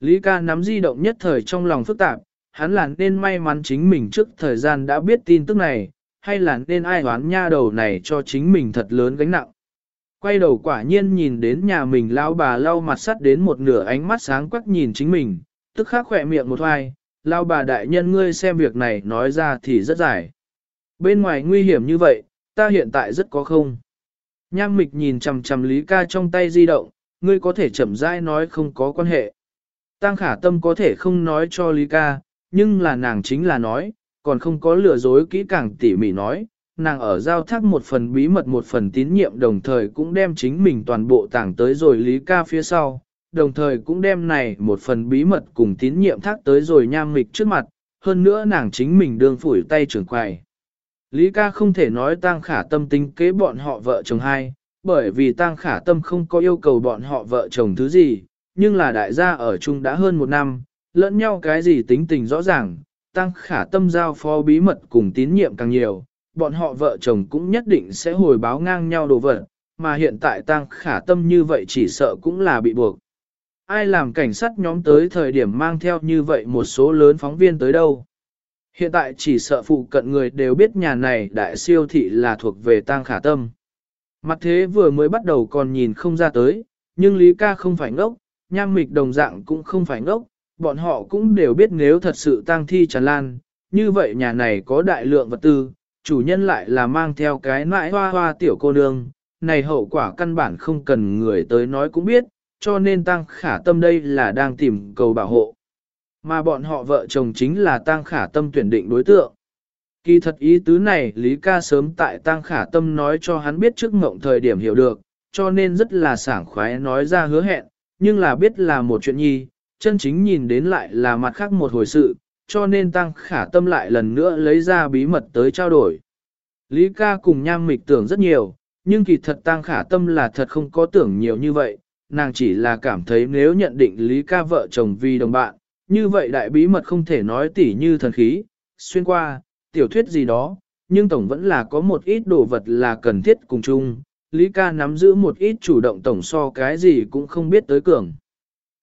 Lý ca nắm di động nhất thời trong lòng phức tạp, hắn là nên may mắn chính mình trước thời gian đã biết tin tức này, hay là nên ai đoán nha đầu này cho chính mình thật lớn gánh nặng. Quay đầu quả nhiên nhìn đến nhà mình lão bà lau mặt sắt đến một nửa ánh mắt sáng quắc nhìn chính mình, tức khắc khỏe miệng một hoài, lao bà đại nhân ngươi xem việc này nói ra thì rất dài. Bên ngoài nguy hiểm như vậy, ta hiện tại rất có không. Nham mịch nhìn chằm chằm Lý ca trong tay di động, ngươi có thể chậm rãi nói không có quan hệ. Tăng khả tâm có thể không nói cho Lý ca, nhưng là nàng chính là nói, còn không có lừa dối kỹ càng tỉ mỉ nói, nàng ở giao thác một phần bí mật một phần tín nhiệm đồng thời cũng đem chính mình toàn bộ tảng tới rồi Lý ca phía sau, đồng thời cũng đem này một phần bí mật cùng tín nhiệm thác tới rồi nham mịch trước mặt, hơn nữa nàng chính mình đương phủi tay trưởng quài. Lý ca không thể nói tăng khả tâm tính kế bọn họ vợ chồng hai, bởi vì tăng khả tâm không có yêu cầu bọn họ vợ chồng thứ gì, nhưng là đại gia ở chung đã hơn một năm, lẫn nhau cái gì tính tình rõ ràng, tăng khả tâm giao phó bí mật cùng tín nhiệm càng nhiều, bọn họ vợ chồng cũng nhất định sẽ hồi báo ngang nhau đồ vật, mà hiện tại tăng khả tâm như vậy chỉ sợ cũng là bị buộc. Ai làm cảnh sát nhóm tới thời điểm mang theo như vậy một số lớn phóng viên tới đâu? Hiện tại chỉ sợ phụ cận người đều biết nhà này đại siêu thị là thuộc về tang khả tâm. Mặt thế vừa mới bắt đầu còn nhìn không ra tới, nhưng Lý ca không phải ngốc, nham mịch đồng dạng cũng không phải ngốc, bọn họ cũng đều biết nếu thật sự tang thi tràn lan, như vậy nhà này có đại lượng vật tư, chủ nhân lại là mang theo cái nãi hoa hoa tiểu cô nương, này hậu quả căn bản không cần người tới nói cũng biết, cho nên tăng khả tâm đây là đang tìm cầu bảo hộ. Mà bọn họ vợ chồng chính là tăng khả tâm tuyển định đối tượng. Kỳ thật ý tứ này Lý ca sớm tại tăng khả tâm nói cho hắn biết trước mộng thời điểm hiểu được, cho nên rất là sảng khoái nói ra hứa hẹn, nhưng là biết là một chuyện nhi, chân chính nhìn đến lại là mặt khác một hồi sự, cho nên tăng khả tâm lại lần nữa lấy ra bí mật tới trao đổi. Lý ca cùng nham mịch tưởng rất nhiều, nhưng kỳ thật tăng khả tâm là thật không có tưởng nhiều như vậy, nàng chỉ là cảm thấy nếu nhận định Lý ca vợ chồng vì đồng bạn, như vậy đại bí mật không thể nói tỉ như thần khí, xuyên qua, tiểu thuyết gì đó, nhưng tổng vẫn là có một ít đồ vật là cần thiết cùng chung. Lý ca nắm giữ một ít chủ động tổng so cái gì cũng không biết tới cường.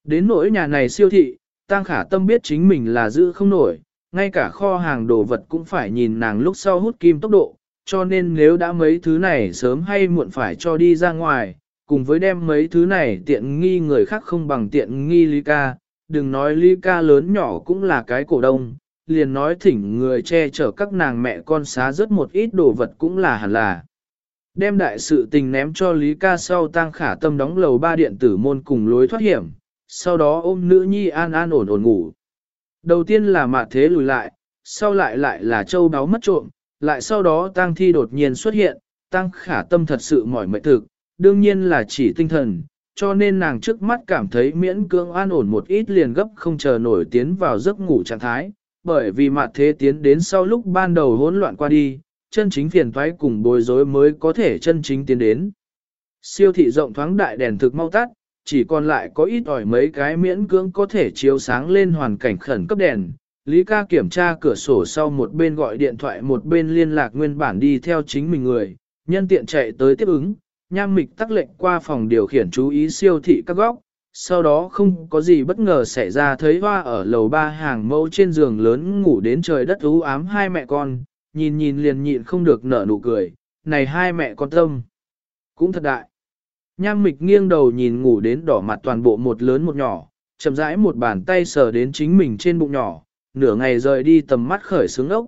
Đến nỗi nhà này siêu thị, Tăng Khả Tâm biết chính mình là giữ không nổi, ngay cả kho hàng đồ vật cũng phải nhìn nàng lúc sau hút kim tốc độ, cho nên nếu đã mấy thứ này sớm hay muộn phải cho đi ra ngoài, cùng với đem mấy thứ này tiện nghi người khác không bằng tiện nghi Lý ca, đừng nói Lý ca lớn nhỏ cũng là cái cổ đông, liền nói thỉnh người che chở các nàng mẹ con xá rất một ít đồ vật cũng là hẳn là. Đem đại sự tình ném cho Lý ca sau Tang khả tâm đóng lầu ba điện tử môn cùng lối thoát hiểm, sau đó ôm nữ nhi an an ổn ổn ngủ. Đầu tiên là mạt thế lùi lại, sau lại lại là châu đáo mất trộm, lại sau đó tang thi đột nhiên xuất hiện, Tang khả tâm thật sự mỏi mệt thực, đương nhiên là chỉ tinh thần, cho nên nàng trước mắt cảm thấy miễn cưỡng an ổn một ít liền gấp không chờ nổi tiến vào giấc ngủ trạng thái, bởi vì mạt thế tiến đến sau lúc ban đầu hỗn loạn qua đi, chân chính phiền toái cùng bối rối mới có thể chân chính tiến đến. Siêu thị rộng thoáng đại đèn thực mau tắt, chỉ còn lại có ít ỏi mấy cái miễn cưỡng có thể chiếu sáng lên hoàn cảnh khẩn cấp đèn. Lý ca kiểm tra cửa sổ sau một bên gọi điện thoại một bên liên lạc nguyên bản đi theo chính mình người, nhân tiện chạy tới tiếp ứng, nham mịch tắc lệnh qua phòng điều khiển chú ý siêu thị các góc, sau đó không có gì bất ngờ xảy ra thấy hoa ở lầu ba hàng mẫu trên giường lớn ngủ đến trời đất u ám hai mẹ con, nhìn nhìn liền nhịn không được nở nụ cười, này hai mẹ con tâm, cũng thật đại. Nham mịch nghiêng đầu nhìn ngủ đến đỏ mặt toàn bộ một lớn một nhỏ, chậm rãi một bàn tay sờ đến chính mình trên bụng nhỏ, nửa ngày rời đi tầm mắt khởi sướng ốc.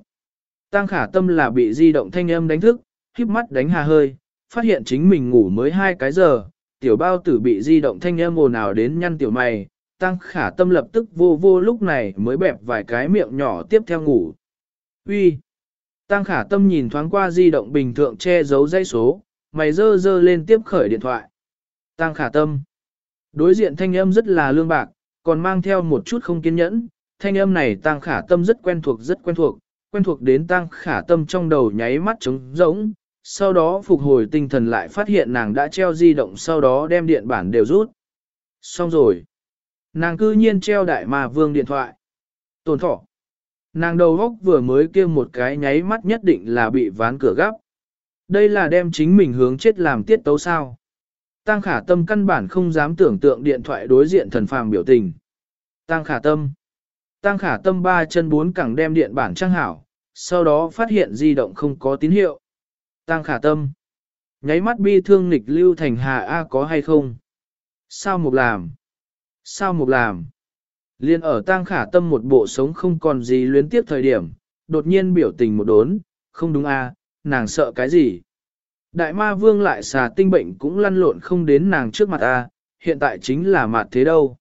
Tăng khả tâm là bị di động thanh âm đánh thức, híp mắt đánh hà hơi, phát hiện chính mình ngủ mới hai cái giờ, tiểu bao tử bị di động thanh âm ồn ào đến nhăn tiểu mày, tăng khả tâm lập tức vô vô lúc này mới bẹp vài cái miệng nhỏ tiếp theo ngủ. Uy, Tăng khả tâm nhìn thoáng qua di động bình thường che giấu dây số, mày dơ dơ lên tiếp khởi điện thoại. Tăng khả tâm. Đối diện thanh âm rất là lương bạc, còn mang theo một chút không kiên nhẫn. Thanh âm này tăng khả tâm rất quen thuộc rất quen thuộc, quen thuộc đến tăng khả tâm trong đầu nháy mắt trống rỗng, sau đó phục hồi tinh thần lại phát hiện nàng đã treo di động sau đó đem điện bản đều rút. Xong rồi. Nàng cư nhiên treo đại mà vương điện thoại. Tồn thọ. Nàng đầu góc vừa mới kêu một cái nháy mắt nhất định là bị ván cửa gấp. Đây là đem chính mình hướng chết làm tiết tấu sao. Tăng khả tâm căn bản không dám tưởng tượng điện thoại đối diện thần phàm biểu tình. Tăng khả tâm. Tăng khả tâm ba chân bốn cẳng đem điện bản trang hảo, sau đó phát hiện di động không có tín hiệu. Tăng khả tâm. Nháy mắt bi thương nịch lưu thành hà A có hay không? Sao một làm? Sao một làm? Liên ở tang khả tâm một bộ sống không còn gì luyến tiếp thời điểm, đột nhiên biểu tình một đốn, không đúng a, nàng sợ cái gì? Đại ma vương lại xà tinh bệnh cũng lăn lộn không đến nàng trước mặt a, hiện tại chính là mặt thế đâu.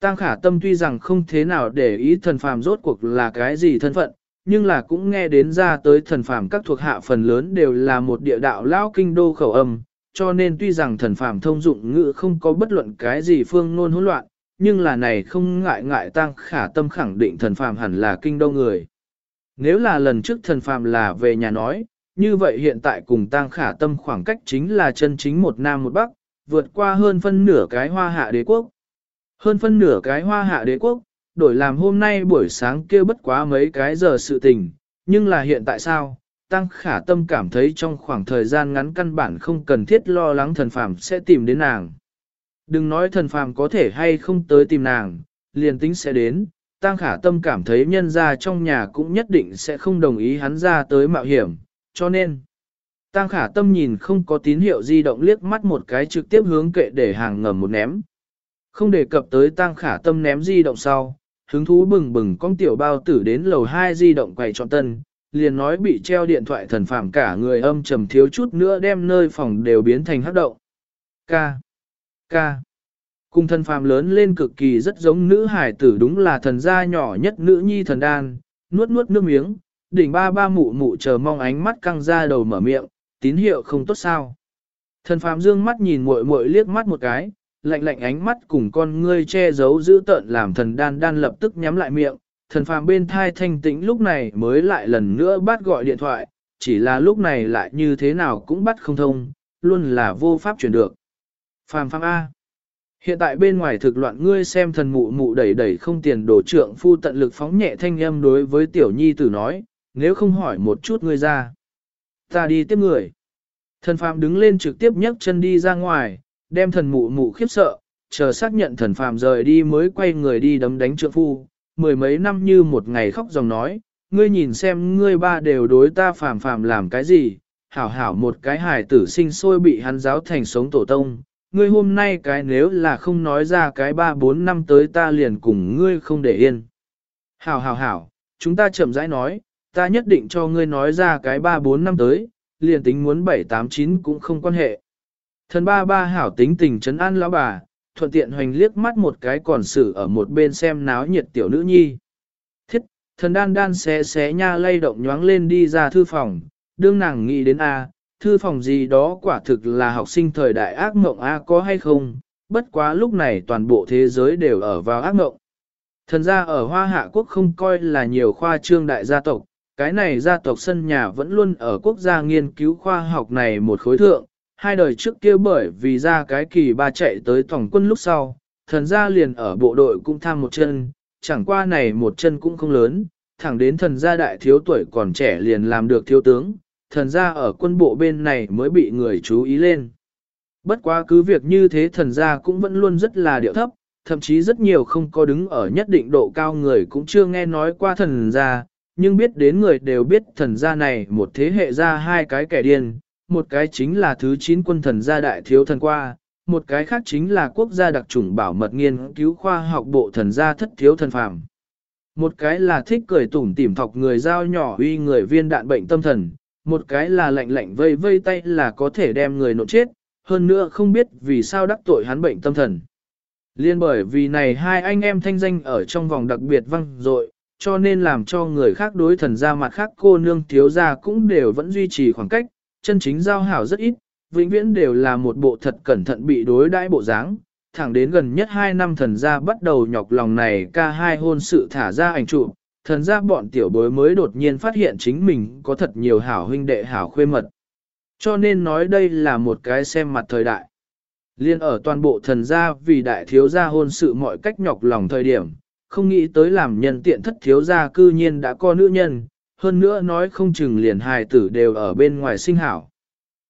Tang khả tâm tuy rằng không thế nào để ý thần phàm rốt cuộc là cái gì thân phận, nhưng là cũng nghe đến ra tới thần phàm các thuộc hạ phần lớn đều là một địa đạo lao kinh đô khẩu âm, cho nên tuy rằng thần phàm thông dụng ngữ không có bất luận cái gì phương ngôn hỗn loạn, nhưng là này không ngại ngại tăng khả tâm khẳng định thần phàm hẳn là kinh đô người. Nếu là lần trước thần phàm là về nhà nói, như vậy hiện tại cùng tăng khả tâm khoảng cách chính là chân chính một nam một bắc, vượt qua hơn phân nửa cái hoa hạ đế quốc. Hơn phân nửa cái hoa hạ đế quốc, đổi làm hôm nay buổi sáng kia bất quá mấy cái giờ sự tình, nhưng là hiện tại sao? Tăng khả tâm cảm thấy trong khoảng thời gian ngắn căn bản không cần thiết lo lắng thần phàm sẽ tìm đến nàng. Đừng nói thần phàm có thể hay không tới tìm nàng, liền tính sẽ đến, Tăng khả tâm cảm thấy nhân ra trong nhà cũng nhất định sẽ không đồng ý hắn ra tới mạo hiểm, cho nên. Tăng khả tâm nhìn không có tín hiệu di động liếc mắt một cái trực tiếp hướng kệ để hàng ngầm một ném. Không đề cập tới tăng khả tâm ném di động sau, hứng thú bừng bừng con tiểu bao tử đến lầu 2 di động quầy trọn tân, liền nói bị treo điện thoại thần phàm cả người âm trầm thiếu chút nữa đem nơi phòng đều biến thành hấp động. Ca. Ca. Cùng thần phàm lớn lên cực kỳ rất giống nữ hải tử đúng là thần gia nhỏ nhất nữ nhi thần đan, nuốt nuốt nước miếng, đỉnh ba ba mụ mụ chờ mong ánh mắt căng ra đầu mở miệng, tín hiệu không tốt sao. Thần phàm dương mắt nhìn muội muội liếc mắt một cái, lạnh lạnh ánh mắt cùng con ngươi che giấu giữ tợn làm thần đan đan lập tức nhắm lại miệng, thần phàm bên thai thanh tĩnh lúc này mới lại lần nữa bắt gọi điện thoại, chỉ là lúc này lại như thế nào cũng bắt không thông, luôn là vô pháp chuyển được. Phàm phàm A. Hiện tại bên ngoài thực loạn ngươi xem thần mụ mụ đẩy đẩy không tiền đổ trượng phu tận lực phóng nhẹ thanh âm đối với tiểu nhi tử nói, nếu không hỏi một chút ngươi ra. Ta đi tiếp người. Thần phàm đứng lên trực tiếp nhấc chân đi ra ngoài, đem thần mụ mụ khiếp sợ, chờ xác nhận thần phàm rời đi mới quay người đi đấm đánh trượng phu, mười mấy năm như một ngày khóc dòng nói, ngươi nhìn xem ngươi ba đều đối ta phàm phàm làm cái gì, hảo hảo một cái hài tử sinh sôi bị hắn giáo thành sống tổ tông, ngươi hôm nay cái nếu là không nói ra cái ba bốn năm tới ta liền cùng ngươi không để yên. Hảo hảo hảo, chúng ta chậm rãi nói, ta nhất định cho ngươi nói ra cái ba bốn năm tới, liền tính muốn bảy tám chín cũng không quan hệ. Thần ba ba hảo tính tình trấn an lão bà, thuận tiện hoành liếc mắt một cái còn xử ở một bên xem náo nhiệt tiểu nữ nhi. Thiết, thần đan đan xé xé nha lay động nhoáng lên đi ra thư phòng, đương nàng nghĩ đến A, thư phòng gì đó quả thực là học sinh thời đại ác mộng A có hay không, bất quá lúc này toàn bộ thế giới đều ở vào ác mộng. Thần ra ở Hoa Hạ Quốc không coi là nhiều khoa trương đại gia tộc, cái này gia tộc sân nhà vẫn luôn ở quốc gia nghiên cứu khoa học này một khối thượng, hai đời trước kia bởi vì ra cái kỳ ba chạy tới tổng quân lúc sau, thần gia liền ở bộ đội cũng tham một chân, chẳng qua này một chân cũng không lớn, thẳng đến thần gia đại thiếu tuổi còn trẻ liền làm được thiếu tướng, thần gia ở quân bộ bên này mới bị người chú ý lên. Bất quá cứ việc như thế thần gia cũng vẫn luôn rất là điệu thấp, thậm chí rất nhiều không có đứng ở nhất định độ cao người cũng chưa nghe nói qua thần gia, nhưng biết đến người đều biết thần gia này một thế hệ ra hai cái kẻ điên, một cái chính là thứ 9 quân thần gia đại thiếu thần qua, một cái khác chính là quốc gia đặc chủng bảo mật nghiên cứu khoa học bộ thần gia thất thiếu thần phàm. Một cái là thích cười tủm tỉm thọc người dao nhỏ uy người viên đạn bệnh tâm thần, một cái là lạnh lạnh vây vây tay là có thể đem người nộp chết, hơn nữa không biết vì sao đắc tội hắn bệnh tâm thần. Liên bởi vì này hai anh em thanh danh ở trong vòng đặc biệt văng dội, cho nên làm cho người khác đối thần ra mặt khác cô nương thiếu ra cũng đều vẫn duy trì khoảng cách, chân chính giao hảo rất ít, vĩnh viễn đều là một bộ thật cẩn thận bị đối đãi bộ dáng. Thẳng đến gần nhất 2 năm thần gia bắt đầu nhọc lòng này ca hai hôn sự thả ra ảnh chụp, thần gia bọn tiểu bối mới đột nhiên phát hiện chính mình có thật nhiều hảo huynh đệ hảo khuê mật. Cho nên nói đây là một cái xem mặt thời đại. Liên ở toàn bộ thần gia vì đại thiếu gia hôn sự mọi cách nhọc lòng thời điểm, không nghĩ tới làm nhân tiện thất thiếu gia cư nhiên đã có nữ nhân, hơn nữa nói không chừng liền hài tử đều ở bên ngoài sinh hảo.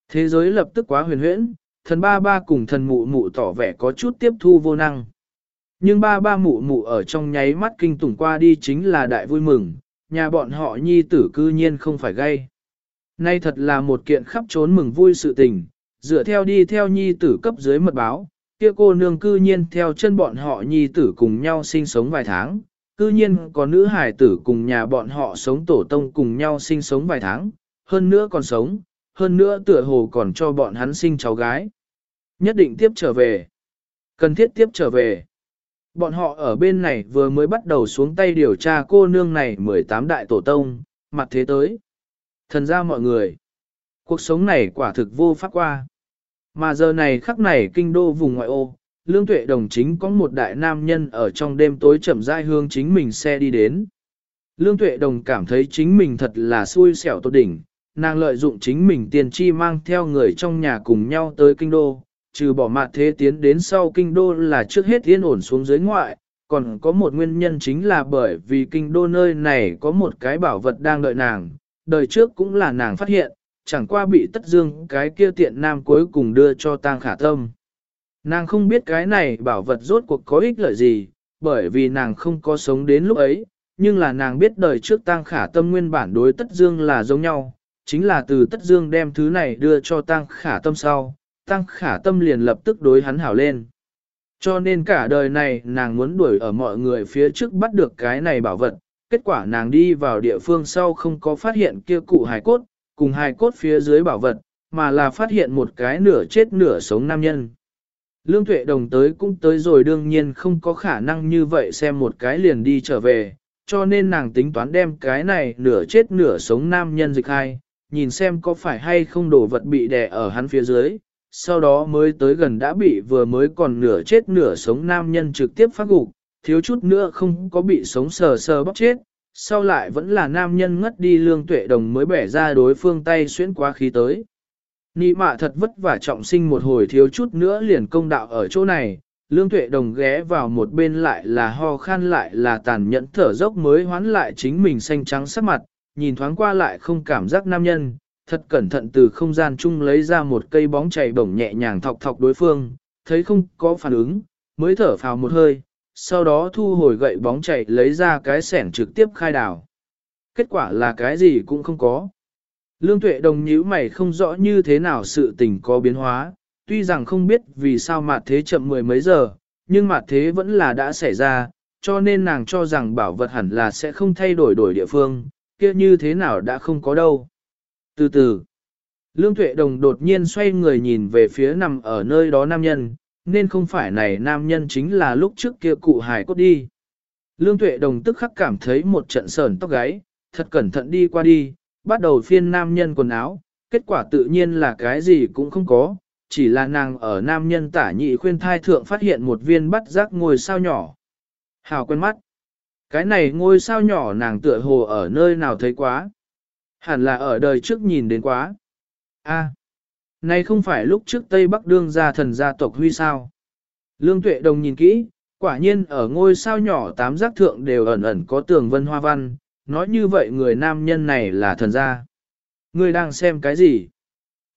Thế giới lập tức quá huyền huyễn, thần ba ba cùng thần mụ mụ tỏ vẻ có chút tiếp thu vô năng. Nhưng ba ba mụ mụ ở trong nháy mắt kinh tủng qua đi chính là đại vui mừng, nhà bọn họ nhi tử cư nhiên không phải gây. Nay thật là một kiện khắp trốn mừng vui sự tình, dựa theo đi theo nhi tử cấp dưới mật báo, kia cô nương cư nhiên theo chân bọn họ nhi tử cùng nhau sinh sống vài tháng, cư nhiên có nữ hải tử cùng nhà bọn họ sống tổ tông cùng nhau sinh sống vài tháng, hơn nữa còn sống, hơn nữa tựa hồ còn cho bọn hắn sinh cháu gái. Nhất định tiếp trở về. Cần thiết tiếp trở về. Bọn họ ở bên này vừa mới bắt đầu xuống tay điều tra cô nương này 18 đại tổ tông, mặt thế tới. Thần ra mọi người. Cuộc sống này quả thực vô pháp qua. Mà giờ này khắc này kinh đô vùng ngoại ô, Lương Tuệ Đồng chính có một đại nam nhân ở trong đêm tối chậm rãi hương chính mình xe đi đến. Lương Tuệ Đồng cảm thấy chính mình thật là xui xẻo tốt đỉnh, nàng lợi dụng chính mình tiền chi mang theo người trong nhà cùng nhau tới kinh đô, trừ bỏ mặt thế tiến đến sau kinh đô là trước hết yên ổn xuống dưới ngoại, còn có một nguyên nhân chính là bởi vì kinh đô nơi này có một cái bảo vật đang đợi nàng, đời trước cũng là nàng phát hiện, chẳng qua bị tất dương cái kia tiện nam cuối cùng đưa cho tang khả tâm. Nàng không biết cái này bảo vật rốt cuộc có ích lợi gì, bởi vì nàng không có sống đến lúc ấy, nhưng là nàng biết đời trước tang khả tâm nguyên bản đối tất dương là giống nhau, chính là từ tất dương đem thứ này đưa cho tang khả tâm sau, Tăng khả tâm liền lập tức đối hắn hảo lên. Cho nên cả đời này nàng muốn đuổi ở mọi người phía trước bắt được cái này bảo vật, kết quả nàng đi vào địa phương sau không có phát hiện kia cụ hài cốt, cùng hài cốt phía dưới bảo vật, mà là phát hiện một cái nửa chết nửa sống nam nhân. Lương Tuệ Đồng tới cũng tới rồi đương nhiên không có khả năng như vậy xem một cái liền đi trở về, cho nên nàng tính toán đem cái này nửa chết nửa sống nam nhân dịch hai, nhìn xem có phải hay không đồ vật bị đè ở hắn phía dưới, sau đó mới tới gần đã bị vừa mới còn nửa chết nửa sống nam nhân trực tiếp phát gục, thiếu chút nữa không có bị sống sờ sờ bóc chết, sau lại vẫn là nam nhân ngất đi lương tuệ đồng mới bẻ ra đối phương tay xuyến quá khí tới. Nị mạ thật vất vả trọng sinh một hồi thiếu chút nữa liền công đạo ở chỗ này, lương tuệ đồng ghé vào một bên lại là ho khan lại là tàn nhẫn thở dốc mới hoán lại chính mình xanh trắng sắc mặt, nhìn thoáng qua lại không cảm giác nam nhân, thật cẩn thận từ không gian chung lấy ra một cây bóng chảy bổng nhẹ nhàng thọc thọc đối phương, thấy không có phản ứng, mới thở phào một hơi, sau đó thu hồi gậy bóng chảy lấy ra cái sẻng trực tiếp khai đào. Kết quả là cái gì cũng không có. Lương tuệ đồng nhíu mày không rõ như thế nào sự tình có biến hóa, tuy rằng không biết vì sao mặt thế chậm mười mấy giờ, nhưng mặt thế vẫn là đã xảy ra, cho nên nàng cho rằng bảo vật hẳn là sẽ không thay đổi đổi địa phương, kia như thế nào đã không có đâu. Từ từ, Lương Tuệ Đồng đột nhiên xoay người nhìn về phía nằm ở nơi đó nam nhân, nên không phải này nam nhân chính là lúc trước kia cụ hải cốt đi. Lương Tuệ Đồng tức khắc cảm thấy một trận sờn tóc gáy, thật cẩn thận đi qua đi, bắt đầu phiên nam nhân quần áo, kết quả tự nhiên là cái gì cũng không có, chỉ là nàng ở nam nhân tả nhị khuyên thai thượng phát hiện một viên bắt giác ngôi sao nhỏ. Hào quen mắt. Cái này ngôi sao nhỏ nàng tựa hồ ở nơi nào thấy quá. Hẳn là ở đời trước nhìn đến quá. A, này không phải lúc trước Tây Bắc đương gia thần gia tộc huy sao. Lương Tuệ Đồng nhìn kỹ, quả nhiên ở ngôi sao nhỏ tám giác thượng đều ẩn ẩn có tường vân hoa văn, nói như vậy người nam nhân này là thần gia. Người đang xem cái gì?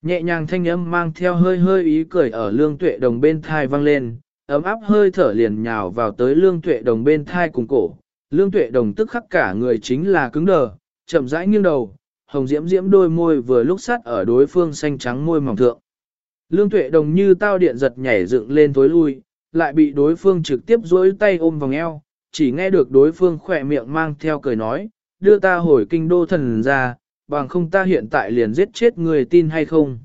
Nhẹ nhàng thanh âm mang theo hơi hơi ý cười ở lương tuệ đồng bên thai vang lên, ấm áp hơi thở liền nhào vào tới lương tuệ đồng bên thai cùng cổ. Lương tuệ đồng tức khắc cả người chính là cứng đờ, chậm rãi nghiêng đầu, hồng diễm diễm đôi môi vừa lúc sắt ở đối phương xanh trắng môi mỏng thượng. Lương tuệ đồng như tao điện giật nhảy dựng lên tối lui, lại bị đối phương trực tiếp duỗi tay ôm vòng eo, chỉ nghe được đối phương khỏe miệng mang theo cười nói, đưa ta hồi kinh đô thần ra, bằng không ta hiện tại liền giết chết người tin hay không.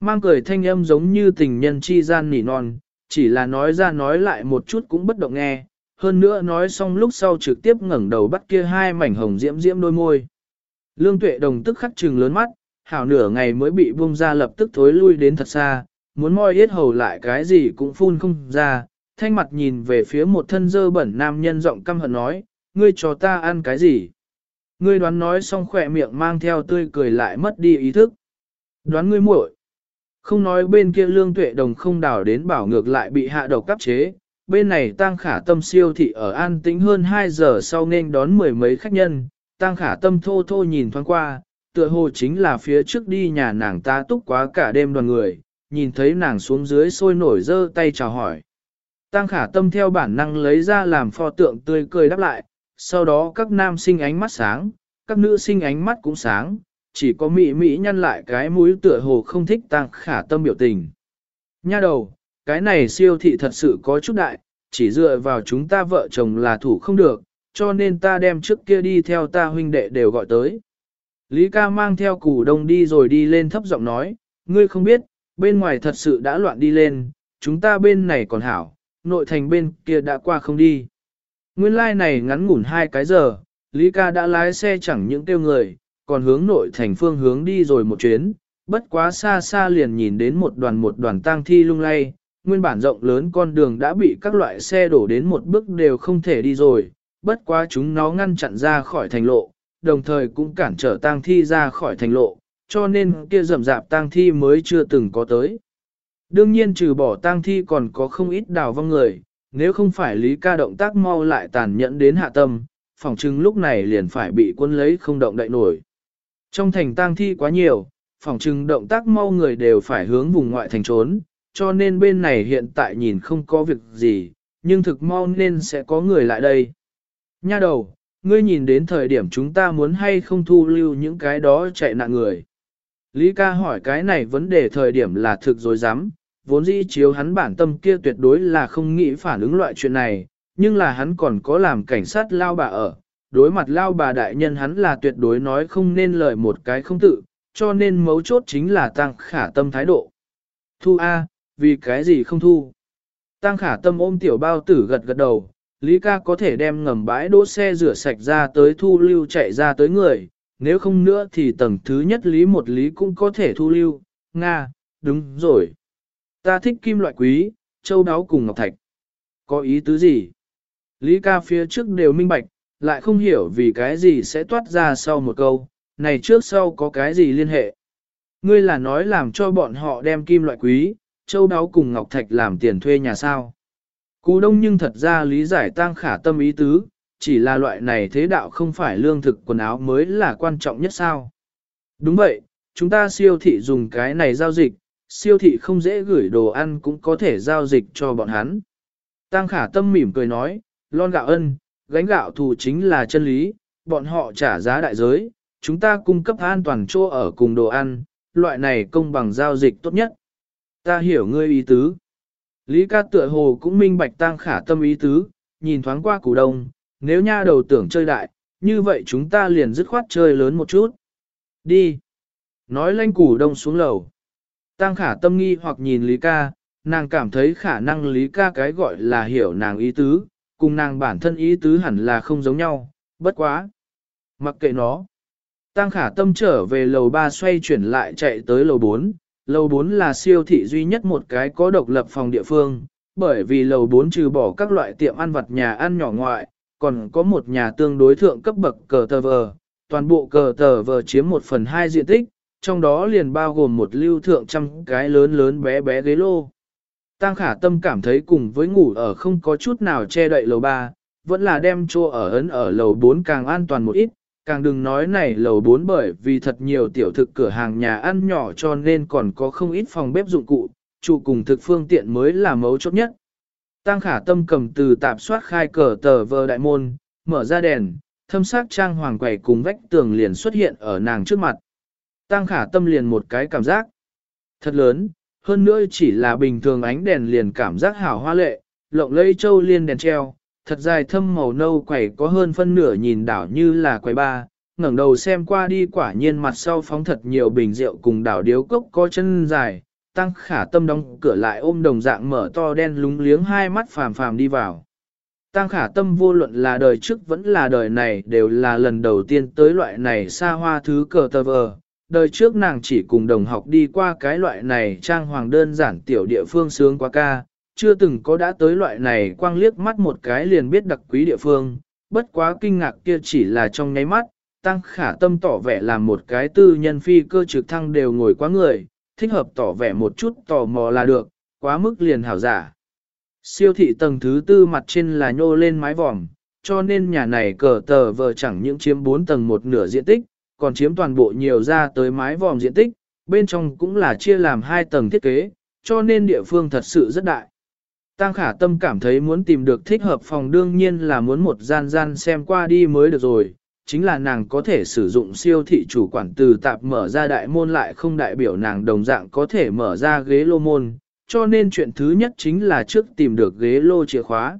Mang cười thanh âm giống như tình nhân chi gian nỉ non, chỉ là nói ra nói lại một chút cũng bất động nghe, hơn nữa nói xong lúc sau trực tiếp ngẩng đầu bắt kia hai mảnh hồng diễm diễm đôi môi. Lương tuệ đồng tức khắc trừng lớn mắt, hảo nửa ngày mới bị buông ra lập tức thối lui đến thật xa, muốn moi hết hầu lại cái gì cũng phun không ra, thanh mặt nhìn về phía một thân dơ bẩn nam nhân giọng căm hận nói, ngươi cho ta ăn cái gì? Ngươi đoán nói xong khỏe miệng mang theo tươi cười lại mất đi ý thức. Đoán ngươi muội. Không nói bên kia lương tuệ đồng không đảo đến bảo ngược lại bị hạ độc cắp chế, bên này tăng khả tâm siêu thị ở an tĩnh hơn 2 giờ sau nên đón mười mấy khách nhân, tăng khả tâm thô thô nhìn thoáng qua, tựa hồ chính là phía trước đi nhà nàng ta túc quá cả đêm đoàn người, nhìn thấy nàng xuống dưới sôi nổi dơ tay chào hỏi. Tăng khả tâm theo bản năng lấy ra làm pho tượng tươi cười đáp lại, sau đó các nam sinh ánh mắt sáng, các nữ sinh ánh mắt cũng sáng, chỉ có mỹ mỹ nhăn lại cái mũi tựa hồ không thích tăng khả tâm biểu tình. Nha đầu, cái này siêu thị thật sự có chút đại, chỉ dựa vào chúng ta vợ chồng là thủ không được, cho nên ta đem trước kia đi theo ta huynh đệ đều gọi tới. Lý ca mang theo củ đông đi rồi đi lên thấp giọng nói, ngươi không biết, bên ngoài thật sự đã loạn đi lên, chúng ta bên này còn hảo, nội thành bên kia đã qua không đi. Nguyên lai like này ngắn ngủn hai cái giờ, Lý ca đã lái xe chẳng những tiêu người, còn hướng nội thành phương hướng đi rồi một chuyến, bất quá xa xa liền nhìn đến một đoàn một đoàn tang thi lung lay, nguyên bản rộng lớn con đường đã bị các loại xe đổ đến một bước đều không thể đi rồi, bất quá chúng nó ngăn chặn ra khỏi thành lộ, đồng thời cũng cản trở tang thi ra khỏi thành lộ, cho nên kia rầm rạp tang thi mới chưa từng có tới. Đương nhiên trừ bỏ tang thi còn có không ít đào vong người, nếu không phải lý ca động tác mau lại tàn nhẫn đến hạ tâm, phòng chừng lúc này liền phải bị quân lấy không động đậy nổi. Trong thành tang thi quá nhiều, phòng chừng động tác mau người đều phải hướng vùng ngoại thành trốn, cho nên bên này hiện tại nhìn không có việc gì, nhưng thực mau nên sẽ có người lại đây. Nha đầu, ngươi nhìn đến thời điểm chúng ta muốn hay không thu lưu những cái đó chạy nạn người. Lý ca hỏi cái này vấn đề thời điểm là thực dối rắm vốn dĩ chiếu hắn bản tâm kia tuyệt đối là không nghĩ phản ứng loại chuyện này, nhưng là hắn còn có làm cảnh sát lao bà ở. Đối mặt lao bà đại nhân hắn là tuyệt đối nói không nên lời một cái không tự, cho nên mấu chốt chính là tăng khả tâm thái độ. Thu A, vì cái gì không thu? Tăng khả tâm ôm tiểu bao tử gật gật đầu, Lý ca có thể đem ngầm bãi đỗ xe rửa sạch ra tới thu lưu chạy ra tới người, nếu không nữa thì tầng thứ nhất Lý một Lý cũng có thể thu lưu. Nga, đúng rồi. Ta thích kim loại quý, châu đáo cùng ngọc thạch. Có ý tứ gì? Lý ca phía trước đều minh bạch, lại không hiểu vì cái gì sẽ toát ra sau một câu, này trước sau có cái gì liên hệ. Ngươi là nói làm cho bọn họ đem kim loại quý, châu đáo cùng ngọc thạch làm tiền thuê nhà sao. Cú đông nhưng thật ra lý giải tăng khả tâm ý tứ, chỉ là loại này thế đạo không phải lương thực quần áo mới là quan trọng nhất sao. Đúng vậy, chúng ta siêu thị dùng cái này giao dịch, siêu thị không dễ gửi đồ ăn cũng có thể giao dịch cho bọn hắn. Tăng khả tâm mỉm cười nói, lon gạo ân, gánh gạo thù chính là chân lý, bọn họ trả giá đại giới, chúng ta cung cấp an toàn chỗ ở cùng đồ ăn, loại này công bằng giao dịch tốt nhất. Ta hiểu ngươi ý tứ. Lý ca tựa hồ cũng minh bạch Tang khả tâm ý tứ, nhìn thoáng qua củ đông, nếu nha đầu tưởng chơi đại, như vậy chúng ta liền dứt khoát chơi lớn một chút. Đi. Nói lanh củ đông xuống lầu. Tang khả tâm nghi hoặc nhìn Lý ca, nàng cảm thấy khả năng Lý ca cái gọi là hiểu nàng ý tứ, cùng nàng bản thân ý tứ hẳn là không giống nhau, bất quá. Mặc kệ nó. Tang khả tâm trở về lầu 3 xoay chuyển lại chạy tới lầu 4, lầu 4 là siêu thị duy nhất một cái có độc lập phòng địa phương, bởi vì lầu 4 trừ bỏ các loại tiệm ăn vặt nhà ăn nhỏ ngoại, còn có một nhà tương đối thượng cấp bậc cờ tờ vờ, toàn bộ cờ tờ vờ chiếm một phần hai diện tích, trong đó liền bao gồm một lưu thượng trăm cái lớn lớn bé bé ghế lô. Tăng khả tâm cảm thấy cùng với ngủ ở không có chút nào che đậy lầu 3, vẫn là đem chỗ ở ấn ở lầu 4 càng an toàn một ít, càng đừng nói này lầu 4 bởi vì thật nhiều tiểu thực cửa hàng nhà ăn nhỏ cho nên còn có không ít phòng bếp dụng cụ, trụ cùng thực phương tiện mới là mấu chốt nhất. Tăng khả tâm cầm từ tạp soát khai cờ tờ vờ đại môn, mở ra đèn, thâm sắc trang hoàng quẩy cùng vách tường liền xuất hiện ở nàng trước mặt. Tăng khả tâm liền một cái cảm giác thật lớn, hơn nữa chỉ là bình thường ánh đèn liền cảm giác hảo hoa lệ, lộng lây châu liên đèn treo, thật dài thâm màu nâu quẩy có hơn phân nửa nhìn đảo như là quầy ba, ngẩng đầu xem qua đi quả nhiên mặt sau phóng thật nhiều bình rượu cùng đảo điếu cốc có chân dài, tăng khả tâm đóng cửa lại ôm đồng dạng mở to đen lúng liếng hai mắt phàm phàm đi vào. Tăng khả tâm vô luận là đời trước vẫn là đời này đều là lần đầu tiên tới loại này xa hoa thứ cờ tờ vờ. Đời trước nàng chỉ cùng đồng học đi qua cái loại này trang hoàng đơn giản tiểu địa phương sướng quá ca, chưa từng có đã tới loại này quang liếc mắt một cái liền biết đặc quý địa phương, bất quá kinh ngạc kia chỉ là trong nháy mắt, tăng khả tâm tỏ vẻ là một cái tư nhân phi cơ trực thăng đều ngồi quá người, thích hợp tỏ vẻ một chút tò mò là được, quá mức liền hảo giả. Siêu thị tầng thứ tư mặt trên là nhô lên mái vòm, cho nên nhà này cờ tờ vờ chẳng những chiếm 4 tầng một nửa diện tích, còn chiếm toàn bộ nhiều ra tới mái vòm diện tích, bên trong cũng là chia làm hai tầng thiết kế, cho nên địa phương thật sự rất đại. Tăng khả tâm cảm thấy muốn tìm được thích hợp phòng đương nhiên là muốn một gian gian xem qua đi mới được rồi, chính là nàng có thể sử dụng siêu thị chủ quản từ tạp mở ra đại môn lại không đại biểu nàng đồng dạng có thể mở ra ghế lô môn, cho nên chuyện thứ nhất chính là trước tìm được ghế lô chìa khóa.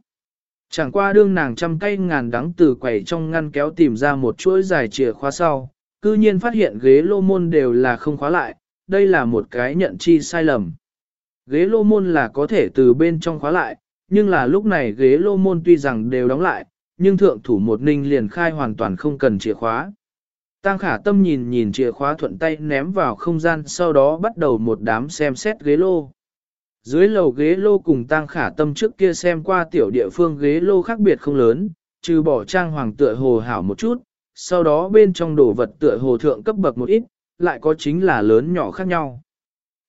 Chẳng qua đương nàng trăm cây ngàn đắng từ quầy trong ngăn kéo tìm ra một chuỗi dài chìa khóa sau, cư nhiên phát hiện ghế lô môn đều là không khóa lại, đây là một cái nhận chi sai lầm. Ghế lô môn là có thể từ bên trong khóa lại, nhưng là lúc này ghế lô môn tuy rằng đều đóng lại, nhưng thượng thủ một ninh liền khai hoàn toàn không cần chìa khóa. Tăng khả tâm nhìn nhìn chìa khóa thuận tay ném vào không gian sau đó bắt đầu một đám xem xét ghế lô. Dưới lầu ghế lô cùng tăng khả tâm trước kia xem qua tiểu địa phương ghế lô khác biệt không lớn, trừ bỏ trang hoàng tựa hồ hảo một chút, sau đó bên trong đồ vật tựa hồ thượng cấp bậc một ít, lại có chính là lớn nhỏ khác nhau.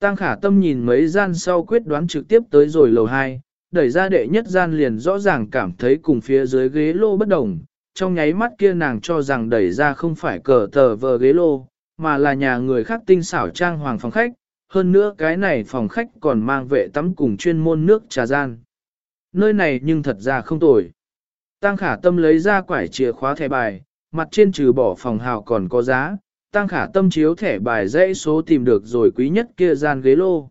Tăng khả tâm nhìn mấy gian sau quyết đoán trực tiếp tới rồi lầu 2, đẩy ra đệ nhất gian liền rõ ràng cảm thấy cùng phía dưới ghế lô bất đồng, trong nháy mắt kia nàng cho rằng đẩy ra không phải cờ tờ vờ ghế lô, mà là nhà người khác tinh xảo trang hoàng phòng khách, hơn nữa cái này phòng khách còn mang vệ tắm cùng chuyên môn nước trà gian. Nơi này nhưng thật ra không tồi. Tăng khả tâm lấy ra quải chìa khóa thẻ bài, mặt trên trừ bỏ phòng hào còn có giá, tăng khả tâm chiếu thẻ bài dãy số tìm được rồi quý nhất kia gian ghế lô.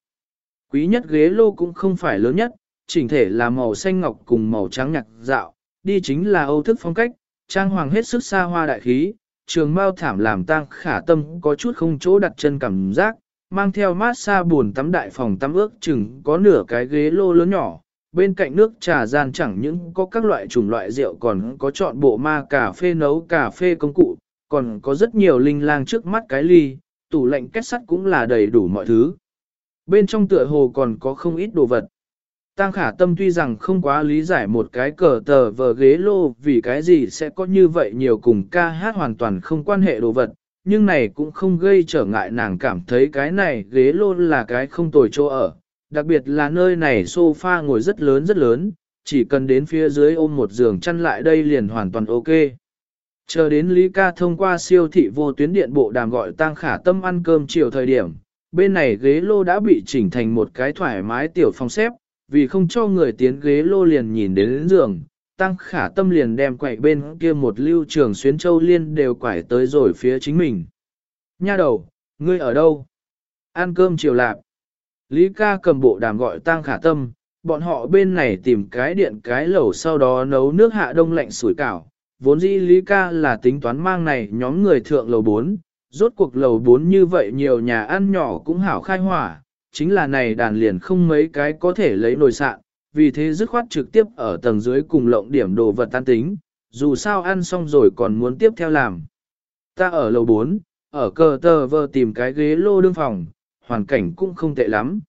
Quý nhất ghế lô cũng không phải lớn nhất, chỉnh thể là màu xanh ngọc cùng màu trắng nhạc dạo, đi chính là âu thức phong cách, trang hoàng hết sức xa hoa đại khí, trường mao thảm làm tăng khả tâm có chút không chỗ đặt chân cảm giác, mang theo mát xa buồn tắm đại phòng tắm ước chừng có nửa cái ghế lô lớn nhỏ, bên cạnh nước trà gian chẳng những có các loại chủng loại rượu còn có chọn bộ ma cà phê nấu cà phê công cụ, còn có rất nhiều linh lang trước mắt cái ly, tủ lạnh kết sắt cũng là đầy đủ mọi thứ. Bên trong tựa hồ còn có không ít đồ vật. Tăng khả tâm tuy rằng không quá lý giải một cái cờ tờ vờ ghế lô vì cái gì sẽ có như vậy nhiều cùng ca hát hoàn toàn không quan hệ đồ vật, nhưng này cũng không gây trở ngại nàng cảm thấy cái này ghế lô là cái không tồi chỗ ở, đặc biệt là nơi này sofa ngồi rất lớn rất lớn, chỉ cần đến phía dưới ôm một giường chăn lại đây liền hoàn toàn ok. Chờ đến Lý Ca thông qua siêu thị vô tuyến điện bộ đàm gọi Tăng Khả Tâm ăn cơm chiều thời điểm, bên này ghế lô đã bị chỉnh thành một cái thoải mái tiểu phòng xếp, vì không cho người tiến ghế lô liền nhìn đến giường, Tăng Khả Tâm liền đem quậy bên kia một lưu trường xuyến châu liên đều quải tới rồi phía chính mình. Nha đầu, ngươi ở đâu? Ăn cơm chiều lạp. Lý ca cầm bộ đàm gọi Tăng Khả Tâm, bọn họ bên này tìm cái điện cái lẩu sau đó nấu nước hạ đông lạnh sủi cảo vốn dĩ Lý ca là tính toán mang này nhóm người thượng lầu 4, rốt cuộc lầu 4 như vậy nhiều nhà ăn nhỏ cũng hảo khai hỏa, chính là này đàn liền không mấy cái có thể lấy nồi sạn, vì thế dứt khoát trực tiếp ở tầng dưới cùng lộng điểm đồ vật tan tính, dù sao ăn xong rồi còn muốn tiếp theo làm. Ta ở lầu 4, ở cờ tờ vơ tìm cái ghế lô đương phòng, hoàn cảnh cũng không tệ lắm.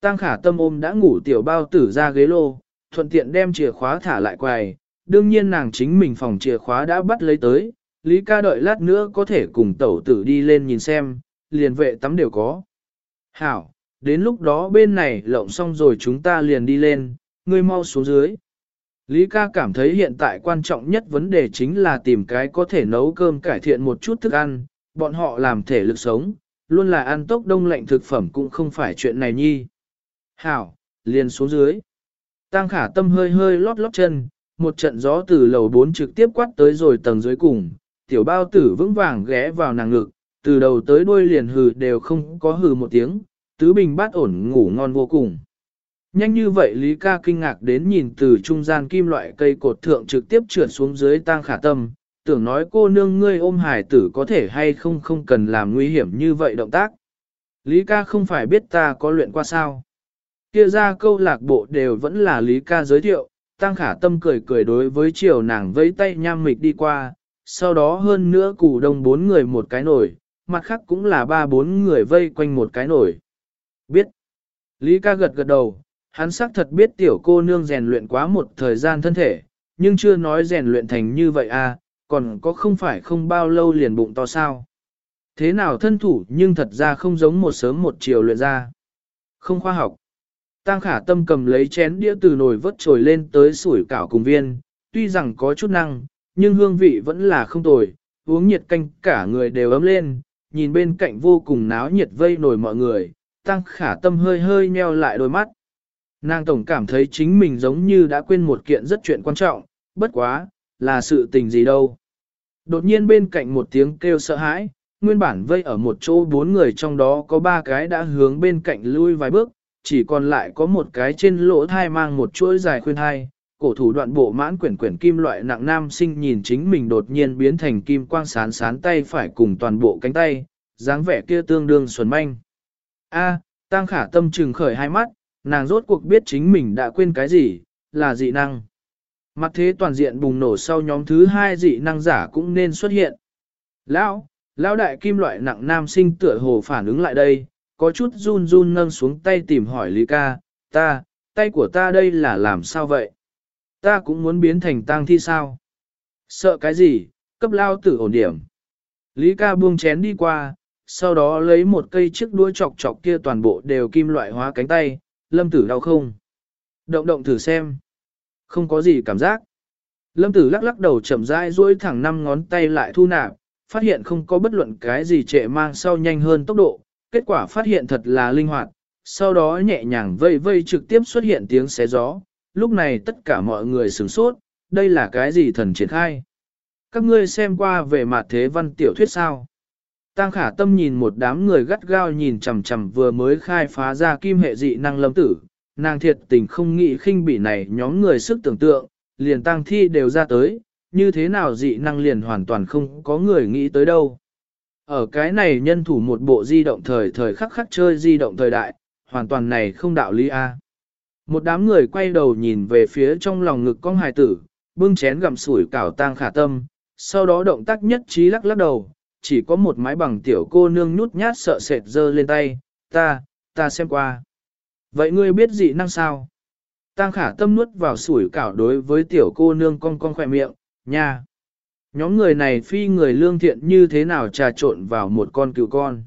Tăng khả tâm ôm đã ngủ tiểu bao tử ra ghế lô, thuận tiện đem chìa khóa thả lại quầy, đương nhiên nàng chính mình phòng chìa khóa đã bắt lấy tới, Lý ca đợi lát nữa có thể cùng tẩu tử đi lên nhìn xem, liền vệ tắm đều có. Hảo, đến lúc đó bên này lộng xong rồi chúng ta liền đi lên, ngươi mau xuống dưới. Lý ca cảm thấy hiện tại quan trọng nhất vấn đề chính là tìm cái có thể nấu cơm cải thiện một chút thức ăn, bọn họ làm thể lực sống, luôn là ăn tốc đông lạnh thực phẩm cũng không phải chuyện này nhi. Hảo, liền xuống dưới. Tăng khả tâm hơi hơi lót lót chân, một trận gió từ lầu 4 trực tiếp quát tới rồi tầng dưới cùng, tiểu bao tử vững vàng ghé vào nàng ngực, từ đầu tới đuôi liền hừ đều không có hừ một tiếng, tứ bình bát ổn ngủ ngon vô cùng. Nhanh như vậy Lý ca kinh ngạc đến nhìn từ trung gian kim loại cây cột thượng trực tiếp trượt xuống dưới tang khả tâm, tưởng nói cô nương ngươi ôm hải tử có thể hay không không cần làm nguy hiểm như vậy động tác. Lý ca không phải biết ta có luyện qua sao. Kia ra câu lạc bộ đều vẫn là Lý ca giới thiệu, Tăng khả tâm cười cười đối với chiều nàng vẫy tay nham mịch đi qua, sau đó hơn nữa củ đông bốn người một cái nổi, mặt khác cũng là ba bốn người vây quanh một cái nổi. Biết. Lý ca gật gật đầu, hắn xác thật biết tiểu cô nương rèn luyện quá một thời gian thân thể, nhưng chưa nói rèn luyện thành như vậy à, còn có không phải không bao lâu liền bụng to sao. Thế nào thân thủ nhưng thật ra không giống một sớm một chiều luyện ra. Không khoa học. Tăng khả tâm cầm lấy chén đĩa từ nồi vớt trồi lên tới sủi cảo cùng viên, tuy rằng có chút năng, nhưng hương vị vẫn là không tồi, uống nhiệt canh cả người đều ấm lên, nhìn bên cạnh vô cùng náo nhiệt vây nổi mọi người, tăng khả tâm hơi hơi nheo lại đôi mắt. Nàng tổng cảm thấy chính mình giống như đã quên một kiện rất chuyện quan trọng, bất quá, là sự tình gì đâu. Đột nhiên bên cạnh một tiếng kêu sợ hãi, nguyên bản vây ở một chỗ bốn người trong đó có ba cái đã hướng bên cạnh lui vài bước, chỉ còn lại có một cái trên lỗ thai mang một chuỗi dài khuyên thai, cổ thủ đoạn bộ mãn quyển quyển kim loại nặng nam sinh nhìn chính mình đột nhiên biến thành kim quang sán sán tay phải cùng toàn bộ cánh tay, dáng vẻ kia tương đương xuẩn manh. A, tăng khả tâm trừng khởi hai mắt, nàng rốt cuộc biết chính mình đã quên cái gì, là dị năng. Mặt thế toàn diện bùng nổ sau nhóm thứ hai dị năng giả cũng nên xuất hiện. Lão, lão đại kim loại nặng nam sinh tựa hồ phản ứng lại đây, có chút run run nâng xuống tay tìm hỏi Lý ca, ta, tay của ta đây là làm sao vậy? Ta cũng muốn biến thành tang thi sao? Sợ cái gì, cấp lao tử ổn điểm. Lý ca buông chén đi qua, sau đó lấy một cây chiếc đuôi chọc chọc kia toàn bộ đều kim loại hóa cánh tay, lâm tử đau không? Động động thử xem. Không có gì cảm giác. Lâm tử lắc lắc đầu chậm rãi duỗi thẳng năm ngón tay lại thu nạp, phát hiện không có bất luận cái gì trệ mang sau nhanh hơn tốc độ, kết quả phát hiện thật là linh hoạt, sau đó nhẹ nhàng vây vây trực tiếp xuất hiện tiếng xé gió, lúc này tất cả mọi người sửng sốt, đây là cái gì thần triển khai. Các ngươi xem qua về mặt thế văn tiểu thuyết sao. Tăng khả tâm nhìn một đám người gắt gao nhìn chằm chằm vừa mới khai phá ra kim hệ dị năng lâm tử, nàng thiệt tình không nghĩ khinh bỉ này nhóm người sức tưởng tượng, liền tăng thi đều ra tới, như thế nào dị năng liền hoàn toàn không có người nghĩ tới đâu. Ở cái này nhân thủ một bộ di động thời thời khắc khắc chơi di động thời đại, hoàn toàn này không đạo lý A. Một đám người quay đầu nhìn về phía trong lòng ngực con hài tử, bưng chén gặm sủi cảo tang khả tâm, sau đó động tác nhất trí lắc lắc đầu, chỉ có một mái bằng tiểu cô nương nhút nhát sợ sệt dơ lên tay, ta, ta xem qua. Vậy ngươi biết dị năng sao? Tang khả tâm nuốt vào sủi cảo đối với tiểu cô nương con con khỏe miệng, nha. Nhóm người này phi người lương thiện như thế nào trà trộn vào một con cừu con.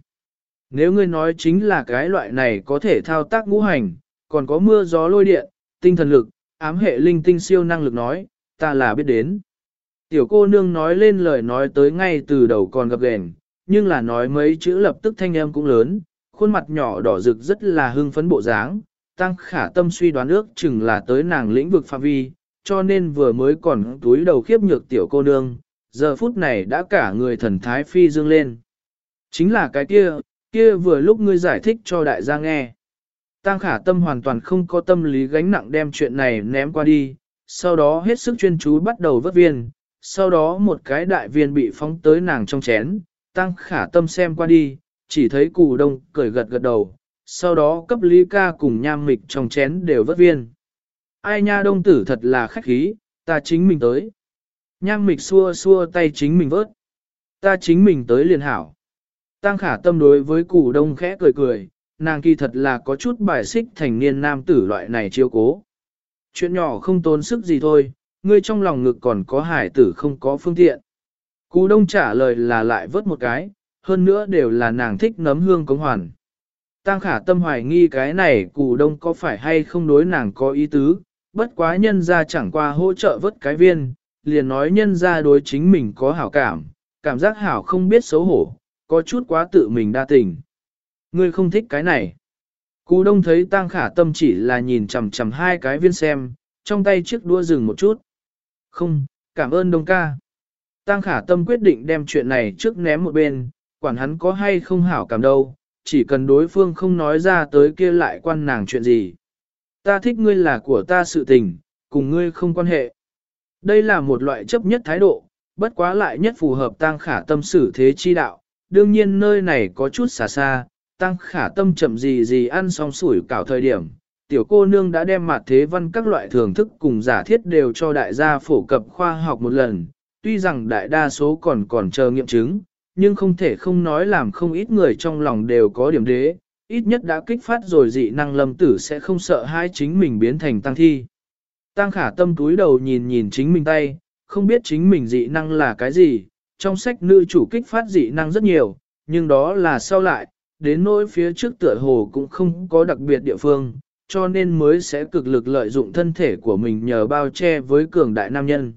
Nếu ngươi nói chính là cái loại này có thể thao tác ngũ hành, còn có mưa gió lôi điện, tinh thần lực, ám hệ linh tinh siêu năng lực nói, ta là biết đến. Tiểu cô nương nói lên lời nói tới ngay từ đầu còn gặp gền, nhưng là nói mấy chữ lập tức thanh em cũng lớn, khuôn mặt nhỏ đỏ rực rất là hưng phấn bộ dáng, tăng khả tâm suy đoán ước chừng là tới nàng lĩnh vực phạm vi, cho nên vừa mới còn túi đầu khiếp nhược tiểu cô nương, giờ phút này đã cả người thần thái phi dương lên. Chính là cái kia, kia vừa lúc ngươi giải thích cho đại gia nghe. Tăng khả tâm hoàn toàn không có tâm lý gánh nặng đem chuyện này ném qua đi, sau đó hết sức chuyên chú bắt đầu vớt viên, sau đó một cái đại viên bị phóng tới nàng trong chén, tăng khả tâm xem qua đi, chỉ thấy cù đông cười gật gật đầu, sau đó cấp lý ca cùng nham mịch trong chén đều vớt viên. Ai nha đông tử thật là khách khí, ta chính mình tới. Nham mịch xua xua tay chính mình vớt. Ta chính mình tới liền hảo. Tăng khả tâm đối với củ đông khẽ cười cười, nàng kỳ thật là có chút bài xích thành niên nam tử loại này chiêu cố. Chuyện nhỏ không tốn sức gì thôi, ngươi trong lòng ngực còn có hải tử không có phương tiện. Cú đông trả lời là lại vớt một cái, hơn nữa đều là nàng thích nấm hương cống hoàn. Tăng khả tâm hoài nghi cái này cù đông có phải hay không đối nàng có ý tứ, bất quá nhân ra chẳng qua hỗ trợ vớt cái viên, liền nói nhân ra đối chính mình có hảo cảm, cảm giác hảo không biết xấu hổ, có chút quá tự mình đa tình. Ngươi không thích cái này. Cú đông thấy tăng khả tâm chỉ là nhìn chằm chằm hai cái viên xem, trong tay chiếc đua dừng một chút. Không, cảm ơn đông ca. Tăng khả tâm quyết định đem chuyện này trước ném một bên, quản hắn có hay không hảo cảm đâu, chỉ cần đối phương không nói ra tới kia lại quan nàng chuyện gì. Ta thích ngươi là của ta sự tình, cùng ngươi không quan hệ. Đây là một loại chấp nhất thái độ, bất quá lại nhất phù hợp tăng khả tâm xử thế chi đạo. Đương nhiên nơi này có chút xa xa, tăng khả tâm chậm gì gì ăn xong sủi cảo thời điểm. Tiểu cô nương đã đem mặt thế văn các loại thưởng thức cùng giả thiết đều cho đại gia phổ cập khoa học một lần. Tuy rằng đại đa số còn còn chờ nghiệm chứng, nhưng không thể không nói làm không ít người trong lòng đều có điểm đế, ít nhất đã kích phát rồi dị năng lâm tử sẽ không sợ hai chính mình biến thành tăng thi. Tăng khả tâm túi đầu nhìn nhìn chính mình tay, không biết chính mình dị năng là cái gì, trong sách nữ chủ kích phát dị năng rất nhiều, nhưng đó là sau lại, đến nỗi phía trước tựa hồ cũng không có đặc biệt địa phương, cho nên mới sẽ cực lực lợi dụng thân thể của mình nhờ bao che với cường đại nam nhân.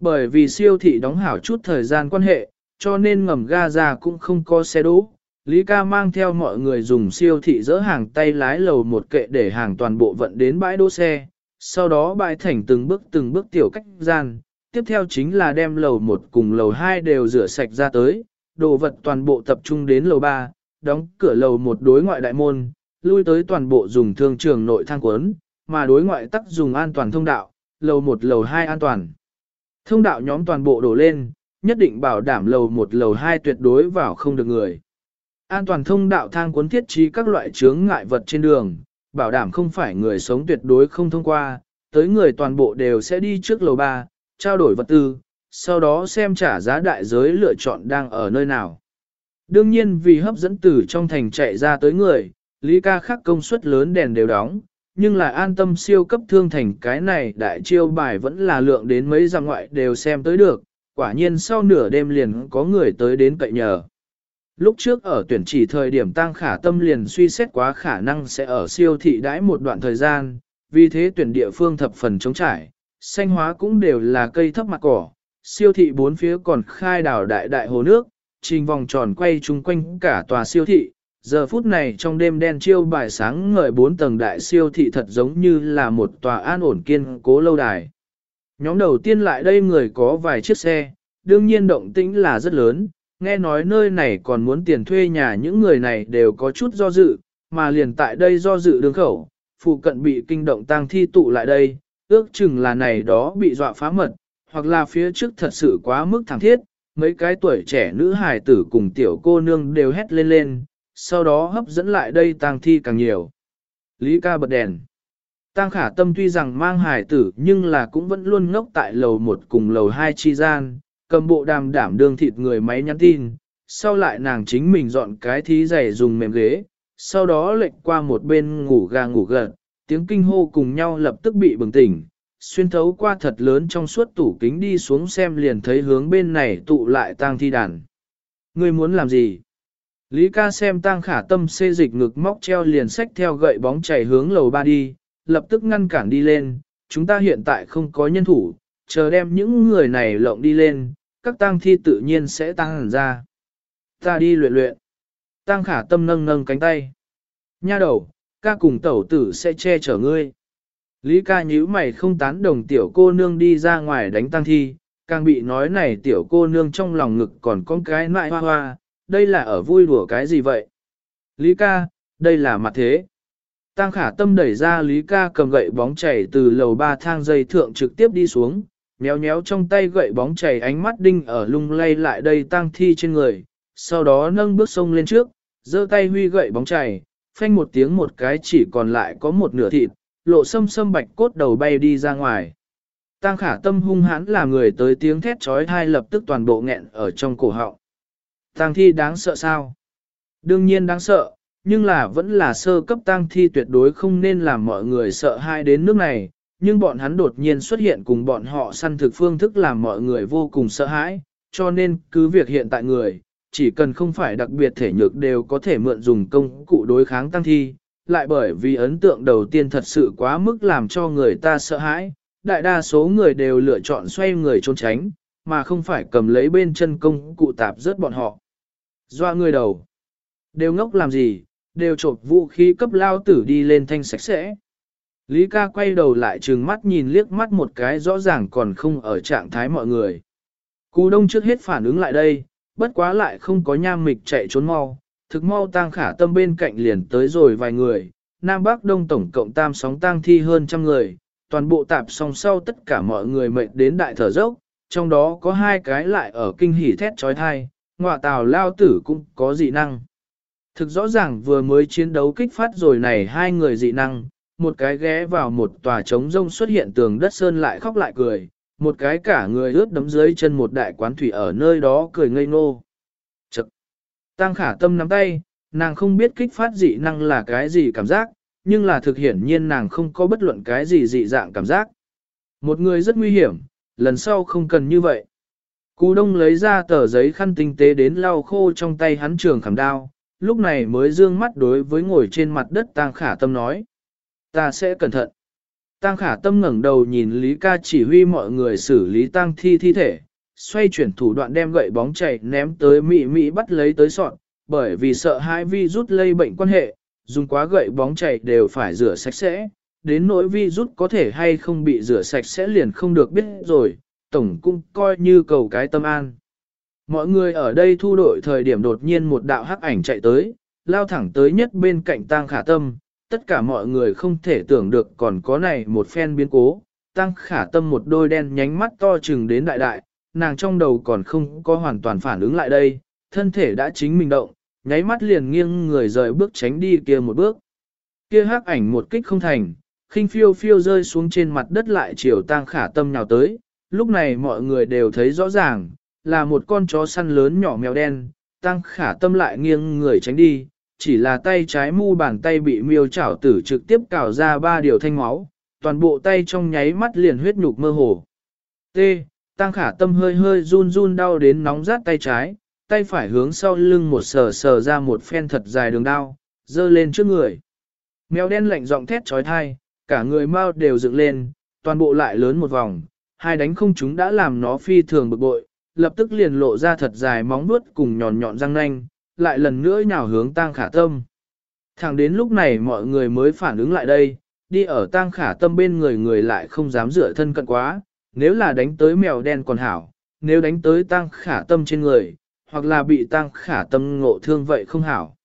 Bởi vì siêu thị đóng hảo chút thời gian quan hệ, cho nên ngầm ga ra cũng không có xe đỗ, Lý ca mang theo mọi người dùng siêu thị dỡ hàng tay lái lầu một kệ để hàng toàn bộ vận đến bãi đỗ xe, sau đó bãi thành từng bước từng bước tiểu cách gian, tiếp theo chính là đem lầu một cùng lầu hai đều rửa sạch ra tới, đồ vật toàn bộ tập trung đến lầu ba, đóng cửa lầu một đối ngoại đại môn, lui tới toàn bộ dùng thương trường nội thang quấn, mà đối ngoại tắc dùng an toàn thông đạo, lầu một lầu hai an toàn. Thông đạo nhóm toàn bộ đổ lên, nhất định bảo đảm lầu một lầu hai tuyệt đối vào không được người. An toàn thông đạo thang cuốn thiết trí các loại chướng ngại vật trên đường, bảo đảm không phải người sống tuyệt đối không thông qua, tới người toàn bộ đều sẽ đi trước lầu ba, trao đổi vật tư, sau đó xem trả giá đại giới lựa chọn đang ở nơi nào. Đương nhiên vì hấp dẫn từ trong thành chạy ra tới người, Lý ca khắc công suất lớn đèn đều đóng, nhưng lại an tâm siêu cấp thương thành cái này đại chiêu bài vẫn là lượng đến mấy ra ngoại đều xem tới được, quả nhiên sau nửa đêm liền có người tới đến cậy nhờ. Lúc trước ở tuyển chỉ thời điểm tăng khả tâm liền suy xét quá khả năng sẽ ở siêu thị đãi một đoạn thời gian, vì thế tuyển địa phương thập phần chống trải, xanh hóa cũng đều là cây thấp mặt cỏ, siêu thị bốn phía còn khai đảo đại đại hồ nước, trình vòng tròn quay chung quanh cả tòa siêu thị. Giờ phút này trong đêm đen chiêu bài sáng ngời bốn tầng đại siêu thị thật giống như là một tòa an ổn kiên cố lâu đài. Nhóm đầu tiên lại đây người có vài chiếc xe, đương nhiên động tĩnh là rất lớn, nghe nói nơi này còn muốn tiền thuê nhà những người này đều có chút do dự, mà liền tại đây do dự đường khẩu, phụ cận bị kinh động tăng thi tụ lại đây, ước chừng là này đó bị dọa phá mật, hoặc là phía trước thật sự quá mức thẳng thiết, mấy cái tuổi trẻ nữ hài tử cùng tiểu cô nương đều hét lên lên, sau đó hấp dẫn lại đây tang thi càng nhiều. Lý ca bật đèn. Tang khả tâm tuy rằng mang hài tử nhưng là cũng vẫn luôn ngốc tại lầu một cùng lầu hai chi gian, cầm bộ đàm đảm đương thịt người máy nhắn tin, sau lại nàng chính mình dọn cái thí giày dùng mềm ghế, sau đó lệnh qua một bên ngủ gà ngủ gật, tiếng kinh hô cùng nhau lập tức bị bừng tỉnh, xuyên thấu qua thật lớn trong suốt tủ kính đi xuống xem liền thấy hướng bên này tụ lại tang thi đàn. Ngươi muốn làm gì? Lý ca xem tang khả tâm xê dịch ngực móc treo liền sách theo gậy bóng chảy hướng lầu ba đi, lập tức ngăn cản đi lên, chúng ta hiện tại không có nhân thủ, chờ đem những người này lộng đi lên, các tang thi tự nhiên sẽ tăng hẳn ra. Ta đi luyện luyện. Tang khả tâm nâng nâng cánh tay. Nha đầu, ca cùng tẩu tử sẽ che chở ngươi. Lý ca nhíu mày không tán đồng tiểu cô nương đi ra ngoài đánh tăng thi, càng bị nói này tiểu cô nương trong lòng ngực còn có cái nại hoa hoa, đây là ở vui đùa cái gì vậy? Lý ca, đây là mặt thế. Tăng khả tâm đẩy ra Lý ca cầm gậy bóng chảy từ lầu ba thang dây thượng trực tiếp đi xuống, nhéo nhéo trong tay gậy bóng chảy ánh mắt đinh ở lung lay lại đây tang thi trên người, sau đó nâng bước sông lên trước, giơ tay huy gậy bóng chảy, phanh một tiếng một cái chỉ còn lại có một nửa thịt, lộ sâm sâm bạch cốt đầu bay đi ra ngoài. tang khả tâm hung hãn là người tới tiếng thét trói thai lập tức toàn bộ nghẹn ở trong cổ họng. tang thi đáng sợ sao? Đương nhiên đáng sợ, nhưng là vẫn là sơ cấp tang thi tuyệt đối không nên làm mọi người sợ hai đến nước này, nhưng bọn hắn đột nhiên xuất hiện cùng bọn họ săn thực phương thức làm mọi người vô cùng sợ hãi, cho nên cứ việc hiện tại người, chỉ cần không phải đặc biệt thể nhược đều có thể mượn dùng công cụ đối kháng tăng thi, lại bởi vì ấn tượng đầu tiên thật sự quá mức làm cho người ta sợ hãi, đại đa số người đều lựa chọn xoay người trốn tránh, mà không phải cầm lấy bên chân công cụ tạp rớt bọn họ. Doa người đầu, đều ngốc làm gì, đều trộm vũ khí cấp lao tử đi lên thanh sạch sẽ. Lý ca quay đầu lại trừng mắt nhìn liếc mắt một cái rõ ràng còn không ở trạng thái mọi người. Cú đông trước hết phản ứng lại đây, bất quá lại không có nham mịch chạy trốn mau, thực mau tang khả tâm bên cạnh liền tới rồi vài người, Nam Bắc Đông tổng cộng tam sóng tang thi hơn trăm người, toàn bộ tạp song sau tất cả mọi người mệt đến đại thở dốc, trong đó có hai cái lại ở kinh hỉ thét trói thai, ngọa tào lao tử cũng có dị năng. Thực rõ ràng vừa mới chiến đấu kích phát rồi này hai người dị năng, một cái ghé vào một tòa trống rông xuất hiện tường đất sơn lại khóc lại cười, một cái cả người ướt đấm dưới chân một đại quán thủy ở nơi đó cười ngây ngô. Tăng khả tâm nắm tay, nàng không biết kích phát dị năng là cái gì cảm giác, nhưng là thực hiển nhiên nàng không có bất luận cái gì dị dạng cảm giác. Một người rất nguy hiểm, lần sau không cần như vậy. Cú đông lấy ra tờ giấy khăn tinh tế đến lau khô trong tay hắn trường khảm đao, lúc này mới dương mắt đối với ngồi trên mặt đất tang khả tâm nói. Ta sẽ cẩn thận. Tang khả tâm ngẩng đầu nhìn Lý ca chỉ huy mọi người xử lý tang thi thi thể, xoay chuyển thủ đoạn đem gậy bóng chảy ném tới Mỹ Mỹ bắt lấy tới sọn, bởi vì sợ hai vi rút lây bệnh quan hệ, dùng quá gậy bóng chảy đều phải rửa sạch sẽ, đến nỗi vi rút có thể hay không bị rửa sạch sẽ liền không được biết rồi, tổng cũng coi như cầu cái tâm an. Mọi người ở đây thu đội thời điểm đột nhiên một đạo hắc ảnh chạy tới, lao thẳng tới nhất bên cạnh tang khả tâm, tất cả mọi người không thể tưởng được còn có này một phen biến cố, tăng khả tâm một đôi đen nhánh mắt to chừng đến đại đại, nàng trong đầu còn không có hoàn toàn phản ứng lại đây, thân thể đã chính mình động, nháy mắt liền nghiêng người rời bước tránh đi kia một bước. Kia hắc ảnh một kích không thành, khinh phiêu phiêu rơi xuống trên mặt đất lại chiều tăng khả tâm nhào tới, lúc này mọi người đều thấy rõ ràng, là một con chó săn lớn nhỏ mèo đen, tăng khả tâm lại nghiêng người tránh đi, chỉ là tay trái mu bàn tay bị miêu chảo tử trực tiếp cào ra ba điều thanh máu, toàn bộ tay trong nháy mắt liền huyết nhục mơ hồ. T. Tăng khả tâm hơi hơi run run đau đến nóng rát tay trái, tay phải hướng sau lưng một sờ sờ ra một phen thật dài đường đao, dơ lên trước người. Mèo đen lạnh giọng thét trói thai, cả người mau đều dựng lên, toàn bộ lại lớn một vòng, hai đánh không chúng đã làm nó phi thường bực bội, lập tức liền lộ ra thật dài móng vuốt cùng nhọn nhọn răng nanh, lại lần nữa nhào hướng tang khả tâm. Thẳng đến lúc này mọi người mới phản ứng lại đây, đi ở tang khả tâm bên người người lại không dám rửa thân cận quá, nếu là đánh tới mèo đen còn hảo, nếu đánh tới tang khả tâm trên người, hoặc là bị tang khả tâm ngộ thương vậy không hảo.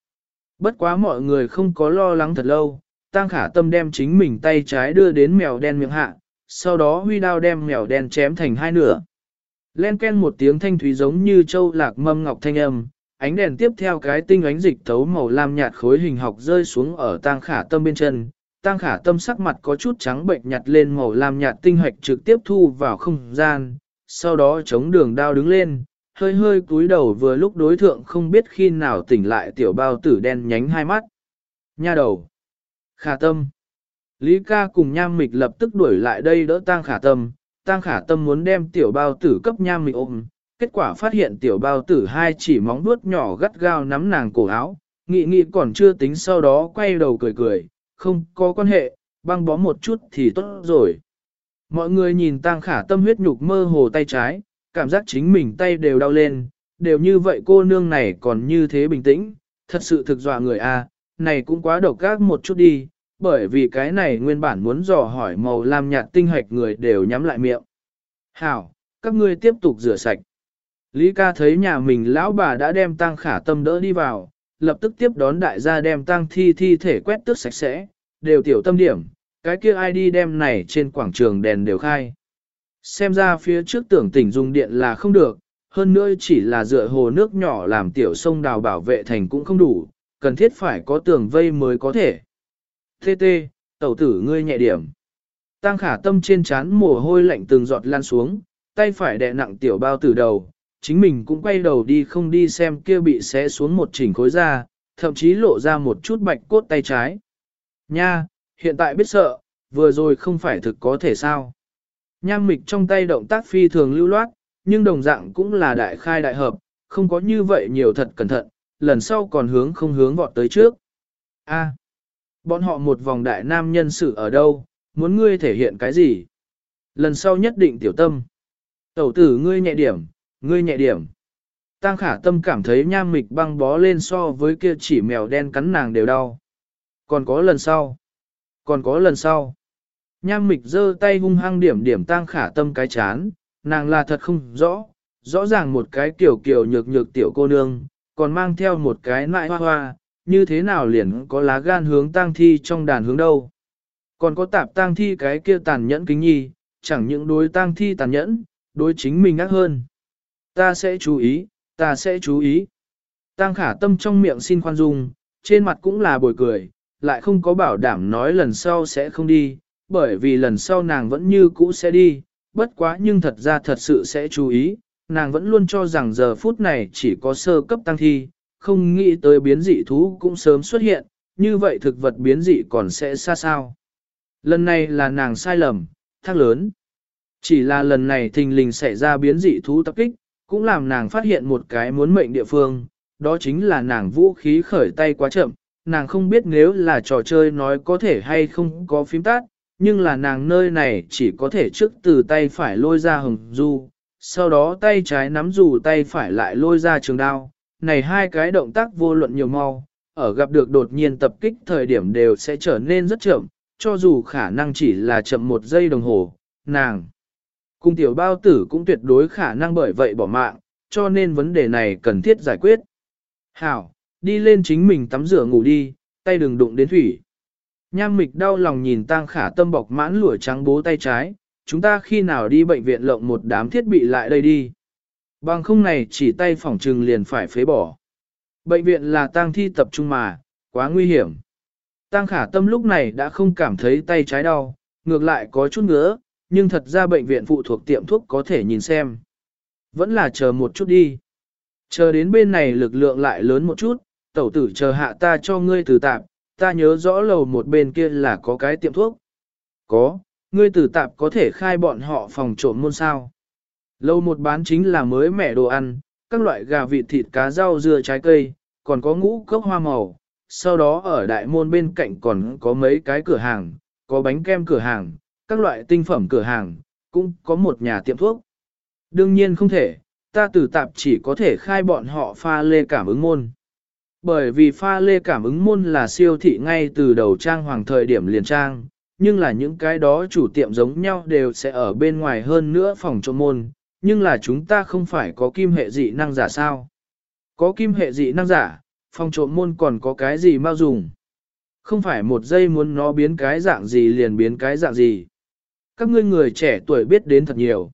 Bất quá mọi người không có lo lắng thật lâu, tang khả tâm đem chính mình tay trái đưa đến mèo đen miệng hạ, sau đó huy đao đem mèo đen chém thành hai nửa. Len ken một tiếng thanh thúy giống như châu lạc mâm ngọc thanh âm, ánh đèn tiếp theo cái tinh ánh dịch thấu màu lam nhạt khối hình học rơi xuống ở tang khả tâm bên chân. Tang khả tâm sắc mặt có chút trắng bệnh nhạt lên màu lam nhạt tinh hoạch trực tiếp thu vào không gian, sau đó chống đường đao đứng lên, hơi hơi cúi đầu vừa lúc đối thượng không biết khi nào tỉnh lại tiểu bao tử đen nhánh hai mắt. Nha đầu. Khả tâm. Lý ca cùng nham mịch lập tức đuổi lại đây đỡ tang khả tâm, tang khả tâm muốn đem tiểu bao tử cấp nham mịch ôm, kết quả phát hiện tiểu bao tử hai chỉ móng vuốt nhỏ gắt gao nắm nàng cổ áo, nghị nghị còn chưa tính sau đó quay đầu cười cười, không có quan hệ, băng bó một chút thì tốt rồi. Mọi người nhìn tang khả tâm huyết nhục mơ hồ tay trái, cảm giác chính mình tay đều đau lên, đều như vậy cô nương này còn như thế bình tĩnh, thật sự thực dọa người a, này cũng quá độc gác một chút đi, bởi vì cái này nguyên bản muốn dò hỏi màu lam nhạt tinh hạch người đều nhắm lại miệng. Hảo, các ngươi tiếp tục rửa sạch. Lý ca thấy nhà mình lão bà đã đem tang khả tâm đỡ đi vào, lập tức tiếp đón đại gia đem tang thi thi thể quét tước sạch sẽ, đều tiểu tâm điểm, cái kia ai đi đem này trên quảng trường đèn đều khai. Xem ra phía trước tưởng tỉnh dùng điện là không được, hơn nữa chỉ là dựa hồ nước nhỏ làm tiểu sông đào bảo vệ thành cũng không đủ, cần thiết phải có tường vây mới có thể. Tê tê, tẩu tử ngươi nhẹ điểm. Tăng khả tâm trên chán mồ hôi lạnh từng giọt lan xuống, tay phải đè nặng tiểu bao tử đầu, chính mình cũng quay đầu đi không đi xem kia bị xé xuống một chỉnh khối da, thậm chí lộ ra một chút bạch cốt tay trái. Nha, hiện tại biết sợ, vừa rồi không phải thực có thể sao. Nham mịch trong tay động tác phi thường lưu loát, nhưng đồng dạng cũng là đại khai đại hợp, không có như vậy nhiều thật cẩn thận, lần sau còn hướng không hướng vọt tới trước. A, bọn họ một vòng đại nam nhân sự ở đâu, muốn ngươi thể hiện cái gì? Lần sau nhất định tiểu tâm. Tẩu tử ngươi nhẹ điểm, ngươi nhẹ điểm. Tăng khả tâm cảm thấy nham mịch băng bó lên so với kia chỉ mèo đen cắn nàng đều đau. Còn có lần sau. Còn có lần sau. Nham mịch giơ tay hung hăng điểm điểm tăng khả tâm cái chán, nàng là thật không rõ, rõ ràng một cái kiểu kiểu nhược nhược tiểu cô nương, còn mang theo một cái nại hoa hoa, như thế nào liền có lá gan hướng tang thi trong đàn hướng đâu. Còn có tạp tang thi cái kia tàn nhẫn kính nhi, chẳng những đối tang thi tàn nhẫn, đối chính mình ác hơn. Ta sẽ chú ý, ta sẽ chú ý. Tang khả tâm trong miệng xin khoan dung, trên mặt cũng là bồi cười, lại không có bảo đảm nói lần sau sẽ không đi, bởi vì lần sau nàng vẫn như cũ sẽ đi, bất quá nhưng thật ra thật sự sẽ chú ý, nàng vẫn luôn cho rằng giờ phút này chỉ có sơ cấp tăng thi, không nghĩ tới biến dị thú cũng sớm xuất hiện, như vậy thực vật biến dị còn sẽ xa sao. Lần này là nàng sai lầm, thác lớn. Chỉ là lần này thình lình xảy ra biến dị thú tập kích, cũng làm nàng phát hiện một cái muốn mệnh địa phương, đó chính là nàng vũ khí khởi tay quá chậm, nàng không biết nếu là trò chơi nói có thể hay không có phím tát, nhưng là nàng nơi này chỉ có thể trước từ tay phải lôi ra hồng du, sau đó tay trái nắm dù tay phải lại lôi ra trường đao, này hai cái động tác vô luận nhiều mau, ở gặp được đột nhiên tập kích thời điểm đều sẽ trở nên rất chậm, cho dù khả năng chỉ là chậm một giây đồng hồ, nàng. Cung tiểu bao tử cũng tuyệt đối khả năng bởi vậy bỏ mạng, cho nên vấn đề này cần thiết giải quyết. Hảo, đi lên chính mình tắm rửa ngủ đi, tay đừng đụng đến thủy. Nham mịch đau lòng nhìn tang khả tâm bọc mãn lụa trắng bố tay trái, chúng ta khi nào đi bệnh viện lộng một đám thiết bị lại đây đi. Bằng không này chỉ tay phỏng trừng liền phải phế bỏ. Bệnh viện là tang thi tập trung mà, quá nguy hiểm. Tang khả tâm lúc này đã không cảm thấy tay trái đau, ngược lại có chút nữa, nhưng thật ra bệnh viện phụ thuộc tiệm thuốc có thể nhìn xem. Vẫn là chờ một chút đi. Chờ đến bên này lực lượng lại lớn một chút, tẩu tử chờ hạ ta cho ngươi từ tạp, ta nhớ rõ lầu một bên kia là có cái tiệm thuốc. Có, ngươi từ tạp có thể khai bọn họ phòng trộm môn sao. Lầu một bán chính là mới mẻ đồ ăn, các loại gà vịt thịt cá rau dưa trái cây, còn có ngũ cốc hoa màu. Sau đó ở đại môn bên cạnh còn có mấy cái cửa hàng, có bánh kem cửa hàng, các loại tinh phẩm cửa hàng, cũng có một nhà tiệm thuốc. Đương nhiên không thể, ta từ tạp chỉ có thể khai bọn họ pha lê cảm ứng môn. Bởi vì pha lê cảm ứng môn là siêu thị ngay từ đầu trang hoàng thời điểm liền trang, nhưng là những cái đó chủ tiệm giống nhau đều sẽ ở bên ngoài hơn nữa phòng trộm môn, nhưng là chúng ta không phải có kim hệ dị năng giả sao. Có kim hệ dị năng giả, phòng trộm môn còn có cái gì mau dùng. Không phải một giây muốn nó biến cái dạng gì liền biến cái dạng gì. Các ngươi người trẻ tuổi biết đến thật nhiều.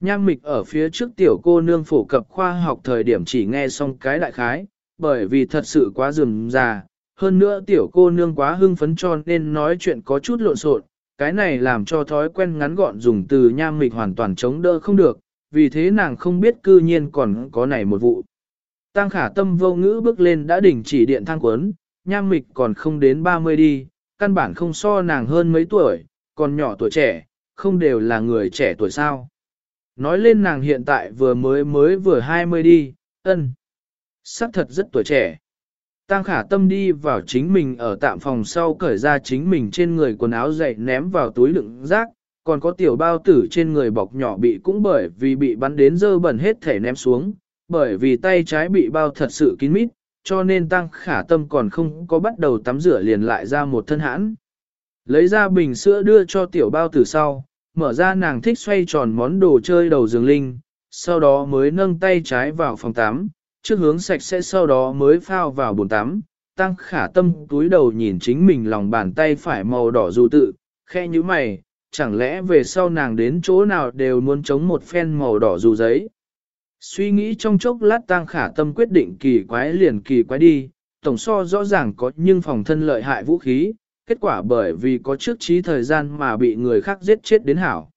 Nham mịch ở phía trước tiểu cô nương phổ cập khoa học thời điểm chỉ nghe xong cái đại khái, bởi vì thật sự quá rườm rà. Hơn nữa tiểu cô nương quá hưng phấn cho nên nói chuyện có chút lộn xộn, cái này làm cho thói quen ngắn gọn dùng từ nham mịch hoàn toàn chống đỡ không được, vì thế nàng không biết cư nhiên còn có này một vụ. Tăng khả tâm vô ngữ bước lên đã đỉnh chỉ điện thang quấn, nham mịch còn không đến 30 đi, căn bản không so nàng hơn mấy tuổi, còn nhỏ tuổi trẻ, không đều là người trẻ tuổi sao. Nói lên nàng hiện tại vừa mới mới vừa 20 đi, ân. Sắc thật rất tuổi trẻ. Tăng khả tâm đi vào chính mình ở tạm phòng sau cởi ra chính mình trên người quần áo dậy ném vào túi đựng rác, còn có tiểu bao tử trên người bọc nhỏ bị cũng bởi vì bị bắn đến dơ bẩn hết thể ném xuống, bởi vì tay trái bị bao thật sự kín mít, cho nên tăng khả tâm còn không có bắt đầu tắm rửa liền lại ra một thân hãn. Lấy ra bình sữa đưa cho tiểu bao tử sau, mở ra nàng thích xoay tròn món đồ chơi đầu giường linh, sau đó mới nâng tay trái vào phòng tắm, trước hướng sạch sẽ sau đó mới phao vào bồn tắm. Tăng khả tâm túi đầu nhìn chính mình lòng bàn tay phải màu đỏ dù tự, khe như mày, chẳng lẽ về sau nàng đến chỗ nào đều muốn chống một phen màu đỏ dù giấy. Suy nghĩ trong chốc lát tăng khả tâm quyết định kỳ quái liền kỳ quái đi, tổng so rõ ràng có nhưng phòng thân lợi hại vũ khí, kết quả bởi vì có trước trí thời gian mà bị người khác giết chết đến hảo.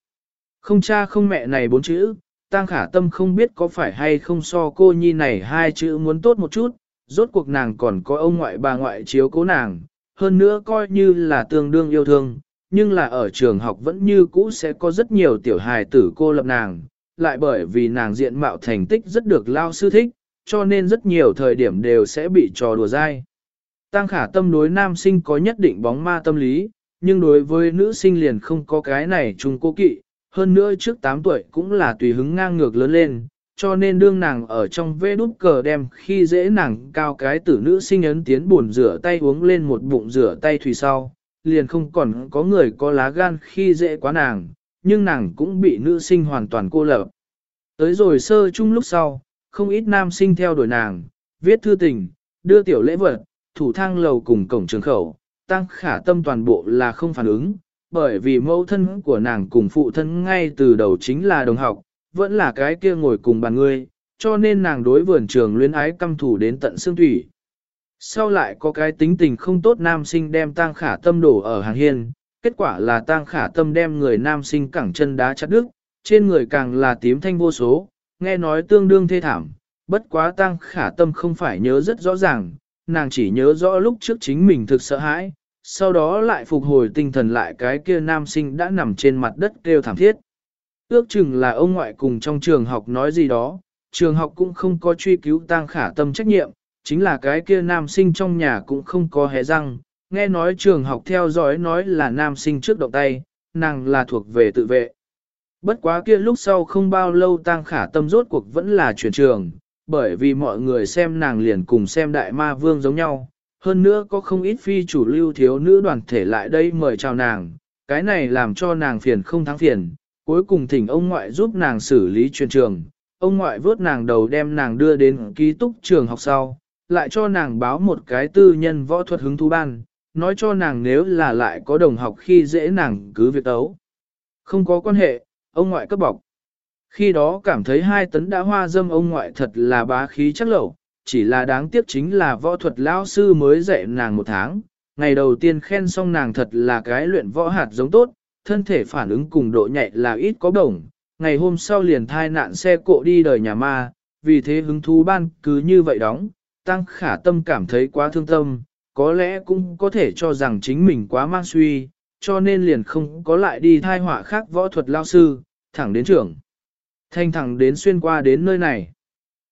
Không cha không mẹ này bốn chữ, Tang khả tâm không biết có phải hay không so cô nhi này hai chữ muốn tốt một chút, rốt cuộc nàng còn có ông ngoại bà ngoại chiếu cố nàng, hơn nữa coi như là tương đương yêu thương, nhưng là ở trường học vẫn như cũ sẽ có rất nhiều tiểu hài tử cô lập nàng, lại bởi vì nàng diện mạo thành tích rất được lao sư thích, cho nên rất nhiều thời điểm đều sẽ bị trò đùa dai. Tăng khả tâm đối nam sinh có nhất định bóng ma tâm lý, nhưng đối với nữ sinh liền không có cái này chung cố kỵ, hơn nữa trước 8 tuổi cũng là tùy hứng ngang ngược lớn lên, cho nên đương nàng ở trong vê đút cờ đem khi dễ nàng cao cái tử nữ sinh ấn tiến buồn rửa tay uống lên một bụng rửa tay thủy sau, liền không còn có người có lá gan khi dễ quá nàng, nhưng nàng cũng bị nữ sinh hoàn toàn cô lập. Tới rồi sơ chung lúc sau, không ít nam sinh theo đuổi nàng, viết thư tình, đưa tiểu lễ vật, thủ thang lầu cùng cổng trường khẩu, tăng khả tâm toàn bộ là không phản ứng, bởi vì mẫu thân của nàng cùng phụ thân ngay từ đầu chính là đồng học, vẫn là cái kia ngồi cùng bàn ngươi, cho nên nàng đối vườn trường luyến ái căm thủ đến tận xương thủy. Sau lại có cái tính tình không tốt nam sinh đem tang khả tâm đổ ở hàng hiên, kết quả là tang khả tâm đem người nam sinh cẳng chân đá chặt đứt, trên người càng là tím thanh vô số, nghe nói tương đương thê thảm, bất quá tang khả tâm không phải nhớ rất rõ ràng, nàng chỉ nhớ rõ lúc trước chính mình thực sợ hãi, sau đó lại phục hồi tinh thần lại cái kia nam sinh đã nằm trên mặt đất kêu thảm thiết. Ước chừng là ông ngoại cùng trong trường học nói gì đó, trường học cũng không có truy cứu tang khả tâm trách nhiệm, chính là cái kia nam sinh trong nhà cũng không có hé răng, nghe nói trường học theo dõi nói là nam sinh trước động tay, nàng là thuộc về tự vệ. Bất quá kia lúc sau không bao lâu tang khả tâm rốt cuộc vẫn là chuyển trường, bởi vì mọi người xem nàng liền cùng xem đại ma vương giống nhau. Hơn nữa có không ít phi chủ lưu thiếu nữ đoàn thể lại đây mời chào nàng, cái này làm cho nàng phiền không thắng phiền, cuối cùng thỉnh ông ngoại giúp nàng xử lý truyền trường. Ông ngoại vớt nàng đầu đem nàng đưa đến ký túc trường học sau, lại cho nàng báo một cái tư nhân võ thuật hứng thú ban, nói cho nàng nếu là lại có đồng học khi dễ nàng cứ việc ấu. Không có quan hệ, ông ngoại cấp bọc. Khi đó cảm thấy hai tấn đã hoa dâm ông ngoại thật là bá khí chắc lẩu, chỉ là đáng tiếc chính là võ thuật lão sư mới dạy nàng một tháng. Ngày đầu tiên khen xong nàng thật là cái luyện võ hạt giống tốt, thân thể phản ứng cùng độ nhạy là ít có đồng. Ngày hôm sau liền thai nạn xe cộ đi đời nhà ma, vì thế hứng thú ban cứ như vậy đóng, tăng khả tâm cảm thấy quá thương tâm, có lẽ cũng có thể cho rằng chính mình quá mang suy, cho nên liền không có lại đi thai họa khác võ thuật lao sư, thẳng đến trưởng. Thanh thẳng đến xuyên qua đến nơi này.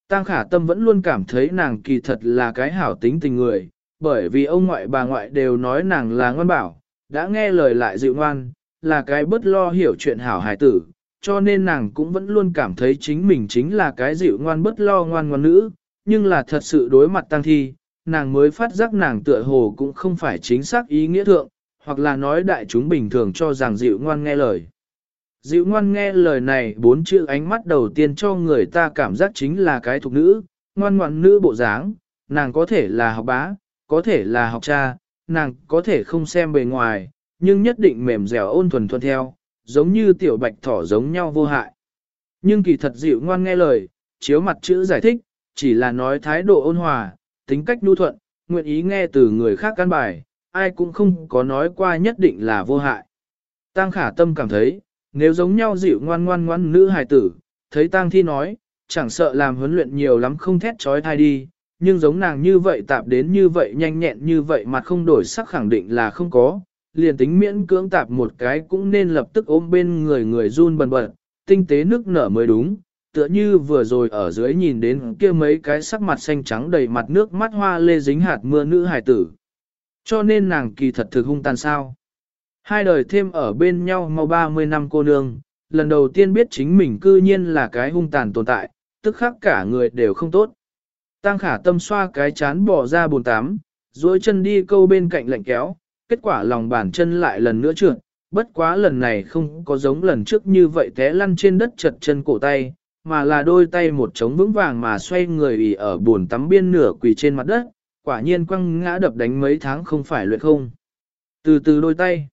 Tăng khả tâm vẫn luôn cảm thấy nàng kỳ thật là cái hảo tính tình người, bởi vì ông ngoại bà ngoại đều nói nàng là ngoan bảo, đã nghe lời lại dịu ngoan, là cái bất lo hiểu chuyện hảo hài tử, cho nên nàng cũng vẫn luôn cảm thấy chính mình chính là cái dịu ngoan bất lo ngoan ngoan nữ, nhưng là thật sự đối mặt tăng thi, nàng mới phát giác nàng tựa hồ cũng không phải chính xác ý nghĩa thượng, hoặc là nói đại chúng bình thường cho rằng dịu ngoan nghe lời. Dịu ngoan nghe lời này bốn chữ ánh mắt đầu tiên cho người ta cảm giác chính là cái thục nữ, ngoan ngoan nữ bộ dáng, nàng có thể là học bá, có thể là học cha, nàng có thể không xem bề ngoài, nhưng nhất định mềm dẻo ôn thuần thuần theo, giống như tiểu bạch thỏ giống nhau vô hại. Nhưng kỳ thật dịu ngoan nghe lời, chiếu mặt chữ giải thích, chỉ là nói thái độ ôn hòa, tính cách nhu thuận, nguyện ý nghe từ người khác căn bài, ai cũng không có nói qua nhất định là vô hại. Tăng khả tâm cảm thấy, nếu giống nhau dịu ngoan ngoan ngoan nữ hài tử, thấy tang thi nói, chẳng sợ làm huấn luyện nhiều lắm không thét trói thai đi, nhưng giống nàng như vậy tạp đến như vậy nhanh nhẹn như vậy mà không đổi sắc khẳng định là không có, liền tính miễn cưỡng tạp một cái cũng nên lập tức ôm bên người người run bần bật, tinh tế nước nở mới đúng, tựa như vừa rồi ở dưới nhìn đến kia mấy cái sắc mặt xanh trắng đầy mặt nước mắt hoa lê dính hạt mưa nữ hài tử. Cho nên nàng kỳ thật thực hung tàn sao. Hai đời thêm ở bên nhau mau 30 năm cô nương, lần đầu tiên biết chính mình cư nhiên là cái hung tàn tồn tại, tức khắc cả người đều không tốt. Tăng khả tâm xoa cái chán bỏ ra bồn tám, duỗi chân đi câu bên cạnh lạnh kéo, kết quả lòng bàn chân lại lần nữa trượt, bất quá lần này không có giống lần trước như vậy té lăn trên đất chật chân cổ tay, mà là đôi tay một trống vững vàng mà xoay người ỉ ở bồn tắm biên nửa quỳ trên mặt đất, quả nhiên quăng ngã đập đánh mấy tháng không phải luyện không. Từ từ đôi tay,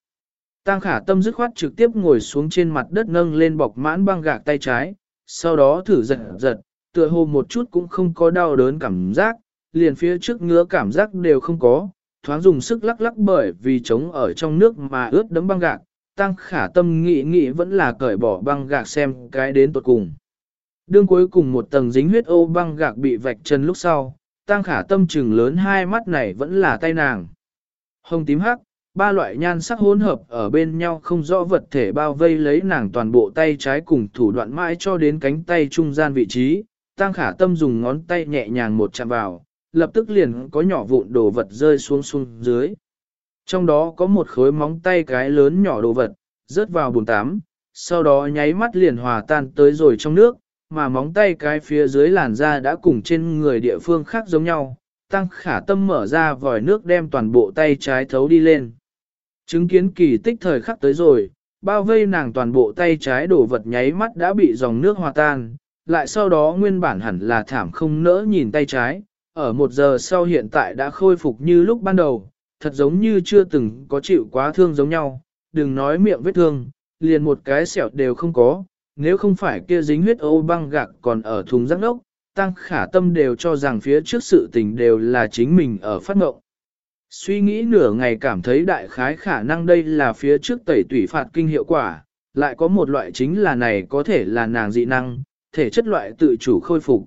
Tăng khả tâm dứt khoát trực tiếp ngồi xuống trên mặt đất nâng lên bọc mãn băng gạc tay trái, sau đó thử giật giật, tựa hồ một chút cũng không có đau đớn cảm giác, liền phía trước ngứa cảm giác đều không có, thoáng dùng sức lắc lắc bởi vì trống ở trong nước mà ướt đấm băng gạc, tăng khả tâm nghĩ nghĩ vẫn là cởi bỏ băng gạc xem cái đến tuột cùng. Đương cuối cùng một tầng dính huyết ô băng gạc bị vạch chân lúc sau, tăng khả tâm chừng lớn hai mắt này vẫn là tay nàng. Hồng tím hắc, ba loại nhan sắc hỗn hợp ở bên nhau không rõ vật thể bao vây lấy nàng toàn bộ tay trái cùng thủ đoạn mãi cho đến cánh tay trung gian vị trí. Tăng khả tâm dùng ngón tay nhẹ nhàng một chạm vào, lập tức liền có nhỏ vụn đồ vật rơi xuống xuống dưới. Trong đó có một khối móng tay cái lớn nhỏ đồ vật, rớt vào bùn tắm, sau đó nháy mắt liền hòa tan tới rồi trong nước, mà móng tay cái phía dưới làn da đã cùng trên người địa phương khác giống nhau, tăng khả tâm mở ra vòi nước đem toàn bộ tay trái thấu đi lên. Chứng kiến kỳ tích thời khắc tới rồi, bao vây nàng toàn bộ tay trái đổ vật nháy mắt đã bị dòng nước hòa tan, lại sau đó nguyên bản hẳn là thảm không nỡ nhìn tay trái, ở một giờ sau hiện tại đã khôi phục như lúc ban đầu, thật giống như chưa từng có chịu quá thương giống nhau, đừng nói miệng vết thương, liền một cái sẹo đều không có, nếu không phải kia dính huyết ô băng gạc còn ở thùng rác ốc, tăng khả tâm đều cho rằng phía trước sự tình đều là chính mình ở phát ngộng. Suy nghĩ nửa ngày cảm thấy đại khái khả năng đây là phía trước tẩy tủy phạt kinh hiệu quả, lại có một loại chính là này có thể là nàng dị năng, thể chất loại tự chủ khôi phục.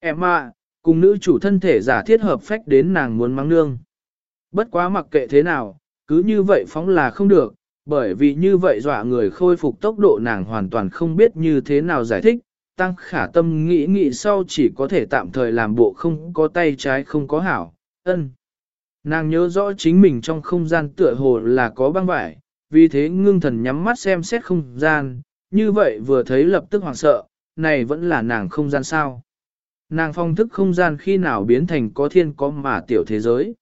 Em à, cùng nữ chủ thân thể giả thiết hợp phách đến nàng muốn mắng nương. Bất quá mặc kệ thế nào, cứ như vậy phóng là không được, bởi vì như vậy dọa người khôi phục tốc độ nàng hoàn toàn không biết như thế nào giải thích, tăng khả tâm nghĩ nghĩ sau chỉ có thể tạm thời làm bộ không có tay trái không có hảo, ân. Nàng nhớ rõ chính mình trong không gian tựa hồ là có băng vải, vì thế ngưng thần nhắm mắt xem xét không gian, như vậy vừa thấy lập tức hoảng sợ, này vẫn là nàng không gian sao. Nàng phong thức không gian khi nào biến thành có thiên có mà tiểu thế giới.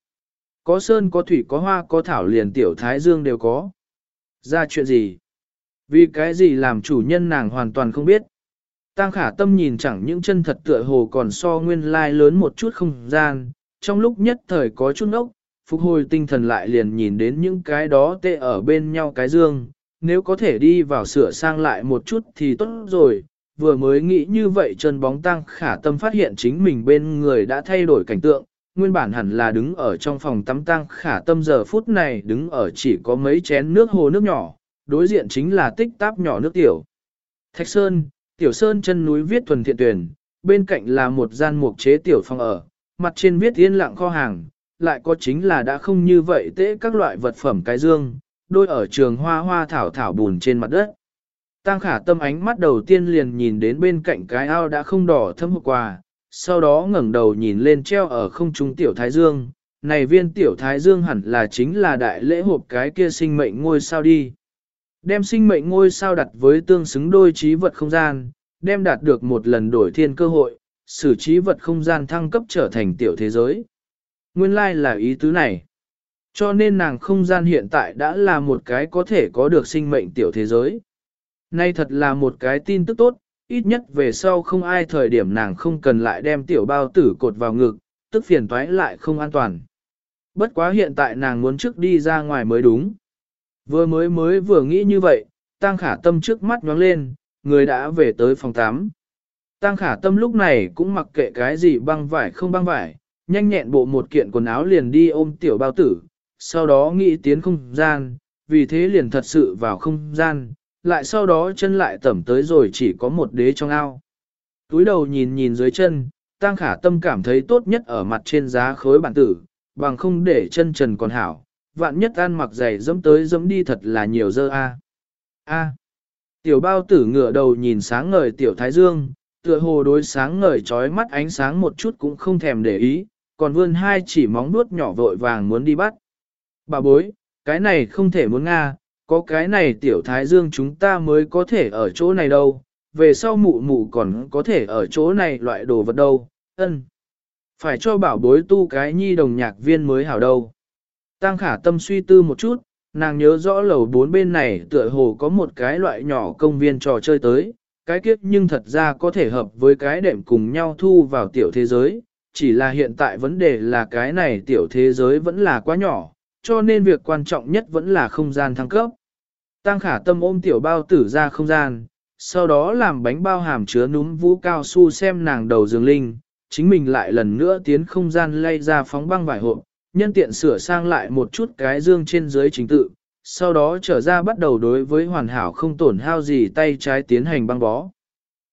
Có sơn có thủy có hoa có thảo liền tiểu thái dương đều có. Ra chuyện gì? Vì cái gì làm chủ nhân nàng hoàn toàn không biết. Tăng khả tâm nhìn chẳng những chân thật tựa hồ còn so nguyên lai lớn một chút không gian, trong lúc nhất thời có chút ốc, phục hồi tinh thần lại liền nhìn đến những cái đó tệ ở bên nhau cái dương, nếu có thể đi vào sửa sang lại một chút thì tốt rồi, vừa mới nghĩ như vậy chân bóng tăng khả tâm phát hiện chính mình bên người đã thay đổi cảnh tượng, nguyên bản hẳn là đứng ở trong phòng tắm tăng khả tâm giờ phút này đứng ở chỉ có mấy chén nước hồ nước nhỏ, đối diện chính là tích táp nhỏ nước tiểu. Thạch Sơn, Tiểu Sơn chân núi viết thuần thiện tuyển, bên cạnh là một gian mục chế tiểu phòng ở, mặt trên viết yên lặng kho hàng, lại có chính là đã không như vậy tế các loại vật phẩm cái dương, đôi ở trường hoa hoa thảo thảo bùn trên mặt đất. Tăng khả tâm ánh mắt đầu tiên liền nhìn đến bên cạnh cái ao đã không đỏ thâm hộp quà, sau đó ngẩng đầu nhìn lên treo ở không trung tiểu thái dương, này viên tiểu thái dương hẳn là chính là đại lễ hộp cái kia sinh mệnh ngôi sao đi. Đem sinh mệnh ngôi sao đặt với tương xứng đôi trí vật không gian, đem đạt được một lần đổi thiên cơ hội, xử trí vật không gian thăng cấp trở thành tiểu thế giới. Nguyên lai like là ý tứ này. Cho nên nàng không gian hiện tại đã là một cái có thể có được sinh mệnh tiểu thế giới. Nay thật là một cái tin tức tốt, ít nhất về sau không ai thời điểm nàng không cần lại đem tiểu bao tử cột vào ngực, tức phiền toái lại không an toàn. Bất quá hiện tại nàng muốn trước đi ra ngoài mới đúng. Vừa mới mới vừa nghĩ như vậy, Tăng Khả Tâm trước mắt nhoáng lên, người đã về tới phòng 8. Tăng Khả Tâm lúc này cũng mặc kệ cái gì băng vải không băng vải, nhanh nhẹn bộ một kiện quần áo liền đi ôm tiểu bao tử, sau đó nghĩ tiến không gian, vì thế liền thật sự vào không gian, lại sau đó chân lại tẩm tới rồi chỉ có một đế trong ao. Túi đầu nhìn nhìn dưới chân, Tăng Khả Tâm cảm thấy tốt nhất ở mặt trên giá khối bản tử, bằng không để chân trần còn hảo, vạn nhất ăn mặc giày dẫm tới dẫm đi thật là nhiều dơ a. A. Tiểu bao tử ngửa đầu nhìn sáng ngời tiểu thái dương, tựa hồ đối sáng ngời trói mắt ánh sáng một chút cũng không thèm để ý, còn vươn hai chỉ móng nuốt nhỏ vội vàng muốn đi bắt. Bà bối, cái này không thể muốn Nga, có cái này tiểu thái dương chúng ta mới có thể ở chỗ này đâu, về sau mụ mụ còn có thể ở chỗ này loại đồ vật đâu, ân. Phải cho bảo bối tu cái nhi đồng nhạc viên mới hảo đâu. Tăng khả tâm suy tư một chút, nàng nhớ rõ lầu bốn bên này tựa hồ có một cái loại nhỏ công viên trò chơi tới, cái kiếp nhưng thật ra có thể hợp với cái đệm cùng nhau thu vào tiểu thế giới, chỉ là hiện tại vấn đề là cái này tiểu thế giới vẫn là quá nhỏ, cho nên việc quan trọng nhất vẫn là không gian thăng cấp. Tăng khả tâm ôm tiểu bao tử ra không gian, sau đó làm bánh bao hàm chứa núm vũ cao su xem nàng đầu dương linh, chính mình lại lần nữa tiến không gian lay ra phóng băng vải hộp, nhân tiện sửa sang lại một chút cái dương trên dưới chính tự, sau đó trở ra bắt đầu đối với hoàn hảo không tổn hao gì tay trái tiến hành băng bó.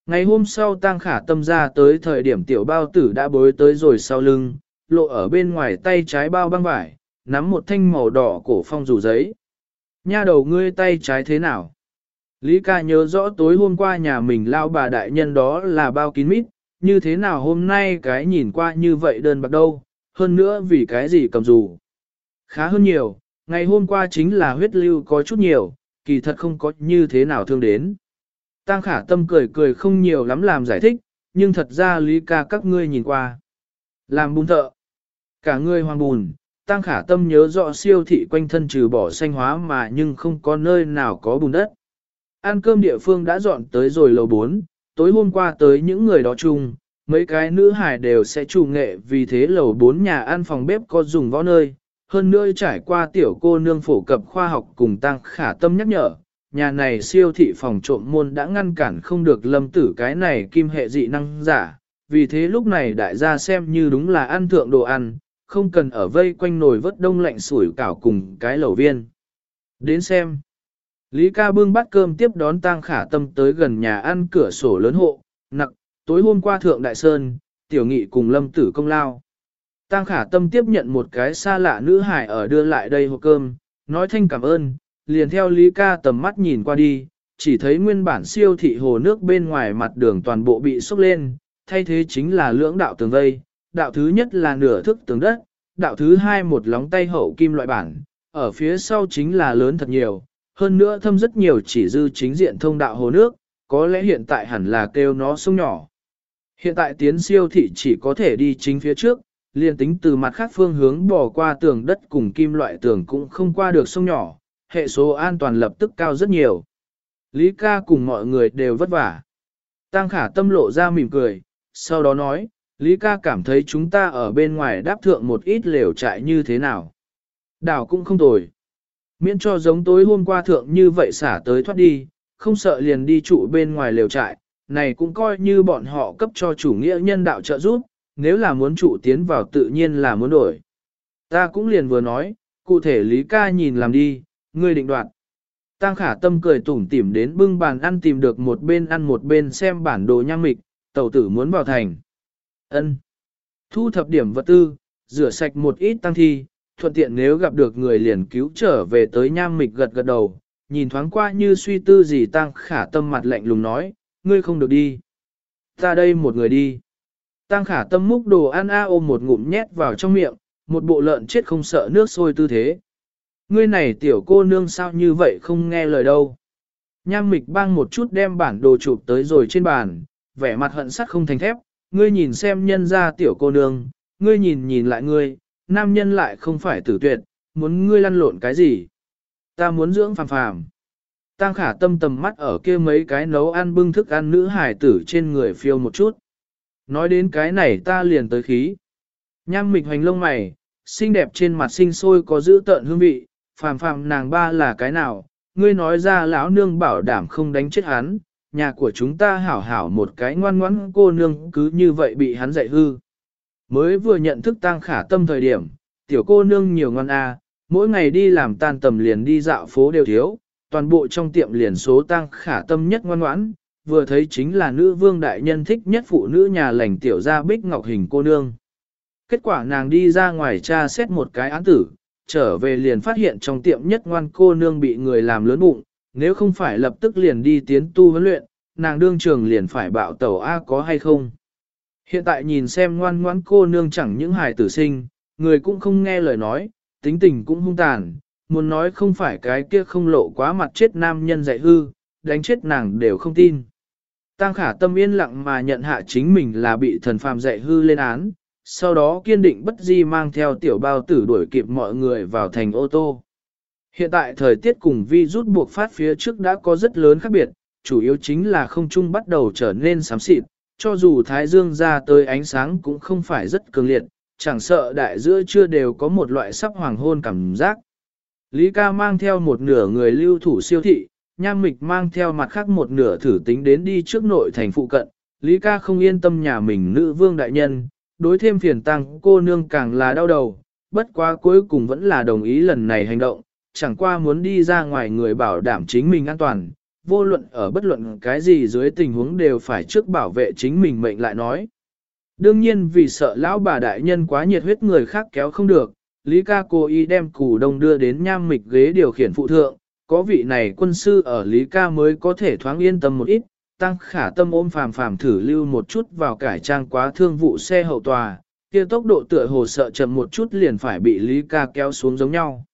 Ngày hôm sau tăng khả tâm ra tới thời điểm tiểu bao tử đã bối tới rồi sau lưng, lộ ở bên ngoài tay trái bao băng vải, nắm một thanh màu đỏ cổ phong rủ giấy. Nha đầu ngươi tay trái thế nào? Lý ca nhớ rõ tối hôm qua nhà mình lao bà đại nhân đó là bao kín mít, như thế nào hôm nay cái nhìn qua như vậy đơn bạc đâu, hơn nữa vì cái gì cầm dù. Khá hơn nhiều, ngày hôm qua chính là huyết lưu có chút nhiều, kỳ thật không có như thế nào thương đến. Tăng khả tâm cười cười không nhiều lắm làm giải thích, nhưng thật ra lý ca các ngươi nhìn qua. Làm bùn thợ. Cả ngươi hoang bùn, tăng khả tâm nhớ rõ siêu thị quanh thân trừ bỏ xanh hóa mà nhưng không có nơi nào có bùn đất. Ăn cơm địa phương đã dọn tới rồi lầu 4, tối hôm qua tới những người đó chung, mấy cái nữ hải đều sẽ chủ nghệ vì thế lầu 4 nhà ăn phòng bếp có dùng võ nơi. Hơn nữa trải qua tiểu cô nương phổ cập khoa học cùng tăng khả tâm nhắc nhở, nhà này siêu thị phòng trộm môn đã ngăn cản không được lâm tử cái này kim hệ dị năng giả. Vì thế lúc này đại gia xem như đúng là ăn thượng đồ ăn, không cần ở vây quanh nồi vớt đông lạnh sủi cảo cùng cái lẩu viên. Đến xem. Lý ca bưng bát cơm tiếp đón tăng khả tâm tới gần nhà ăn cửa sổ lớn hộ, nặng, tối hôm qua thượng đại sơn, tiểu nghị cùng lâm tử công lao. Tang khả tâm tiếp nhận một cái xa lạ nữ hải ở đưa lại đây hộp cơm, nói thanh cảm ơn, liền theo Lý ca tầm mắt nhìn qua đi, chỉ thấy nguyên bản siêu thị hồ nước bên ngoài mặt đường toàn bộ bị sốc lên, thay thế chính là lưỡng đạo tường vây, đạo thứ nhất là nửa thức tường đất, đạo thứ hai một lóng tay hậu kim loại bản, ở phía sau chính là lớn thật nhiều, hơn nữa thâm rất nhiều chỉ dư chính diện thông đạo hồ nước, có lẽ hiện tại hẳn là kêu nó sông nhỏ. Hiện tại tiến siêu thị chỉ có thể đi chính phía trước, liền tính từ mặt khác phương hướng bỏ qua tường đất cùng kim loại tường cũng không qua được sông nhỏ, hệ số an toàn lập tức cao rất nhiều. Lý ca cùng mọi người đều vất vả. Tăng khả tâm lộ ra mỉm cười, sau đó nói, Lý ca cảm thấy chúng ta ở bên ngoài đáp thượng một ít lều trại như thế nào. Đảo cũng không tồi. Miễn cho giống tối hôm qua thượng như vậy xả tới thoát đi, không sợ liền đi trụ bên ngoài lều trại, này cũng coi như bọn họ cấp cho chủ nghĩa nhân đạo trợ giúp, nếu là muốn trụ tiến vào tự nhiên là muốn đổi. Ta cũng liền vừa nói, cụ thể Lý ca nhìn làm đi, ngươi định đoạt. Tăng khả tâm cười tủm tỉm đến bưng bàn ăn tìm được một bên ăn một bên xem bản đồ nhang mịch, tẩu tử muốn vào thành. ân Thu thập điểm vật tư, rửa sạch một ít tăng thi, thuận tiện nếu gặp được người liền cứu trở về tới nham mịch gật gật đầu, nhìn thoáng qua như suy tư gì tăng khả tâm mặt lạnh lùng nói, ngươi không được đi. Ta đây một người đi. Tăng khả tâm múc đồ ăn a ôm một ngụm nhét vào trong miệng, một bộ lợn chết không sợ nước sôi tư thế. Ngươi này tiểu cô nương sao như vậy không nghe lời đâu. Nham mịch bang một chút đem bản đồ chụp tới rồi trên bàn, vẻ mặt hận sắt không thành thép, ngươi nhìn xem nhân ra tiểu cô nương, ngươi nhìn nhìn lại ngươi, nam nhân lại không phải tử tuyệt, muốn ngươi lăn lộn cái gì. Ta muốn dưỡng phàm phàm. Tăng khả tâm tầm mắt ở kia mấy cái nấu ăn bưng thức ăn nữ hải tử trên người phiêu một chút. Nói đến cái này ta liền tới khí. Nham mịch hoành lông mày, xinh đẹp trên mặt xinh sôi có giữ tợn hương vị, phàm phàm nàng ba là cái nào, ngươi nói ra lão nương bảo đảm không đánh chết hắn, nhà của chúng ta hảo hảo một cái ngoan ngoãn cô nương cứ như vậy bị hắn dạy hư. Mới vừa nhận thức tăng khả tâm thời điểm, tiểu cô nương nhiều ngon a, à, mỗi ngày đi làm tan tầm liền đi dạo phố đều thiếu, toàn bộ trong tiệm liền số tăng khả tâm nhất ngoan ngoãn, vừa thấy chính là nữ vương đại nhân thích nhất phụ nữ nhà lành tiểu gia bích ngọc hình cô nương. Kết quả nàng đi ra ngoài tra xét một cái án tử, trở về liền phát hiện trong tiệm nhất ngoan cô nương bị người làm lớn bụng, nếu không phải lập tức liền đi tiến tu huấn luyện, nàng đương trường liền phải bạo tẩu A có hay không. Hiện tại nhìn xem ngoan ngoãn cô nương chẳng những hài tử sinh, người cũng không nghe lời nói, tính tình cũng hung tàn, muốn nói không phải cái kia không lộ quá mặt chết nam nhân dạy hư, đánh chết nàng đều không tin. Tăng khả tâm yên lặng mà nhận hạ chính mình là bị thần phàm dạy hư lên án, sau đó kiên định bất di mang theo tiểu bao tử đuổi kịp mọi người vào thành ô tô. Hiện tại thời tiết cùng vi rút buộc phát phía trước đã có rất lớn khác biệt, chủ yếu chính là không trung bắt đầu trở nên xám xịt, cho dù thái dương ra tới ánh sáng cũng không phải rất cường liệt, chẳng sợ đại giữa chưa đều có một loại sắp hoàng hôn cảm giác. Lý ca mang theo một nửa người lưu thủ siêu thị, nham mịch mang theo mặt khác một nửa thử tính đến đi trước nội thành phụ cận. Lý ca không yên tâm nhà mình nữ vương đại nhân, đối thêm phiền tăng cô nương càng là đau đầu, bất quá cuối cùng vẫn là đồng ý lần này hành động, chẳng qua muốn đi ra ngoài người bảo đảm chính mình an toàn, vô luận ở bất luận cái gì dưới tình huống đều phải trước bảo vệ chính mình mệnh lại nói. Đương nhiên vì sợ lão bà đại nhân quá nhiệt huyết người khác kéo không được, Lý ca cố ý đem củ đông đưa đến nham mịch ghế điều khiển phụ thượng, có vị này quân sư ở Lý ca mới có thể thoáng yên tâm một ít, tăng khả tâm ôm phàm phàm thử lưu một chút vào cải trang quá thương vụ xe hậu tòa, kia tốc độ tựa hồ sợ chậm một chút liền phải bị Lý ca kéo xuống giống nhau.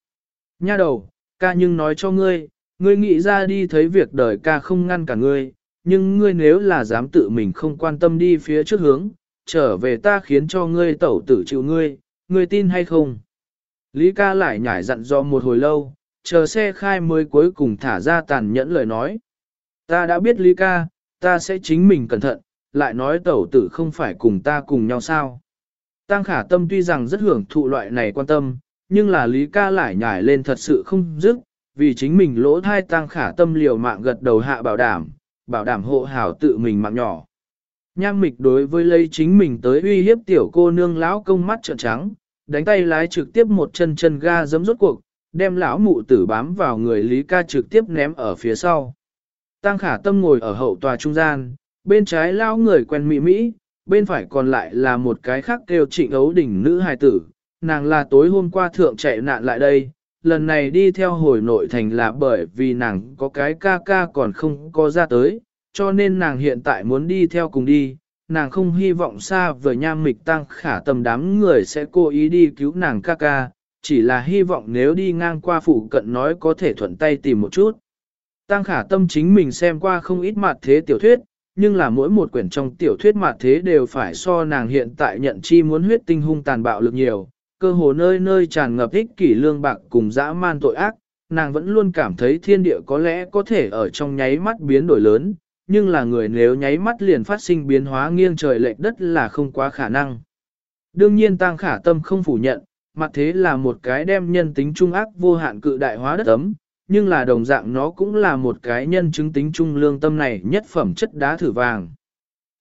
Nha đầu, ca nhưng nói cho ngươi, ngươi nghĩ ra đi thấy việc đời ca không ngăn cả ngươi, nhưng ngươi nếu là dám tự mình không quan tâm đi phía trước hướng, trở về ta khiến cho ngươi tẩu tử chịu ngươi, ngươi tin hay không? Lý ca lại nhảy dặn do một hồi lâu, chờ xe khai mới cuối cùng thả ra tàn nhẫn lời nói. Ta đã biết Lý ca, ta sẽ chính mình cẩn thận, lại nói tẩu tử không phải cùng ta cùng nhau sao. Tăng khả tâm tuy rằng rất hưởng thụ loại này quan tâm, nhưng là Lý ca lại nhảy lên thật sự không dứt, vì chính mình lỗ thai tăng khả tâm liều mạng gật đầu hạ bảo đảm, bảo đảm hộ hảo tự mình mạng nhỏ. Nham mịch đối với lấy chính mình tới uy hiếp tiểu cô nương lão công mắt trợn trắng, đánh tay lái trực tiếp một chân chân ga giấm rốt cuộc, đem lão mụ tử bám vào người Lý ca trực tiếp ném ở phía sau. Tăng khả tâm ngồi ở hậu tòa trung gian, bên trái lão người quen mỹ mỹ, bên phải còn lại là một cái khác kêu trịnh ấu đỉnh nữ hài tử, nàng là tối hôm qua thượng chạy nạn lại đây, lần này đi theo hồi nội thành là bởi vì nàng có cái ca ca còn không có ra tới, cho nên nàng hiện tại muốn đi theo cùng đi, nàng không hy vọng xa vời nham mịch tăng khả tầm đám người sẽ cố ý đi cứu nàng ca ca, chỉ là hy vọng nếu đi ngang qua phụ cận nói có thể thuận tay tìm một chút. Tăng khả tâm chính mình xem qua không ít mặt thế tiểu thuyết, nhưng là mỗi một quyển trong tiểu thuyết mặt thế đều phải so nàng hiện tại nhận chi muốn huyết tinh hung tàn bạo lực nhiều, cơ hồ nơi nơi tràn ngập ích kỷ lương bạc cùng dã man tội ác, nàng vẫn luôn cảm thấy thiên địa có lẽ có thể ở trong nháy mắt biến đổi lớn, nhưng là người nếu nháy mắt liền phát sinh biến hóa nghiêng trời lệch đất là không quá khả năng. Đương nhiên tăng khả tâm không phủ nhận, mặt thế là một cái đem nhân tính trung ác vô hạn cự đại hóa đất ấm, nhưng là đồng dạng nó cũng là một cái nhân chứng tính trung lương tâm này nhất phẩm chất đá thử vàng.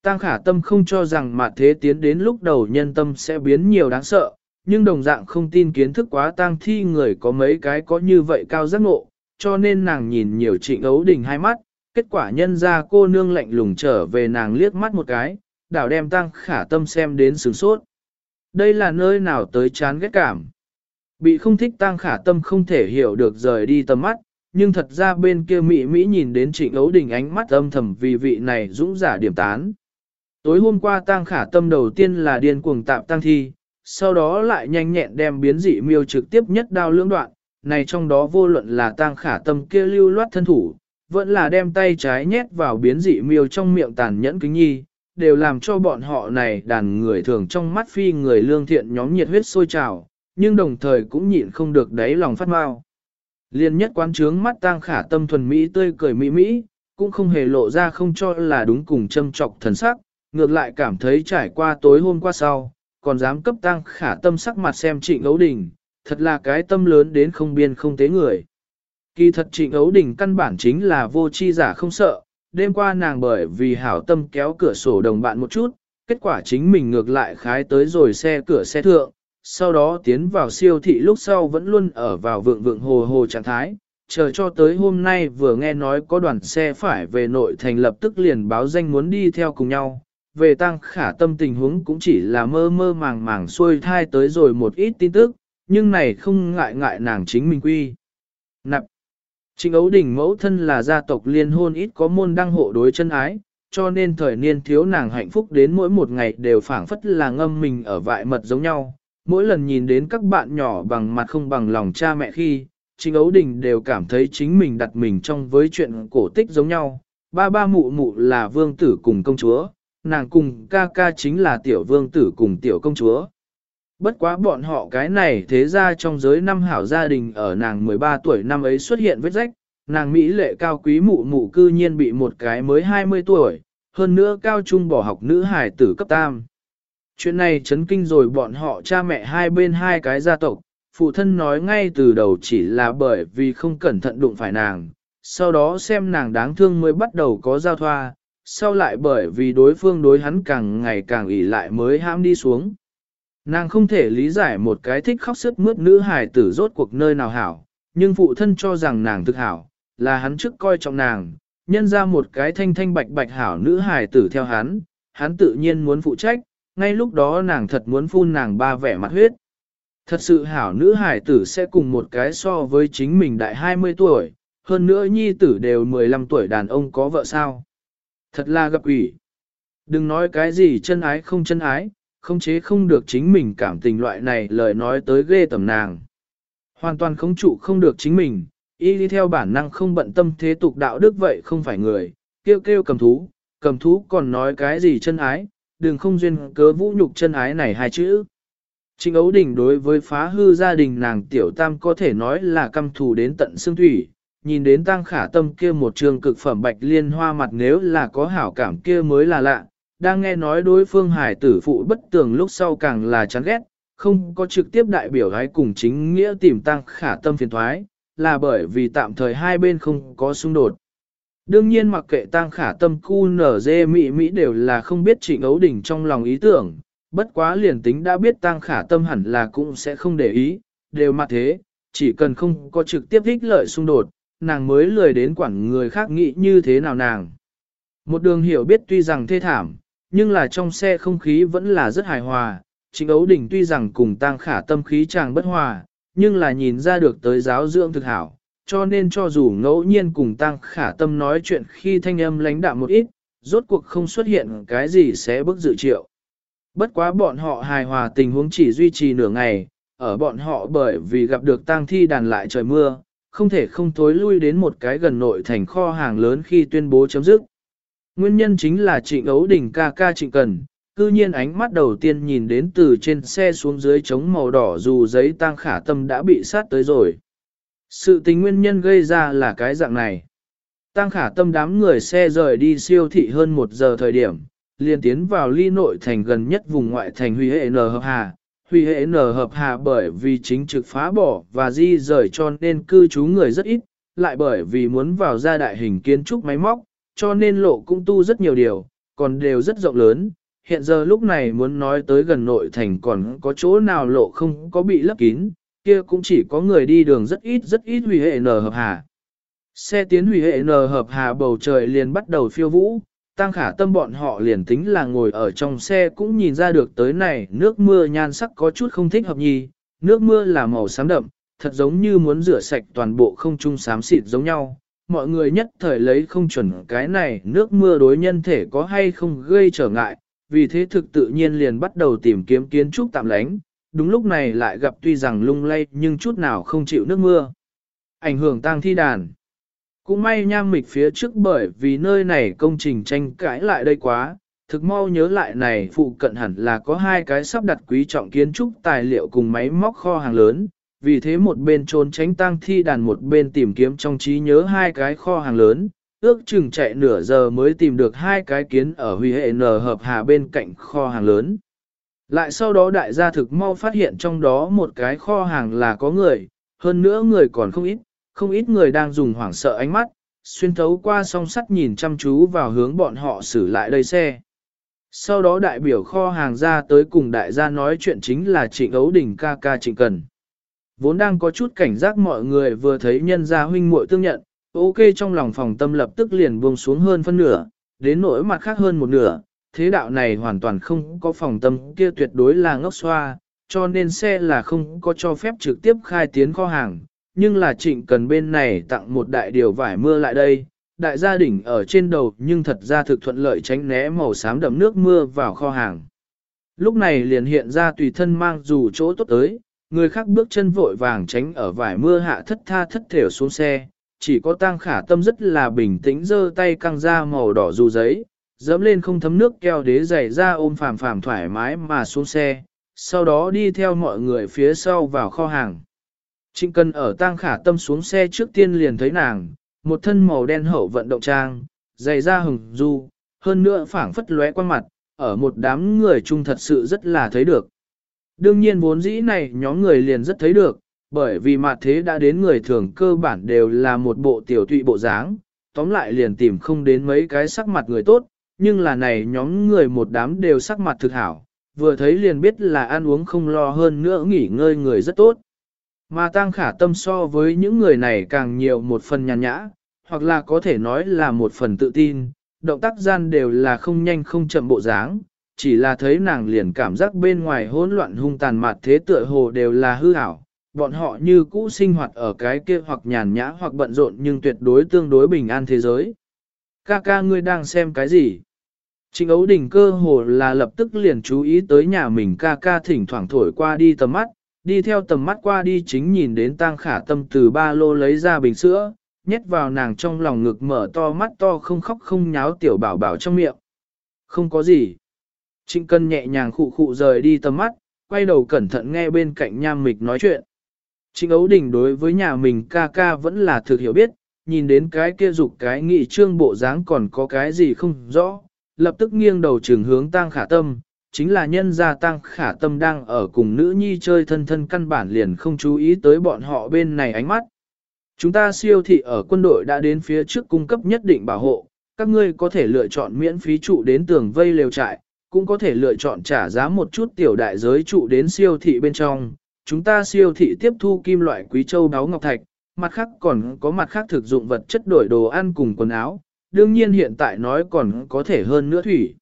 Tăng khả tâm không cho rằng mặt thế tiến đến lúc đầu nhân tâm sẽ biến nhiều đáng sợ, nhưng đồng dạng không tin kiến thức quá tăng thi người có mấy cái có như vậy cao giác ngộ, cho nên nàng nhìn nhiều trịnh ấu đình hai mắt, kết quả nhân ra cô nương lạnh lùng trở về nàng liếc mắt một cái, đảo đem tăng khả tâm xem đến sướng sốt. Đây là nơi nào tới chán ghét cảm. Bị không thích tăng khả tâm không thể hiểu được rời đi tầm mắt, nhưng thật ra bên kia Mỹ Mỹ nhìn đến trịnh ấu đình ánh mắt âm thầm vì vị này dũng giả điểm tán. Tối hôm qua tăng khả tâm đầu tiên là điên cuồng tạm tăng thi, sau đó lại nhanh nhẹn đem biến dị miêu trực tiếp nhất đao lưỡng đoạn, này trong đó vô luận là tăng khả tâm kia lưu loát thân thủ, vẫn là đem tay trái nhét vào biến dị miêu trong miệng tàn nhẫn kính nhi, đều làm cho bọn họ này đàn người thường trong mắt phi người lương thiện nhóm nhiệt huyết sôi trào, nhưng đồng thời cũng nhịn không được đáy lòng phát mau. Liên nhất quán trướng mắt tang khả tâm thuần Mỹ tươi cười Mỹ Mỹ, cũng không hề lộ ra không cho là đúng cùng châm trọc thần sắc, ngược lại cảm thấy trải qua tối hôm qua sau, còn dám cấp tang khả tâm sắc mặt xem trịnh ấu đình, thật là cái tâm lớn đến không biên không tế người. Kỳ thật trịnh ấu đình căn bản chính là vô chi giả không sợ, đêm qua nàng bởi vì hảo tâm kéo cửa sổ đồng bạn một chút, kết quả chính mình ngược lại khái tới rồi xe cửa xe thượng, sau đó tiến vào siêu thị lúc sau vẫn luôn ở vào vượng vượng hồ hồ trạng thái, chờ cho tới hôm nay vừa nghe nói có đoàn xe phải về nội thành lập tức liền báo danh muốn đi theo cùng nhau. Về tăng khả tâm tình huống cũng chỉ là mơ mơ màng màng xuôi thai tới rồi một ít tin tức, nhưng này không ngại ngại nàng chính mình quy. Nạp Trịnh ấu đỉnh mẫu thân là gia tộc liên hôn ít có môn đăng hộ đối chân ái, cho nên thời niên thiếu nàng hạnh phúc đến mỗi một ngày đều phảng phất là ngâm mình ở vại mật giống nhau. Mỗi lần nhìn đến các bạn nhỏ bằng mặt không bằng lòng cha mẹ khi, Trịnh ấu đình đều cảm thấy chính mình đặt mình trong với chuyện cổ tích giống nhau. Ba ba mụ mụ là vương tử cùng công chúa, nàng cùng ca ca chính là tiểu vương tử cùng tiểu công chúa. Bất quá bọn họ cái này thế ra trong giới năm hảo gia đình ở nàng 13 tuổi năm ấy xuất hiện vết rách, nàng Mỹ lệ cao quý mụ mụ cư nhiên bị một cái mới 20 tuổi, hơn nữa cao trung bỏ học nữ hải tử cấp tam. Chuyện này chấn kinh rồi bọn họ cha mẹ hai bên hai cái gia tộc, phụ thân nói ngay từ đầu chỉ là bởi vì không cẩn thận đụng phải nàng, sau đó xem nàng đáng thương mới bắt đầu có giao thoa, sau lại bởi vì đối phương đối hắn càng ngày càng ỉ lại mới ham đi xuống. Nàng không thể lý giải một cái thích khóc sức mướt nữ hài tử rốt cuộc nơi nào hảo, nhưng phụ thân cho rằng nàng thực hảo, là hắn trước coi trọng nàng, nhân ra một cái thanh thanh bạch bạch hảo nữ hài tử theo hắn, hắn tự nhiên muốn phụ trách, ngay lúc đó nàng thật muốn phun nàng ba vẻ mặt huyết. Thật sự hảo nữ hài tử sẽ cùng một cái so với chính mình đại 20 tuổi, hơn nữa nhi tử đều 15 tuổi đàn ông có vợ sao. Thật là gặp ủy. Đừng nói cái gì chân ái không chân ái, không chế không được chính mình cảm tình loại này lời nói tới ghê tầm nàng. Hoàn toàn không trụ không được chính mình, y đi theo bản năng không bận tâm thế tục đạo đức vậy không phải người, kêu kêu cầm thú, cầm thú còn nói cái gì chân ái, đừng không duyên cớ vũ nhục chân ái này hai chữ. Trịnh ấu đình đối với phá hư gia đình nàng tiểu tam có thể nói là căm thù đến tận xương thủy, nhìn đến tăng khả tâm kia một trường cực phẩm bạch liên hoa mặt nếu là có hảo cảm kia mới là lạ, đang nghe nói đối phương hải tử phụ bất tường lúc sau càng là chán ghét, không có trực tiếp đại biểu gái cùng chính nghĩa tìm tăng khả tâm phiền thoái, là bởi vì tạm thời hai bên không có xung đột. Đương nhiên mặc kệ tăng khả tâm cu nở dê mỹ mỹ đều là không biết trịnh ấu đỉnh trong lòng ý tưởng, bất quá liền tính đã biết tăng khả tâm hẳn là cũng sẽ không để ý, đều mà thế, chỉ cần không có trực tiếp ích lợi xung đột, nàng mới lười đến quản người khác nghĩ như thế nào nàng. Một đường hiểu biết tuy rằng thê thảm, nhưng là trong xe không khí vẫn là rất hài hòa. Trịnh Ấu Đình tuy rằng cùng tăng khả tâm khí chàng bất hòa, nhưng là nhìn ra được tới giáo dưỡng thực hảo, cho nên cho dù ngẫu nhiên cùng tăng khả tâm nói chuyện khi thanh âm lãnh đạm một ít, rốt cuộc không xuất hiện cái gì sẽ bức dự triệu. Bất quá bọn họ hài hòa tình huống chỉ duy trì nửa ngày, ở bọn họ bởi vì gặp được tang thi đàn lại trời mưa, không thể không thối lui đến một cái gần nội thành kho hàng lớn khi tuyên bố chấm dứt. Nguyên nhân chính là trịnh ấu đỉnh ca ca trịnh cần, cư nhiên ánh mắt đầu tiên nhìn đến từ trên xe xuống dưới trống màu đỏ dù giấy tăng khả tâm đã bị sát tới rồi. Sự tình nguyên nhân gây ra là cái dạng này. Tăng khả tâm đám người xe rời đi siêu thị hơn một giờ thời điểm, liền tiến vào ly nội thành gần nhất vùng ngoại thành huy hệ N hợp hà. Huy hệ N hợp hà bởi vì chính trực phá bỏ và di rời cho nên cư trú người rất ít, lại bởi vì muốn vào ra đại hình kiến trúc máy móc, cho nên lộ cũng tu rất nhiều điều, còn đều rất rộng lớn. Hiện giờ lúc này muốn nói tới gần nội thành còn có chỗ nào lộ không có bị lấp kín, kia cũng chỉ có người đi đường rất ít rất ít hủy hệ nở hợp hà. Xe tiến hủy hệ nở hợp hà bầu trời liền bắt đầu phiêu vũ, tăng khả tâm bọn họ liền tính là ngồi ở trong xe cũng nhìn ra được tới này nước mưa nhan sắc có chút không thích hợp nhì, nước mưa là màu xám đậm, thật giống như muốn rửa sạch toàn bộ không trung xám xịt giống nhau. Mọi người nhất thời lấy không chuẩn cái này nước mưa đối nhân thể có hay không gây trở ngại, vì thế thực tự nhiên liền bắt đầu tìm kiếm kiến trúc tạm lánh, đúng lúc này lại gặp tuy rằng lung lay nhưng chút nào không chịu nước mưa. Ảnh hưởng tang thi đàn. Cũng may nham mịch phía trước bởi vì nơi này công trình tranh cãi lại đây quá, thực mau nhớ lại này phụ cận hẳn là có hai cái sắp đặt quý trọng kiến trúc tài liệu cùng máy móc kho hàng lớn, vì thế một bên trốn tránh tang thi đàn một bên tìm kiếm trong trí nhớ hai cái kho hàng lớn, ước chừng chạy nửa giờ mới tìm được hai cái kiến ở huy hệ nở hợp hà bên cạnh kho hàng lớn. Lại sau đó đại gia thực mau phát hiện trong đó một cái kho hàng là có người, hơn nữa người còn không ít, không ít người đang dùng hoảng sợ ánh mắt, xuyên thấu qua song sắt nhìn chăm chú vào hướng bọn họ xử lại đây xe. Sau đó đại biểu kho hàng ra tới cùng đại gia nói chuyện chính là trịnh ấu đỉnh ca ca trịnh cần. Vốn đang có chút cảnh giác mọi người vừa thấy nhân gia huynh muội tương nhận, ok trong lòng phòng tâm lập tức liền buông xuống hơn phân nửa, đến nỗi mặt khác hơn một nửa, thế đạo này hoàn toàn không có phòng tâm kia tuyệt đối là ngốc xoa, cho nên xe là không có cho phép trực tiếp khai tiến kho hàng, nhưng là trịnh cần bên này tặng một đại điều vải mưa lại đây, đại gia đình ở trên đầu nhưng thật ra thực thuận lợi tránh né màu xám đậm nước mưa vào kho hàng. Lúc này liền hiện ra tùy thân mang dù chỗ tốt tới, người khác bước chân vội vàng tránh ở vải mưa hạ thất tha thất thểu xuống xe, chỉ có tang khả tâm rất là bình tĩnh giơ tay căng ra màu đỏ dù giấy, dẫm lên không thấm nước keo đế giày ra ôm phàm phàm thoải mái mà xuống xe, sau đó đi theo mọi người phía sau vào kho hàng. Trịnh Cần ở tang khả tâm xuống xe trước tiên liền thấy nàng, một thân màu đen hậu vận động trang, giày da hừng du, hơn nữa phảng phất lóe qua mặt, ở một đám người chung thật sự rất là thấy được. Đương nhiên vốn dĩ này nhóm người liền rất thấy được, bởi vì mặt thế đã đến người thường cơ bản đều là một bộ tiểu tụy bộ dáng, tóm lại liền tìm không đến mấy cái sắc mặt người tốt, nhưng là này nhóm người một đám đều sắc mặt thực hảo, vừa thấy liền biết là ăn uống không lo hơn nữa nghỉ ngơi người rất tốt. Mà tăng khả tâm so với những người này càng nhiều một phần nhàn nhã, hoặc là có thể nói là một phần tự tin, động tác gian đều là không nhanh không chậm bộ dáng, chỉ là thấy nàng liền cảm giác bên ngoài hỗn loạn hung tàn mạt thế tựa hồ đều là hư ảo, bọn họ như cũ sinh hoạt ở cái kia hoặc nhàn nhã hoặc bận rộn nhưng tuyệt đối tương đối bình an thế giới. Ca ca ngươi đang xem cái gì? trình ấu đình cơ hồ là lập tức liền chú ý tới nhà mình ca ca thỉnh thoảng thổi qua đi tầm mắt, đi theo tầm mắt qua đi chính nhìn đến tang khả tâm từ ba lô lấy ra bình sữa, nhét vào nàng trong lòng ngực mở to mắt to không khóc không nháo tiểu bảo bảo trong miệng. Không có gì. Trịnh cân nhẹ nhàng khụ khụ rời đi tầm mắt, quay đầu cẩn thận nghe bên cạnh nham mịch nói chuyện. Trịnh ấu đình đối với nhà mình ca ca vẫn là thực hiểu biết, nhìn đến cái kia dục cái nghị trương bộ dáng còn có cái gì không rõ, lập tức nghiêng đầu trường hướng tang khả tâm, chính là nhân gia tăng khả tâm đang ở cùng nữ nhi chơi thân thân căn bản liền không chú ý tới bọn họ bên này ánh mắt. Chúng ta siêu thị ở quân đội đã đến phía trước cung cấp nhất định bảo hộ, các ngươi có thể lựa chọn miễn phí trụ đến tường vây lều trại, cũng có thể lựa chọn trả giá một chút tiểu đại giới trụ đến siêu thị bên trong. Chúng ta siêu thị tiếp thu kim loại quý châu đáo ngọc thạch, mặt khác còn có mặt khác thực dụng vật chất đổi đồ ăn cùng quần áo, đương nhiên hiện tại nói còn có thể hơn nữa thủy.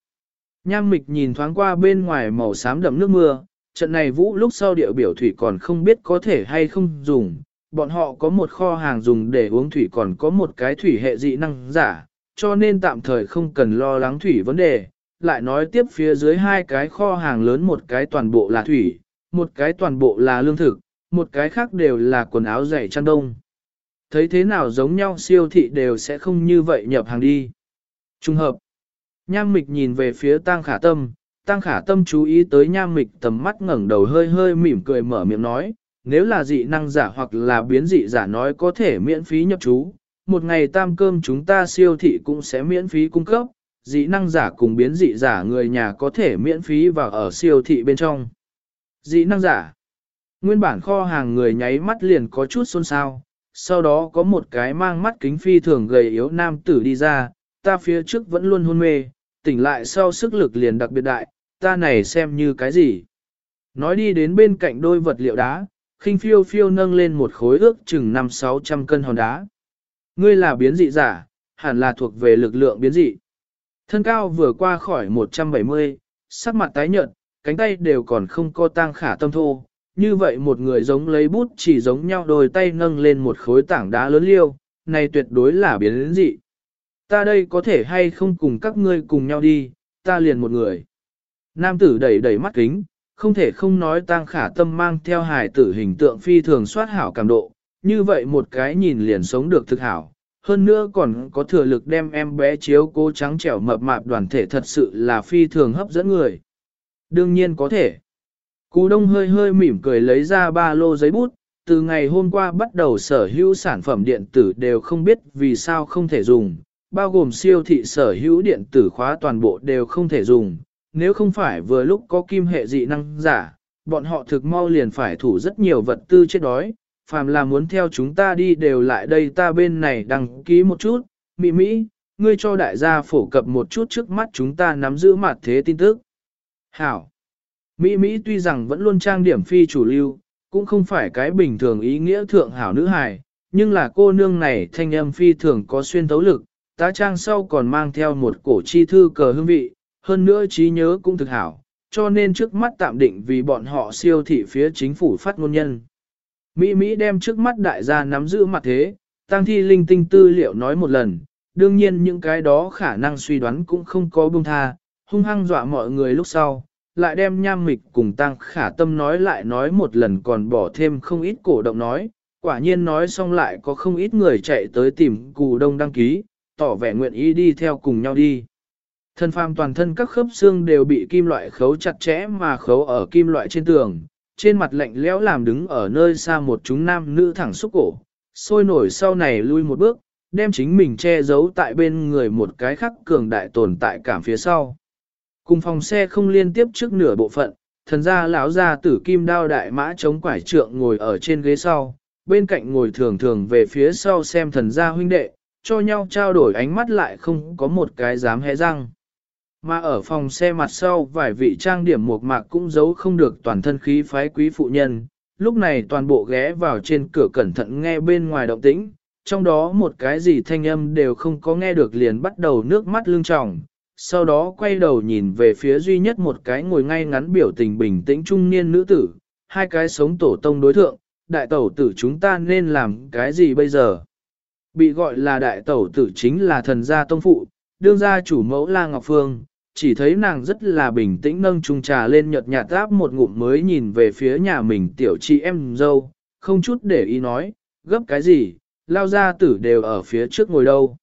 Nham mịch nhìn thoáng qua bên ngoài màu xám đậm nước mưa, trận này vũ lúc sau điệu biểu thủy còn không biết có thể hay không dùng, bọn họ có một kho hàng dùng để uống thủy còn có một cái thủy hệ dị năng giả, cho nên tạm thời không cần lo lắng thủy vấn đề. Lại nói tiếp phía dưới hai cái kho hàng lớn một cái toàn bộ là thủy, một cái toàn bộ là lương thực, một cái khác đều là quần áo dày chăn đông. Thấy thế nào giống nhau siêu thị đều sẽ không như vậy nhập hàng đi. Trung hợp, Nham mịch nhìn về phía tang khả tâm, tang khả tâm chú ý tới nham mịch tầm mắt ngẩng đầu hơi hơi mỉm cười mở miệng nói, nếu là dị năng giả hoặc là biến dị giả nói có thể miễn phí nhập chú, một ngày tam cơm chúng ta siêu thị cũng sẽ miễn phí cung cấp, dị năng giả cùng biến dị giả người nhà có thể miễn phí vào ở siêu thị bên trong. Dị năng giả Nguyên bản kho hàng người nháy mắt liền có chút xôn xao, sau đó có một cái mang mắt kính phi thường gầy yếu nam tử đi ra, ta phía trước vẫn luôn hôn mê, tỉnh lại sau sức lực liền đặc biệt đại, ta này xem như cái gì. Nói đi đến bên cạnh đôi vật liệu đá, khinh phiêu phiêu nâng lên một khối ước chừng 5-600 cân hòn đá. Ngươi là biến dị giả, hẳn là thuộc về lực lượng biến dị. Thân cao vừa qua khỏi 170, sắc mặt tái nhợt, cánh tay đều còn không co tang khả tâm thô. Như vậy một người giống lấy bút chỉ giống nhau đôi tay nâng lên một khối tảng đá lớn liêu, này tuyệt đối là biến dị. Ta đây có thể hay không cùng các ngươi cùng nhau đi, ta liền một người. Nam tử đẩy đẩy mắt kính, không thể không nói tang khả tâm mang theo hài tử hình tượng phi thường soát hảo cảm độ, như vậy một cái nhìn liền sống được thực hảo. Hơn nữa còn có thừa lực đem em bé chiếu cô trắng trẻo mập mạp đoàn thể thật sự là phi thường hấp dẫn người. Đương nhiên có thể. Cú đông hơi hơi mỉm cười lấy ra ba lô giấy bút, từ ngày hôm qua bắt đầu sở hữu sản phẩm điện tử đều không biết vì sao không thể dùng, bao gồm siêu thị sở hữu điện tử khóa toàn bộ đều không thể dùng, nếu không phải vừa lúc có kim hệ dị năng giả, bọn họ thực mau liền phải thủ rất nhiều vật tư chết đói, phàm là muốn theo chúng ta đi đều lại đây ta bên này đăng ký một chút, Mỹ Mỹ, ngươi cho đại gia phổ cập một chút trước mắt chúng ta nắm giữ mặt thế tin tức. Hảo! Mỹ Mỹ tuy rằng vẫn luôn trang điểm phi chủ lưu, cũng không phải cái bình thường ý nghĩa thượng hảo nữ hài, nhưng là cô nương này thanh âm phi thường có xuyên thấu lực, tá trang sau còn mang theo một cổ chi thư cờ hương vị, hơn nữa trí nhớ cũng thực hảo, cho nên trước mắt tạm định vì bọn họ siêu thị phía chính phủ phát ngôn nhân. Mỹ Mỹ đem trước mắt đại gia nắm giữ mặt thế, tăng thi linh tinh tư liệu nói một lần, đương nhiên những cái đó khả năng suy đoán cũng không có buông tha, hung hăng dọa mọi người lúc sau, lại đem nham mịch cùng tăng khả tâm nói lại nói một lần còn bỏ thêm không ít cổ động nói, quả nhiên nói xong lại có không ít người chạy tới tìm cù đông đăng ký, tỏ vẻ nguyện ý đi theo cùng nhau đi. Thân phàm toàn thân các khớp xương đều bị kim loại khấu chặt chẽ mà khấu ở kim loại trên tường, trên mặt lạnh lẽo làm đứng ở nơi xa một chúng nam nữ thẳng xúc cổ, sôi nổi sau này lui một bước, đem chính mình che giấu tại bên người một cái khắc cường đại tồn tại cảm phía sau. Cùng phòng xe không liên tiếp trước nửa bộ phận, thần gia lão gia tử kim đao đại mã chống quải trượng ngồi ở trên ghế sau, bên cạnh ngồi thường thường về phía sau xem thần gia huynh đệ, cho nhau trao đổi ánh mắt lại không có một cái dám hé răng. Mà ở phòng xe mặt sau vài vị trang điểm mộc mạc cũng giấu không được toàn thân khí phái quý phụ nhân, lúc này toàn bộ ghé vào trên cửa cẩn thận nghe bên ngoài động tĩnh, trong đó một cái gì thanh âm đều không có nghe được liền bắt đầu nước mắt lưng tròng, sau đó quay đầu nhìn về phía duy nhất một cái ngồi ngay ngắn biểu tình bình tĩnh trung niên nữ tử, hai cái sống tổ tông đối thượng, đại tẩu tử chúng ta nên làm cái gì bây giờ? Bị gọi là đại tẩu tử chính là thần gia tông phụ, đương gia chủ mẫu La Ngọc Phương, chỉ thấy nàng rất là bình tĩnh nâng chung trà lên nhợt nhạt áp một ngụm mới nhìn về phía nhà mình tiểu chị em dâu, không chút để ý nói, gấp cái gì, lao gia tử đều ở phía trước ngồi đâu.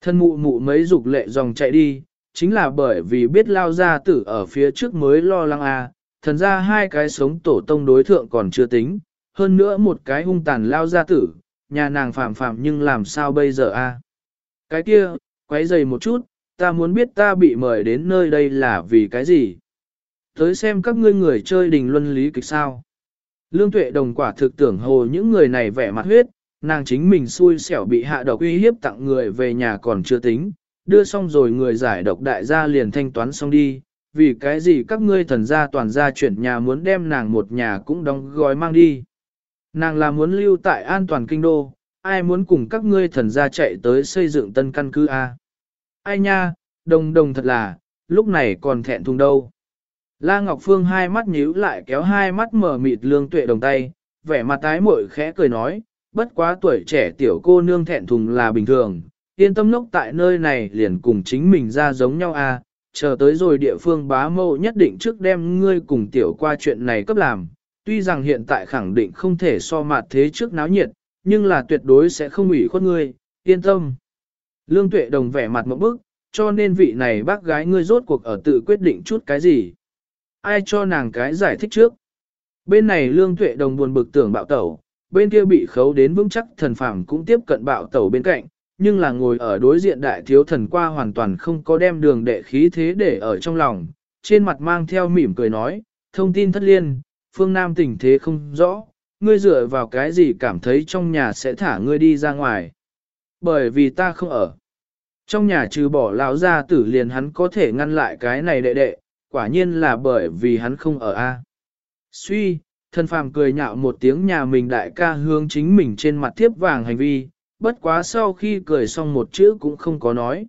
Thân mụ mụ mấy dục lệ dòng chạy đi, chính là bởi vì biết lao gia tử ở phía trước mới lo lắng à, thần ra hai cái sống tổ tông đối thượng còn chưa tính, hơn nữa một cái hung tàn lao gia tử, nhà nàng phạm phạm nhưng làm sao bây giờ a? À? Cái kia, quấy dày một chút, ta muốn biết ta bị mời đến nơi đây là vì cái gì? Tới xem các ngươi người chơi đình luân lý kịch sao. Lương tuệ đồng quả thực tưởng hồ những người này vẻ mặt huyết, nàng chính mình xui xẻo bị hạ độc uy hiếp tặng người về nhà còn chưa tính, đưa xong rồi người giải độc đại gia liền thanh toán xong đi, vì cái gì các ngươi thần gia toàn gia chuyển nhà muốn đem nàng một nhà cũng đóng gói mang đi. Nàng là muốn lưu tại an toàn kinh đô, ai muốn cùng các ngươi thần gia chạy tới xây dựng tân căn cứ A. Ai nha, đồng đồng thật là, lúc này còn thẹn thùng đâu. La Ngọc Phương hai mắt nhíu lại kéo hai mắt mở mịt lương tuệ đồng tay, vẻ mặt tái mội khẽ cười nói, bất quá tuổi trẻ tiểu cô nương thẹn thùng là bình thường, yên tâm lốc tại nơi này liền cùng chính mình ra giống nhau à, chờ tới rồi địa phương bá mâu nhất định trước đem ngươi cùng tiểu qua chuyện này cấp làm, tuy rằng hiện tại khẳng định không thể so mặt thế trước náo nhiệt, nhưng là tuyệt đối sẽ không ủy khuất ngươi, yên tâm. Lương tuệ đồng vẻ mặt một bức, cho nên vị này bác gái ngươi rốt cuộc ở tự quyết định chút cái gì. Ai cho nàng cái giải thích trước. Bên này lương tuệ đồng buồn bực tưởng bạo tẩu, bên kia bị khấu đến vững chắc thần phàm cũng tiếp cận bạo tẩu bên cạnh, nhưng là ngồi ở đối diện đại thiếu thần qua hoàn toàn không có đem đường đệ khí thế để ở trong lòng, trên mặt mang theo mỉm cười nói, thông tin thất liên, phương Nam tình thế không rõ, ngươi dựa vào cái gì cảm thấy trong nhà sẽ thả ngươi đi ra ngoài. Bởi vì ta không ở. Trong nhà trừ bỏ lão gia tử liền hắn có thể ngăn lại cái này đệ đệ, quả nhiên là bởi vì hắn không ở A. Suy, thân phàm cười nhạo một tiếng nhà mình đại ca hướng chính mình trên mặt tiếp vàng hành vi, bất quá sau khi cười xong một chữ cũng không có nói.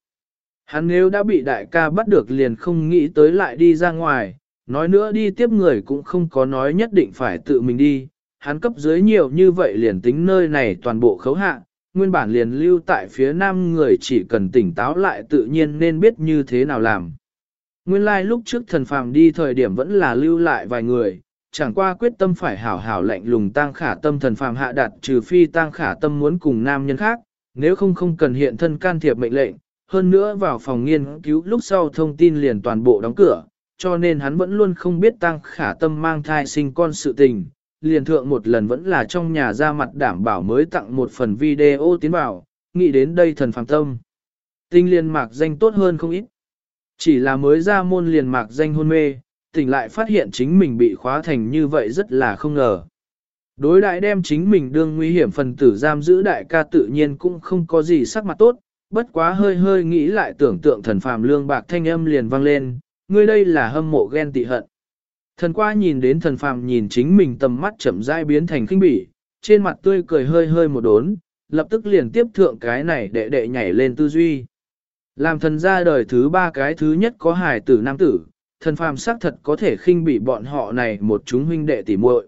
Hắn nếu đã bị đại ca bắt được liền không nghĩ tới lại đi ra ngoài, nói nữa đi tiếp người cũng không có nói nhất định phải tự mình đi, hắn cấp dưới nhiều như vậy liền tính nơi này toàn bộ khấu hạ, nguyên bản liền lưu tại phía nam người chỉ cần tỉnh táo lại tự nhiên nên biết như thế nào làm. Nguyên lai like lúc trước thần phàm đi thời điểm vẫn là lưu lại vài người, chẳng qua quyết tâm phải hảo hảo lạnh lùng tăng khả tâm thần phàm hạ đặt, trừ phi tăng khả tâm muốn cùng nam nhân khác, nếu không không cần hiện thân can thiệp mệnh lệnh, hơn nữa vào phòng nghiên cứu lúc sau thông tin liền toàn bộ đóng cửa, cho nên hắn vẫn luôn không biết tăng khả tâm mang thai sinh con sự tình, liền thượng một lần vẫn là trong nhà ra mặt đảm bảo mới tặng một phần video tiến vào, nghĩ đến đây thần phàm tâm. Tinh liền mạc danh tốt hơn không ít. Chỉ là mới ra môn liền mạc danh hôn mê, tỉnh lại phát hiện chính mình bị khóa thành như vậy rất là không ngờ. Đối đại đem chính mình đương nguy hiểm phần tử giam giữ đại ca tự nhiên cũng không có gì sắc mặt tốt, bất quá hơi hơi nghĩ lại tưởng tượng thần phàm lương bạc thanh âm liền vang lên, ngươi đây là hâm mộ ghen tị hận. Thần qua nhìn đến thần phàm nhìn chính mình tầm mắt chậm rãi biến thành kinh bỉ, trên mặt tươi cười hơi hơi một đốn, lập tức liền tiếp thượng cái này đệ đệ nhảy lên tư duy. Làm thần ra đời thứ ba cái thứ nhất có hài tử nam tử, thần phàm xác thật có thể khinh bỉ bọn họ này một chúng huynh đệ tỉ muội.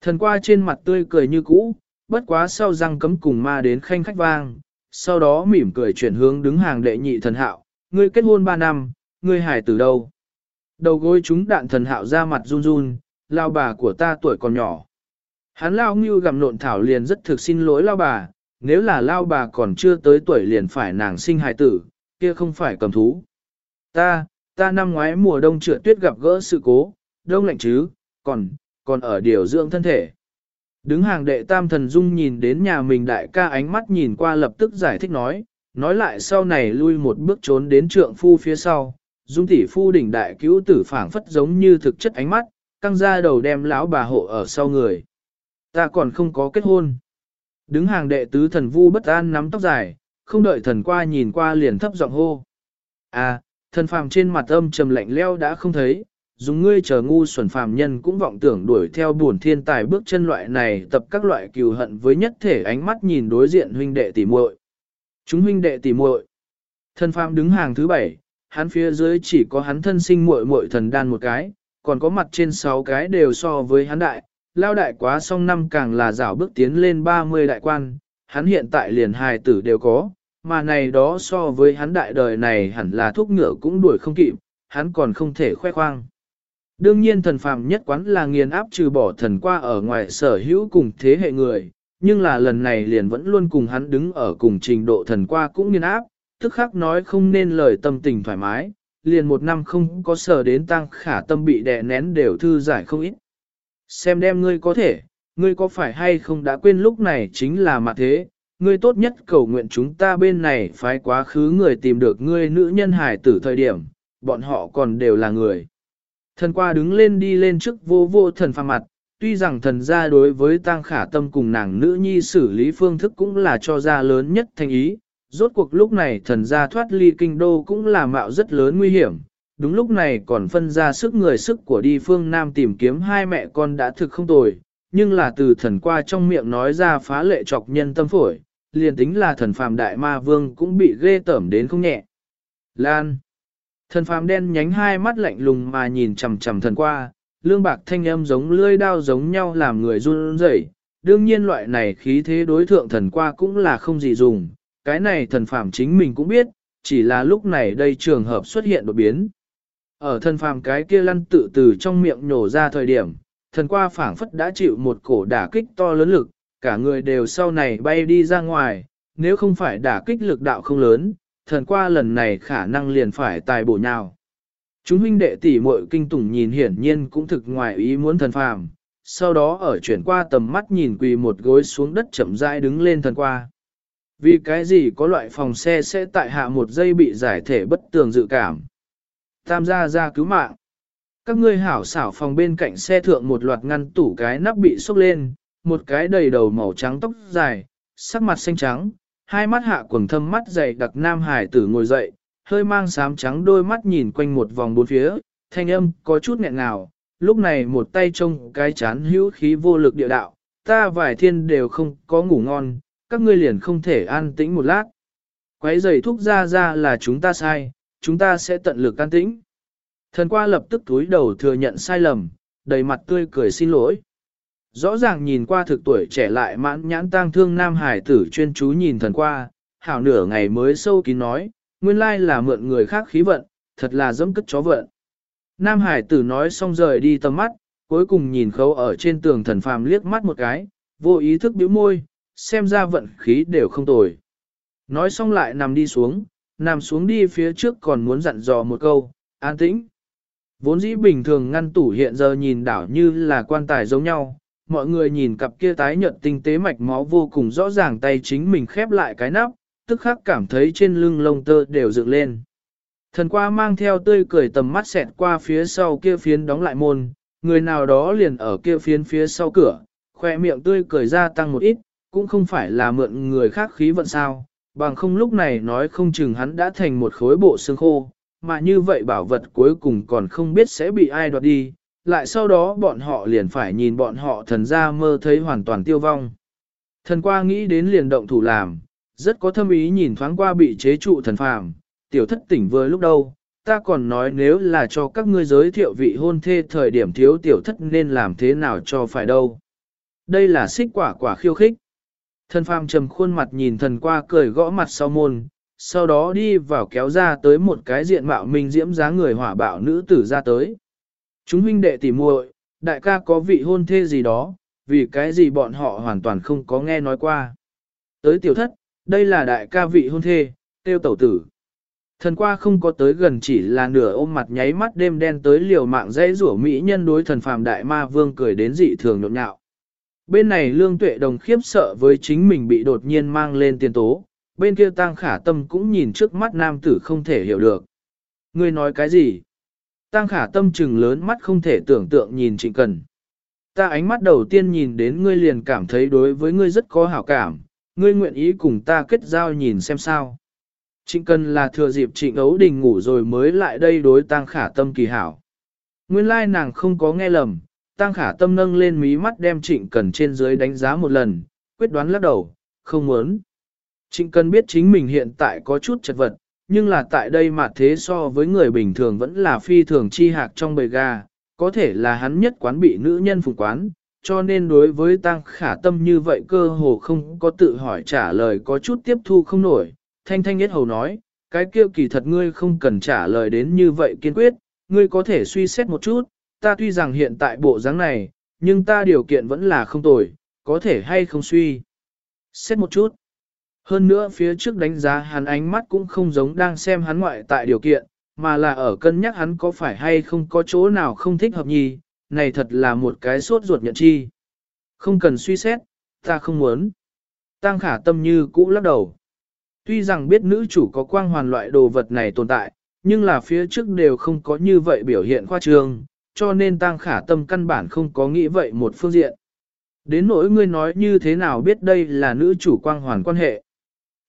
Thần qua trên mặt tươi cười như cũ, bất quá sau răng cấm cùng ma đến khanh khách vang, sau đó mỉm cười chuyển hướng đứng hàng đệ nhị thần hạo, ngươi kết hôn ba năm, ngươi hài tử đâu? Đầu gối chúng đạn thần hạo ra mặt run run, lao bà của ta tuổi còn nhỏ. Hắn lao ngưu gặm nộn thảo liền rất thực xin lỗi lao bà, nếu là lao bà còn chưa tới tuổi liền phải nàng sinh hài tử, kia không phải cầm thú. Ta, ta năm ngoái mùa đông trượt tuyết gặp gỡ sự cố, đông lạnh chứ, còn, còn ở điều dưỡng thân thể. Đứng hàng đệ tam thần dung nhìn đến nhà mình đại ca ánh mắt nhìn qua lập tức giải thích nói, nói lại sau này lui một bước trốn đến trượng phu phía sau, dung tỷ phu đỉnh đại cứu tử phảng phất giống như thực chất ánh mắt, căng ra đầu đem lão bà hộ ở sau người. Ta còn không có kết hôn. Đứng hàng đệ tứ thần vu bất an nắm tóc dài, không đợi thần qua nhìn qua liền thấp giọng hô. À, thần phàm trên mặt âm trầm lạnh leo đã không thấy, dùng ngươi chờ ngu xuẩn phàm nhân cũng vọng tưởng đuổi theo buồn thiên tài bước chân loại này tập các loại cừu hận với nhất thể ánh mắt nhìn đối diện huynh đệ tỉ muội. Chúng huynh đệ tỉ muội. Thần phàm đứng hàng thứ bảy, hắn phía dưới chỉ có hắn thân sinh muội muội thần đan một cái, còn có mặt trên sáu cái đều so với hắn đại, lao đại quá song năm càng là rảo bước tiến lên 30 đại quan, hắn hiện tại liền hài tử đều có, mà này đó so với hắn đại đời này hẳn là thuốc ngựa cũng đuổi không kịp, hắn còn không thể khoe khoang. Đương nhiên thần phàm nhất quán là nghiền áp trừ bỏ thần qua ở ngoài sở hữu cùng thế hệ người, nhưng là lần này liền vẫn luôn cùng hắn đứng ở cùng trình độ thần qua cũng nghiền áp, tức khắc nói không nên lời tâm tình thoải mái, liền một năm không có sở đến tăng khả tâm bị đè nén đều thư giải không ít. Xem đem ngươi có thể, ngươi có phải hay không đã quên lúc này chính là mặt thế, ngươi tốt nhất cầu nguyện chúng ta bên này phái quá khứ người tìm được ngươi nữ nhân hải tử thời điểm, bọn họ còn đều là người. Thần qua đứng lên đi lên trước vô vô thần phàm mặt, tuy rằng thần gia đối với tang khả tâm cùng nàng nữ nhi xử lý phương thức cũng là cho ra lớn nhất thành ý, rốt cuộc lúc này thần gia thoát ly kinh đô cũng là mạo rất lớn nguy hiểm, đúng lúc này còn phân ra sức người sức của đi phương Nam tìm kiếm hai mẹ con đã thực không tồi, nhưng là từ thần qua trong miệng nói ra phá lệ chọc nhân tâm phổi, liền tính là thần phàm đại ma vương cũng bị ghê tởm đến không nhẹ. Lan Thần phàm đen nhánh hai mắt lạnh lùng mà nhìn chằm chằm thần qua, lương bạc thanh âm giống lưỡi đao giống nhau làm người run rẩy. Đương nhiên loại này khí thế đối thượng thần qua cũng là không gì dùng, cái này thần phàm chính mình cũng biết, chỉ là lúc này đây trường hợp xuất hiện đột biến. Ở thần phàm cái kia lăn tự từ trong miệng nhổ ra thời điểm, thần qua phảng phất đã chịu một cổ đả kích to lớn lực, cả người đều sau này bay đi ra ngoài, nếu không phải đả kích lực đạo không lớn, thần qua lần này khả năng liền phải tài bổ nhào. Chúng huynh đệ tỷ muội kinh tủng nhìn hiển nhiên cũng thực ngoài ý muốn thần phàm, sau đó ở chuyển qua tầm mắt nhìn quỳ một gối xuống đất chậm rãi đứng lên thần qua. Vì cái gì có loại phòng xe sẽ tại hạ một giây bị giải thể bất tường dự cảm. Tam gia ra cứu mạng. Các ngươi hảo xảo phòng bên cạnh xe thượng một loạt ngăn tủ cái nắp bị sốc lên, một cái đầy đầu màu trắng tóc dài, sắc mặt xanh trắng, hai mắt hạ quầng thâm mắt dày đặc nam hải tử ngồi dậy, hơi mang sám trắng đôi mắt nhìn quanh một vòng bốn phía, thanh âm có chút nghẹn ngào, lúc này một tay trông cái chán hữu khí vô lực địa đạo, ta vài thiên đều không có ngủ ngon, các ngươi liền không thể an tĩnh một lát. Quấy giày thúc ra ra là chúng ta sai, chúng ta sẽ tận lực an tĩnh. Thần qua lập tức túi đầu thừa nhận sai lầm, đầy mặt tươi cười xin lỗi. Rõ ràng nhìn qua thực tuổi trẻ lại mãn nhãn tang thương nam hải tử chuyên chú nhìn thần qua, hảo nửa ngày mới sâu kín nói, nguyên lai là mượn người khác khí vận, thật là dẫm cất chó vận. Nam hải tử nói xong rời đi tầm mắt, cuối cùng nhìn khấu ở trên tường thần phàm liếc mắt một cái, vô ý thức bĩu môi, xem ra vận khí đều không tồi. Nói xong lại nằm đi xuống, nằm xuống đi phía trước còn muốn dặn dò một câu, an tĩnh. Vốn dĩ bình thường ngăn tủ hiện giờ nhìn đảo như là quan tài giống nhau, mọi người nhìn cặp kia tái nhợt tinh tế mạch máu vô cùng rõ ràng tay chính mình khép lại cái nắp, tức khắc cảm thấy trên lưng lông tơ đều dựng lên. Thần qua mang theo tươi cười tầm mắt xẹt qua phía sau kia phiến đóng lại môn, người nào đó liền ở kia phiến phía sau cửa, khoe miệng tươi cười ra tăng một ít, cũng không phải là mượn người khác khí vận sao, bằng không lúc này nói không chừng hắn đã thành một khối bộ xương khô, mà như vậy bảo vật cuối cùng còn không biết sẽ bị ai đoạt đi, lại sau đó bọn họ liền phải nhìn bọn họ thần ra mơ thấy hoàn toàn tiêu vong. Thần qua nghĩ đến liền động thủ làm, rất có thâm ý nhìn thoáng qua bị chế trụ thần phàm, tiểu thất tỉnh vừa lúc đâu, ta còn nói nếu là cho các ngươi giới thiệu vị hôn thê thời điểm thiếu tiểu thất nên làm thế nào cho phải đâu. Đây là xích quả quả khiêu khích. Thần phàm trầm khuôn mặt nhìn thần qua cười gõ mặt sau môn, sau đó đi vào kéo ra tới một cái diện mạo minh diễm dáng người hỏa bạo nữ tử ra tới. Chúng huynh đệ tỉ muội, đại ca có vị hôn thê gì đó, vì cái gì bọn họ hoàn toàn không có nghe nói qua. Tới tiểu thất, đây là đại ca vị hôn thê, tiêu tẩu tử. Thần qua không có tới gần chỉ là nửa ôm mặt nháy mắt đêm đen tới liều mạng dãy rủa mỹ nhân đối thần phàm đại ma vương cười đến dị thường nhộn nhạo. Bên này lương tuệ đồng khiếp sợ với chính mình bị đột nhiên mang lên tiền tố, bên kia tăng khả tâm cũng nhìn trước mắt nam tử không thể hiểu được. Ngươi nói cái gì? Tăng khả tâm trừng lớn mắt không thể tưởng tượng nhìn trịnh cần. Ta ánh mắt đầu tiên nhìn đến ngươi liền cảm thấy đối với ngươi rất có hảo cảm, ngươi nguyện ý cùng ta kết giao nhìn xem sao. Trịnh cần là thừa dịp trịnh ấu đình ngủ rồi mới lại đây đối tăng khả tâm kỳ hảo. Nguyên lai nàng không có nghe lầm, tăng khả tâm nâng lên mí mắt đem trịnh cần trên dưới đánh giá một lần, quyết đoán lắc đầu, không muốn. Trịnh cần biết chính mình hiện tại có chút chật vật, nhưng là tại đây mà thế so với người bình thường vẫn là phi thường chi hạc trong bầy gà, có thể là hắn nhất quán bị nữ nhân phụng quán, cho nên đối với tăng khả tâm như vậy cơ hồ không có tự hỏi trả lời có chút tiếp thu không nổi. Thanh thanh nhất hầu nói, cái kia kỳ thật ngươi không cần trả lời đến như vậy kiên quyết, ngươi có thể suy xét một chút, ta tuy rằng hiện tại bộ dáng này, nhưng ta điều kiện vẫn là không tồi, có thể hay không suy. Xét một chút. Hơn nữa phía trước đánh giá hắn ánh mắt cũng không giống đang xem hắn ngoại tại điều kiện, mà là ở cân nhắc hắn có phải hay không có chỗ nào không thích hợp nhì, này thật là một cái sốt ruột nhận chi. Không cần suy xét, ta không muốn. Tăng khả tâm như cũ lắc đầu. Tuy rằng biết nữ chủ có quang hoàn loại đồ vật này tồn tại, nhưng là phía trước đều không có như vậy biểu hiện khoa trương, cho nên tăng khả tâm căn bản không có nghĩ vậy một phương diện. Đến nỗi ngươi nói như thế nào biết đây là nữ chủ quang hoàn quan hệ.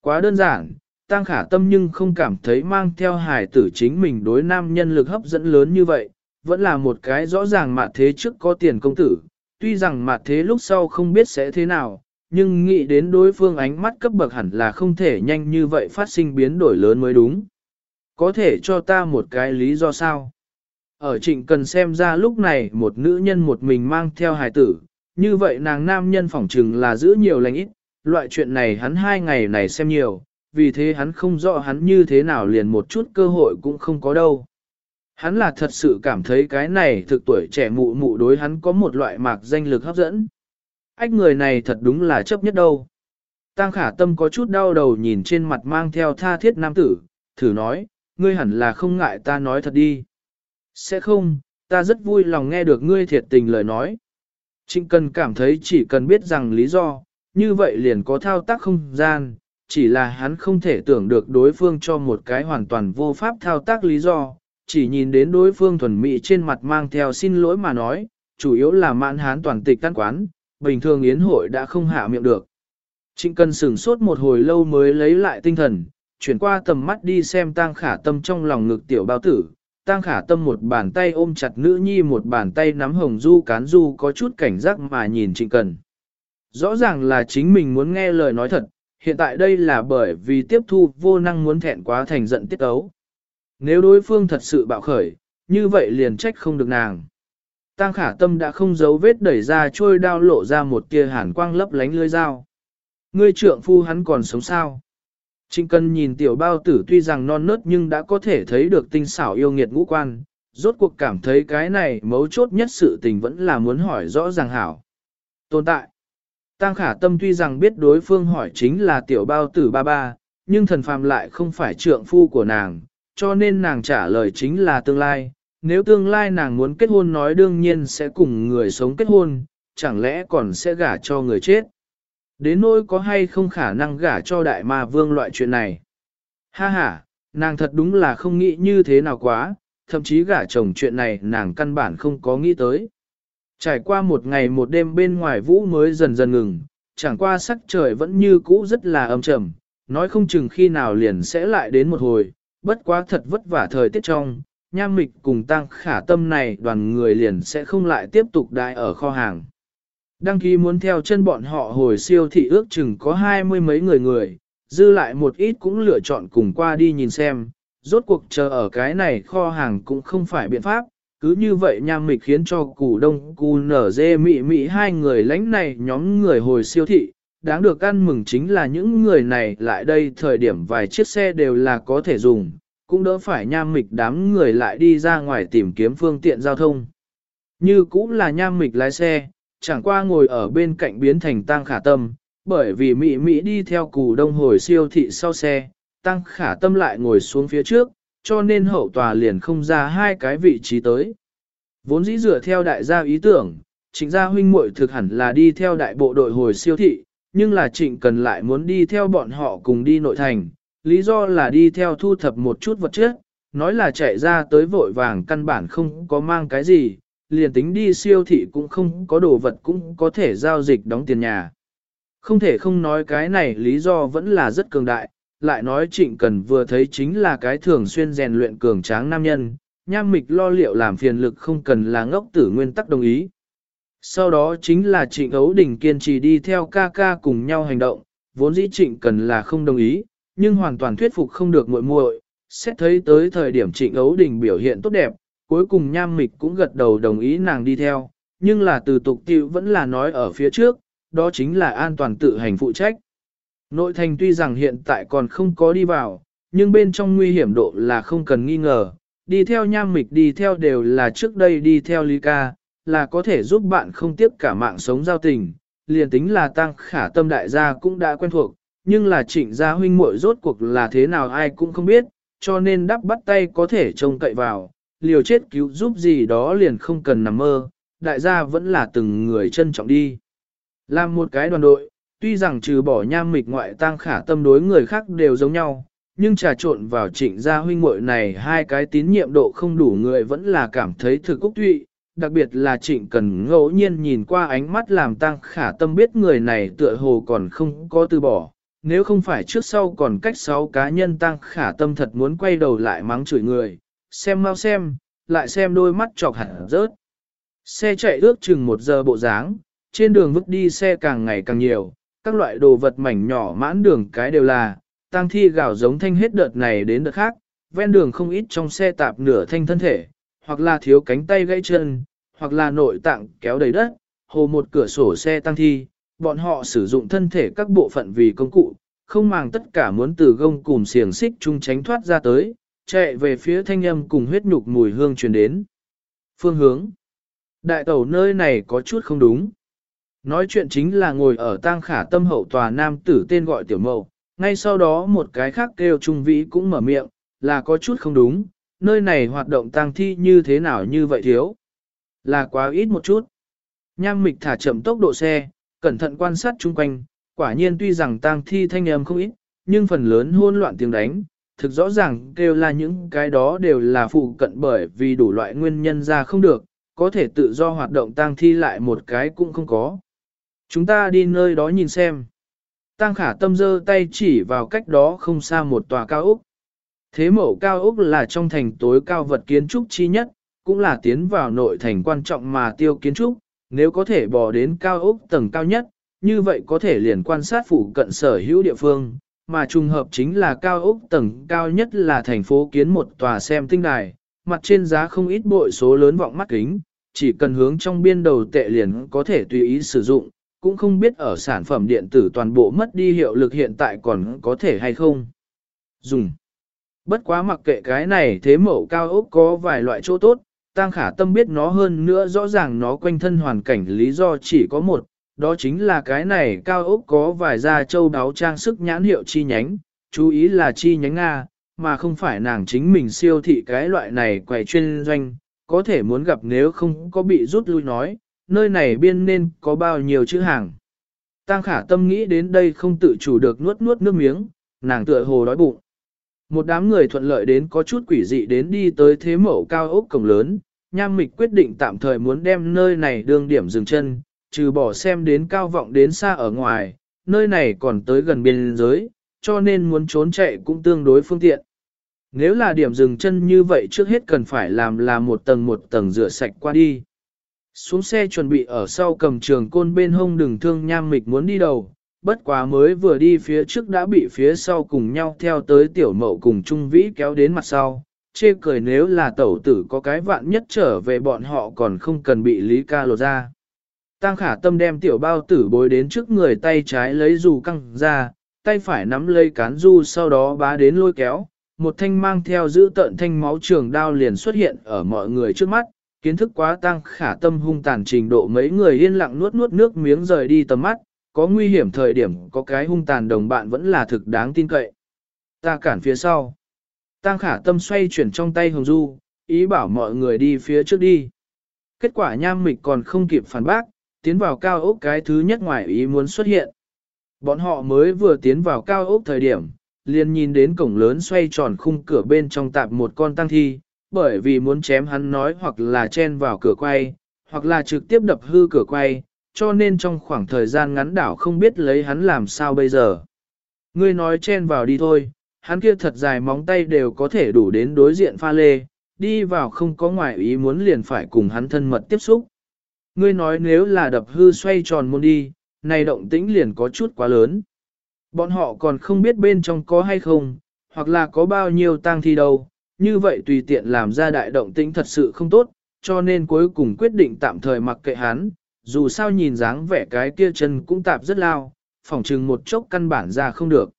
Quá đơn giản, tăng khả tâm nhưng không cảm thấy mang theo hài tử chính mình đối nam nhân lực hấp dẫn lớn như vậy, vẫn là một cái rõ ràng mạt thế trước có tiền công tử, tuy rằng mạt thế lúc sau không biết sẽ thế nào, nhưng nghĩ đến đối phương ánh mắt cấp bậc hẳn là không thể nhanh như vậy phát sinh biến đổi lớn mới đúng. Có thể cho ta một cái lý do sao? Ở trịnh cần xem ra lúc này một nữ nhân một mình mang theo hài tử, như vậy nàng nam nhân phỏng trừng là giữ nhiều lành ít, loại chuyện này hắn hai ngày này xem nhiều, vì thế hắn không rõ hắn như thế nào liền một chút cơ hội cũng không có đâu. Hắn là thật sự cảm thấy cái này thực tuổi trẻ mụ mụ đối hắn có một loại mạc danh lực hấp dẫn. Ách người này thật đúng là chấp nhất đâu. Tăng khả tâm có chút đau đầu nhìn trên mặt mang theo tha thiết nam tử, thử nói, ngươi hẳn là không ngại ta nói thật đi. Sẽ không, ta rất vui lòng nghe được ngươi thiệt tình lời nói. Trịnh cần cảm thấy chỉ cần biết rằng lý do, như vậy liền có thao tác không gian, chỉ là hắn không thể tưởng được đối phương cho một cái hoàn toàn vô pháp thao tác lý do, chỉ nhìn đến đối phương thuần mỹ trên mặt mang theo xin lỗi mà nói, chủ yếu là mạn hán toàn tịch căn quán, bình thường yến hội đã không hạ miệng được. Trịnh cần sửng sốt một hồi lâu mới lấy lại tinh thần, chuyển qua tầm mắt đi xem tang khả tâm trong lòng ngực tiểu bao tử. Tang khả tâm một bàn tay ôm chặt nữ nhi một bàn tay nắm hồng du cán du có chút cảnh giác mà nhìn trịnh cần. Rõ ràng là chính mình muốn nghe lời nói thật, hiện tại đây là bởi vì tiếp thu vô năng muốn thẹn quá thành giận tiết ấu. Nếu đối phương thật sự bạo khởi, như vậy liền trách không được nàng. Tang khả tâm đã không giấu vết đẩy ra trôi đao lộ ra một tia hàn quang lấp lánh lưới dao. Ngươi trượng phu hắn còn sống sao? Trịnh Cân nhìn tiểu bao tử tuy rằng non nớt nhưng đã có thể thấy được tinh xảo yêu nghiệt ngũ quan, rốt cuộc cảm thấy cái này mấu chốt nhất sự tình vẫn là muốn hỏi rõ ràng hảo. Tồn tại. Tăng khả tâm tuy rằng biết đối phương hỏi chính là tiểu bao tử ba ba, nhưng thần phàm lại không phải trượng phu của nàng, cho nên nàng trả lời chính là tương lai. Nếu tương lai nàng muốn kết hôn nói đương nhiên sẽ cùng người sống kết hôn, chẳng lẽ còn sẽ gả cho người chết. Đến nỗi có hay không khả năng gả cho đại ma vương loại chuyện này. Ha ha, nàng thật đúng là không nghĩ như thế nào quá, thậm chí gả chồng chuyện này nàng căn bản không có nghĩ tới. Trải qua một ngày một đêm bên ngoài vũ mới dần dần ngừng, chẳng qua sắc trời vẫn như cũ rất là âm trầm, nói không chừng khi nào liền sẽ lại đến một hồi, bất quá thật vất vả thời tiết trong, nham mịch cùng tăng khả tâm này đoàn người liền sẽ không lại tiếp tục đại ở kho hàng. Đăng ký muốn theo chân bọn họ hồi siêu thị ước chừng có hai mươi mấy người người, dư lại một ít cũng lựa chọn cùng qua đi nhìn xem, rốt cuộc chờ ở cái này kho hàng cũng không phải biện pháp, cứ như vậy nham mịch khiến cho củ đông cù nở dê mị mị hai người lãnh này nhóm người hồi siêu thị, đáng được ăn mừng chính là những người này lại đây thời điểm vài chiếc xe đều là có thể dùng, cũng đỡ phải nham mịch đám người lại đi ra ngoài tìm kiếm phương tiện giao thông. Như cũng là nham mịch lái xe, chẳng qua ngồi ở bên cạnh biến thành tăng khả tâm, bởi vì Mỹ Mỹ đi theo cù đông hồi siêu thị sau xe, tăng khả tâm lại ngồi xuống phía trước, cho nên hậu tòa liền không ra hai cái vị trí tới. Vốn dĩ dựa theo đại gia ý tưởng, trịnh gia huynh muội thực hẳn là đi theo đại bộ đội hồi siêu thị, nhưng là trịnh cần lại muốn đi theo bọn họ cùng đi nội thành, lý do là đi theo thu thập một chút vật chất, nói là chạy ra tới vội vàng căn bản không có mang cái gì, liền tính đi siêu thị cũng không có đồ vật cũng có thể giao dịch đóng tiền nhà. Không thể không nói cái này lý do vẫn là rất cường đại, lại nói trịnh cần vừa thấy chính là cái thường xuyên rèn luyện cường tráng nam nhân, nham mịch lo liệu làm phiền lực không cần là ngốc tử nguyên tắc đồng ý. Sau đó chính là trịnh ấu đình kiên trì đi theo ca ca cùng nhau hành động, vốn dĩ trịnh cần là không đồng ý, nhưng hoàn toàn thuyết phục không được muội muội. xét thấy tới thời điểm trịnh ấu đình biểu hiện tốt đẹp, cuối cùng nham mịch cũng gật đầu đồng ý nàng đi theo, nhưng là từ tục tiệu vẫn là nói ở phía trước, đó chính là an toàn tự hành phụ trách. Nội thành tuy rằng hiện tại còn không có đi vào, nhưng bên trong nguy hiểm độ là không cần nghi ngờ, đi theo nham mịch đi theo đều là trước đây đi theo Lý ca, là có thể giúp bạn không tiếp cả mạng sống giao tình, liền tính là tăng khả tâm đại gia cũng đã quen thuộc, nhưng là trịnh gia huynh muội rốt cuộc là thế nào ai cũng không biết, cho nên đắp bắt tay có thể trông cậy vào, liều chết cứu giúp gì đó liền không cần nằm mơ, đại gia vẫn là từng người trân trọng đi. Làm một cái đoàn đội, tuy rằng trừ bỏ nham mịch ngoại tăng khả tâm đối người khác đều giống nhau, nhưng trà trộn vào trịnh gia huynh muội này hai cái tín nhiệm độ không đủ người vẫn là cảm thấy thực cúc tụy, đặc biệt là trịnh cần ngẫu nhiên nhìn qua ánh mắt làm tăng khả tâm biết người này tựa hồ còn không có từ bỏ. Nếu không phải trước sau còn cách sáu cá nhân tăng khả tâm thật muốn quay đầu lại mắng chửi người, xem mau xem, lại xem đôi mắt chọc hẳn rớt. Xe chạy ước chừng một giờ bộ dáng, trên đường vứt đi xe càng ngày càng nhiều, các loại đồ vật mảnh nhỏ mãn đường cái đều là, tang thi gạo giống thanh hết đợt này đến đợt khác, ven đường không ít trong xe tạp nửa thanh thân thể, hoặc là thiếu cánh tay gãy chân, hoặc là nội tạng kéo đầy đất, hồ một cửa sổ xe tăng thi, bọn họ sử dụng thân thể các bộ phận vì công cụ, không màng tất cả muốn từ gông cùng xiềng xích chung tránh thoát ra tới, chạy về phía thanh âm cùng huyết nhục mùi hương truyền đến. Phương hướng. Đại tẩu nơi này có chút không đúng. Nói chuyện chính là ngồi ở tang khả tâm hậu tòa nam tử tên gọi tiểu mậu, ngay sau đó một cái khác kêu trung vĩ cũng mở miệng, là có chút không đúng, nơi này hoạt động tang thi như thế nào như vậy thiếu. Là quá ít một chút. Nham mịch thả chậm tốc độ xe, cẩn thận quan sát chung quanh, quả nhiên tuy rằng tang thi thanh âm không ít, nhưng phần lớn hôn loạn tiếng đánh, thực rõ ràng kêu là những cái đó đều là phụ cận bởi vì đủ loại nguyên nhân ra không được, có thể tự do hoạt động tang thi lại một cái cũng không có. Chúng ta đi nơi đó nhìn xem. Tăng khả tâm giơ tay chỉ vào cách đó không xa một tòa cao ốc. Thế mẫu cao ốc là trong thành tối cao vật kiến trúc chi nhất, cũng là tiến vào nội thành quan trọng mà tiêu kiến trúc, nếu có thể bò đến cao ốc tầng cao nhất, như vậy có thể liền quan sát phụ cận sở hữu địa phương, mà trùng hợp chính là cao ốc tầng cao nhất là thành phố kiến một tòa xem tinh đài, mặt trên giá không ít bội số lớn vọng mắt kính, chỉ cần hướng trong biên đầu tệ liền có thể tùy ý sử dụng, cũng không biết ở sản phẩm điện tử toàn bộ mất đi hiệu lực hiện tại còn có thể hay không. Dùng. Bất quá mặc kệ cái này thế mẫu cao ốc có vài loại chỗ tốt, Tăng Khả Tâm biết nó hơn nữa rõ ràng nó quanh thân hoàn cảnh lý do chỉ có một, đó chính là cái này cao ốc có vài gia châu đáo trang sức nhãn hiệu chi nhánh, chú ý là chi nhánh Nga, mà không phải nàng chính mình siêu thị cái loại này quầy chuyên doanh, có thể muốn gặp nếu không có bị rút lui nói, nơi này biên nên có bao nhiêu chữ hàng. Tăng khả tâm nghĩ đến đây không tự chủ được nuốt nuốt nước miếng, nàng tựa hồ đói bụng. Một đám người thuận lợi đến có chút quỷ dị đến đi tới thế mẫu cao ốc cổng lớn, nham mịch quyết định tạm thời muốn đem nơi này đương điểm dừng chân, trừ bỏ xem đến cao vọng đến xa ở ngoài, nơi này còn tới gần biên giới, cho nên muốn trốn chạy cũng tương đối phương tiện. Nếu là điểm dừng chân như vậy trước hết cần phải làm là một tầng một tầng rửa sạch qua đi. Xuống xe chuẩn bị ở sau cầm trường côn bên hông đừng thương nham mịch muốn đi đầu, bất quá mới vừa đi phía trước đã bị phía sau cùng nhau theo tới tiểu mậu cùng trung vĩ kéo đến mặt sau. Chê cười nếu là tẩu tử có cái vạn nhất trở về bọn họ còn không cần bị lý ca lột ra. Tăng khả tâm đem tiểu bao tử bối đến trước người tay trái lấy dù căng ra, tay phải nắm lấy cán du sau đó bá đến lôi kéo, một thanh mang theo giữ tợn thanh máu trường đao liền xuất hiện ở mọi người trước mắt, kiến thức quá tăng khả tâm hung tàn trình độ mấy người yên lặng nuốt nuốt nước miếng rời đi tầm mắt, có nguy hiểm thời điểm có cái hung tàn đồng bạn vẫn là thực đáng tin cậy. Ta cản phía sau. Tăng khả tâm xoay chuyển trong tay hồng du, ý bảo mọi người đi phía trước đi. Kết quả nham mịch còn không kịp phản bác, tiến vào cao ốc cái thứ nhất ngoài ý muốn xuất hiện. Bọn họ mới vừa tiến vào cao ốc thời điểm, liền nhìn đến cổng lớn xoay tròn khung cửa bên trong tạp một con tăng thi, bởi vì muốn chém hắn nói hoặc là chen vào cửa quay, hoặc là trực tiếp đập hư cửa quay, cho nên trong khoảng thời gian ngắn đảo không biết lấy hắn làm sao bây giờ. Ngươi nói chen vào đi thôi, hắn kia thật dài móng tay đều có thể đủ đến đối diện pha lê, đi vào không có ngoại ý muốn liền phải cùng hắn thân mật tiếp xúc. Ngươi nói nếu là đập hư xoay tròn môn đi, này động tĩnh liền có chút quá lớn. Bọn họ còn không biết bên trong có hay không, hoặc là có bao nhiêu tang thi đâu, như vậy tùy tiện làm ra đại động tĩnh thật sự không tốt, cho nên cuối cùng quyết định tạm thời mặc kệ hắn, dù sao nhìn dáng vẻ cái kia chân cũng tạp rất lao, phỏng chừng một chốc căn bản ra không được.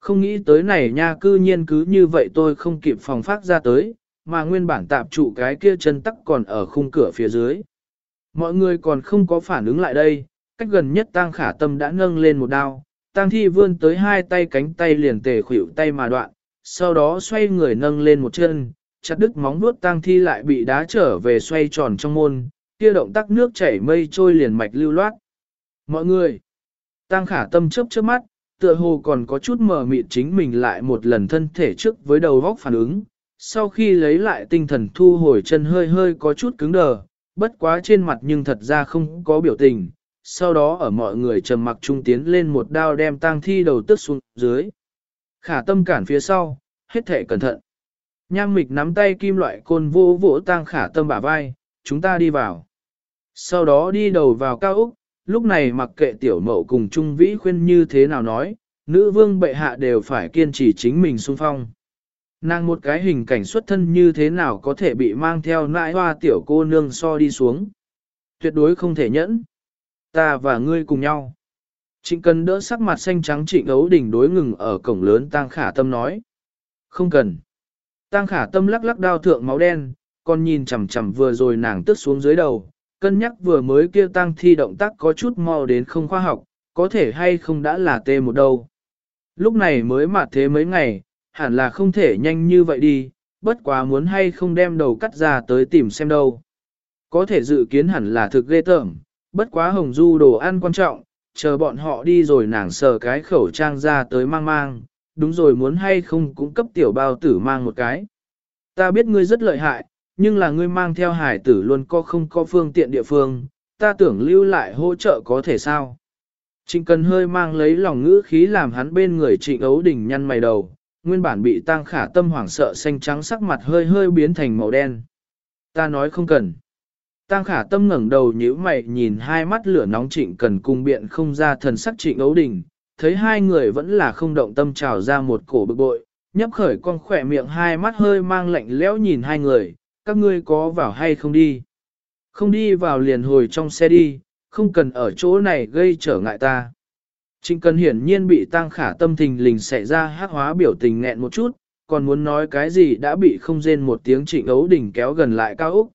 Không nghĩ tới này nha cư nhiên cứ như vậy tôi không kịp phòng phát ra tới, mà nguyên bản tạp trụ cái kia chân tắc còn ở khung cửa phía dưới. Mọi người còn không có phản ứng lại đây, cách gần nhất tang khả tâm đã nâng lên một đao, tang thi vươn tới hai tay cánh tay liền tề khuỷu tay mà đoạn, sau đó xoay người nâng lên một chân, chặt đứt móng vuốt tang thi lại bị đá trở về xoay tròn trong môn, kia động tác nước chảy mây trôi liền mạch lưu loát. Mọi người, tang khả tâm chớp chớp mắt, tựa hồ còn có chút mờ mịt chính mình lại một lần thân thể trước với đầu góc phản ứng, sau khi lấy lại tinh thần thu hồi chân hơi hơi có chút cứng đờ, bất quá trên mặt nhưng thật ra không có biểu tình, sau đó ở mọi người trầm mặc trung tiến lên một đao đem tang thi đầu tức xuống dưới. Khả tâm cản phía sau, hết thể cẩn thận. Nham mịch nắm tay kim loại côn vô vỗ tang khả tâm bả vai, chúng ta đi vào. Sau đó đi đầu vào cao Úc, lúc này mặc kệ tiểu mậu cùng Trung Vĩ khuyên như thế nào nói, nữ vương bệ hạ đều phải kiên trì chính mình xung phong. Nàng một cái hình cảnh xuất thân như thế nào có thể bị mang theo nãi hoa tiểu cô nương so đi xuống. Tuyệt đối không thể nhẫn. Ta và ngươi cùng nhau. Trịnh cần đỡ sắc mặt xanh trắng trịnh ấu đỉnh đối ngừng ở cổng lớn tang khả tâm nói. Không cần. Tang khả tâm lắc lắc đao thượng máu đen, còn nhìn chằm chằm vừa rồi nàng tức xuống dưới đầu, Cân nhắc vừa mới kia tang thi động tác có chút mau đến không khoa học, có thể hay không đã là tê một đâu. Lúc này mới mà thế mấy ngày, hẳn là không thể nhanh như vậy đi, bất quá muốn hay không đem đầu cắt ra tới tìm xem đâu. Có thể dự kiến hẳn là thực ghê tởm, bất quá hồng du đồ ăn quan trọng, chờ bọn họ đi rồi nàng sờ cái khẩu trang ra tới mang mang, đúng rồi muốn hay không cũng cấp tiểu bao tử mang một cái. Ta biết ngươi rất lợi hại, nhưng là ngươi mang theo hải tử luôn có không có phương tiện địa phương, ta tưởng lưu lại hỗ trợ có thể sao. Trịnh cần hơi mang lấy lòng ngữ khí làm hắn bên người trịnh ấu đỉnh nhăn mày đầu, nguyên bản bị Tang khả tâm hoảng sợ xanh trắng sắc mặt hơi hơi biến thành màu đen. Ta nói không cần. Tang khả tâm ngẩng đầu nhíu mày nhìn hai mắt lửa nóng trịnh cần cung biện không ra thần sắc trịnh ấu đình, thấy hai người vẫn là không động tâm trào ra một cổ bực bội, nhấp khởi con khỏe miệng hai mắt hơi mang lạnh lẽo nhìn hai người, các ngươi có vào hay không đi. Không đi vào liền hồi trong xe đi, không cần ở chỗ này gây trở ngại ta. Trịnh cần hiển nhiên bị tăng khả tâm thình lình xảy ra hát hóa biểu tình nghẹn một chút, còn muốn nói cái gì đã bị không rên một tiếng trịnh ấu đỉnh kéo gần lại cao Úc.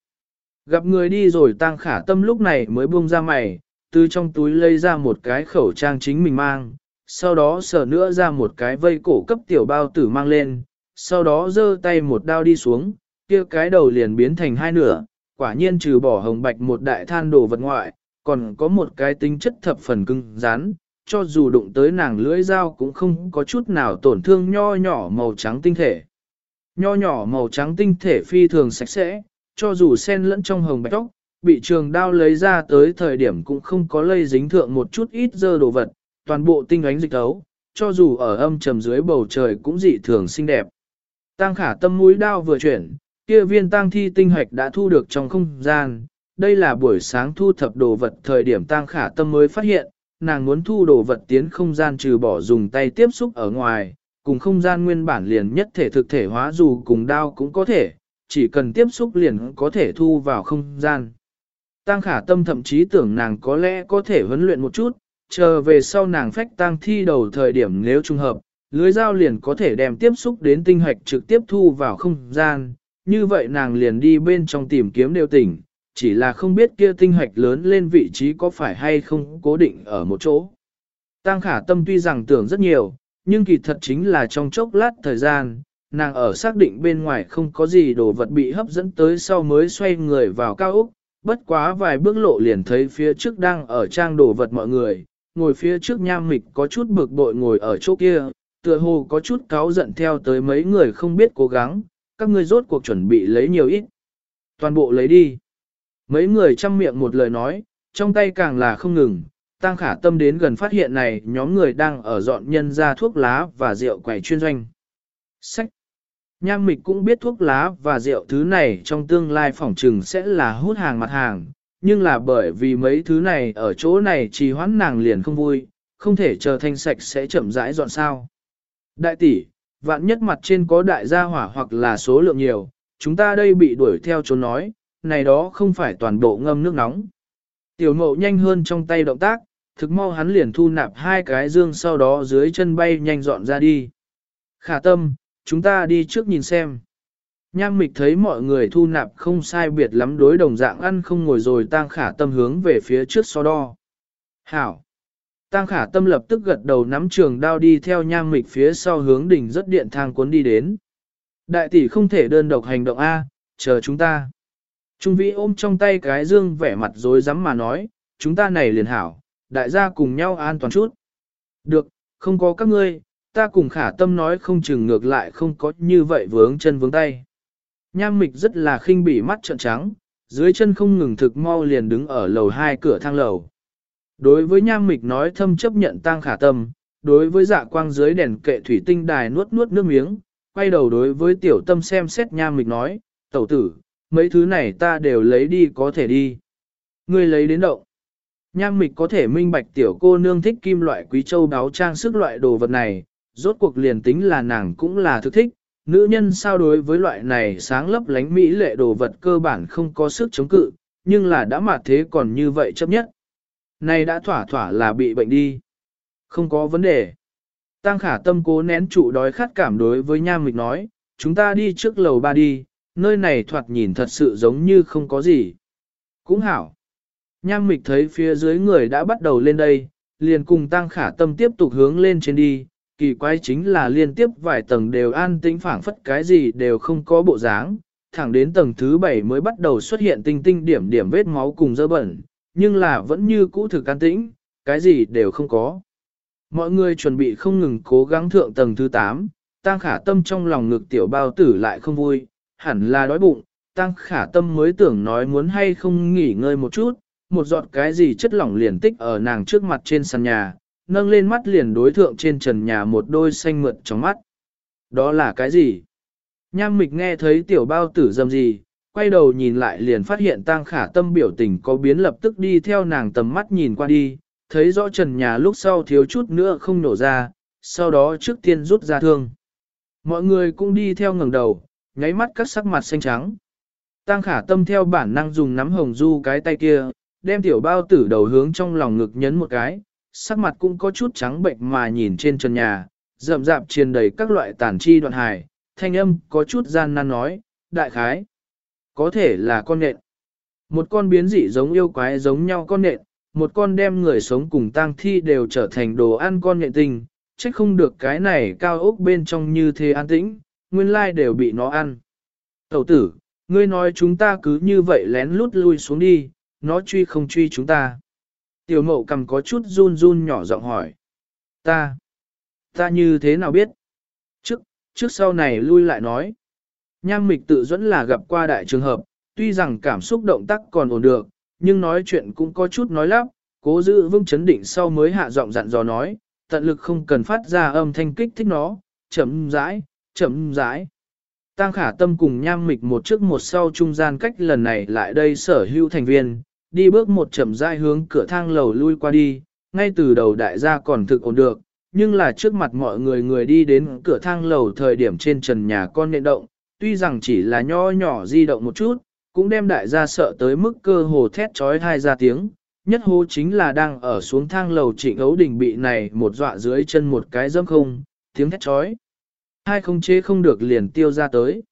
Gặp người đi rồi tăng khả tâm lúc này mới buông ra mày, từ trong túi lấy ra một cái khẩu trang chính mình mang, sau đó sờ nữa ra một cái vây cổ cấp tiểu bao tử mang lên, sau đó giơ tay một đao đi xuống, kia cái đầu liền biến thành hai nửa, quả nhiên trừ bỏ hồng bạch một đại than đồ vật ngoại, còn có một cái tính chất thập phần cứng rắn, cho dù đụng tới nàng lưỡi dao cũng không có chút nào tổn thương nho nhỏ màu trắng tinh thể. Nho nhỏ màu trắng tinh thể phi thường sạch sẽ, cho dù sen lẫn trong hồng bạch tóc, bị trường đao lấy ra tới thời điểm cũng không có lây dính thượng một chút ít dơ đồ vật, toàn bộ tinh ánh dịch tấu, cho dù ở âm trầm dưới bầu trời cũng dị thường xinh đẹp. Tăng khả tâm mũi đao vừa chuyển, kia viên tăng thi tinh hoạch đã thu được trong không gian, đây là buổi sáng thu thập đồ vật thời điểm tăng khả tâm mới phát hiện, nàng muốn thu đồ vật tiến không gian trừ bỏ dùng tay tiếp xúc ở ngoài, cùng không gian nguyên bản liền nhất thể thực thể hóa dù cùng đao cũng có thể, chỉ cần tiếp xúc liền có thể thu vào không gian. Tăng khả tâm thậm chí tưởng nàng có lẽ có thể huấn luyện một chút, chờ về sau nàng phách tăng thi đầu thời điểm nếu trùng hợp, lưới dao liền có thể đem tiếp xúc đến tinh hoạch trực tiếp thu vào không gian, như vậy nàng liền đi bên trong tìm kiếm đều tỉnh, chỉ là không biết kia tinh hoạch lớn lên vị trí có phải hay không cố định ở một chỗ. Tăng khả tâm tuy rằng tưởng rất nhiều, nhưng kỳ thật chính là trong chốc lát thời gian, nàng ở xác định bên ngoài không có gì đồ vật bị hấp dẫn tới sau mới xoay người vào cao úc, bất quá vài bước lộ liền thấy phía trước đang ở trang đồ vật mọi người, ngồi phía trước nham mịch có chút bực bội ngồi ở chỗ kia, tựa hồ có chút cáu giận theo tới mấy người không biết cố gắng, các ngươi rốt cuộc chuẩn bị lấy nhiều ít. Toàn bộ lấy đi. Mấy người chăm miệng một lời nói, trong tay càng là không ngừng, tăng khả tâm đến gần phát hiện này nhóm người đang ở dọn nhân ra thuốc lá và rượu quầy chuyên doanh. Sách. Nham mịch cũng biết thuốc lá và rượu thứ này trong tương lai phỏng trừng sẽ là hút hàng mặt hàng, nhưng là bởi vì mấy thứ này ở chỗ này trì hoãn nàng liền không vui, không thể chờ thanh sạch sẽ chậm rãi dọn sao. Đại tỷ, vạn nhất mặt trên có đại gia hỏa hoặc là số lượng nhiều, chúng ta đây bị đuổi theo trốn nói, này đó không phải toàn bộ ngâm nước nóng. Tiểu mộ nhanh hơn trong tay động tác, thực mau hắn liền thu nạp hai cái dương sau đó dưới chân bay nhanh dọn ra đi. Khả tâm, chúng ta đi trước nhìn xem. Nham mịch thấy mọi người thu nạp không sai biệt lắm đối đồng dạng ăn không ngồi rồi tang khả tâm hướng về phía trước so đo. Hảo! Tang khả tâm lập tức gật đầu nắm trường đao đi theo nham mịch phía sau hướng đỉnh rất điện thang cuốn đi đến. Đại tỷ không thể đơn độc hành động A, chờ chúng ta. Trung vĩ ôm trong tay cái dương vẻ mặt dối rắm mà nói, chúng ta này liền hảo, đại gia cùng nhau an toàn chút. Được, không có các ngươi, ta cùng khả tâm nói không chừng ngược lại không có như vậy vướng chân vướng tay. Nham mịch rất là khinh bỉ mắt trợn trắng, dưới chân không ngừng thực mau liền đứng ở lầu hai cửa thang lầu. Đối với nham mịch nói thâm chấp nhận tang khả tâm, đối với dạ quang dưới đèn kệ thủy tinh đài nuốt nuốt nước miếng, quay đầu đối với tiểu tâm xem xét nham mịch nói, tẩu tử, mấy thứ này ta đều lấy đi có thể đi. Ngươi lấy đến động. Nham mịch có thể minh bạch tiểu cô nương thích kim loại quý châu đáo trang sức loại đồ vật này, rốt cuộc liền tính là nàng cũng là thực thích, nữ nhân sao đối với loại này sáng lấp lánh mỹ lệ đồ vật cơ bản không có sức chống cự, nhưng là đã mà thế còn như vậy chấp nhất. Này đã thỏa thỏa là bị bệnh đi. Không có vấn đề. Tăng khả tâm cố nén trụ đói khát cảm đối với nham mịch nói, chúng ta đi trước lầu ba đi, nơi này thoạt nhìn thật sự giống như không có gì. Cũng hảo. Nham mịch thấy phía dưới người đã bắt đầu lên đây, liền cùng tăng khả tâm tiếp tục hướng lên trên đi, kỳ quái chính là liên tiếp vài tầng đều an tĩnh phảng phất cái gì đều không có bộ dáng, thẳng đến tầng thứ bảy mới bắt đầu xuất hiện tinh tinh điểm điểm vết máu cùng dơ bẩn, nhưng là vẫn như cũ thực an tĩnh, cái gì đều không có. Mọi người chuẩn bị không ngừng cố gắng thượng tầng thứ 8, tăng khả tâm trong lòng ngực tiểu bao tử lại không vui, hẳn là đói bụng, tăng khả tâm mới tưởng nói muốn hay không nghỉ ngơi một chút, một giọt cái gì chất lỏng liền tích ở nàng trước mặt trên sàn nhà, nâng lên mắt liền đối thượng trên trần nhà một đôi xanh mượt trong mắt. Đó là cái gì? Nham mịch nghe thấy tiểu bao tử dầm gì, quay đầu nhìn lại liền phát hiện tang khả tâm biểu tình có biến lập tức đi theo nàng tầm mắt nhìn qua đi, thấy rõ trần nhà lúc sau thiếu chút nữa không nổ ra, sau đó trước tiên rút ra thương. Mọi người cũng đi theo ngẩng đầu, nháy mắt các sắc mặt xanh trắng. Tang khả tâm theo bản năng dùng nắm hồng du cái tay kia, đem tiểu bao tử đầu hướng trong lòng ngực nhấn một cái, sắc mặt cũng có chút trắng bệnh mà nhìn trên trần nhà, rậm rạp triền đầy các loại tàn chi đoạn hài, thanh âm có chút gian nan nói, đại khái, có thể là con nện. Một con biến dị giống yêu quái giống nhau con nện, một con đem người sống cùng tang thi đều trở thành đồ ăn con nện tình, trách không được cái này cao ốc bên trong như thế an tĩnh, nguyên lai đều bị nó ăn. Tẩu tử, ngươi nói chúng ta cứ như vậy lén lút lui xuống đi, nó truy không truy chúng ta. Tiểu mậu cầm có chút run run nhỏ giọng hỏi. Ta, ta như thế nào biết? Trước, trước sau này lui lại nói. Nham mịch tự dẫn là gặp qua đại trường hợp, tuy rằng cảm xúc động tác còn ổn được, nhưng nói chuyện cũng có chút nói lắp, cố giữ vững chấn định sau mới hạ giọng dặn dò nói, tận lực không cần phát ra âm thanh kích thích nó, chấm rãi, chậm rãi. Tăng khả tâm cùng nham mịch một trước một sau trung gian cách lần này lại đây sở hữu thành viên, đi bước một chậm rãi hướng cửa thang lầu lui qua đi, ngay từ đầu đại gia còn thực ổn được, nhưng là trước mặt mọi người người đi đến cửa thang lầu thời điểm trên trần nhà con nện động, tuy rằng chỉ là nho nhỏ di động một chút, cũng đem đại gia sợ tới mức cơ hồ thét trói thai ra tiếng. Nhất hô chính là đang ở xuống thang lầu trịnh ấu đình bị này một dọa dưới chân một cái dâm không, tiếng thét trói. Hai không chế không được liền tiêu ra tới.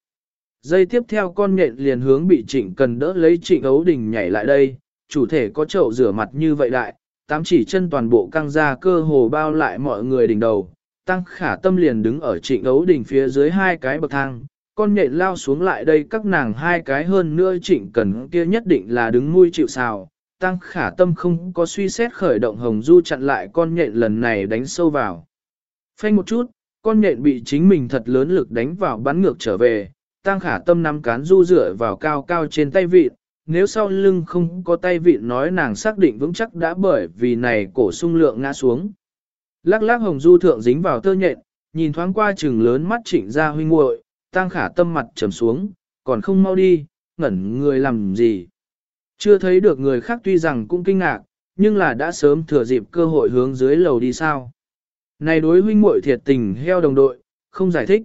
Dây tiếp theo con nhện liền hướng bị trịnh cần đỡ lấy trịnh ấu đình nhảy lại đây, chủ thể có chậu rửa mặt như vậy đại, tám chỉ chân toàn bộ căng ra cơ hồ bao lại mọi người đỉnh đầu, tăng khả tâm liền đứng ở trịnh ấu đỉnh phía dưới hai cái bậc thang, con nhện lao xuống lại đây các nàng hai cái hơn nữa trịnh cần kia nhất định là đứng nuôi chịu xào, tăng khả tâm không có suy xét khởi động hồng du chặn lại con nhện lần này đánh sâu vào. Phanh một chút, con nhện bị chính mình thật lớn lực đánh vào bắn ngược trở về, tăng khả tâm nắm cán du dựa vào cao cao trên tay vịt, nếu sau lưng không có tay vịn nói nàng xác định vững chắc đã bởi vì này cổ sung lượng ngã xuống. Lắc lắc hồng du thượng dính vào tơ nhện, nhìn thoáng qua chừng lớn mắt trịnh ra huynh muội, tang khả tâm mặt trầm xuống, còn không mau đi, ngẩn người làm gì. Chưa thấy được người khác tuy rằng cũng kinh ngạc, nhưng là đã sớm thừa dịp cơ hội hướng dưới lầu đi sao. Này đối huynh muội thiệt tình heo đồng đội, không giải thích.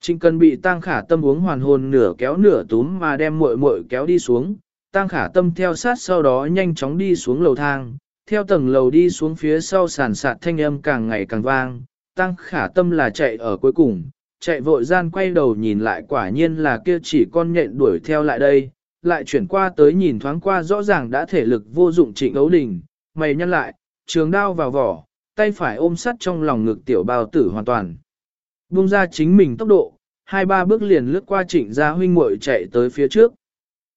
Trịnh cần bị Tang khả tâm uống hoàn hồn nửa kéo nửa túm mà đem muội muội kéo đi xuống, Tang khả tâm theo sát sau đó nhanh chóng đi xuống lầu thang, theo tầng lầu đi xuống phía sau sàn sạt thanh âm càng ngày càng vang, Tang khả tâm là chạy ở cuối cùng, chạy vội gian quay đầu nhìn lại quả nhiên là kia chỉ con nhện đuổi theo lại đây, lại chuyển qua tới nhìn thoáng qua rõ ràng đã thể lực vô dụng trịnh ấu đình, mày nhăn lại, trường đao vào vỏ, tay phải ôm sắt trong lòng ngực tiểu bao tử hoàn toàn. Buông ra chính mình tốc độ, hai ba bước liền lướt qua trịnh gia huynh muội chạy tới phía trước.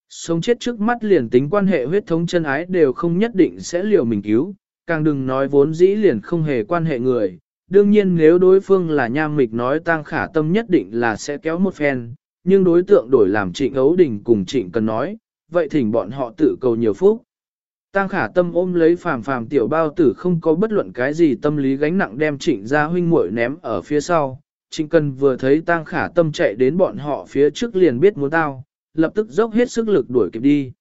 Sống chết trước mắt liền tính quan hệ huyết thống chân ái đều không nhất định sẽ liều mình cứu, càng đừng nói vốn dĩ liền không hề quan hệ người. Đương nhiên nếu đối phương là nham mịch nói tang khả tâm nhất định là sẽ kéo một phen, nhưng đối tượng đổi làm trịnh ấu đình cùng trịnh cần nói, vậy thỉnh bọn họ tự cầu nhiều phúc. Tang khả tâm ôm lấy phàm phàm tiểu bao tử không có bất luận cái gì tâm lý gánh nặng đem trịnh ra huynh muội ném ở phía sau, Trịnh Cần vừa thấy Tang Khả Tâm chạy đến bọn họ phía trước liền biết muốn tao, lập tức dốc hết sức lực đuổi kịp đi.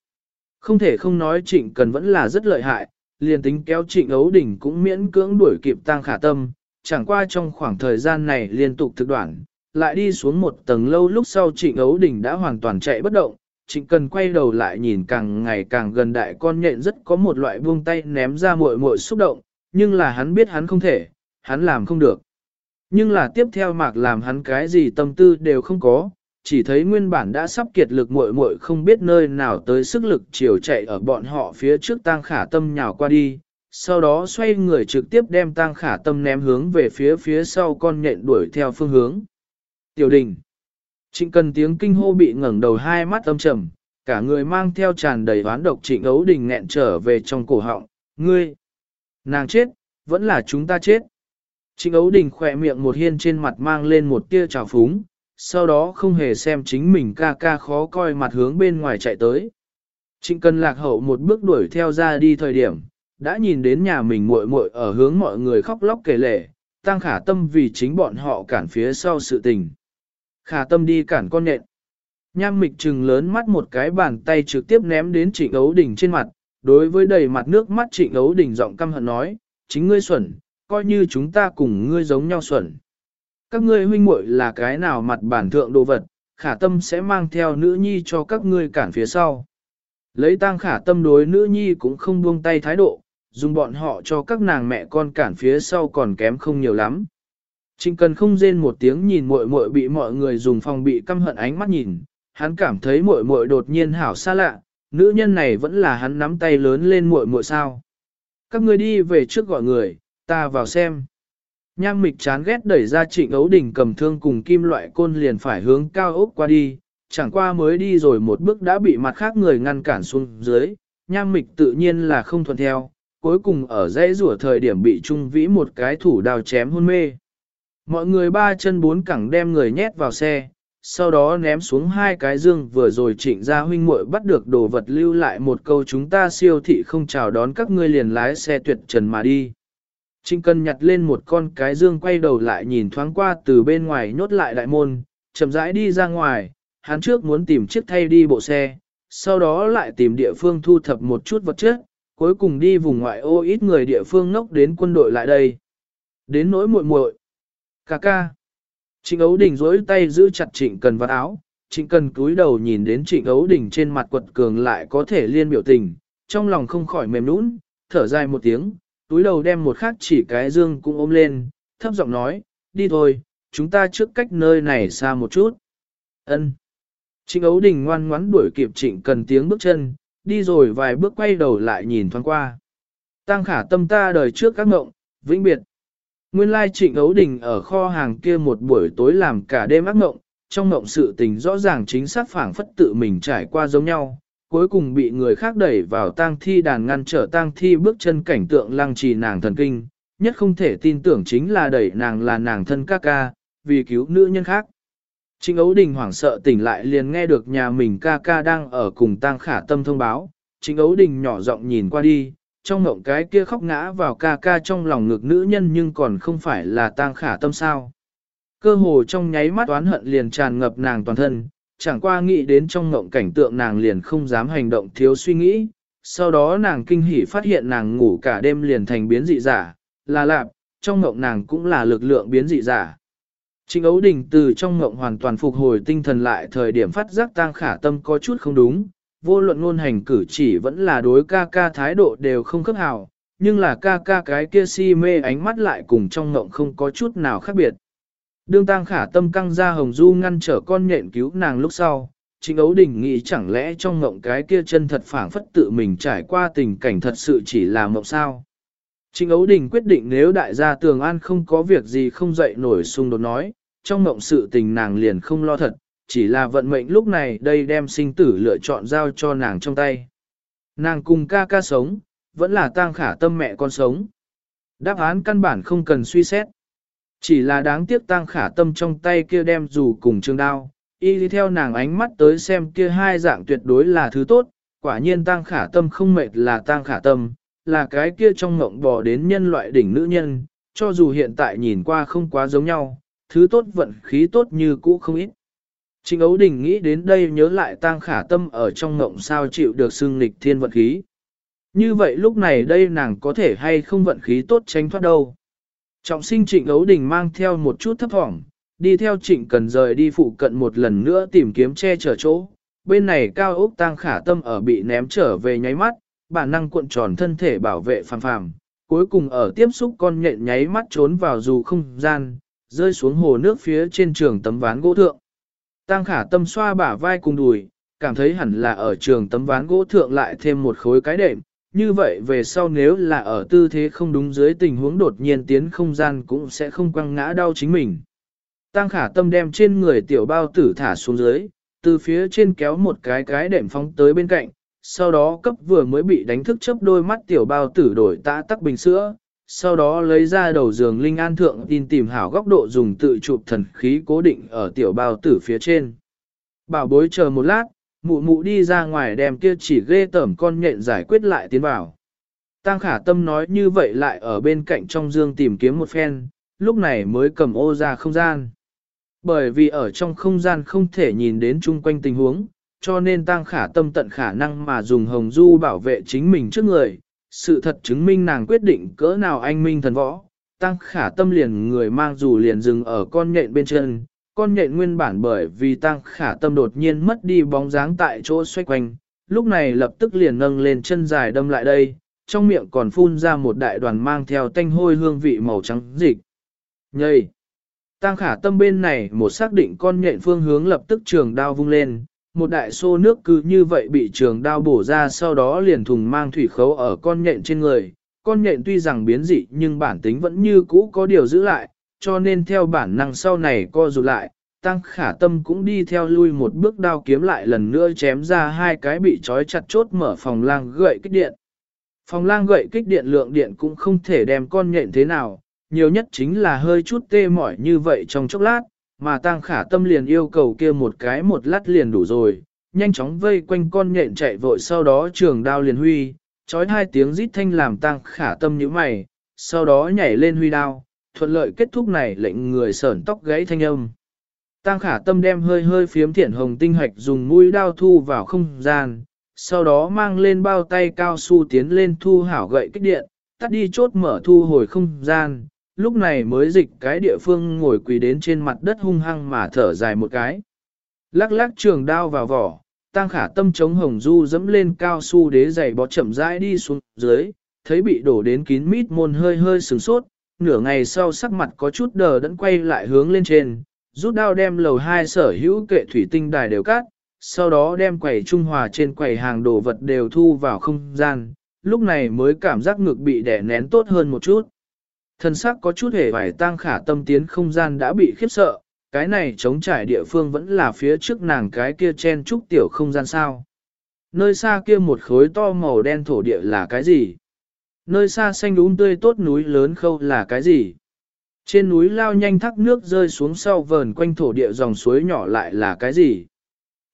Không thể không nói Trịnh Cần vẫn là rất lợi hại, liền tính kéo Trịnh Ấu Đỉnh cũng miễn cưỡng đuổi kịp Tang Khả Tâm, chẳng qua trong khoảng thời gian này liên tục thực đoạn, lại đi xuống một tầng lâu lúc sau Trịnh Ấu Đỉnh đã hoàn toàn chạy bất động. Trịnh Cần quay đầu lại nhìn càng ngày càng gần đại con nhện rất có một loại buông tay ném ra muội muội xúc động, nhưng là hắn biết hắn không thể, hắn làm không được. Nhưng là tiếp theo mạc làm hắn cái gì tâm tư đều không có, chỉ thấy nguyên bản đã sắp kiệt lực muội muội không biết nơi nào tới sức lực chiều chạy ở bọn họ phía trước tang khả tâm nhào qua đi, sau đó xoay người trực tiếp đem tang khả tâm ném hướng về phía phía sau con nhện đuổi theo phương hướng. Tiểu đình Trịnh cần tiếng kinh hô bị ngẩng đầu hai mắt âm trầm, cả người mang theo tràn đầy oán độc trịnh ấu đình nghẹn trở về trong cổ họng, ngươi, nàng chết, vẫn là chúng ta chết. Trịnh ấu đình khỏe miệng một hiên trên mặt mang lên một tia trào phúng, sau đó không hề xem chính mình ca ca khó coi mặt hướng bên ngoài chạy tới. Trịnh cần lạc hậu một bước đuổi theo ra đi thời điểm, đã nhìn đến nhà mình muội muội ở hướng mọi người khóc lóc kể lể, tăng khả tâm vì chính bọn họ cản phía sau sự tình. Khả tâm đi cản con nện. Nham mịch trừng lớn mắt một cái bàn tay trực tiếp ném đến trịnh ấu đình trên mặt, đối với đầy mặt nước mắt trịnh ấu đình giọng căm hận nói, chính ngươi xuẩn, coi như chúng ta cùng ngươi giống nhau xuẩn. Các ngươi huynh muội là cái nào mặt bản thượng đồ vật, khả tâm sẽ mang theo nữ nhi cho các ngươi cản phía sau. Lấy tang khả tâm đối nữ nhi cũng không buông tay thái độ, dùng bọn họ cho các nàng mẹ con cản phía sau còn kém không nhiều lắm. Trịnh cần không rên một tiếng nhìn muội muội bị mọi người dùng phòng bị căm hận ánh mắt nhìn, hắn cảm thấy muội muội đột nhiên hảo xa lạ, nữ nhân này vẫn là hắn nắm tay lớn lên muội muội sao. Các ngươi đi về trước gọi người, ta vào xem. Nham mịch chán ghét đẩy ra trịnh ấu đỉnh cầm thương cùng kim loại côn liền phải hướng cao ốc qua đi, chẳng qua mới đi rồi một bước đã bị mặt khác người ngăn cản xuống dưới, nham mịch tự nhiên là không thuận theo, cuối cùng ở dãy rủa thời điểm bị trung vĩ một cái thủ đào chém hôn mê. Mọi người ba chân bốn cẳng đem người nhét vào xe, sau đó ném xuống hai cái dương vừa rồi trịnh ra huynh muội bắt được đồ vật lưu lại một câu chúng ta siêu thị không chào đón các ngươi liền lái xe tuyệt trần mà đi. Trịnh cân nhặt lên một con cái dương quay đầu lại nhìn thoáng qua từ bên ngoài nhốt lại đại môn, chậm rãi đi ra ngoài, hắn trước muốn tìm chiếc thay đi bộ xe, sau đó lại tìm địa phương thu thập một chút vật chất, cuối cùng đi vùng ngoại ô ít người địa phương ngốc đến quân đội lại đây. Đến nỗi muội muội, ca ca. Trịnh Ấu Đình duỗi tay giữ chặt Trịnh Cần vào áo, Trịnh Cần cúi đầu nhìn đến Trịnh Ấu Đình trên mặt quật cường lại có thể liên biểu tình, trong lòng không khỏi mềm nũng, thở dài một tiếng, túi đầu đem một khắc chỉ cái dương cũng ôm lên, thấp giọng nói, đi thôi, chúng ta trước cách nơi này xa một chút. Ân. Trịnh Ấu Đình ngoan ngoãn đuổi kịp Trịnh Cần tiếng bước chân, đi rồi vài bước quay đầu lại nhìn thoáng qua. Tăng khả tâm ta đời trước các ngộng, vĩnh biệt. Nguyên lai trịnh ấu đình ở kho hàng kia một buổi tối làm cả đêm ác ngộng, trong ngộng sự tình rõ ràng chính xác phảng phất tự mình trải qua giống nhau, cuối cùng bị người khác đẩy vào tang thi đàn ngăn trở tang thi bước chân cảnh tượng lăng trì nàng thần kinh, nhất không thể tin tưởng chính là đẩy nàng là nàng thân ca ca, vì cứu nữ nhân khác. Trịnh ấu đình hoảng sợ tỉnh lại liền nghe được nhà mình ca ca đang ở cùng tang khả tâm thông báo, trịnh ấu đình nhỏ giọng nhìn qua đi, trong mộng cái kia khóc ngã vào ca ca trong lòng ngực nữ nhân nhưng còn không phải là tang khả tâm sao. Cơ hồ trong nháy mắt oán hận liền tràn ngập nàng toàn thân, chẳng qua nghĩ đến trong mộng cảnh tượng nàng liền không dám hành động thiếu suy nghĩ, sau đó nàng kinh hỉ phát hiện nàng ngủ cả đêm liền thành biến dị giả, là lạp, trong mộng nàng cũng là lực lượng biến dị giả. Trịnh ấu đình từ trong mộng hoàn toàn phục hồi tinh thần lại thời điểm phát giác tang khả tâm có chút không đúng, vô luận ngôn hành cử chỉ vẫn là đối ca ca thái độ đều không khớp hào, nhưng là ca ca cái kia si mê ánh mắt lại cùng trong ngộng không có chút nào khác biệt. Đương tăng khả tâm căng ra hồng du ngăn trở con nhện cứu nàng lúc sau, chính Ấu Đình nghĩ chẳng lẽ trong ngộng cái kia chân thật phảng phất tự mình trải qua tình cảnh thật sự chỉ là mộng sao. Trịnh Ấu Đình quyết định nếu đại gia Tường An không có việc gì không dậy nổi xung đột nói, trong mộng sự tình nàng liền không lo thật, chỉ là vận mệnh lúc này đây đem sinh tử lựa chọn giao cho nàng trong tay. Nàng cùng ca ca sống, vẫn là tang khả tâm mẹ con sống. Đáp án căn bản không cần suy xét. Chỉ là đáng tiếc tang khả tâm trong tay kia đem dù cùng trường đao, y đi theo nàng ánh mắt tới xem kia hai dạng tuyệt đối là thứ tốt, quả nhiên tang khả tâm không mệt là tang khả tâm, là cái kia trong ngộng bò đến nhân loại đỉnh nữ nhân, cho dù hiện tại nhìn qua không quá giống nhau, thứ tốt vận khí tốt như cũ không ít. Trịnh Ấu Đình nghĩ đến đây nhớ lại tang khả tâm ở trong ngộng sao chịu được xương lịch thiên vận khí. Như vậy lúc này đây nàng có thể hay không vận khí tốt tránh thoát đâu. Trọng sinh trịnh Ấu Đình mang theo một chút thấp thỏm, đi theo trịnh cần rời đi phụ cận một lần nữa tìm kiếm che chở chỗ. Bên này cao ốc tang khả tâm ở bị ném trở về nháy mắt, bản năng cuộn tròn thân thể bảo vệ phàm phàm, cuối cùng ở tiếp xúc con nhện nháy mắt trốn vào dù không gian, rơi xuống hồ nước phía trên trường tấm ván gỗ thượng. Tăng khả tâm xoa bả vai cùng đùi, cảm thấy hẳn là ở trường tấm ván gỗ thượng lại thêm một khối cái đệm, như vậy về sau nếu là ở tư thế không đúng dưới tình huống đột nhiên tiến không gian cũng sẽ không quăng ngã đau chính mình. Tăng khả tâm đem trên người tiểu bao tử thả xuống dưới, từ phía trên kéo một cái cái đệm phóng tới bên cạnh, sau đó cấp vừa mới bị đánh thức chớp đôi mắt tiểu bao tử đổi tã tắc bình sữa, sau đó lấy ra đầu giường linh an thượng tin tìm hảo góc độ dùng tự chụp thần khí cố định ở tiểu bao tử phía trên. Bảo bối chờ một lát, mụ mụ đi ra ngoài đem kia chỉ ghê tởm con nhện giải quyết lại tiến vào. Tăng khả tâm nói như vậy lại ở bên cạnh trong dương tìm kiếm một phen, lúc này mới cầm ô ra không gian. Bởi vì ở trong không gian không thể nhìn đến chung quanh tình huống, cho nên tăng khả tâm tận khả năng mà dùng hồng du bảo vệ chính mình trước người. Sự thật chứng minh nàng quyết định cỡ nào anh minh thần võ, tăng khả tâm liền người mang dù liền dừng ở con nhện bên chân, con nhện nguyên bản bởi vì tăng khả tâm đột nhiên mất đi bóng dáng tại chỗ xoay quanh, lúc này lập tức liền nâng lên chân dài đâm lại đây, trong miệng còn phun ra một đại đoàn mang theo tanh hôi hương vị màu trắng dịch. Nhây! Tăng khả tâm bên này một xác định con nhện phương hướng lập tức trường đao vung lên, một đại xô nước cứ như vậy bị trường đao bổ ra sau đó liền thùng mang thủy khấu ở con nhện trên người. Con nhện tuy rằng biến dị nhưng bản tính vẫn như cũ có điều giữ lại, cho nên theo bản năng sau này co rụt lại, tăng khả tâm cũng đi theo lui một bước đao kiếm lại lần nữa chém ra hai cái bị trói chặt chốt mở phòng lang gậy kích điện. Phòng lang gậy kích điện lượng điện cũng không thể đem con nhện thế nào, nhiều nhất chính là hơi chút tê mỏi như vậy trong chốc lát, mà Tang khả tâm liền yêu cầu kia một cái một lát liền đủ rồi, nhanh chóng vây quanh con nhện chạy vội sau đó trường đao liền huy, trói hai tiếng rít thanh làm Tang khả tâm như mày, sau đó nhảy lên huy đao, thuận lợi kết thúc này lệnh người sởn tóc gãy thanh âm. Tang khả tâm đem hơi hơi phiếm thiện hồng tinh hoạch dùng mũi đao thu vào không gian, sau đó mang lên bao tay cao su tiến lên thu hảo gậy kích điện, tắt đi chốt mở thu hồi không gian, lúc này mới dịch cái địa phương ngồi quỳ đến trên mặt đất hung hăng mà thở dài một cái. Lắc lắc trường đao vào vỏ, tăng khả tâm chống hồng du dẫm lên cao su đế giày bó chậm rãi đi xuống dưới, thấy bị đổ đến kín mít môn hơi hơi sừng sốt, nửa ngày sau sắc mặt có chút đờ đẫn quay lại hướng lên trên, rút đao đem lầu hai sở hữu kệ thủy tinh đài đều cắt, sau đó đem quầy trung hòa trên quầy hàng đồ vật đều thu vào không gian, lúc này mới cảm giác ngực bị đẻ nén tốt hơn một chút. Thân sắc có chút hề vải tang khả tâm tiến không gian đã bị khiếp sợ, cái này chống trải địa phương vẫn là phía trước nàng cái kia chen trúc tiểu không gian sao. Nơi xa kia một khối to màu đen thổ địa là cái gì? Nơi xa xanh đúng tươi tốt núi lớn khâu là cái gì? Trên núi lao nhanh thác nước rơi xuống sau vờn quanh thổ địa dòng suối nhỏ lại là cái gì?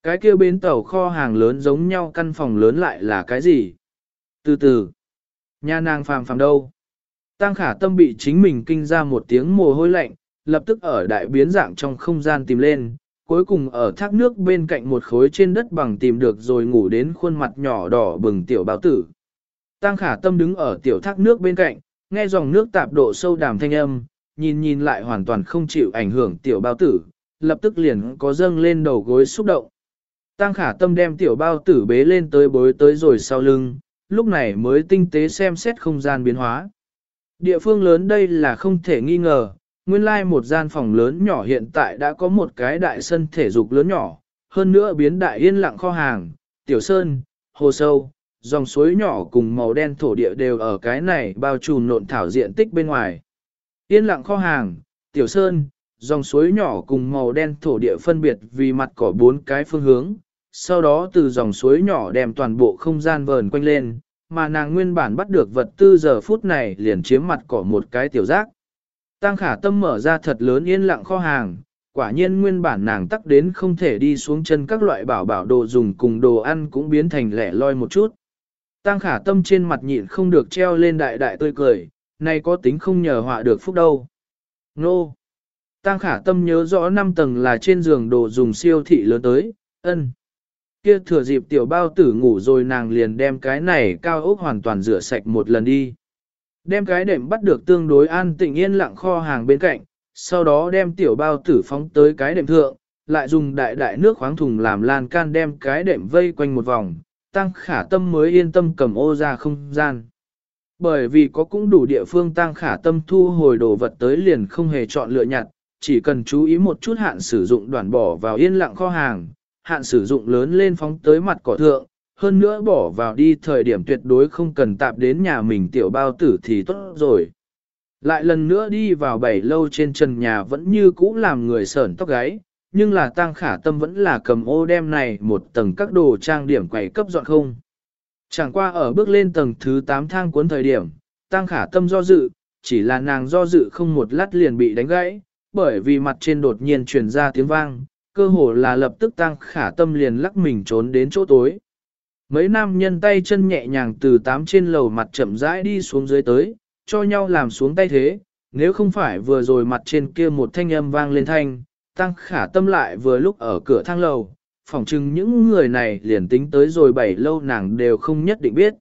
Cái kia bến tàu kho hàng lớn giống nhau căn phòng lớn lại là cái gì? Từ từ, nhà nàng phàm phàm đâu? Tăng khả tâm bị chính mình kinh ra một tiếng mồ hôi lạnh, lập tức ở đại biến dạng trong không gian tìm lên, cuối cùng ở thác nước bên cạnh một khối trên đất bằng tìm được rồi ngủ đến khuôn mặt nhỏ đỏ bừng tiểu báo tử. Tăng khả tâm đứng ở tiểu thác nước bên cạnh, nghe dòng nước tạp độ sâu đàm thanh âm, nhìn nhìn lại hoàn toàn không chịu ảnh hưởng tiểu bao tử, lập tức liền có dâng lên đầu gối xúc động. Tăng khả tâm đem tiểu bao tử bế lên tới bối tới rồi sau lưng, lúc này mới tinh tế xem xét không gian biến hóa. Địa phương lớn đây là không thể nghi ngờ, nguyên lai một gian phòng lớn nhỏ hiện tại đã có một cái đại sân thể dục lớn nhỏ, hơn nữa biến đại yên lặng kho hàng, tiểu sơn, hồ sâu, dòng suối nhỏ cùng màu đen thổ địa đều ở cái này bao trùm nộn thảo diện tích bên ngoài. Yên lặng kho hàng, tiểu sơn, dòng suối nhỏ cùng màu đen thổ địa phân biệt vì mặt cỏ bốn cái phương hướng, sau đó từ dòng suối nhỏ đem toàn bộ không gian vờn quanh lên, mà nàng nguyên bản bắt được vật tư giờ phút này liền chiếm mặt cỏ một cái tiểu giác. Tăng khả tâm mở ra thật lớn yên lặng kho hàng, quả nhiên nguyên bản nàng tắc đến không thể đi xuống chân các loại bảo bảo đồ dùng cùng đồ ăn cũng biến thành lẻ loi một chút. Tăng khả tâm trên mặt nhịn không được treo lên đại đại tươi cười, này có tính không nhờ họa được phúc đâu. Nô! Tăng khả tâm nhớ rõ năm tầng là trên giường đồ dùng siêu thị lớn tới, ân. Kia thừa dịp tiểu bao tử ngủ rồi nàng liền đem cái này cao ốc hoàn toàn rửa sạch một lần đi. Đem cái đệm bắt được tương đối an tịnh yên lặng kho hàng bên cạnh, sau đó đem tiểu bao tử phóng tới cái đệm thượng, lại dùng đại đại nước khoáng thùng làm lan can đem cái đệm vây quanh một vòng, tăng khả tâm mới yên tâm cầm ô ra không gian. Bởi vì có cũng đủ địa phương tăng khả tâm thu hồi đồ vật tới liền không hề chọn lựa nhặt, chỉ cần chú ý một chút hạn sử dụng đoàn bỏ vào yên lặng kho hàng, hạn sử dụng lớn lên phóng tới mặt cỏ thượng, hơn nữa bỏ vào đi thời điểm tuyệt đối không cần tạp đến nhà mình tiểu bao tử thì tốt rồi. Lại lần nữa đi vào bảy lâu trên trần nhà vẫn như cũ làm người sởn tóc gáy, nhưng là tang khả tâm vẫn là cầm ô đem này một tầng các đồ trang điểm quầy cấp dọn không. Chẳng qua ở bước lên tầng thứ 8 thang cuốn thời điểm, tang khả tâm do dự, chỉ là nàng do dự không một lát liền bị đánh gãy, bởi vì mặt trên đột nhiên truyền ra tiếng vang, cơ hồ là lập tức tăng khả tâm liền lắc mình trốn đến chỗ tối. Mấy nam nhân tay chân nhẹ nhàng từ tám trên lầu mặt chậm rãi đi xuống dưới tới, cho nhau làm xuống tay thế, nếu không phải vừa rồi mặt trên kia một thanh âm vang lên thanh, tăng khả tâm lại vừa lúc ở cửa thang lầu, phỏng chừng những người này liền tính tới rồi bảy lâu nàng đều không nhất định biết.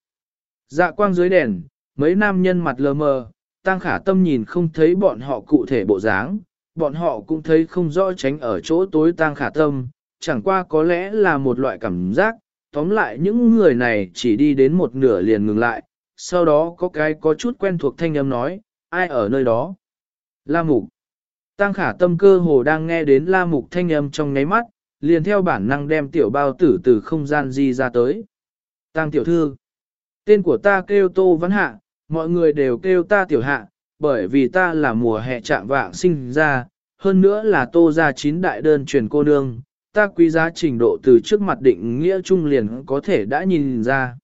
Dạ quang dưới đèn, mấy nam nhân mặt lờ mờ, tăng khả tâm nhìn không thấy bọn họ cụ thể bộ dáng, bọn họ cũng thấy không rõ tránh ở chỗ tối tang khả tâm, chẳng qua có lẽ là một loại cảm giác, tóm lại những người này chỉ đi đến một nửa liền ngừng lại, sau đó có cái có chút quen thuộc thanh âm nói, ai ở nơi đó? La Mục. Tăng khả tâm cơ hồ đang nghe đến La Mục thanh âm trong nháy mắt, liền theo bản năng đem tiểu bao tử từ không gian di ra tới. Tăng tiểu thư. Tên của ta kêu Tô Văn Hạ, mọi người đều kêu ta tiểu hạ, bởi vì ta là mùa hè trạng vạng sinh ra, hơn nữa là tô ra chín đại đơn truyền cô nương, ta quý giá trình độ từ trước mặt định nghĩa trung liền có thể đã nhìn ra.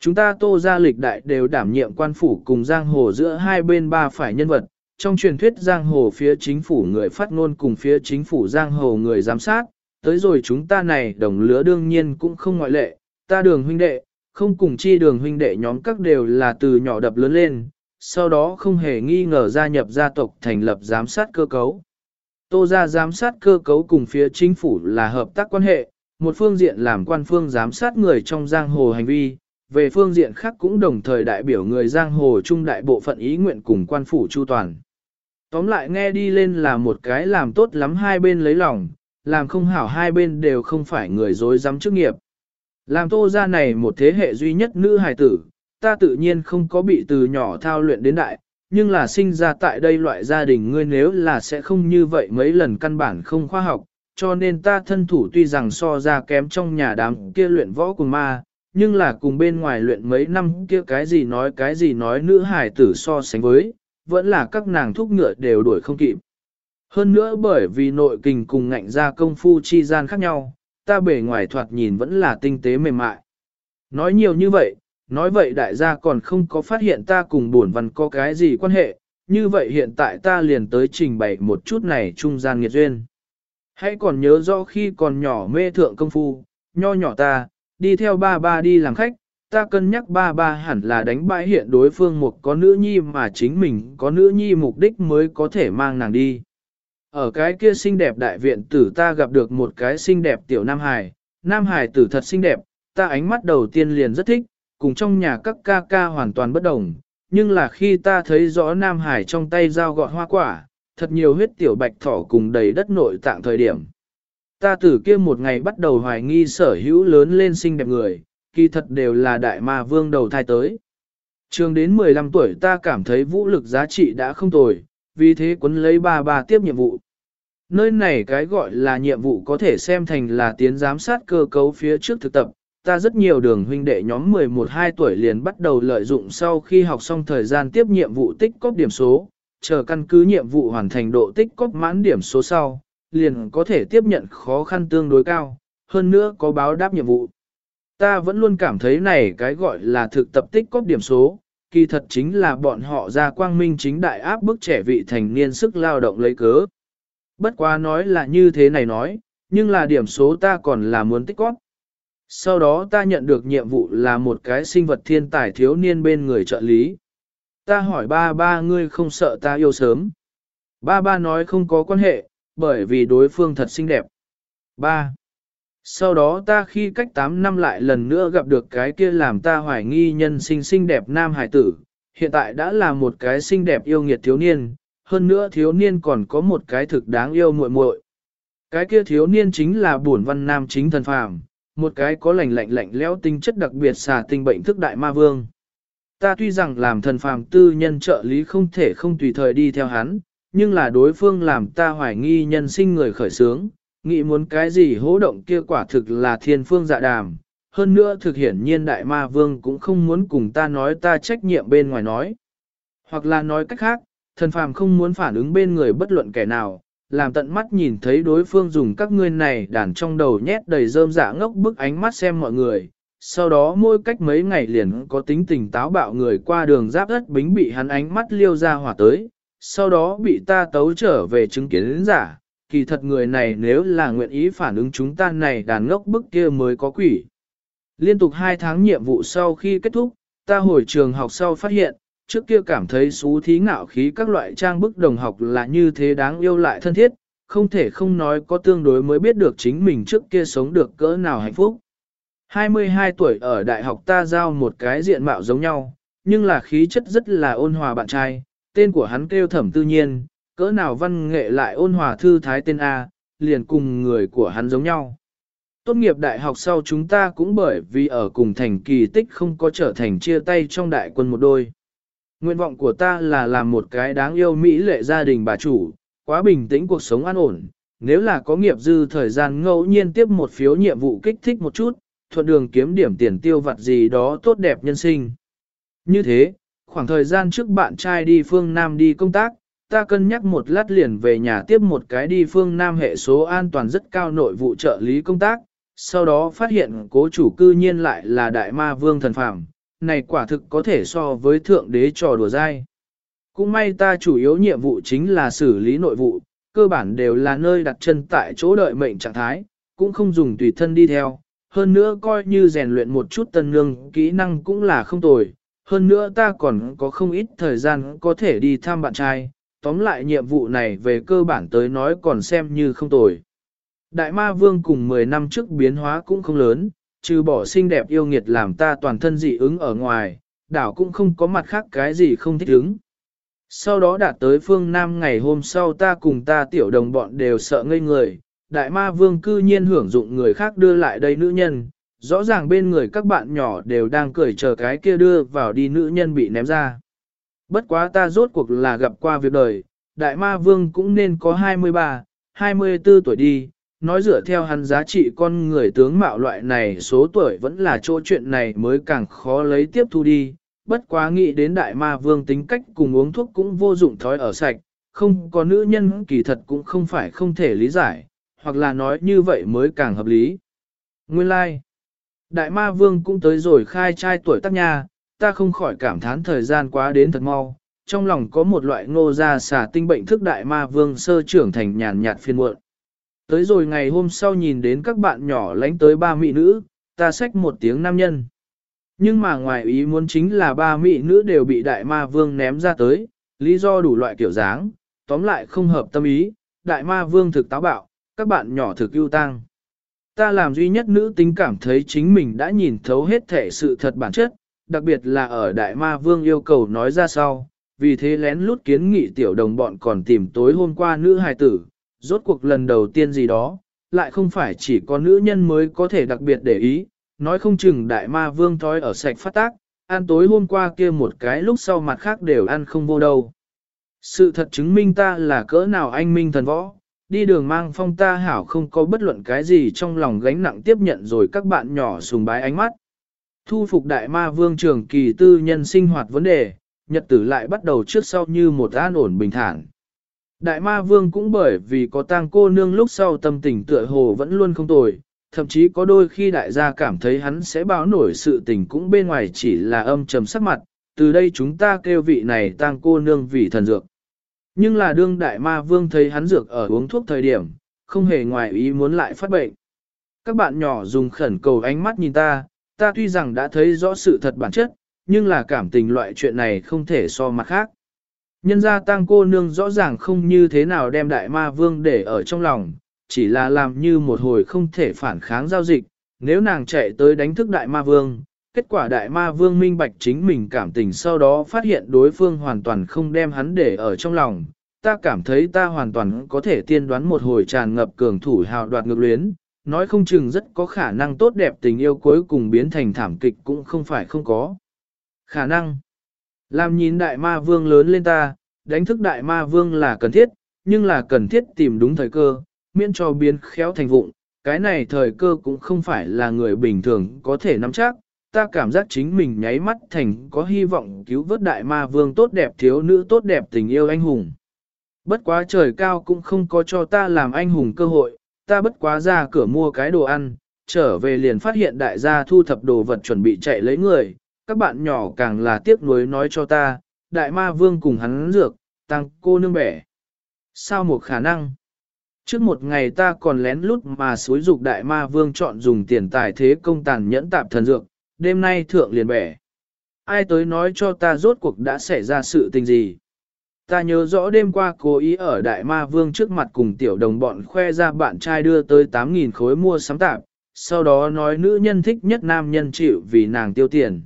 Chúng ta tô ra lịch đại đều đảm nhiệm quan phủ cùng giang hồ giữa hai bên ba phải nhân vật, trong truyền thuyết giang hồ phía chính phủ người phát ngôn cùng phía chính phủ giang hồ người giám sát, tới rồi chúng ta này đồng lứa đương nhiên cũng không ngoại lệ, ta đường huynh đệ, không cùng chi đường huynh đệ nhóm các đều là từ nhỏ đập lớn lên, sau đó không hề nghi ngờ gia nhập gia tộc thành lập giám sát cơ cấu. Tô ra giám sát cơ cấu cùng phía chính phủ là hợp tác quan hệ, một phương diện làm quan phương giám sát người trong giang hồ hành vi, về phương diện khác cũng đồng thời đại biểu người giang hồ trung đại bộ phận ý nguyện cùng quan phủ chu toàn. Tóm lại nghe đi lên là một cái làm tốt lắm hai bên lấy lòng, làm không hảo hai bên đều không phải người dối dám chức nghiệp. Làm tô ra này một thế hệ duy nhất nữ hài tử, ta tự nhiên không có bị từ nhỏ thao luyện đến đại, nhưng là sinh ra tại đây loại gia đình ngươi nếu là sẽ không như vậy mấy lần căn bản không khoa học, cho nên ta thân thủ tuy rằng so ra kém trong nhà đám kia luyện võ cùng ma, nhưng là cùng bên ngoài luyện mấy năm kia cái gì nói cái gì nói nữ hải tử so sánh với, vẫn là các nàng thúc ngựa đều đuổi không kịp. Hơn nữa bởi vì nội kình cùng ngạnh ra công phu chi gian khác nhau, ta bề ngoài thoạt nhìn vẫn là tinh tế mềm mại. Nói nhiều như vậy, nói vậy đại gia còn không có phát hiện ta cùng buồn văn có cái gì quan hệ, như vậy hiện tại ta liền tới trình bày một chút này trung gian nghiệt duyên. Hãy còn nhớ rõ khi còn nhỏ mê thượng công phu, nho nhỏ ta, đi theo ba ba đi làm khách, ta cân nhắc ba ba hẳn là đánh bại hiện đối phương một có nữ nhi mà chính mình có nữ nhi mục đích mới có thể mang nàng đi. Ở cái kia xinh đẹp đại viện tử ta gặp được một cái xinh đẹp tiểu Nam Hải, Nam Hải tử thật xinh đẹp, ta ánh mắt đầu tiên liền rất thích, cùng trong nhà các ca ca hoàn toàn bất đồng, nhưng là khi ta thấy rõ Nam Hải trong tay dao gọt hoa quả, thật nhiều huyết tiểu bạch thỏ cùng đầy đất nội tạng thời điểm. Ta từ kia một ngày bắt đầu hoài nghi sở hữu lớn lên xinh đẹp người, kỳ thật đều là đại ma vương đầu thai tới. Trường đến 15 tuổi ta cảm thấy vũ lực giá trị đã không tồi, vì thế quấn lấy ba ba tiếp nhiệm vụ. Nơi này cái gọi là nhiệm vụ có thể xem thành là tiến giám sát cơ cấu phía trước thực tập. Ta rất nhiều đường huynh đệ nhóm 11-12 tuổi liền bắt đầu lợi dụng sau khi học xong thời gian tiếp nhiệm vụ tích cóp điểm số, chờ căn cứ nhiệm vụ hoàn thành độ tích cóp mãn điểm số sau, liền có thể tiếp nhận khó khăn tương đối cao, hơn nữa có báo đáp nhiệm vụ. Ta vẫn luôn cảm thấy này cái gọi là thực tập tích cóp điểm số, kỳ thật chính là bọn họ ra quang minh chính đại áp bức trẻ vị thành niên sức lao động lấy cớ. Bất quá nói là như thế này nói, nhưng là điểm số ta còn là muốn tích cóp. Sau đó ta nhận được nhiệm vụ là một cái sinh vật thiên tài thiếu niên bên người trợ lý. Ta hỏi ba ba ngươi không sợ ta yêu sớm. Ba ba nói không có quan hệ, bởi vì đối phương thật xinh đẹp. Ba. Sau đó ta khi cách 8 năm lại lần nữa gặp được cái kia làm ta hoài nghi nhân sinh xinh đẹp nam hải tử, hiện tại đã là một cái xinh đẹp yêu nghiệt thiếu niên, hơn nữa thiếu niên còn có một cái thực đáng yêu muội muội. Cái kia thiếu niên chính là bổn văn nam chính thần phàm, một cái có lạnh lạnh lạnh lẽo tinh chất đặc biệt xà tinh bệnh thức đại ma vương. Ta tuy rằng làm thần phàm tư nhân trợ lý không thể không tùy thời đi theo hắn, nhưng là đối phương làm ta hoài nghi nhân sinh người khởi sướng, nghĩ muốn cái gì hố động kia quả thực là thiên phương dạ đàm. Hơn nữa thực hiển nhiên đại ma vương cũng không muốn cùng ta nói ta trách nhiệm bên ngoài nói. Hoặc là nói cách khác, thần phàm không muốn phản ứng bên người bất luận kẻ nào, làm tận mắt nhìn thấy đối phương dùng các ngươi này đàn trong đầu nhét đầy rơm dạ ngốc bức ánh mắt xem mọi người. Sau đó mỗi cách mấy ngày liền có tính tình táo bạo người qua đường giáp đất bính bị hắn ánh mắt liêu ra hỏa tới, sau đó bị ta tấu trở về chứng kiến giả, kỳ thật người này nếu là nguyện ý phản ứng chúng ta này đàn ngốc bức kia mới có quỷ. Liên tục 2 tháng nhiệm vụ sau khi kết thúc, ta hồi trường học sau phát hiện, trước kia cảm thấy xú thí ngạo khí các loại trang bức đồng học là như thế đáng yêu lại thân thiết, không thể không nói có tương đối mới biết được chính mình trước kia sống được cỡ nào hạnh phúc. 22 tuổi ở đại học ta giao một cái diện mạo giống nhau, nhưng là khí chất rất là ôn hòa bạn trai, tên của hắn kêu thẩm tư nhiên, cỡ nào văn nghệ lại ôn hòa thư thái tên A, liền cùng người của hắn giống nhau. Tốt nghiệp đại học sau chúng ta cũng bởi vì ở cùng thành kỳ tích không có trở thành chia tay trong đại quân một đôi. Nguyện vọng của ta là làm một cái đáng yêu mỹ lệ gia đình bà chủ, quá bình tĩnh cuộc sống an ổn. Nếu là có nghiệp dư thời gian ngẫu nhiên tiếp một phiếu nhiệm vụ kích thích một chút, thuận đường kiếm điểm tiền tiêu vặt gì đó tốt đẹp nhân sinh. Như thế, khoảng thời gian trước bạn trai đi phương Nam đi công tác, ta cân nhắc một lát liền về nhà tiếp một cái đi phương Nam hệ số an toàn rất cao nội vụ trợ lý công tác, sau đó phát hiện cố chủ cư nhiên lại là đại ma vương thần phạm, này quả thực có thể so với thượng đế trò đùa dai. Cũng may ta chủ yếu nhiệm vụ chính là xử lý nội vụ, cơ bản đều là nơi đặt chân tại chỗ đợi mệnh trạng thái, cũng không dùng tùy thân đi theo, hơn nữa coi như rèn luyện một chút tân lương kỹ năng cũng là không tồi, hơn nữa ta còn có không ít thời gian có thể đi thăm bạn trai, tóm lại nhiệm vụ này về cơ bản tới nói còn xem như không tồi. Đại ma vương cùng 10 năm trước biến hóa cũng không lớn, trừ bỏ xinh đẹp yêu nghiệt làm ta toàn thân dị ứng ở ngoài, đảo cũng không có mặt khác cái gì không thích ứng. Sau đó đạt tới phương Nam ngày hôm sau ta cùng ta tiểu đồng bọn đều sợ ngây người, đại ma vương cư nhiên hưởng dụng người khác đưa lại đây nữ nhân, rõ ràng bên người các bạn nhỏ đều đang cười chờ cái kia đưa vào đi nữ nhân bị ném ra. Bất quá ta rốt cuộc là gặp qua việc đời, đại ma vương cũng nên có 23, 24 tuổi đi, nói dựa theo hắn giá trị con người tướng mạo loại này số tuổi vẫn là chỗ chuyện này mới càng khó lấy tiếp thu đi. Bất quá nghĩ đến đại ma vương tính cách cùng uống thuốc cũng vô dụng thói ở sạch, không có nữ nhân kỳ thật cũng không phải không thể lý giải, hoặc là nói như vậy mới càng hợp lý. Nguyên lai, like. đại ma vương cũng tới rồi khai trai tuổi tác nha, ta không khỏi cảm thán thời gian quá đến thật mau, trong lòng có một loại ngô ra xả tinh bệnh thức đại ma vương sơ trưởng thành nhàn nhạt phiên muộn. Tới rồi ngày hôm sau nhìn đến các bạn nhỏ lánh tới ba mỹ nữ, ta xách một tiếng nam nhân. Nhưng mà ngoài ý muốn chính là ba mỹ nữ đều bị đại ma vương ném ra tới, lý do đủ loại kiểu dáng, tóm lại không hợp tâm ý, đại ma vương thực táo bạo, các bạn nhỏ thực ưu tăng. Ta làm duy nhất nữ tính cảm thấy chính mình đã nhìn thấu hết thể sự thật bản chất, đặc biệt là ở đại ma vương yêu cầu nói ra sau, vì thế lén lút kiến nghị tiểu đồng bọn còn tìm tối hôm qua nữ hài tử, rốt cuộc lần đầu tiên gì đó, lại không phải chỉ có nữ nhân mới có thể đặc biệt để ý, nói không chừng đại ma vương thói ở sạch phát tác, ăn tối hôm qua kia một cái lúc sau mặt khác đều ăn không vô đâu. Sự thật chứng minh ta là cỡ nào anh minh thần võ, đi đường mang phong ta hảo không có bất luận cái gì trong lòng gánh nặng tiếp nhận rồi các bạn nhỏ sùng bái ánh mắt. Thu phục đại ma vương trường kỳ tư nhân sinh hoạt vấn đề, nhật tử lại bắt đầu trước sau như một an ổn bình thản. Đại ma vương cũng bởi vì có tang cô nương lúc sau tâm tình tựa hồ vẫn luôn không tồi, thậm chí có đôi khi đại gia cảm thấy hắn sẽ báo nổi sự tình cũng bên ngoài chỉ là âm trầm sắc mặt, từ đây chúng ta kêu vị này tang cô nương vì thần dược. Nhưng là đương đại ma vương thấy hắn dược ở uống thuốc thời điểm, không hề ngoài ý muốn lại phát bệnh. Các bạn nhỏ dùng khẩn cầu ánh mắt nhìn ta, ta tuy rằng đã thấy rõ sự thật bản chất, nhưng là cảm tình loại chuyện này không thể so mặt khác. Nhân gia tang cô nương rõ ràng không như thế nào đem đại ma vương để ở trong lòng, chỉ là làm như một hồi không thể phản kháng giao dịch, nếu nàng chạy tới đánh thức đại ma vương, kết quả đại ma vương minh bạch chính mình cảm tình sau đó phát hiện đối phương hoàn toàn không đem hắn để ở trong lòng, ta cảm thấy ta hoàn toàn có thể tiên đoán một hồi tràn ngập cường thủ hào đoạt ngược luyến, nói không chừng rất có khả năng tốt đẹp tình yêu cuối cùng biến thành thảm kịch cũng không phải không có. Khả năng. Làm nhìn đại ma vương lớn lên ta, đánh thức đại ma vương là cần thiết, nhưng là cần thiết tìm đúng thời cơ, miễn cho biến khéo thành vụng. Cái này thời cơ cũng không phải là người bình thường có thể nắm chắc, ta cảm giác chính mình nháy mắt thành có hy vọng cứu vớt đại ma vương tốt đẹp thiếu nữ tốt đẹp tình yêu anh hùng. Bất quá trời cao cũng không có cho ta làm anh hùng cơ hội, ta bất quá ra cửa mua cái đồ ăn, trở về liền phát hiện đại gia thu thập đồ vật chuẩn bị chạy lấy người, các bạn nhỏ càng là tiếc nuối nói cho ta, đại ma vương cùng hắn dược, tăng cô nương bẻ. Sao một khả năng? Trước một ngày ta còn lén lút mà xối dục đại ma vương chọn dùng tiền tài thế công tàn nhẫn tạp thần dược, đêm nay thượng liền bẻ. Ai tới nói cho ta rốt cuộc đã xảy ra sự tình gì? Ta nhớ rõ đêm qua cố ý ở Đại Ma Vương trước mặt cùng tiểu đồng bọn khoe ra bạn trai đưa tới 8.000 khối mua sắm tạp, sau đó nói nữ nhân thích nhất nam nhân chịu vì nàng tiêu tiền.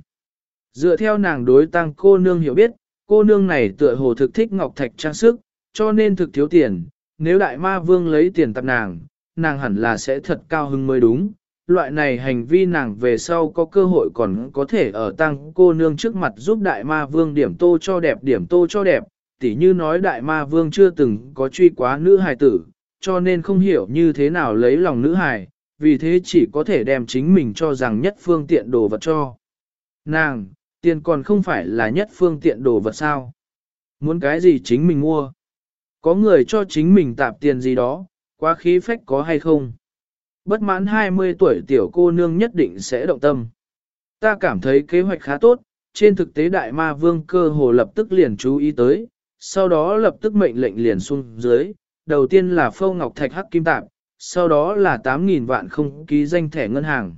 Dựa theo nàng đối tăng cô nương hiểu biết, cô nương này tựa hồ thực thích ngọc thạch trang sức, cho nên thực thiếu tiền, nếu đại ma vương lấy tiền tập nàng, nàng hẳn là sẽ thật cao hứng mới đúng. Loại này hành vi nàng về sau có cơ hội còn có thể ở tăng cô nương trước mặt giúp đại ma vương điểm tô cho đẹp điểm tô cho đẹp, tỉ như nói đại ma vương chưa từng có truy quá nữ hài tử, cho nên không hiểu như thế nào lấy lòng nữ hài, vì thế chỉ có thể đem chính mình cho rằng nhất phương tiện đồ vật cho. Nàng, tiền còn không phải là nhất phương tiện đồ vật sao? Muốn cái gì chính mình mua? Có người cho chính mình tạp tiền gì đó, quá khí phách có hay không? Bất mãn 20 tuổi tiểu cô nương nhất định sẽ động tâm. Ta cảm thấy kế hoạch khá tốt, trên thực tế đại ma vương cơ hồ lập tức liền chú ý tới, sau đó lập tức mệnh lệnh liền xuống dưới, đầu tiên là phâu ngọc thạch hắc kim tạp, sau đó là 8.000 vạn không ký danh thẻ ngân hàng.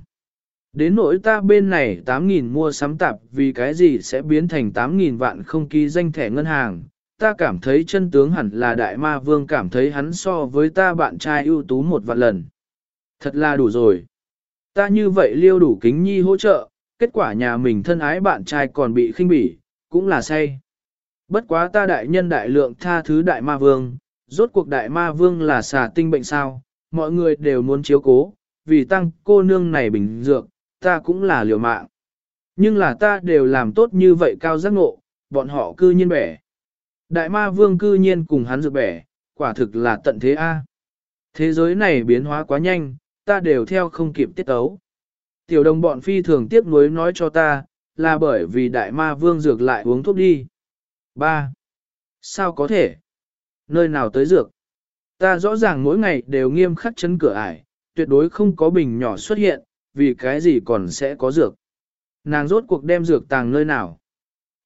Đến nỗi ta bên này 8.000 mua sắm tạp vì cái gì sẽ biến thành 8.000 vạn không ký danh thẻ ngân hàng. Ta cảm thấy chân tướng hẳn là đại ma vương cảm thấy hắn so với ta bạn trai ưu tú một vạn lần. Thật là đủ rồi. Ta như vậy liêu đủ kính nhi hỗ trợ, kết quả nhà mình thân ái bạn trai còn bị khinh bỉ, cũng là say. Bất quá ta đại nhân đại lượng tha thứ đại ma vương, rốt cuộc đại ma vương là xà tinh bệnh sao, mọi người đều muốn chiếu cố, vì tăng cô nương này bình dược, ta cũng là liều mạng. Nhưng là ta đều làm tốt như vậy cao giác ngộ, bọn họ cư nhiên bẻ. Đại ma vương cư nhiên cùng hắn dược bẻ, quả thực là tận thế A. Thế giới này biến hóa quá nhanh, ta đều theo không kịp tiết tấu. Tiểu đồng bọn phi thường tiếc nuối nói cho ta, là bởi vì đại ma vương dược lại uống thuốc đi. 3. Sao có thể? Nơi nào tới dược? Ta rõ ràng mỗi ngày đều nghiêm khắc chấn cửa ải, tuyệt đối không có bình nhỏ xuất hiện, vì cái gì còn sẽ có dược. Nàng rốt cuộc đem dược tàng nơi nào?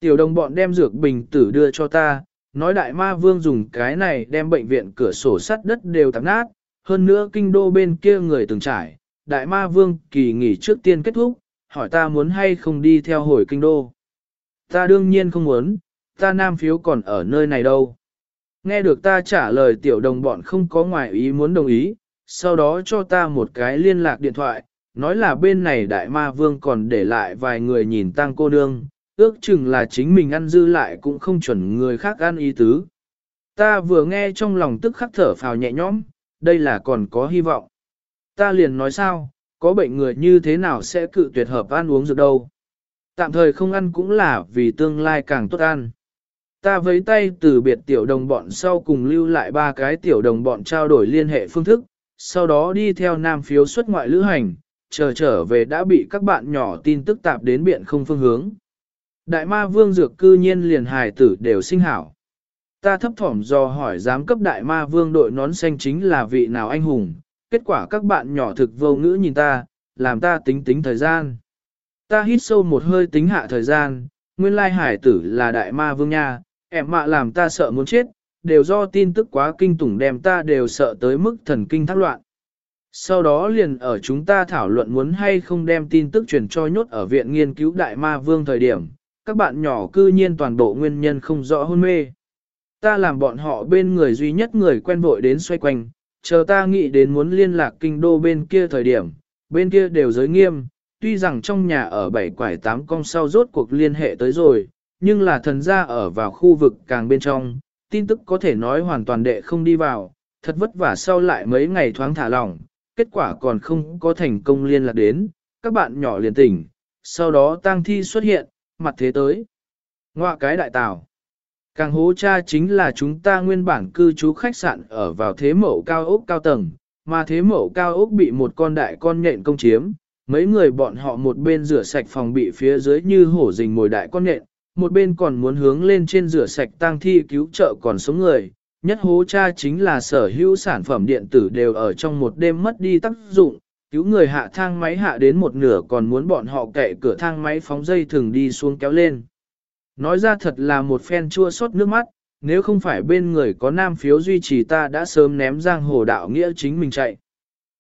Tiểu đồng bọn đem dược bình tử đưa cho ta, nói đại ma vương dùng cái này đem bệnh viện cửa sổ sắt đất đều tạp nát, hơn nữa kinh đô bên kia người từng trải, đại ma vương kỳ nghỉ trước tiên kết thúc, hỏi ta muốn hay không đi theo hồi kinh đô. Ta đương nhiên không muốn, ta nam phiếu còn ở nơi này đâu. Nghe được ta trả lời tiểu đồng bọn không có ngoại ý muốn đồng ý, sau đó cho ta một cái liên lạc điện thoại, nói là bên này đại ma vương còn để lại vài người nhìn tăng cô nương, ước chừng là chính mình ăn dư lại cũng không chuẩn người khác ăn ý tứ. Ta vừa nghe trong lòng tức khắc thở phào nhẹ nhõm, đây là còn có hy vọng. Ta liền nói sao, có bệnh người như thế nào sẽ cự tuyệt hợp ăn uống dược đâu. Tạm thời không ăn cũng là vì tương lai càng tốt ăn. Ta với tay từ biệt tiểu đồng bọn sau cùng lưu lại ba cái tiểu đồng bọn trao đổi liên hệ phương thức, sau đó đi theo nam phiếu xuất ngoại lữ hành, chờ trở về đã bị các bạn nhỏ tin tức tạp đến biện không phương hướng. Đại ma vương dược cư nhiên liền hài tử đều sinh hảo. Ta thấp thỏm do hỏi giám cấp đại ma vương đội nón xanh chính là vị nào anh hùng, kết quả các bạn nhỏ thực vô ngữ nhìn ta, làm ta tính tính thời gian. Ta hít sâu một hơi tính hạ thời gian, nguyên lai hải tử là đại ma vương nha, em mạ làm ta sợ muốn chết, đều do tin tức quá kinh tủng đem ta đều sợ tới mức thần kinh thác loạn. Sau đó liền ở chúng ta thảo luận muốn hay không đem tin tức truyền cho nhốt ở viện nghiên cứu đại ma vương thời điểm, các bạn nhỏ cư nhiên toàn bộ nguyên nhân không rõ hôn mê. Ta làm bọn họ bên người duy nhất người quen vội đến xoay quanh, chờ ta nghĩ đến muốn liên lạc kinh đô bên kia thời điểm, bên kia đều giới nghiêm, tuy rằng trong nhà ở bảy quải tám cong sau rốt cuộc liên hệ tới rồi, nhưng là thần gia ở vào khu vực càng bên trong, tin tức có thể nói hoàn toàn đệ không đi vào, thật vất vả sau lại mấy ngày thoáng thả lỏng, kết quả còn không có thành công liên lạc đến, các bạn nhỏ liền tỉnh, sau đó tang thi xuất hiện, mặt thế tới. Ngoạ cái đại tảo. Càng hố cha chính là chúng ta nguyên bản cư trú khách sạn ở vào thế mẫu cao ốc cao tầng, mà thế mẫu cao ốc bị một con đại con nhện công chiếm, mấy người bọn họ một bên rửa sạch phòng bị phía dưới như hổ rình mồi đại con nhện, một bên còn muốn hướng lên trên rửa sạch tang thi cứu trợ còn sống người. Nhất hố cha chính là sở hữu sản phẩm điện tử đều ở trong một đêm mất đi tác dụng, cứu người hạ thang máy hạ đến một nửa còn muốn bọn họ kệ cửa thang máy phóng dây thường đi xuống kéo lên. Nói ra thật là một phen chua xót nước mắt, nếu không phải bên người có nam phiếu duy trì ta đã sớm ném giang hồ đạo nghĩa chính mình chạy.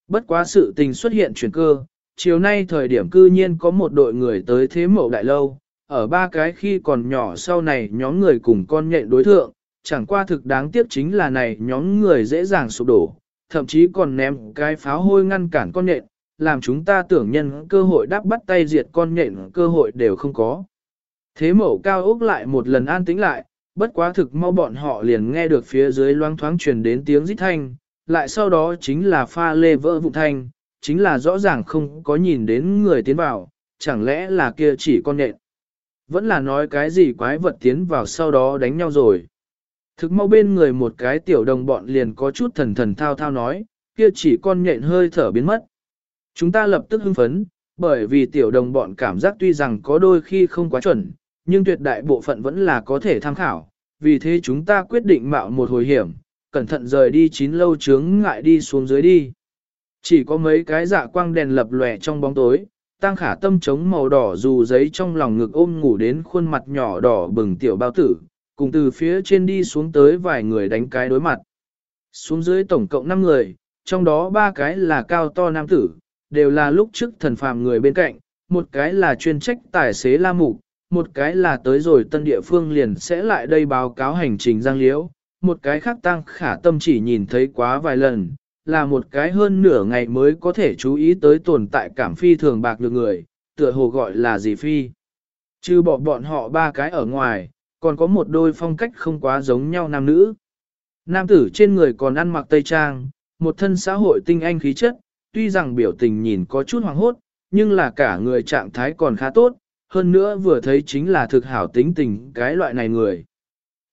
Bất quá sự tình xuất hiện chuyển cơ, chiều nay thời điểm cư nhiên có một đội người tới thế mậu đại lâu, ở ba cái khi còn nhỏ sau này nhóm người cùng con nhện đối thượng, chẳng qua thực đáng tiếc chính là này nhóm người dễ dàng sụp đổ, thậm chí còn ném cái pháo hôi ngăn cản con nhện, làm chúng ta tưởng nhân cơ hội đáp bắt tay diệt con nhện cơ hội đều không có. Thế mẫu cao ốc lại một lần an tĩnh lại, bất quá thực mau bọn họ liền nghe được phía dưới loang thoáng truyền đến tiếng rít thanh, lại sau đó chính là pha lê vỡ vụ thanh, chính là rõ ràng không có nhìn đến người tiến vào, chẳng lẽ là kia chỉ con nhện. Vẫn là nói cái gì quái vật tiến vào sau đó đánh nhau rồi. Thực mau bên người một cái tiểu đồng bọn liền có chút thần thần thao thao nói, kia chỉ con nhện hơi thở biến mất. Chúng ta lập tức hưng phấn, bởi vì tiểu đồng bọn cảm giác tuy rằng có đôi khi không quá chuẩn, nhưng tuyệt đại bộ phận vẫn là có thể tham khảo, vì thế chúng ta quyết định mạo một hồi hiểm, cẩn thận rời đi chín lâu chướng ngại đi xuống dưới đi. Chỉ có mấy cái dạ quang đèn lập lòe trong bóng tối, tăng khả tâm chống màu đỏ dù giấy trong lòng ngực ôm ngủ đến khuôn mặt nhỏ đỏ bừng tiểu bao tử, cùng từ phía trên đi xuống tới vài người đánh cái đối mặt. Xuống dưới tổng cộng 5 người, trong đó ba cái là cao to nam tử, đều là lúc trước thần phàm người bên cạnh, một cái là chuyên trách tài xế la mục, một cái là tới rồi tân địa phương liền sẽ lại đây báo cáo hành trình giang liễu, một cái khác tăng khả tâm chỉ nhìn thấy quá vài lần, là một cái hơn nửa ngày mới có thể chú ý tới tồn tại cảm phi thường bạc được người, tựa hồ gọi là gì phi. Chứ bỏ bọn họ ba cái ở ngoài, còn có một đôi phong cách không quá giống nhau nam nữ. Nam tử trên người còn ăn mặc tây trang, một thân xã hội tinh anh khí chất, tuy rằng biểu tình nhìn có chút hoàng hốt, nhưng là cả người trạng thái còn khá tốt, hơn nữa vừa thấy chính là thực hảo tính tình cái loại này người.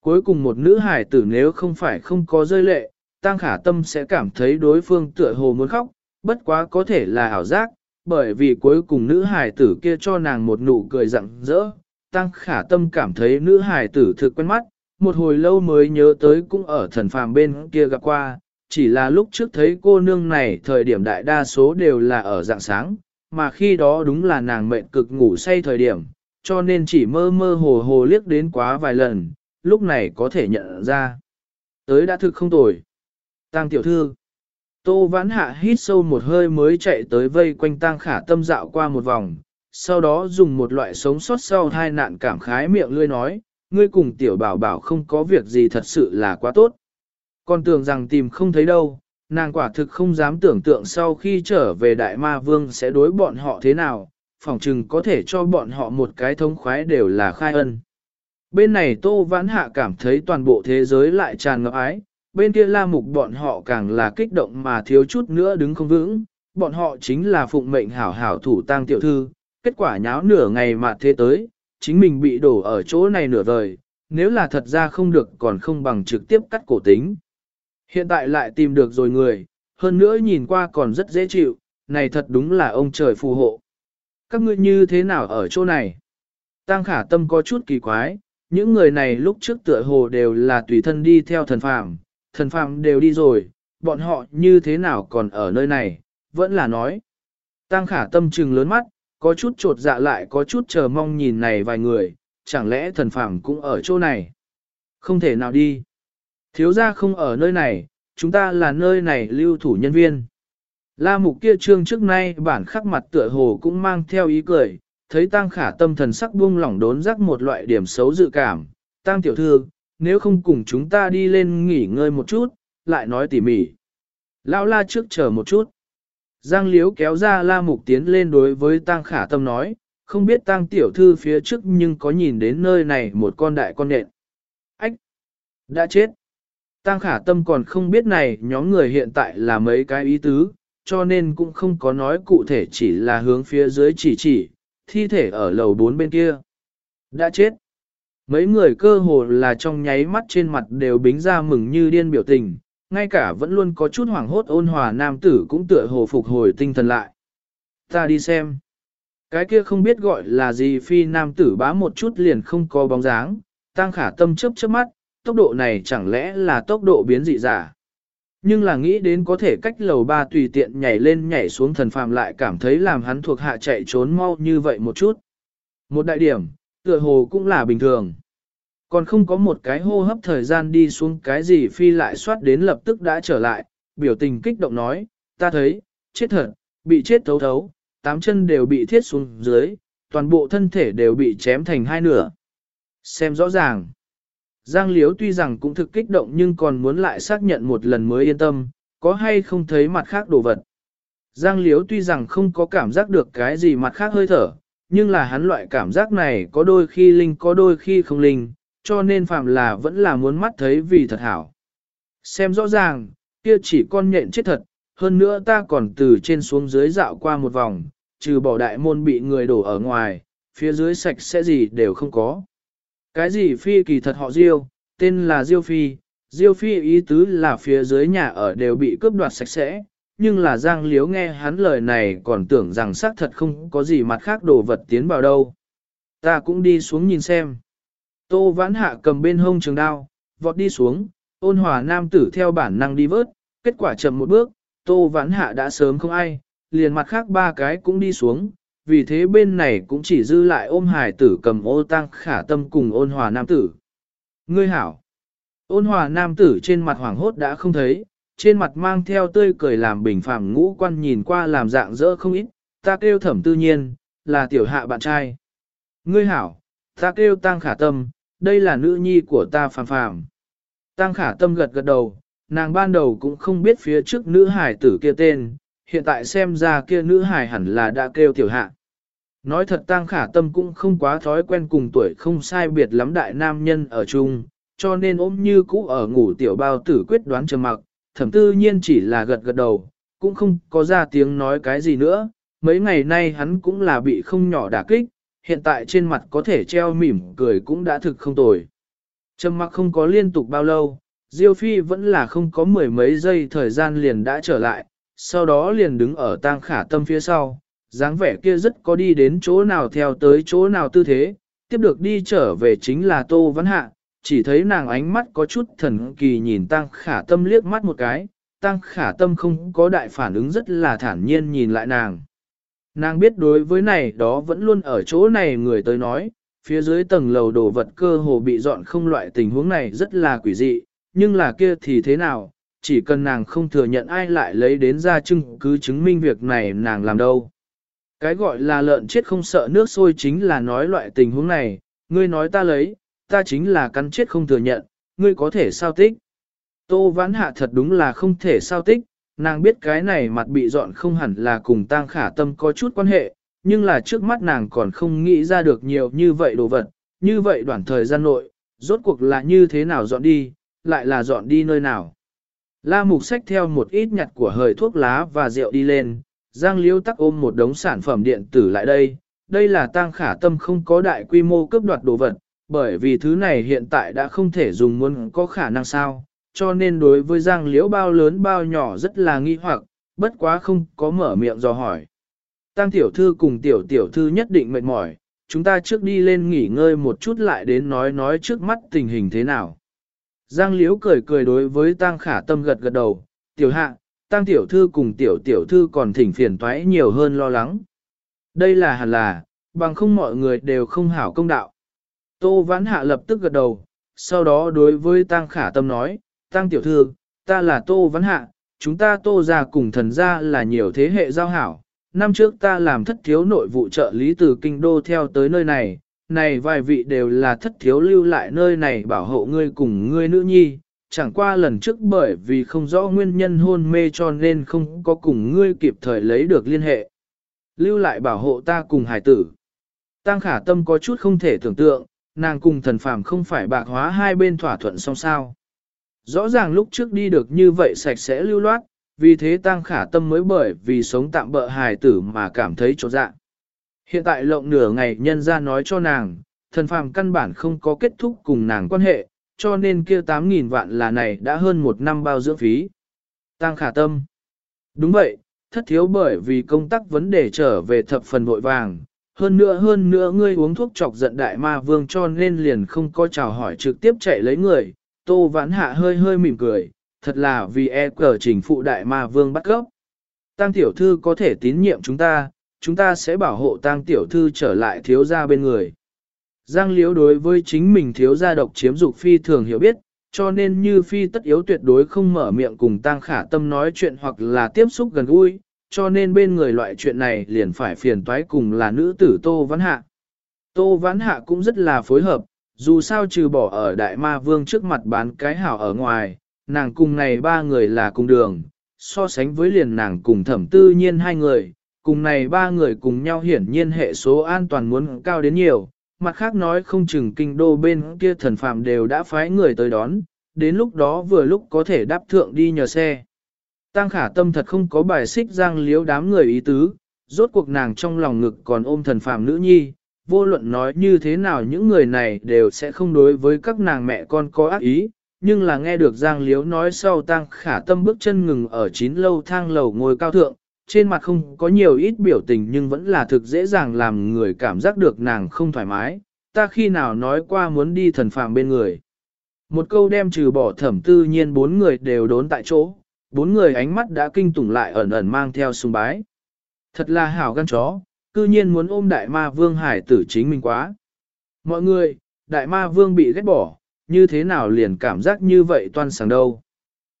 Cuối cùng một nữ hải tử nếu không phải không có rơi lệ, Tăng Khả Tâm sẽ cảm thấy đối phương tựa hồ muốn khóc, bất quá có thể là ảo giác, bởi vì cuối cùng nữ hải tử kia cho nàng một nụ cười rặng rỡ. Tăng Khả Tâm cảm thấy nữ hải tử thực quen mắt, một hồi lâu mới nhớ tới cũng ở thần phàm bên kia gặp qua, chỉ là lúc trước thấy cô nương này thời điểm đại đa số đều là ở dạng sáng, mà khi đó đúng là nàng mệnh cực ngủ say thời điểm, cho nên chỉ mơ mơ hồ hồ liếc đến quá vài lần, lúc này có thể nhận ra. Tới đã thực không tồi. Tăng tiểu thư. Tô vãn hạ hít sâu một hơi mới chạy tới vây quanh tăng khả tâm dạo qua một vòng, sau đó dùng một loại sống sót sau hai nạn cảm khái miệng lươi nói, ngươi cùng tiểu bảo bảo không có việc gì thật sự là quá tốt. Còn tưởng rằng tìm không thấy đâu, nàng quả thực không dám tưởng tượng sau khi trở về đại ma vương sẽ đối bọn họ thế nào, phỏng chừng có thể cho bọn họ một cái thống khoái đều là khai ân. Bên này Tô Vãn Hạ cảm thấy toàn bộ thế giới lại tràn ngập ái, bên kia la mục bọn họ càng là kích động mà thiếu chút nữa đứng không vững, bọn họ chính là phụng mệnh hảo hảo thủ tang tiểu thư, kết quả nháo nửa ngày mà thế tới, chính mình bị đổ ở chỗ này nửa vời, nếu là thật ra không được còn không bằng trực tiếp cắt cổ tính. Hiện tại lại tìm được rồi người, hơn nữa nhìn qua còn rất dễ chịu, này thật đúng là ông trời phù hộ. Các ngươi như thế nào ở chỗ này? Tăng khả tâm có chút kỳ quái, những người này lúc trước tựa hồ đều là tùy thân đi theo thần phàm, thần phàm đều đi rồi, bọn họ như thế nào còn ở nơi này, vẫn là nói. Tăng khả tâm trừng lớn mắt, có chút trột dạ lại có chút chờ mong nhìn này vài người, chẳng lẽ thần phàm cũng ở chỗ này? Không thể nào đi. Thiếu gia không ở nơi này, chúng ta là nơi này lưu thủ nhân viên. La mục kia trương trước nay bản khắc mặt tựa hồ cũng mang theo ý cười, thấy tăng khả tâm thần sắc buông lỏng đốn rắc một loại điểm xấu dự cảm. Tăng tiểu thư, nếu không cùng chúng ta đi lên nghỉ ngơi một chút, lại nói tỉ mỉ. Lão la trước chờ một chút. Giang liếu kéo ra la mục tiến lên đối với tăng khả tâm nói, không biết tăng tiểu thư phía trước nhưng có nhìn đến nơi này một con đại con nện. Ách! Đã chết! Tăng khả tâm còn không biết này nhóm người hiện tại là mấy cái ý tứ, cho nên cũng không có nói cụ thể chỉ là hướng phía dưới chỉ chỉ, thi thể ở lầu 4 bên kia. Đã chết. Mấy người cơ hồ là trong nháy mắt trên mặt đều bính ra mừng như điên biểu tình, ngay cả vẫn luôn có chút hoảng hốt ôn hòa nam tử cũng tựa hồ phục hồi tinh thần lại. Ta đi xem. Cái kia không biết gọi là gì phi nam tử bá một chút liền không có bóng dáng, tăng khả tâm chớp chớp mắt, tốc độ này chẳng lẽ là tốc độ biến dị giả. Nhưng là nghĩ đến có thể cách lầu ba tùy tiện nhảy lên nhảy xuống thần phàm lại cảm thấy làm hắn thuộc hạ chạy trốn mau như vậy một chút. Một đại điểm, tựa hồ cũng là bình thường. Còn không có một cái hô hấp thời gian đi xuống cái gì phi lại soát đến lập tức đã trở lại, biểu tình kích động nói, ta thấy, chết thật, bị chết thấu thấu, tám chân đều bị thiết xuống dưới, toàn bộ thân thể đều bị chém thành hai nửa. Xem rõ ràng. Giang Liếu tuy rằng cũng thực kích động nhưng còn muốn lại xác nhận một lần mới yên tâm, có hay không thấy mặt khác đồ vật. Giang Liếu tuy rằng không có cảm giác được cái gì mặt khác hơi thở, nhưng là hắn loại cảm giác này có đôi khi linh có đôi khi không linh, cho nên phạm là vẫn là muốn mắt thấy vì thật hảo. Xem rõ ràng, kia chỉ con nhện chết thật, hơn nữa ta còn từ trên xuống dưới dạo qua một vòng, trừ bỏ đại môn bị người đổ ở ngoài, phía dưới sạch sẽ gì đều không có. Cái gì phi kỳ thật họ Diêu, tên là Diêu Phi, Diêu Phi ý tứ là phía dưới nhà ở đều bị cướp đoạt sạch sẽ, nhưng là Giang Liếu nghe hắn lời này còn tưởng rằng xác thật không có gì mặt khác đồ vật tiến vào đâu. Ta cũng đi xuống nhìn xem. Tô vãn hạ cầm bên hông trường đao, vọt đi xuống, ôn hòa nam tử theo bản năng đi vớt, kết quả chậm một bước, tô vãn hạ đã sớm không ai, liền mặt khác ba cái cũng đi xuống, vì thế bên này cũng chỉ dư lại ôm hải tử cầm ô tăng khả tâm cùng ôn hòa nam tử. Ngươi hảo, ôn hòa nam tử trên mặt hoảng hốt đã không thấy, trên mặt mang theo tươi cười làm bình phẳng ngũ quan nhìn qua làm dạng dỡ không ít, ta kêu thẩm tư nhiên, là tiểu hạ bạn trai. Ngươi hảo, ta kêu tăng khả tâm, đây là nữ nhi của ta phàm phàm. Tăng khả tâm gật gật đầu, nàng ban đầu cũng không biết phía trước nữ hải tử kia tên, hiện tại xem ra kia nữ hải hẳn là đã kêu tiểu hạ. Nói thật tăng khả tâm cũng không quá thói quen cùng tuổi không sai biệt lắm đại nam nhân ở chung, cho nên ôm như cũ ở ngủ tiểu bao tử quyết đoán trầm mặc, thẩm tư nhiên chỉ là gật gật đầu, cũng không có ra tiếng nói cái gì nữa, mấy ngày nay hắn cũng là bị không nhỏ đả kích, hiện tại trên mặt có thể treo mỉm cười cũng đã thực không tồi. Trầm mặc không có liên tục bao lâu, Diêu Phi vẫn là không có mười mấy giây thời gian liền đã trở lại, sau đó liền đứng ở tang khả tâm phía sau, dáng vẻ kia rất có đi đến chỗ nào theo tới chỗ nào tư thế, tiếp được đi trở về chính là Tô Văn Hạ, chỉ thấy nàng ánh mắt có chút thần kỳ nhìn tang khả tâm liếc mắt một cái, Tang khả tâm không có đại phản ứng rất là thản nhiên nhìn lại nàng. Nàng biết đối với này đó vẫn luôn ở chỗ này người tới nói, phía dưới tầng lầu đồ vật cơ hồ bị dọn không loại tình huống này rất là quỷ dị, nhưng là kia thì thế nào, chỉ cần nàng không thừa nhận ai lại lấy đến ra chứng cứ chứng minh việc này nàng làm đâu. Cái gọi là lợn chết không sợ nước sôi chính là nói loại tình huống này, ngươi nói ta lấy, ta chính là cắn chết không thừa nhận, ngươi có thể sao tích. Tô vãn hạ thật đúng là không thể sao tích, nàng biết cái này mặt bị dọn không hẳn là cùng tang khả tâm có chút quan hệ, nhưng là trước mắt nàng còn không nghĩ ra được nhiều như vậy đồ vật, như vậy đoạn thời gian nội, rốt cuộc là như thế nào dọn đi, lại là dọn đi nơi nào. La mục sách theo một ít nhặt của hời thuốc lá và rượu đi lên, Giang Liêu tắc ôm một đống sản phẩm điện tử lại đây, đây là tang khả tâm không có đại quy mô cướp đoạt đồ vật, bởi vì thứ này hiện tại đã không thể dùng muốn có khả năng sao, cho nên đối với Giang Liễu bao lớn bao nhỏ rất là nghi hoặc, bất quá không có mở miệng dò hỏi. Tăng tiểu thư cùng tiểu tiểu thư nhất định mệt mỏi, chúng ta trước đi lên nghỉ ngơi một chút lại đến nói nói trước mắt tình hình thế nào. Giang Liễu cười cười đối với Tăng khả tâm gật gật đầu, tiểu hạ, Tăng tiểu thư cùng tiểu tiểu thư còn thỉnh phiền toái nhiều hơn lo lắng. Đây là hẳn là, bằng không mọi người đều không hảo công đạo. Tô Vãn Hạ lập tức gật đầu, sau đó đối với Tăng khả tâm nói, Tăng tiểu thư, ta là Tô Văn Hạ, chúng ta Tô ra cùng thần gia là nhiều thế hệ giao hảo. Năm trước ta làm thất thiếu nội vụ trợ lý từ kinh đô theo tới nơi này, này vài vị đều là thất thiếu lưu lại nơi này bảo hộ ngươi cùng ngươi nữ nhi, chẳng qua lần trước bởi vì không rõ nguyên nhân hôn mê cho nên không có cùng ngươi kịp thời lấy được liên hệ. Lưu lại bảo hộ ta cùng hải tử. Tăng khả tâm có chút không thể tưởng tượng, nàng cùng thần phàm không phải bạc hóa hai bên thỏa thuận song sao. Rõ ràng lúc trước đi được như vậy sạch sẽ lưu loát, vì thế tăng khả tâm mới bởi vì sống tạm bỡ hài tử mà cảm thấy trột dạ. Hiện tại lộng nửa ngày nhân ra nói cho nàng, thần phàm căn bản không có kết thúc cùng nàng quan hệ, cho nên kia 8.000 vạn là này đã hơn một năm bao dưỡng phí. Tăng khả tâm. Đúng vậy, thất thiếu bởi vì công tác vấn đề trở về thập phần vội vàng. Hơn nữa hơn nữa ngươi uống thuốc chọc giận đại ma vương cho nên liền không có chào hỏi trực tiếp chạy lấy người. Tô vãn hạ hơi hơi mỉm cười, thật là vì e cờ trình phụ đại ma vương bắt gốc. Tăng tiểu thư có thể tín nhiệm chúng ta, chúng ta sẽ bảo hộ tăng tiểu thư trở lại thiếu gia bên người. Giang liễu đối với chính mình thiếu gia độc chiếm dục phi thường hiểu biết, cho nên như phi tất yếu tuyệt đối không mở miệng cùng tăng khả tâm nói chuyện hoặc là tiếp xúc gần gũi, cho nên bên người loại chuyện này liền phải phiền toái cùng là nữ tử Tô Vãn Hạ. Tô Vãn Hạ cũng rất là phối hợp, dù sao trừ bỏ ở Đại Ma Vương trước mặt bán cái hảo ở ngoài, nàng cùng này ba người là cùng đường, so sánh với liền nàng cùng thẩm tư nhiên hai người, cùng này ba người cùng nhau hiển nhiên hệ số an toàn muốn cao đến nhiều, mặt khác nói không chừng kinh đô bên kia thần phàm đều đã phái người tới đón, đến lúc đó vừa lúc có thể đáp thượng đi nhờ xe. Tăng khả tâm thật không có bài xích giang liếu đám người ý tứ, rốt cuộc nàng trong lòng ngực còn ôm thần phàm nữ nhi, vô luận nói như thế nào những người này đều sẽ không đối với các nàng mẹ con có ác ý, nhưng là nghe được giang liếu nói sau tăng khả tâm bước chân ngừng ở chín lâu thang lầu ngồi cao thượng, trên mặt không có nhiều ít biểu tình nhưng vẫn là thực dễ dàng làm người cảm giác được nàng không thoải mái, ta khi nào nói qua muốn đi thần phàm bên người. Một câu đem trừ bỏ thẩm tư nhiên bốn người đều đốn tại chỗ, bốn người ánh mắt đã kinh tủng lại ẩn ẩn mang theo sùng bái. Thật là hảo gan chó, cư nhiên muốn ôm đại ma vương hải tử chính mình quá. Mọi người, đại ma vương bị ghét bỏ, như thế nào liền cảm giác như vậy toan sáng đâu.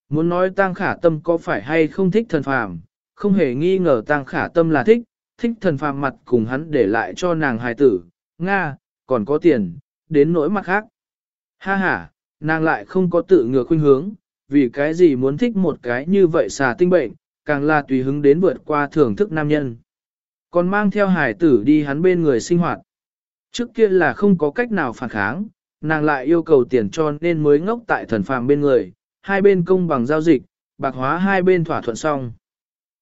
Muốn nói tăng khả tâm có phải hay không thích thần phàm, không hề nghi ngờ tăng khả tâm là thích, thích thần phàm mặt cùng hắn để lại cho nàng hài tử, Nga, còn có tiền, đến nỗi mặt khác. Ha ha, nàng lại không có tự ngừa khuynh hướng, vì cái gì muốn thích một cái như vậy xà tinh bệnh, càng là tùy hứng đến vượt qua thưởng thức nam nhân. Còn mang theo hải tử đi hắn bên người sinh hoạt. Trước kia là không có cách nào phản kháng, nàng lại yêu cầu tiền cho nên mới ngốc tại thần phàm bên người, hai bên công bằng giao dịch, bạc hóa hai bên thỏa thuận xong.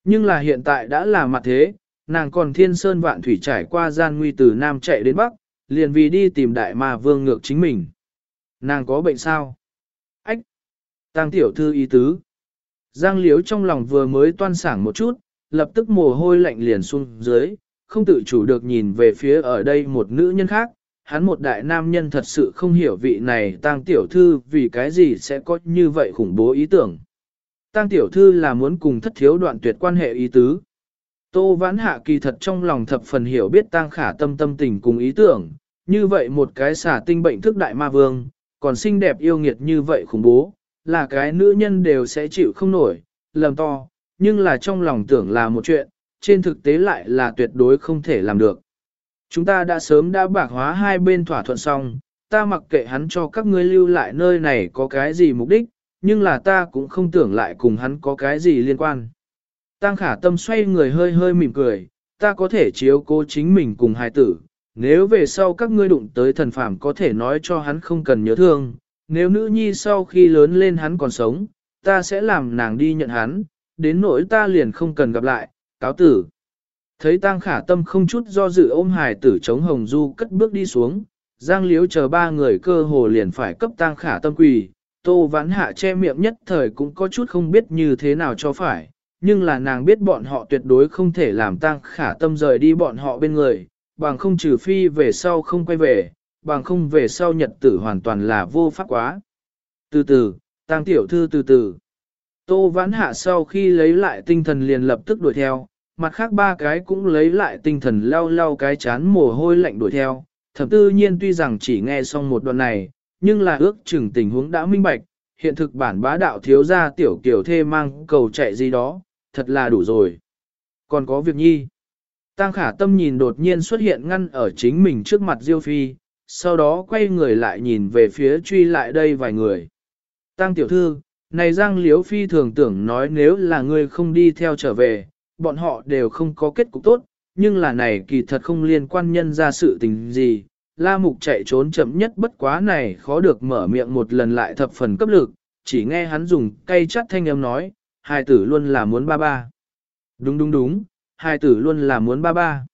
Nhưng là hiện tại đã là mặt thế, nàng còn thiên sơn vạn thủy trải qua gian nguy từ Nam chạy đến Bắc, liền vì đi tìm đại ma vương ngược chính mình. Nàng có bệnh sao? Ách! Tăng tiểu thư ý tứ. Giang liếu trong lòng vừa mới toan sảng một chút, lập tức mồ hôi lạnh liền xuống dưới, không tự chủ được nhìn về phía ở đây một nữ nhân khác. Hắn một đại nam nhân thật sự không hiểu vị này Tang tiểu thư vì cái gì sẽ có như vậy khủng bố ý tưởng. Tang tiểu thư là muốn cùng thất thiếu đoạn tuyệt quan hệ ý tứ. Tô vãn hạ kỳ thật trong lòng thập phần hiểu biết Tang khả tâm tâm tình cùng ý tưởng, như vậy một cái xả tinh bệnh thức đại ma vương, còn xinh đẹp yêu nghiệt như vậy khủng bố, là cái nữ nhân đều sẽ chịu không nổi, lầm to, nhưng là trong lòng tưởng là một chuyện, trên thực tế lại là tuyệt đối không thể làm được. Chúng ta đã sớm đã bạc hóa hai bên thỏa thuận xong, ta mặc kệ hắn cho các ngươi lưu lại nơi này có cái gì mục đích, nhưng là ta cũng không tưởng lại cùng hắn có cái gì liên quan. Tăng khả tâm xoay người hơi hơi mỉm cười, ta có thể chiếu cố chính mình cùng hai tử, nếu về sau các ngươi đụng tới thần phàm có thể nói cho hắn không cần nhớ thương, nếu nữ nhi sau khi lớn lên hắn còn sống, ta sẽ làm nàng đi nhận hắn, đến nỗi ta liền không cần gặp lại, cáo tử. Thấy tang khả tâm không chút do dự ôm hài tử chống hồng du cất bước đi xuống, giang liếu chờ ba người cơ hồ liền phải cấp tang khả tâm quỳ, tô vãn hạ che miệng nhất thời cũng có chút không biết như thế nào cho phải, nhưng là nàng biết bọn họ tuyệt đối không thể làm tang khả tâm rời đi bọn họ bên người, bằng không trừ phi về sau không quay về, bằng không về sau nhật tử hoàn toàn là vô pháp quá. Từ từ, tang tiểu thư từ từ. Tô vãn hạ sau khi lấy lại tinh thần liền lập tức đuổi theo, mặt khác ba cái cũng lấy lại tinh thần lau lau cái chán mồ hôi lạnh đuổi theo. Thẩm tư nhiên tuy rằng chỉ nghe xong một đoạn này, nhưng là ước chừng tình huống đã minh bạch, hiện thực bản bá đạo thiếu ra tiểu kiểu thê mang cầu chạy gì đó, thật là đủ rồi. Còn có việc nhi. Tăng khả tâm nhìn đột nhiên xuất hiện ngăn ở chính mình trước mặt Diêu Phi, sau đó quay người lại nhìn về phía truy lại đây vài người. Tăng tiểu thư, này Giang Liếu Phi thường tưởng nói nếu là ngươi không đi theo trở về, bọn họ đều không có kết cục tốt, nhưng là này kỳ thật không liên quan nhân ra sự tình gì. La Mục chạy trốn chậm nhất bất quá này khó được mở miệng một lần lại thập phần cấp lực, chỉ nghe hắn dùng cây chắt thanh âm nói, hai tử luôn là muốn ba ba. Đúng đúng đúng, hai tử luôn là muốn ba ba.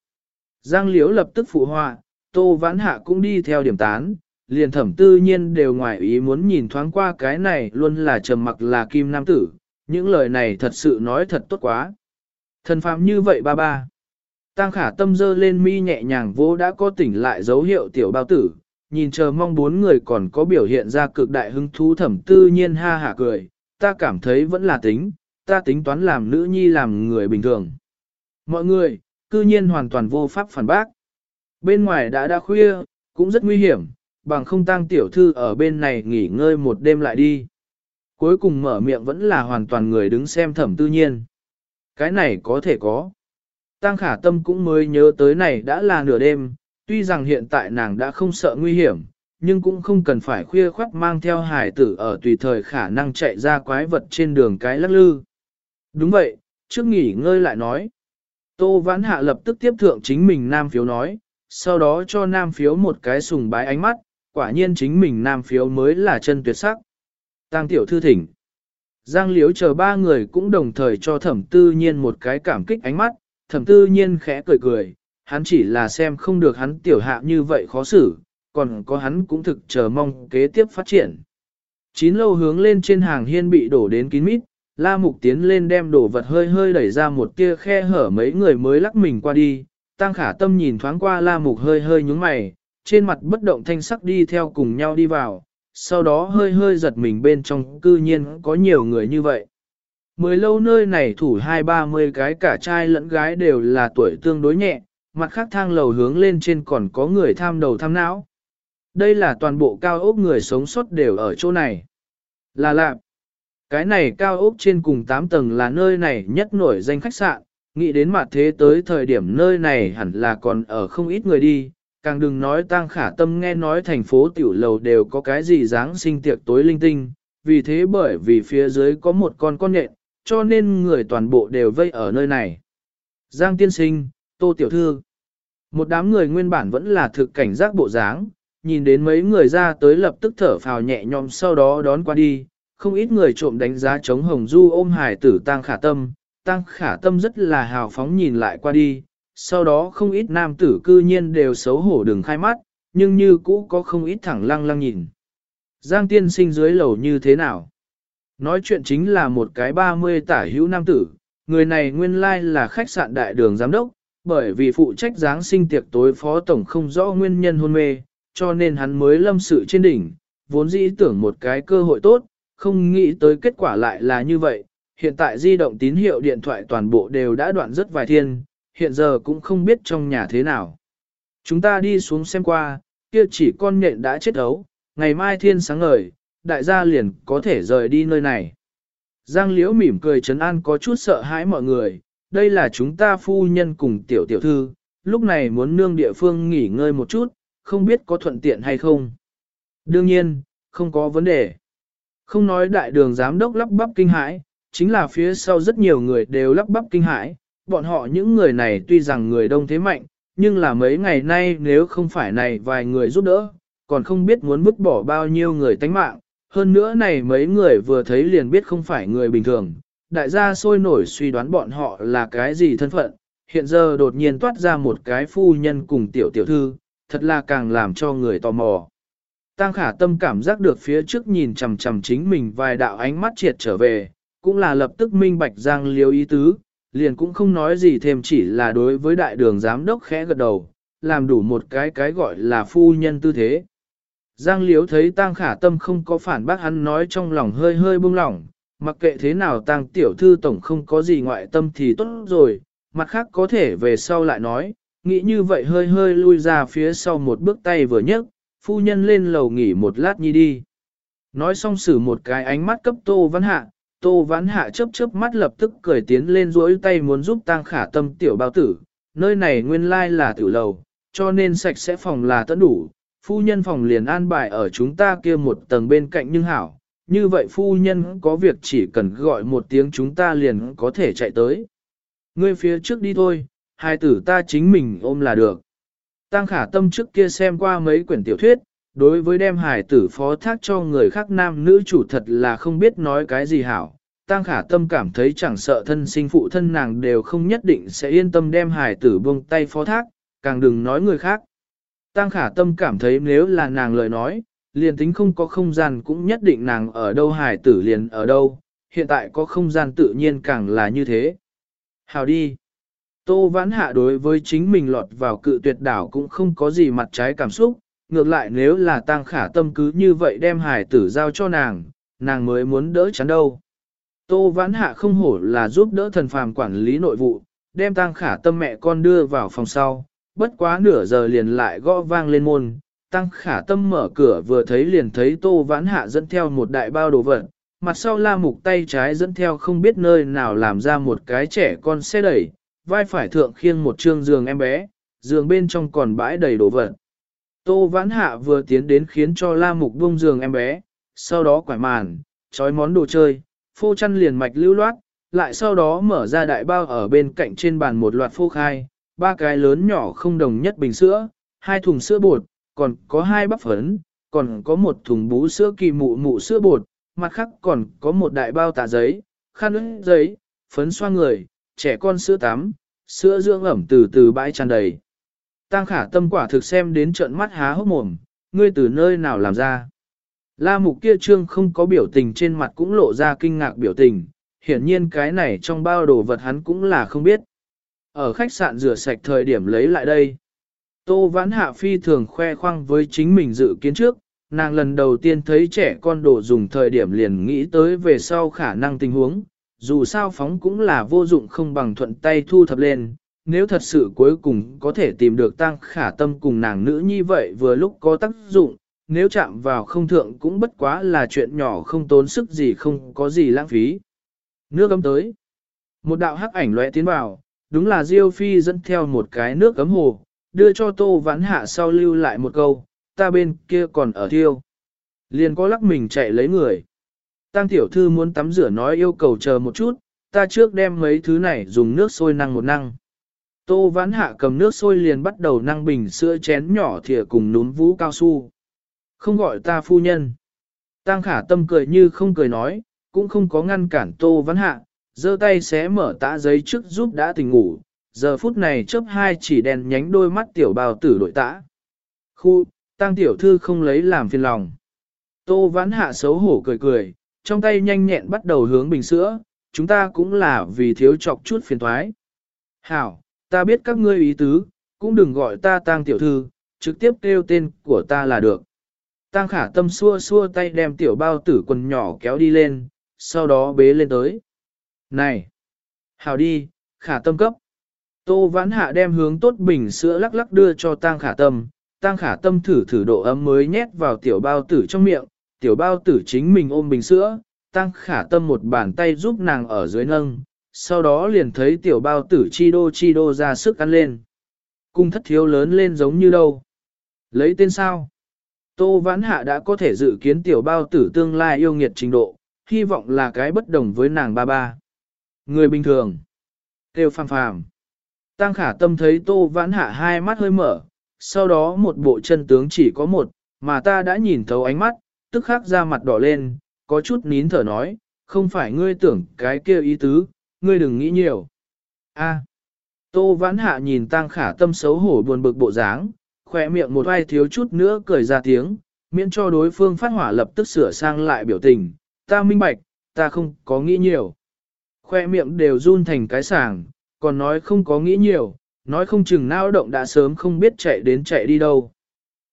Giang Liễu lập tức phụ họa, Tô Vãn Hạ cũng đi theo điểm tán, liền thẩm tư nhiên đều ngoài ý muốn nhìn thoáng qua cái này luôn là trầm mặc là kim nam tử, những lời này thật sự nói thật tốt quá. Thần phàm như vậy ba ba. Tăng khả tâm dơ lên mi nhẹ nhàng vô đã có tỉnh lại dấu hiệu tiểu bao tử, nhìn chờ mong bốn người còn có biểu hiện ra cực đại hứng thú thẩm tư nhiên ha hả cười, ta cảm thấy vẫn là tính, ta tính toán làm nữ nhi làm người bình thường. Mọi người, cư nhiên hoàn toàn vô pháp phản bác. Bên ngoài đã đã khuya, cũng rất nguy hiểm, bằng không tăng tiểu thư ở bên này nghỉ ngơi một đêm lại đi. Cuối cùng mở miệng vẫn là hoàn toàn người đứng xem thẩm tư nhiên. Cái này có thể có. Tăng khả tâm cũng mới nhớ tới này đã là nửa đêm, tuy rằng hiện tại nàng đã không sợ nguy hiểm, nhưng cũng không cần phải khuya khoắt mang theo hải tử ở tùy thời khả năng chạy ra quái vật trên đường cái lắc lư. Đúng vậy, trước nghỉ ngơi lại nói. Tô Vãn Hạ lập tức tiếp thượng chính mình nam phiếu nói, sau đó cho nam phiếu một cái sùng bái ánh mắt, quả nhiên chính mình nam phiếu mới là chân tuyệt sắc. Tăng tiểu thư thỉnh. Giang liếu chờ ba người cũng đồng thời cho thẩm tư nhiên một cái cảm kích ánh mắt, thẩm tư nhiên khẽ cười cười, hắn chỉ là xem không được hắn tiểu hạ như vậy khó xử, còn có hắn cũng thực chờ mong kế tiếp phát triển. Chín lâu hướng lên trên hàng hiên bị đổ đến kín mít, la mục tiến lên đem đổ vật hơi hơi đẩy ra một tia khe hở mấy người mới lắc mình qua đi, tăng khả tâm nhìn thoáng qua la mục hơi hơi nhúng mày, trên mặt bất động thanh sắc đi theo cùng nhau đi vào, sau đó hơi hơi giật mình bên trong cư nhiên có nhiều người như vậy. Mười lâu nơi này thủ hai ba mươi cái cả trai lẫn gái đều là tuổi tương đối nhẹ, mặt khác thang lầu hướng lên trên còn có người tham đầu tham não. Đây là toàn bộ cao ốc người sống sót đều ở chỗ này. Là lạc. Cái này cao ốc trên cùng 8 tầng là nơi này nhất nổi danh khách sạn, nghĩ đến mặt thế tới thời điểm nơi này hẳn là còn ở không ít người đi, càng đừng nói tang khả tâm nghe nói thành phố tiểu lầu đều có cái gì dáng sinh tiệc tối linh tinh, vì thế bởi vì phía dưới có một con con nhện, cho nên người toàn bộ đều vây ở nơi này. Giang tiên sinh, tô tiểu thư, một đám người nguyên bản vẫn là thực cảnh giác bộ dáng, nhìn đến mấy người ra tới lập tức thở phào nhẹ nhõm sau đó đón qua đi, không ít người trộm đánh giá chống hồng du ôm hải tử tang khả tâm, tang khả tâm rất là hào phóng nhìn lại qua đi, sau đó không ít nam tử cư nhiên đều xấu hổ đừng khai mắt, nhưng như cũ có không ít thẳng lăng lăng nhìn. Giang tiên sinh dưới lầu như thế nào? Nói chuyện chính là một cái 30 tả hữu nam tử, người này nguyên lai là khách sạn đại đường giám đốc, bởi vì phụ trách Giáng sinh tiệc tối phó tổng không rõ nguyên nhân hôn mê, cho nên hắn mới lâm sự trên đỉnh, vốn dĩ tưởng một cái cơ hội tốt, không nghĩ tới kết quả lại là như vậy. Hiện tại di động tín hiệu điện thoại toàn bộ đều đã đoạn rất vài thiên, hiện giờ cũng không biết trong nhà thế nào. Chúng ta đi xuống xem qua, kia chỉ con nhện đã chết ấu, ngày mai thiên sáng ngời, đại gia liền có thể rời đi nơi này. Giang Liễu mỉm cười trấn an có chút sợ hãi mọi người, đây là chúng ta phu nhân cùng tiểu tiểu thư, lúc này muốn nương địa phương nghỉ ngơi một chút, không biết có thuận tiện hay không. Đương nhiên, không có vấn đề. Không nói đại đường giám đốc lắp bắp kinh hãi, chính là phía sau rất nhiều người đều lắp bắp kinh hãi, bọn họ những người này tuy rằng người đông thế mạnh, nhưng là mấy ngày nay nếu không phải này vài người giúp đỡ, còn không biết muốn vứt bỏ bao nhiêu người tánh mạng, hơn nữa này mấy người vừa thấy liền biết không phải người bình thường, đại gia sôi nổi suy đoán bọn họ là cái gì thân phận, hiện giờ đột nhiên toát ra một cái phu nhân cùng tiểu tiểu thư, thật là càng làm cho người tò mò. Tăng khả tâm cảm giác được phía trước nhìn chằm chằm chính mình vài đạo ánh mắt triệt trở về, cũng là lập tức minh bạch giang liêu ý tứ, liền cũng không nói gì thêm chỉ là đối với đại đường giám đốc khẽ gật đầu, làm đủ một cái cái gọi là phu nhân tư thế. Giang liếu thấy tăng khả tâm không có phản bác hắn nói trong lòng hơi hơi buông lỏng, mặc kệ thế nào tăng tiểu thư tổng không có gì ngoại tâm thì tốt rồi, mặt khác có thể về sau lại nói, nghĩ như vậy hơi hơi lui ra phía sau một bước tay vừa nhấc, phu nhân lên lầu nghỉ một lát nhi đi. Nói xong xử một cái ánh mắt cấp tô văn hạ, tô văn hạ chớp chớp mắt lập tức cười tiến lên duỗi tay muốn giúp tăng khả tâm tiểu bao tử, nơi này nguyên lai là tiểu lầu, cho nên sạch sẽ phòng là tận đủ, phu nhân phòng liền an bài ở chúng ta kia một tầng bên cạnh nhưng hảo, như vậy phu nhân có việc chỉ cần gọi một tiếng chúng ta liền có thể chạy tới. Ngươi phía trước đi thôi, hai tử ta chính mình ôm là được. Tăng khả tâm trước kia xem qua mấy quyển tiểu thuyết, đối với đem hải tử phó thác cho người khác nam nữ chủ thật là không biết nói cái gì hảo. Tăng khả tâm cảm thấy chẳng sợ thân sinh phụ thân nàng đều không nhất định sẽ yên tâm đem hải tử buông tay phó thác, càng đừng nói người khác. Tăng khả tâm cảm thấy nếu là nàng lời nói, liền tính không có không gian cũng nhất định nàng ở đâu hải tử liền ở đâu, hiện tại có không gian tự nhiên càng là như thế. Hào đi. Tô vãn hạ đối với chính mình lọt vào cự tuyệt đảo cũng không có gì mặt trái cảm xúc, ngược lại nếu là tăng khả tâm cứ như vậy đem hải tử giao cho nàng, nàng mới muốn đỡ chắn đâu. Tô vãn hạ không hổ là giúp đỡ thần phàm quản lý nội vụ, đem tăng khả tâm mẹ con đưa vào phòng sau, bất quá nửa giờ liền lại gõ vang lên môn, tăng khả tâm mở cửa vừa thấy liền thấy tô vãn hạ dẫn theo một đại bao đồ vật, mặt sau la mục tay trái dẫn theo không biết nơi nào làm ra một cái trẻ con xe đẩy, vai phải thượng khiêng một trương giường em bé, giường bên trong còn bãi đầy đồ vật. Tô vãn hạ vừa tiến đến khiến cho la mục buông giường em bé, sau đó quải màn, trói món đồ chơi, phô chăn liền mạch lưu loát, lại sau đó mở ra đại bao ở bên cạnh trên bàn một loạt phô khai, ba cái lớn nhỏ không đồng nhất bình sữa, hai thùng sữa bột, còn có hai bắp phấn, còn có một thùng bú sữa kỳ mụ mụ sữa bột, mặt khác còn có một đại bao tà giấy, khăn ướt giấy, phấn xoa người, trẻ con sữa tắm, sữa dưỡng ẩm từ từ bãi tràn đầy. Tăng khả tâm quả thực xem đến trận mắt há hốc mồm, ngươi từ nơi nào làm ra. La mục kia trương không có biểu tình trên mặt cũng lộ ra kinh ngạc biểu tình, hiển nhiên cái này trong bao đồ vật hắn cũng là không biết. Ở khách sạn rửa sạch thời điểm lấy lại đây. Tô vãn hạ phi thường khoe khoang với chính mình dự kiến trước, nàng lần đầu tiên thấy trẻ con đồ dùng thời điểm liền nghĩ tới về sau khả năng tình huống, dù sao phóng cũng là vô dụng không bằng thuận tay thu thập lên, nếu thật sự cuối cùng có thể tìm được tăng khả tâm cùng nàng nữ như vậy vừa lúc có tác dụng, nếu chạm vào không thượng cũng bất quá là chuyện nhỏ không tốn sức gì không có gì lãng phí. Nước ấm tới. Một đạo hắc ảnh lóe tiến vào, đúng là Diêu Phi dẫn theo một cái nước ấm hồ, đưa cho Tô Vãn Hạ sau lưu lại một câu, ta bên kia còn ở thiêu. Liền có lắc mình chạy lấy người. Tăng tiểu thư muốn tắm rửa nói yêu cầu chờ một chút, ta trước đem mấy thứ này dùng nước sôi năng một năng. Tô vãn hạ cầm nước sôi liền bắt đầu năng bình sữa chén nhỏ thìa cùng núm vũ cao su. Không gọi ta phu nhân. Tăng khả tâm cười như không cười nói, cũng không có ngăn cản tô vãn hạ, giơ tay xé mở tã giấy trước giúp đã tỉnh ngủ. Giờ phút này chớp hai chỉ đèn nhánh đôi mắt tiểu bào tử đội tã. Khu, tăng tiểu thư không lấy làm phiền lòng. Tô vãn hạ xấu hổ cười cười, trong tay nhanh nhẹn bắt đầu hướng bình sữa, chúng ta cũng là vì thiếu chọc chút phiền thoái. Hảo, ta biết các ngươi ý tứ, cũng đừng gọi ta tang tiểu thư, trực tiếp kêu tên của ta là được. Tang khả tâm xua xua tay đem tiểu bao tử quần nhỏ kéo đi lên, sau đó bế lên tới. Này! hào đi, khả tâm cấp. Tô vãn hạ đem hướng tốt bình sữa lắc lắc đưa cho tang khả tâm, tang khả tâm thử thử độ ấm mới nhét vào tiểu bao tử trong miệng, tiểu bao tử chính mình ôm bình sữa, tang khả tâm một bàn tay giúp nàng ở dưới nâng, sau đó liền thấy tiểu bao tử chi đô chi đô ra sức ăn lên. Cung thất thiếu lớn lên giống như đâu. Lấy tên sao? Tô Vãn Hạ đã có thể dự kiến tiểu bao tử tương lai yêu nghiệt trình độ, hy vọng là cái bất đồng với nàng ba ba. Người bình thường. Tiêu phàm phàm. Tăng khả tâm thấy Tô Vãn Hạ hai mắt hơi mở, sau đó một bộ chân tướng chỉ có một, mà ta đã nhìn thấu ánh mắt, tức khắc ra mặt đỏ lên, có chút nín thở nói, không phải ngươi tưởng cái kia ý tứ, ngươi đừng nghĩ nhiều. A. Tô vãn hạ nhìn tang khả tâm xấu hổ buồn bực bộ dáng, khỏe miệng một vai thiếu chút nữa cười ra tiếng, miễn cho đối phương phát hỏa lập tức sửa sang lại biểu tình, ta minh bạch, ta không có nghĩ nhiều. Khoe miệng đều run thành cái sàng, còn nói không có nghĩ nhiều, nói không chừng não động đã sớm không biết chạy đến chạy đi đâu.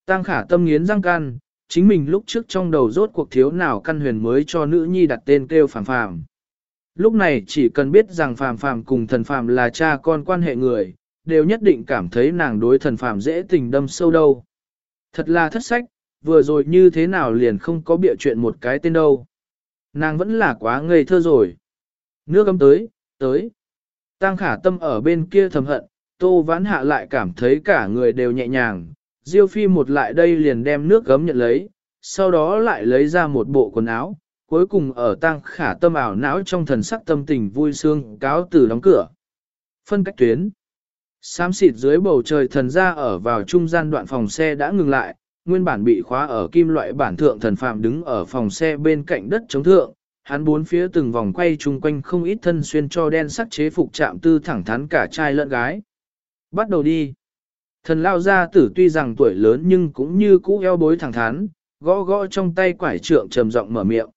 Tăng khả tâm nghiến răng can, chính mình lúc trước trong đầu rốt cuộc thiếu nào căn huyền mới cho nữ nhi đặt tên kêu phàm phàm. Lúc này chỉ cần biết rằng phàm phàm cùng thần phàm là cha con quan hệ người, đều nhất định cảm thấy nàng đối thần phàm dễ tình đâm sâu đâu. Thật là thất sách, vừa rồi như thế nào liền không có bịa chuyện một cái tên đâu. Nàng vẫn là quá ngây thơ rồi. Nước ấm tới, tới. Tăng khả tâm ở bên kia thầm hận, tô vãn hạ lại cảm thấy cả người đều nhẹ nhàng, Diêu Phi một lại đây liền đem nước gấm nhận lấy, sau đó lại lấy ra một bộ quần áo, cuối cùng ở tăng khả tâm ảo não trong thần sắc tâm tình vui sương cáo từ đóng cửa. Phân cách tuyến. Xám xịt dưới bầu trời thần ra ở vào trung gian đoạn phòng xe đã ngừng lại, nguyên bản bị khóa ở kim loại bản thượng thần phạm đứng ở phòng xe bên cạnh đất chống thượng, hắn bốn phía từng vòng quay chung quanh không ít thân xuyên cho đen sắc chế phục chạm tư thẳng thắn cả trai lẫn gái. Bắt đầu đi. Thần lao gia tử tuy rằng tuổi lớn nhưng cũng như cũ eo bối thẳng thắn, gõ gõ trong tay quải trượng trầm giọng mở miệng.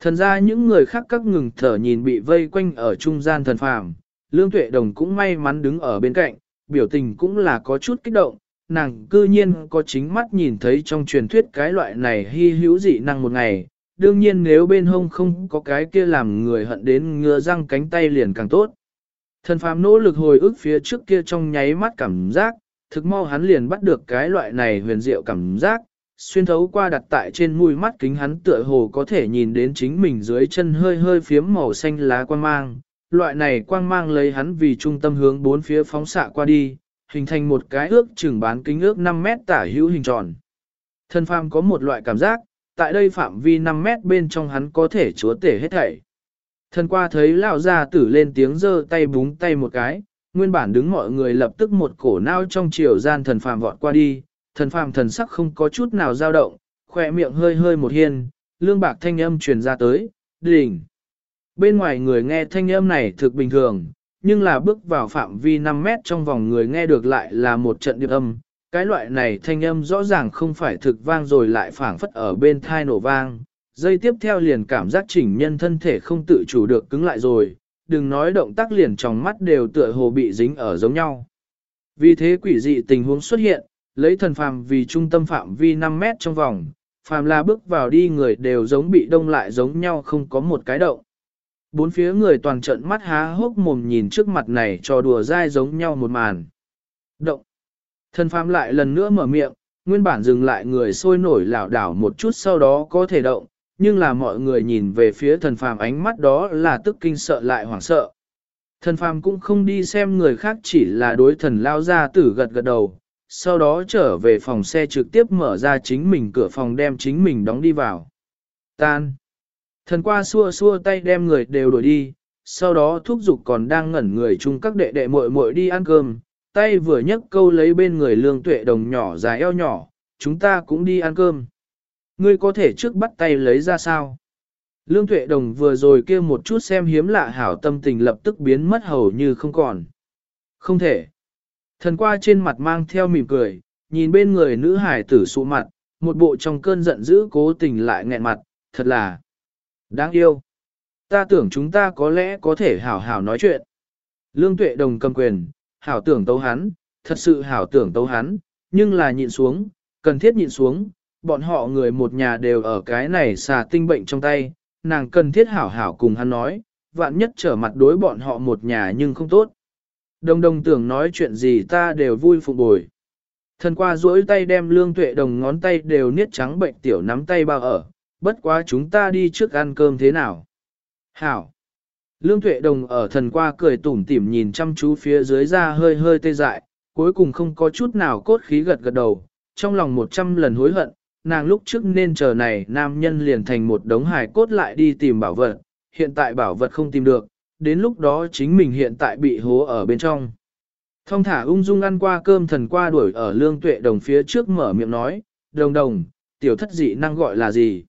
Thần ra những người khác các ngừng thở nhìn bị vây quanh ở trung gian thần phàm, Lương Tuệ Đồng cũng may mắn đứng ở bên cạnh, biểu tình cũng là có chút kích động, nàng cư nhiên có chính mắt nhìn thấy trong truyền thuyết cái loại này hy hữu dị năng một ngày, đương nhiên nếu bên hông không có cái kia làm người hận đến ngừa răng cánh tay liền càng tốt. Thần phàm nỗ lực hồi ức phía trước kia trong nháy mắt cảm giác, thực mau hắn liền bắt được cái loại này huyền diệu cảm giác, xuyên thấu qua đặt tại trên mũi mắt kính hắn tựa hồ có thể nhìn đến chính mình dưới chân hơi hơi phiếm màu xanh lá quang mang. Loại này quang mang lấy hắn vì trung tâm hướng bốn phía phóng xạ qua đi, hình thành một cái ước chừng bán kính ước 5 mét tả hữu hình tròn. Thân phàm có một loại cảm giác, tại đây phạm vi 5 mét bên trong hắn có thể chúa tể hết thảy. Thân qua thấy lão gia tử lên tiếng giơ tay búng tay một cái, nguyên bản đứng mọi người lập tức một cổ nao trong chiều gian thần phàm vọt qua đi, thần phàm thần sắc không có chút nào dao động, khỏe miệng hơi hơi một hiên, lương bạc thanh âm truyền ra tới, đỉnh. Bên ngoài người nghe thanh âm này thực bình thường, nhưng là bước vào phạm vi 5 mét trong vòng người nghe được lại là một trận điệp âm. Cái loại này thanh âm rõ ràng không phải thực vang rồi lại phảng phất ở bên thai nổ vang. Dây tiếp theo liền cảm giác chỉnh nhân thân thể không tự chủ được cứng lại rồi, đừng nói động tác liền trong mắt đều tựa hồ bị dính ở giống nhau. Vì thế quỷ dị tình huống xuất hiện, lấy thần phàm vì trung tâm phạm vi 5 mét trong vòng, phàm là bước vào đi người đều giống bị đông lại giống nhau không có một cái động. Bốn phía người toàn trận mắt há hốc mồm nhìn trước mặt này cho đùa dai giống nhau một màn. Động. Thần phàm lại lần nữa mở miệng, nguyên bản dừng lại người sôi nổi lảo đảo một chút sau đó có thể động, nhưng là mọi người nhìn về phía thần phàm ánh mắt đó là tức kinh sợ lại hoảng sợ. Thần phàm cũng không đi xem người khác chỉ là đối thần lao ra tử gật gật đầu, sau đó trở về phòng xe trực tiếp mở ra chính mình cửa phòng đem chính mình đóng đi vào. Tan. Thần qua xua xua tay đem người đều đuổi đi, sau đó thúc giục còn đang ngẩn người chung các đệ đệ muội muội đi ăn cơm, tay vừa nhấc câu lấy bên người lương tuệ đồng nhỏ dài eo nhỏ, chúng ta cũng đi ăn cơm. Ngươi có thể trước bắt tay lấy ra sao? Lương tuệ đồng vừa rồi kia một chút xem hiếm lạ hảo tâm tình lập tức biến mất hầu như không còn. Không thể. Thần qua trên mặt mang theo mỉm cười, nhìn bên người nữ hải tử sụ mặt, một bộ trong cơn giận dữ cố tình lại nghẹn mặt, thật là đáng yêu. Ta tưởng chúng ta có lẽ có thể hảo hảo nói chuyện. Lương tuệ đồng cầm quyền, hảo tưởng tấu hắn, thật sự hảo tưởng tấu hắn, nhưng là nhịn xuống, cần thiết nhịn xuống, bọn họ người một nhà đều ở cái này xà tinh bệnh trong tay, nàng cần thiết hảo hảo cùng hắn nói, vạn nhất trở mặt đối bọn họ một nhà nhưng không tốt. Đồng đồng tưởng nói chuyện gì ta đều vui phục bồi. Thần qua duỗi tay đem lương tuệ đồng ngón tay đều niết trắng bệnh tiểu nắm tay bao ở, bất quá chúng ta đi trước ăn cơm thế nào. Hảo. Lương tuệ đồng ở thần qua cười tủm tỉm nhìn chăm chú phía dưới ra hơi hơi tê dại, cuối cùng không có chút nào cốt khí gật gật đầu, trong lòng một trăm lần hối hận, nàng lúc trước nên chờ này nam nhân liền thành một đống hài cốt lại đi tìm bảo vật, hiện tại bảo vật không tìm được, đến lúc đó chính mình hiện tại bị hố ở bên trong. Thông thả ung dung ăn qua cơm thần qua đuổi ở lương tuệ đồng phía trước mở miệng nói, đồng đồng, tiểu thất dị năng gọi là gì?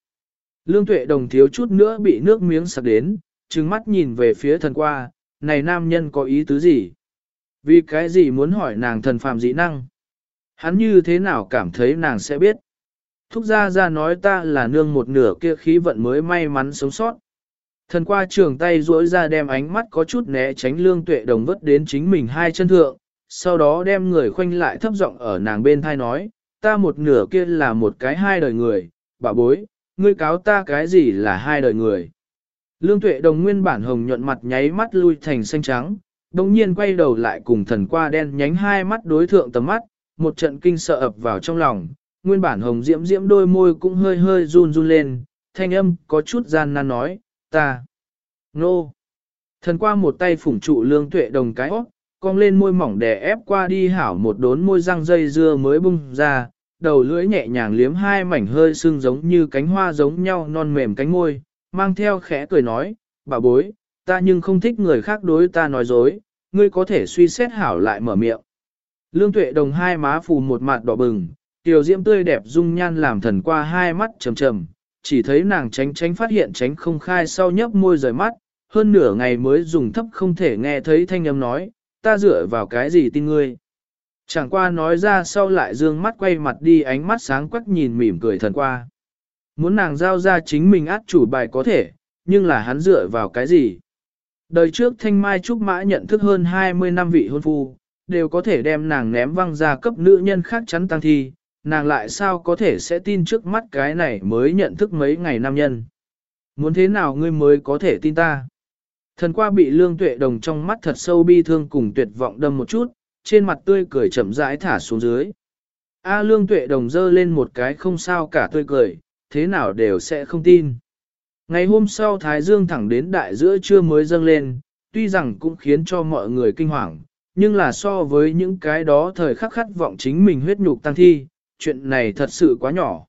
Lương tuệ đồng thiếu chút nữa bị nước miếng sặc đến, trừng mắt nhìn về phía thần qua, này nam nhân có ý tứ gì? Vì cái gì muốn hỏi nàng thần phàm dị năng? Hắn như thế nào cảm thấy nàng sẽ biết? Thúc gia ra nói ta là nương một nửa kia khí vận mới may mắn sống sót, Thần qua trường tay duỗi ra đem ánh mắt có chút né tránh lương tuệ đồng vất đến chính mình hai chân thượng, sau đó đem người khoanh lại thấp giọng ở nàng bên thai nói, ta một nửa kia là một cái hai đời người, bà bối, ngươi cáo ta cái gì là hai đời người. Lương tuệ đồng nguyên bản hồng nhuận mặt nháy mắt lui thành xanh trắng, đồng nhiên quay đầu lại cùng thần qua đen nhánh hai mắt đối thượng tầm mắt, một trận kinh sợ ập vào trong lòng, nguyên bản hồng diễm diễm đôi môi cũng hơi hơi run run lên, thanh âm có chút gian nan nói, ta. Nô. Thần qua một tay phủng trụ lương tuệ đồng cái óc, cong lên môi mỏng đè ép qua đi hảo một đốn môi răng dây dưa mới bung ra, đầu lưỡi nhẹ nhàng liếm hai mảnh hơi sưng giống như cánh hoa giống nhau non mềm cánh môi, mang theo khẽ cười nói, bà bối, ta nhưng không thích người khác đối ta nói dối, ngươi có thể suy xét hảo lại mở miệng. Lương tuệ đồng hai má phù một mặt đỏ bừng, tiểu diễm tươi đẹp dung nhan làm thần qua hai mắt trầm trầm, chỉ thấy nàng tránh tránh phát hiện tránh không khai sau nhấp môi rời mắt, hơn nửa ngày mới dùng thấp không thể nghe thấy thanh âm nói, ta dựa vào cái gì tin ngươi. Chẳng qua nói ra sau lại dương mắt quay mặt đi ánh mắt sáng quắc nhìn mỉm cười thần qua. Muốn nàng giao ra chính mình át chủ bài có thể, nhưng là hắn dựa vào cái gì? Đời trước Thanh Mai Trúc Mã nhận thức hơn 20 năm vị hôn phu, đều có thể đem nàng ném văng ra cấp nữ nhân khác chắn tăng thi, nàng lại sao có thể sẽ tin trước mắt cái này mới nhận thức mấy ngày nam nhân. Muốn thế nào ngươi mới có thể tin ta? Thần qua bị lương tuệ đồng trong mắt thật sâu bi thương cùng tuyệt vọng đâm một chút, trên mặt tươi cười chậm rãi thả xuống dưới. A lương tuệ đồng dơ lên một cái không sao cả tươi cười, thế nào đều sẽ không tin. Ngày hôm sau Thái Dương thẳng đến đại giữa trưa mới dâng lên, tuy rằng cũng khiến cho mọi người kinh hoàng, nhưng là so với những cái đó thời khắc khát vọng chính mình huyết nhục tăng thi, chuyện này thật sự quá nhỏ.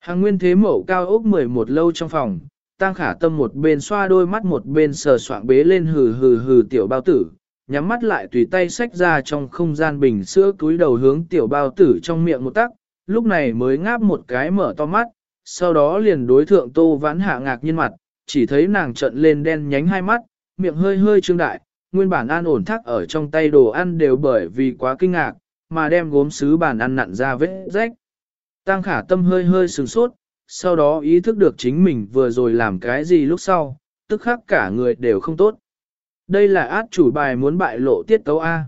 Hàng nguyên thế mẫu cao ốc 11 lâu trong phòng, tăng khả tâm một bên xoa đôi mắt một bên sờ soạng bế lên hừ hừ hừ tiểu bao tử, nhắm mắt lại tùy tay xách ra trong không gian bình sữa túi đầu hướng tiểu bao tử trong miệng một tắc, lúc này mới ngáp một cái mở to mắt, sau đó liền đối thượng tô vãn hạ ngạc nhiên mặt, chỉ thấy nàng trận lên đen nhánh hai mắt, miệng hơi hơi trương đại, nguyên bản an ổn thắc ở trong tay đồ ăn đều bởi vì quá kinh ngạc, mà đem gốm sứ bàn ăn nặn ra vết rách. Tăng khả tâm hơi hơi sừng sốt, sau đó ý thức được chính mình vừa rồi làm cái gì lúc sau, tức khắc cả người đều không tốt. Đây là át chủ bài muốn bại lộ tiết tấu A.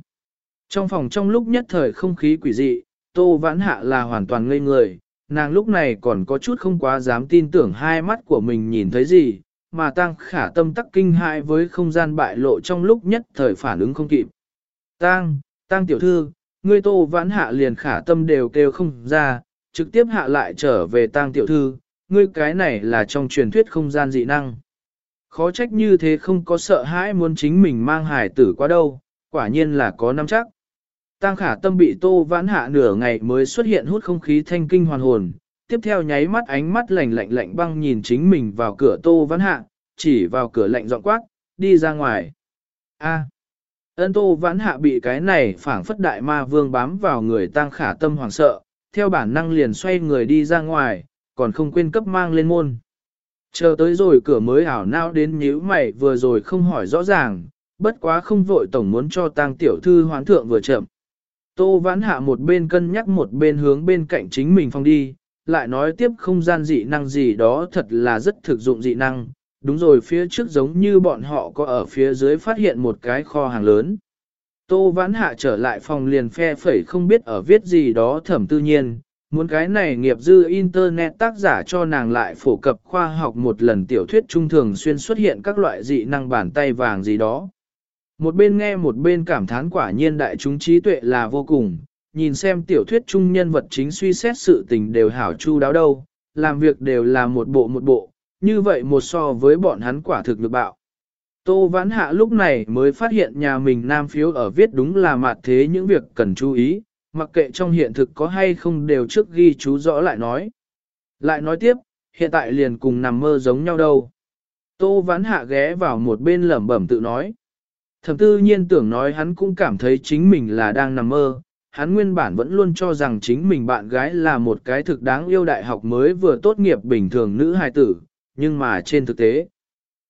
Trong phòng trong lúc nhất thời không khí quỷ dị, tô vãn hạ là hoàn toàn ngây người, nàng lúc này còn có chút không quá dám tin tưởng hai mắt của mình nhìn thấy gì, mà tăng khả tâm tắc kinh hại với không gian bại lộ trong lúc nhất thời phản ứng không kịp. Tăng, tăng tiểu thư, ngươi tô vãn hạ liền khả tâm đều kêu không ra, trực tiếp hạ lại trở về tang tiểu thư, ngươi cái này là trong truyền thuyết không gian dị năng. Khó trách như thế không có sợ hãi muốn chính mình mang hải tử qua đâu, quả nhiên là có nắm chắc. Tăng khả tâm bị tô vãn hạ nửa ngày mới xuất hiện hút không khí thanh kinh hoàn hồn, tiếp theo nháy mắt ánh mắt lạnh lạnh lạnh băng nhìn chính mình vào cửa tô vãn hạ, chỉ vào cửa lạnh giọng quát, đi ra ngoài. A. Ân tô vãn hạ bị cái này phảng phất đại ma vương bám vào người tăng khả tâm hoàng sợ, theo bản năng liền xoay người đi ra ngoài, còn không quên cấp mang lên môn. Chờ tới rồi cửa mới ảo nao đến nhíu mày vừa rồi không hỏi rõ ràng, bất quá không vội tổng muốn cho tang tiểu thư hoán thượng vừa chậm. Tô vãn hạ một bên cân nhắc một bên hướng bên cạnh chính mình phong đi, lại nói tiếp không gian dị năng gì đó thật là rất thực dụng dị năng. Đúng rồi phía trước giống như bọn họ có ở phía dưới phát hiện một cái kho hàng lớn. Tô vãn hạ trở lại phòng liền phe phẩy không biết ở viết gì đó thẩm tư nhiên, muốn cái này nghiệp dư internet tác giả cho nàng lại phổ cập khoa học một lần tiểu thuyết trung thường xuyên xuất hiện các loại dị năng bàn tay vàng gì đó. Một bên nghe một bên cảm thán quả nhiên đại chúng trí tuệ là vô cùng, nhìn xem tiểu thuyết trung nhân vật chính suy xét sự tình đều hảo chu đáo đâu, làm việc đều là một bộ một bộ, như vậy một so với bọn hắn quả thực lực bạo. Tô Vãn Hạ lúc này mới phát hiện nhà mình nam phiếu ở viết đúng là mặt thế những việc cần chú ý, mặc kệ trong hiện thực có hay không đều trước ghi chú rõ lại nói. Lại nói tiếp, hiện tại liền cùng nằm mơ giống nhau đâu. Tô Vãn Hạ ghé vào một bên lẩm bẩm tự nói. Thẩm tư nhiên tưởng nói hắn cũng cảm thấy chính mình là đang nằm mơ, hắn nguyên bản vẫn luôn cho rằng chính mình bạn gái là một cái thực đáng yêu đại học mới vừa tốt nghiệp bình thường nữ hài tử, nhưng mà trên thực tế,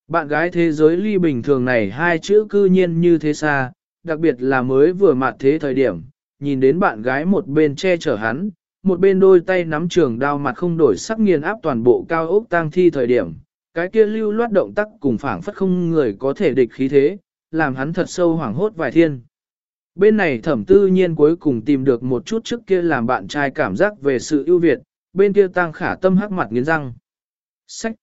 bạn gái thế giới ly bình thường này hai chữ cư nhiên như thế xa, đặc biệt là mới vừa mặt thế thời điểm, nhìn đến bạn gái một bên che chở hắn, một bên đôi tay nắm trường đao mặt không đổi sắc nghiền áp toàn bộ cao ốc tang thi thời điểm, cái kia lưu loát động tác cùng phảng phất không người có thể địch khí thế, làm hắn thật sâu hoảng hốt vài thiên. Bên này thẩm tư nhiên cuối cùng tìm được một chút trước kia làm bạn trai cảm giác về sự ưu việt, bên kia tăng khả tâm hắc mặt nghiến răng. Sách!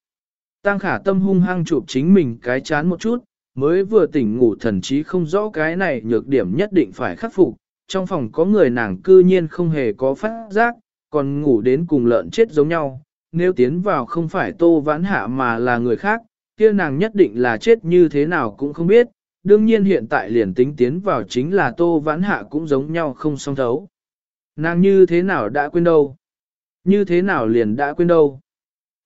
Tăng khả tâm hung hăng chụp chính mình cái chán một chút, mới vừa tỉnh ngủ thần chí không rõ cái này nhược điểm nhất định phải khắc phục. Trong phòng có người nàng cư nhiên không hề có phát giác, còn ngủ đến cùng lợn chết giống nhau. Nếu tiến vào không phải tô vãn hạ mà là người khác, kia nàng nhất định là chết như thế nào cũng không biết, đương nhiên hiện tại liền tính tiến vào chính là tô vãn hạ cũng giống nhau không song thấu. Nàng như thế nào đã quên đâu? Như thế nào liền đã quên đâu?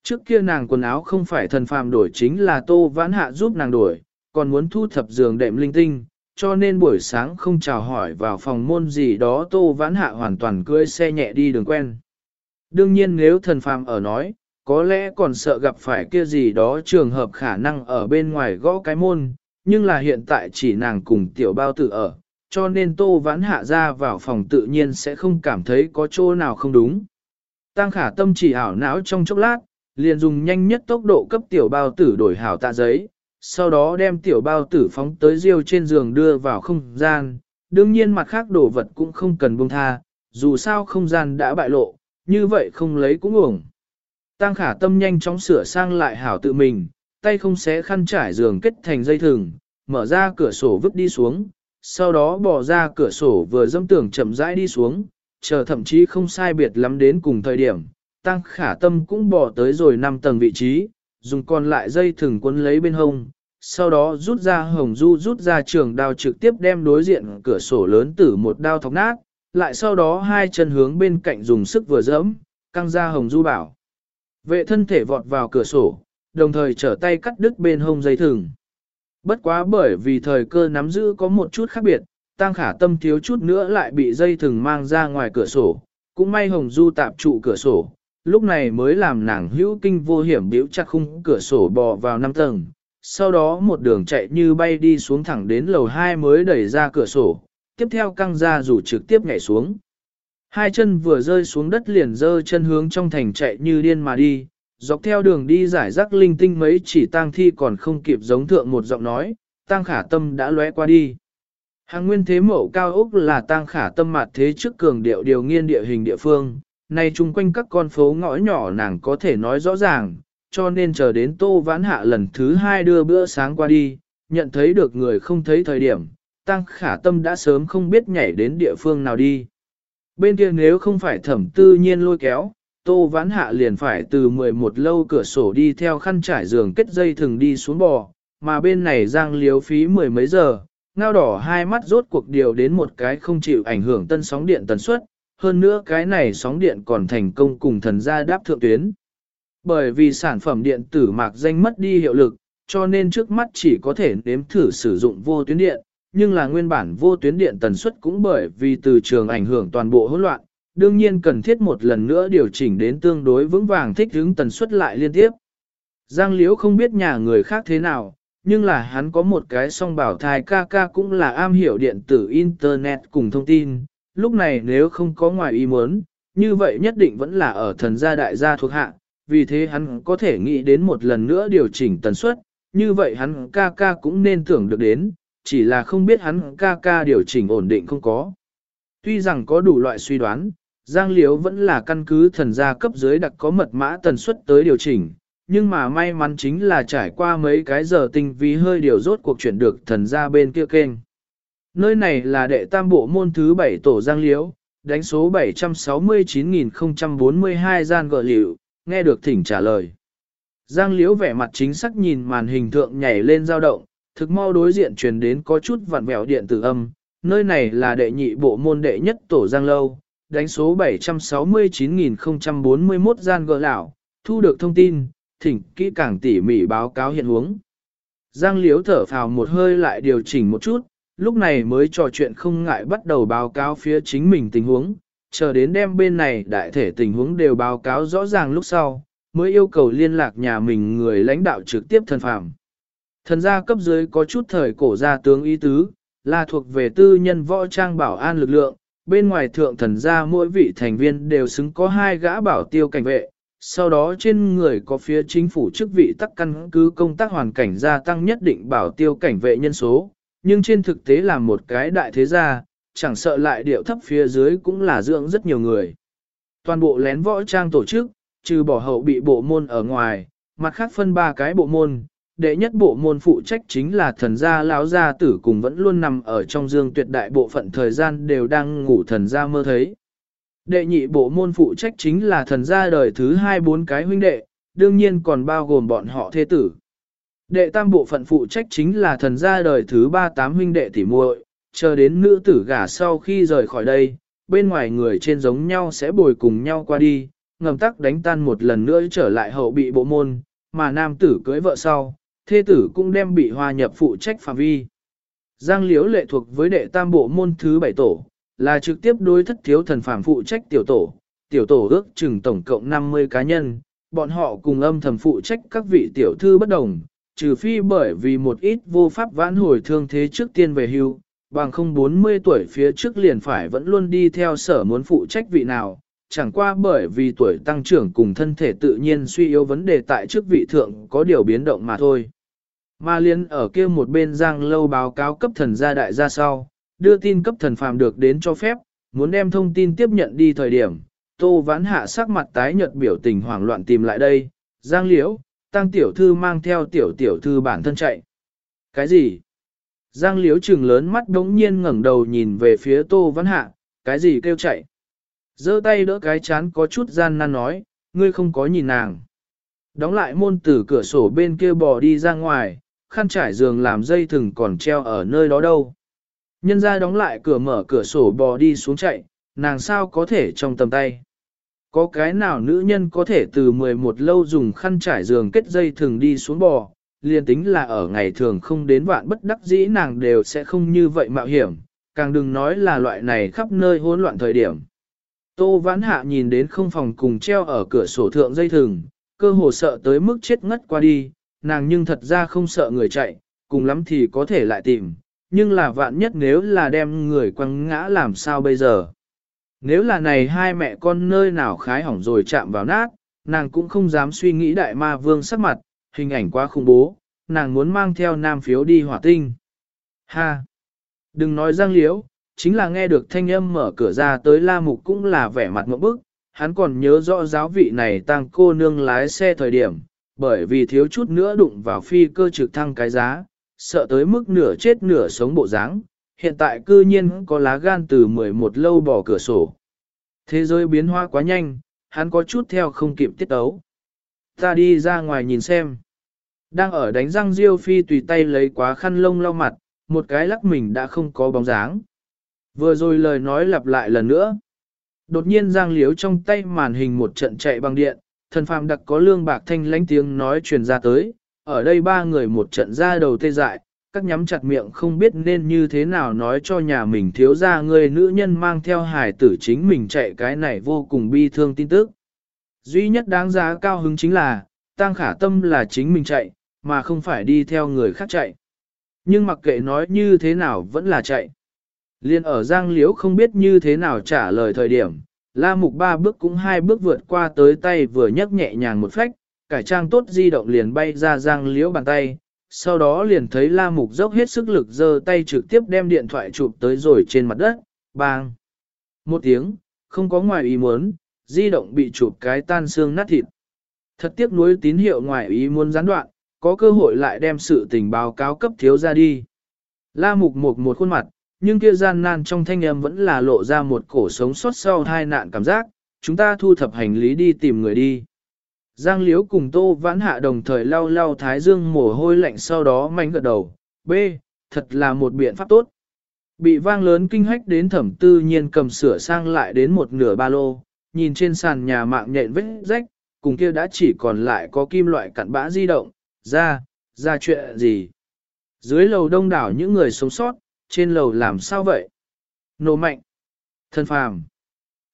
Trước kia nàng quần áo không phải thần phàm đổi chính là tô vãn hạ giúp nàng đổi, còn muốn thu thập giường đệm linh tinh, cho nên buổi sáng không chào hỏi vào phòng môn gì đó tô vãn hạ hoàn toàn cưỡi xe nhẹ đi đường quen. Đương nhiên nếu thần phàm ở nói, có lẽ còn sợ gặp phải kia gì đó trường hợp khả năng ở bên ngoài gõ cái môn, nhưng là hiện tại chỉ nàng cùng tiểu bao tử ở, cho nên tô vãn hạ ra vào phòng tự nhiên sẽ không cảm thấy có chỗ nào không đúng. Tăng khả tâm chỉ ảo não trong chốc lát, liền dùng nhanh nhất tốc độ cấp tiểu bao tử đổi hảo tạ giấy, sau đó đem tiểu bao tử phóng tới riêu trên giường đưa vào không gian, đương nhiên mặt khác đồ vật cũng không cần buông tha, dù sao không gian đã bại lộ, như vậy không lấy cũng uổng. Tăng khả tâm nhanh chóng sửa sang lại hảo tự mình, tay không xé khăn trải giường kết thành dây thừng, mở ra cửa sổ vứt đi xuống, sau đó bỏ ra cửa sổ vừa dâm tưởng chậm rãi đi xuống, chờ thậm chí không sai biệt lắm đến cùng thời điểm, tăng khả tâm cũng bỏ tới rồi 5 tầng vị trí, dùng còn lại dây thừng quấn lấy bên hông, sau đó rút ra hồng du rút ra trường đao trực tiếp đem đối diện cửa sổ lớn tử một đao thọc nát, lại sau đó hai chân hướng bên cạnh dùng sức vừa dẫm, căng ra hồng du bảo. Vệ thân thể vọt vào cửa sổ, đồng thời trở tay cắt đứt bên hông dây thừng. Bất quá bởi vì thời cơ nắm giữ có một chút khác biệt, tăng khả tâm thiếu chút nữa lại bị dây thừng mang ra ngoài cửa sổ, cũng may hồng du tạp trụ cửa sổ, lúc này mới làm nàng hữu kinh vô hiểm biểu chặt khung cửa sổ bò vào năm tầng, sau đó một đường chạy như bay đi xuống thẳng đến lầu 2 mới đẩy ra cửa sổ, tiếp theo căng ra rủ trực tiếp nhảy xuống. Hai chân vừa rơi xuống đất liền dơ chân hướng trong thành chạy như điên mà đi, dọc theo đường đi giải rác linh tinh mấy chỉ tang thi còn không kịp giống thượng một giọng nói, tang khả tâm đã lóe qua đi. Hàng nguyên thế mẫu cao ốc là tang khả tâm mặt thế trước cường điệu điều nghiên địa hình địa phương, nay chung quanh các con phố ngõ nhỏ nàng có thể nói rõ ràng, cho nên chờ đến tô vãn hạ lần thứ hai đưa bữa sáng qua đi, nhận thấy được người không thấy thời điểm, tăng khả tâm đã sớm không biết nhảy đến địa phương nào đi. Bên kia nếu không phải thẩm tư nhiên lôi kéo, tô vãn hạ liền phải từ 11 lâu cửa sổ đi theo khăn trải giường kết dây thừng đi xuống bò, mà bên này giang liếu phí mười mấy giờ, ngao đỏ hai mắt rốt cuộc điều đến một cái không chịu ảnh hưởng tân sóng điện tần suất, hơn nữa cái này sóng điện còn thành công cùng thần gia đáp thượng tuyến. Bởi vì sản phẩm điện tử mạc danh mất đi hiệu lực, cho nên trước mắt chỉ có thể nếm thử sử dụng vô tuyến điện, nhưng là nguyên bản vô tuyến điện tần suất cũng bởi vì từ trường ảnh hưởng toàn bộ hỗn loạn, đương nhiên cần thiết một lần nữa điều chỉnh đến tương đối vững vàng thích ứng tần suất lại liên tiếp. Giang Liễu không biết nhà người khác thế nào, nhưng là hắn có một cái song bảo thai ca ca cũng là am hiểu điện tử Internet cùng thông tin, lúc này nếu không có ngoài ý muốn, như vậy nhất định vẫn là ở thần gia đại gia thuộc hạ, vì thế hắn có thể nghĩ đến một lần nữa điều chỉnh tần suất, như vậy hắn ca ca cũng nên tưởng được đến, chỉ là không biết hắn ca ca điều chỉnh ổn định không có. Tuy rằng có đủ loại suy đoán, Giang Liễu vẫn là căn cứ thần gia cấp dưới đặc có mật mã tần suất tới điều chỉnh, nhưng mà may mắn chính là trải qua mấy cái giờ tinh vi hơi điều rốt cuộc chuyển được thần gia bên kia kênh. Nơi này là đệ tam bộ môn thứ 7 tổ Giang Liễu, đánh số 769.042 gian gợi liệu, nghe được thỉnh trả lời. Giang Liễu vẻ mặt chính xác nhìn màn hình thượng nhảy lên dao động, thực mau đối diện truyền đến có chút vặn vẹo điện tử âm, nơi này là đệ nhị bộ môn đệ nhất tổ Giang Lâu, đánh số 769.041 gian gỡ lão, thu được thông tin, thỉnh kỹ càng tỉ mỉ báo cáo hiện huống. Giang Liễu thở phào một hơi lại điều chỉnh một chút, lúc này mới trò chuyện không ngại bắt đầu báo cáo phía chính mình tình huống, chờ đến đêm bên này đại thể tình huống đều báo cáo rõ ràng lúc sau, mới yêu cầu liên lạc nhà mình người lãnh đạo trực tiếp thân phạm. Thần gia cấp dưới có chút thời cổ gia tướng ý tứ, là thuộc về tư nhân võ trang bảo an lực lượng, bên ngoài thượng thần gia mỗi vị thành viên đều xứng có hai gã bảo tiêu cảnh vệ, sau đó trên người có phía chính phủ chức vị tắc căn cứ công tác hoàn cảnh gia tăng nhất định bảo tiêu cảnh vệ nhân số, nhưng trên thực tế là một cái đại thế gia, chẳng sợ lại điệu thấp phía dưới cũng là dưỡng rất nhiều người. Toàn bộ lén võ trang tổ chức, trừ bỏ hậu bị bộ môn ở ngoài, mặt khác phân ba cái bộ môn, đệ nhất bộ môn phụ trách chính là thần gia lão gia tử cùng vẫn luôn nằm ở trong dương tuyệt đại bộ phận thời gian đều đang ngủ thần gia mơ thấy. Đệ nhị bộ môn phụ trách chính là thần gia đời thứ hai bốn cái huynh đệ, đương nhiên còn bao gồm bọn họ thế tử. Đệ tam bộ phận phụ trách chính là thần gia đời thứ ba tám huynh đệ tỷ muội, chờ đến nữ tử gả sau khi rời khỏi đây, bên ngoài người trên giống nhau sẽ bồi cùng nhau qua đi, ngầm tắc đánh tan một lần nữa trở lại hậu bị bộ môn, mà nam tử cưới vợ sau, thê tử cũng đem bị hòa nhập phụ trách phạm vi. Giang Liễu lệ thuộc với đệ tam bộ môn thứ bảy tổ, là trực tiếp đối thất thiếu thần phạm phụ trách tiểu tổ, tiểu tổ ước chừng tổng cộng 50 cá nhân, bọn họ cùng âm thầm phụ trách các vị tiểu thư bất đồng, trừ phi bởi vì một ít vô pháp vãn hồi thương thế trước tiên về hưu, bằng không 40 tuổi phía trước liền phải vẫn luôn đi theo sở muốn phụ trách vị nào, chẳng qua bởi vì tuổi tăng trưởng cùng thân thể tự nhiên suy yếu vấn đề tại chức vị thượng có điều biến động mà thôi. Ma liên ở kia một bên giang lâu báo cáo cấp thần gia đại gia sau, đưa tin cấp thần phàm được đến cho phép, muốn đem thông tin tiếp nhận đi thời điểm, tô vãn hạ sắc mặt tái nhợt biểu tình hoảng loạn tìm lại đây, giang liễu, tăng tiểu thư mang theo tiểu tiểu thư bản thân chạy. Cái gì? Giang liễu trừng lớn mắt đống nhiên ngẩng đầu nhìn về phía tô Văn hạ, cái gì kêu chạy? giơ tay đỡ cái chán có chút gian nan nói, ngươi không có nhìn nàng. Đóng lại môn từ cửa sổ bên kia bò đi ra ngoài, khăn trải giường làm dây thừng còn treo ở nơi đó đâu. Nhân ra đóng lại cửa mở cửa sổ bò đi xuống chạy, nàng sao có thể trong tầm tay. Có cái nào nữ nhân có thể từ 11 lâu dùng khăn trải giường kết dây thường đi xuống bò, liền tính là ở ngày thường không đến vạn bất đắc dĩ nàng đều sẽ không như vậy mạo hiểm, càng đừng nói là loại này khắp nơi hỗn loạn thời điểm. Tô vãn hạ nhìn đến không phòng cùng treo ở cửa sổ thượng dây thừng, cơ hồ sợ tới mức chết ngất qua đi, nàng nhưng thật ra không sợ người chạy, cùng lắm thì có thể lại tìm, nhưng là vạn nhất nếu là đem người quăng ngã làm sao bây giờ. Nếu là này hai mẹ con nơi nào khái hỏng rồi chạm vào nát, nàng cũng không dám suy nghĩ đại ma vương sắc mặt, hình ảnh quá khủng bố, nàng muốn mang theo nam phiếu đi hỏa tinh. Ha! Đừng nói giang liễu, chính là nghe được thanh âm mở cửa ra tới la mục cũng là vẻ mặt mẫu bức, hắn còn nhớ rõ giáo vị này tăng cô nương lái xe thời điểm, bởi vì thiếu chút nữa đụng vào phi cơ trực thăng cái giá, sợ tới mức nửa chết nửa sống bộ dáng hiện tại cư nhiên có lá gan từ 11 lâu bỏ cửa sổ. Thế giới biến hóa quá nhanh, hắn có chút theo không kịp tiết ấu. Ta đi ra ngoài nhìn xem. Đang ở đánh răng Diêu Phi tùy tay lấy quá khăn lông lau mặt, một cái lắc mình đã không có bóng dáng. Vừa rồi lời nói lặp lại lần nữa. Đột nhiên giang liếu trong tay màn hình một trận chạy bằng điện, thần phàm đặc có lương bạc thanh lãnh tiếng nói truyền ra tới, ở đây ba người một trận ra đầu tê dại, các nhắm chặt miệng không biết nên như thế nào nói cho nhà mình thiếu ra người nữ nhân mang theo hải tử chính mình chạy cái này vô cùng bi thương tin tức. Duy nhất đáng giá cao hứng chính là, tăng khả tâm là chính mình chạy, mà không phải đi theo người khác chạy. Nhưng mặc kệ nói như thế nào vẫn là chạy. Liên ở Giang Liễu không biết như thế nào trả lời thời điểm, La Mục ba bước cũng hai bước vượt qua tới tay vừa nhấc nhẹ nhàng một phách, cải trang tốt di động liền bay ra Giang Liễu bàn tay, sau đó liền thấy La Mục dốc hết sức lực giơ tay trực tiếp đem điện thoại chụp tới rồi trên mặt đất, bang. Một tiếng, không có ngoài ý muốn, di động bị chụp cái tan xương nát thịt. Thật tiếc nuối tín hiệu ngoài ý muốn gián đoạn, có cơ hội lại đem sự tình báo cáo cấp thiếu ra đi. La Mục một một khuôn mặt, nhưng kia gian nan trong thanh âm vẫn là lộ ra một cổ sống sót sau hai nạn cảm giác, chúng ta thu thập hành lý đi tìm người đi. Giang Liễu cùng Tô Vãn Hạ đồng thời lau lau thái dương mồ hôi lạnh sau đó manh gật đầu, B, thật là một biện pháp tốt. Bị vang lớn kinh hách đến thẩm tư nhiên cầm sửa sang lại đến một nửa ba lô, nhìn trên sàn nhà mạng nhện vết rách, cùng kia đã chỉ còn lại có kim loại cặn bã di động, ra, ra chuyện gì. Dưới lầu đông đảo những người sống sót, trên lầu làm sao vậy? Nổ mạnh. Thân phàm.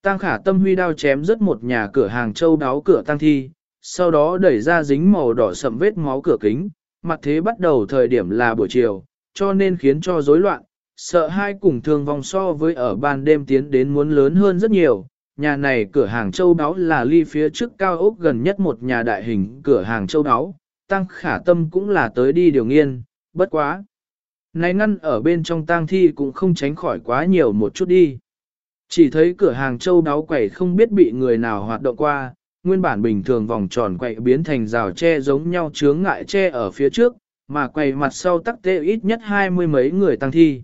Tăng khả tâm huy đao chém rất một nhà cửa hàng châu đáo cửa tăng thi, sau đó đẩy ra dính màu đỏ sậm vết máu cửa kính, mặt thế bắt đầu thời điểm là buổi chiều, cho nên khiến cho rối loạn, sợ hai cùng thương vong so với ở ban đêm tiến đến muốn lớn hơn rất nhiều. Nhà này cửa hàng châu đáo là ly phía trước cao ốc gần nhất một nhà đại hình cửa hàng châu đáo, tăng khả tâm cũng là tới đi điều nghiên, bất quá. Này ngăn ở bên trong tang thi cũng không tránh khỏi quá nhiều một chút đi. Chỉ thấy cửa hàng châu đáo quẩy không biết bị người nào hoạt động qua, nguyên bản bình thường vòng tròn quậy biến thành rào tre giống nhau chướng ngại tre ở phía trước, mà quậy mặt sau tắc tê ít nhất hai mươi mấy người tăng thi.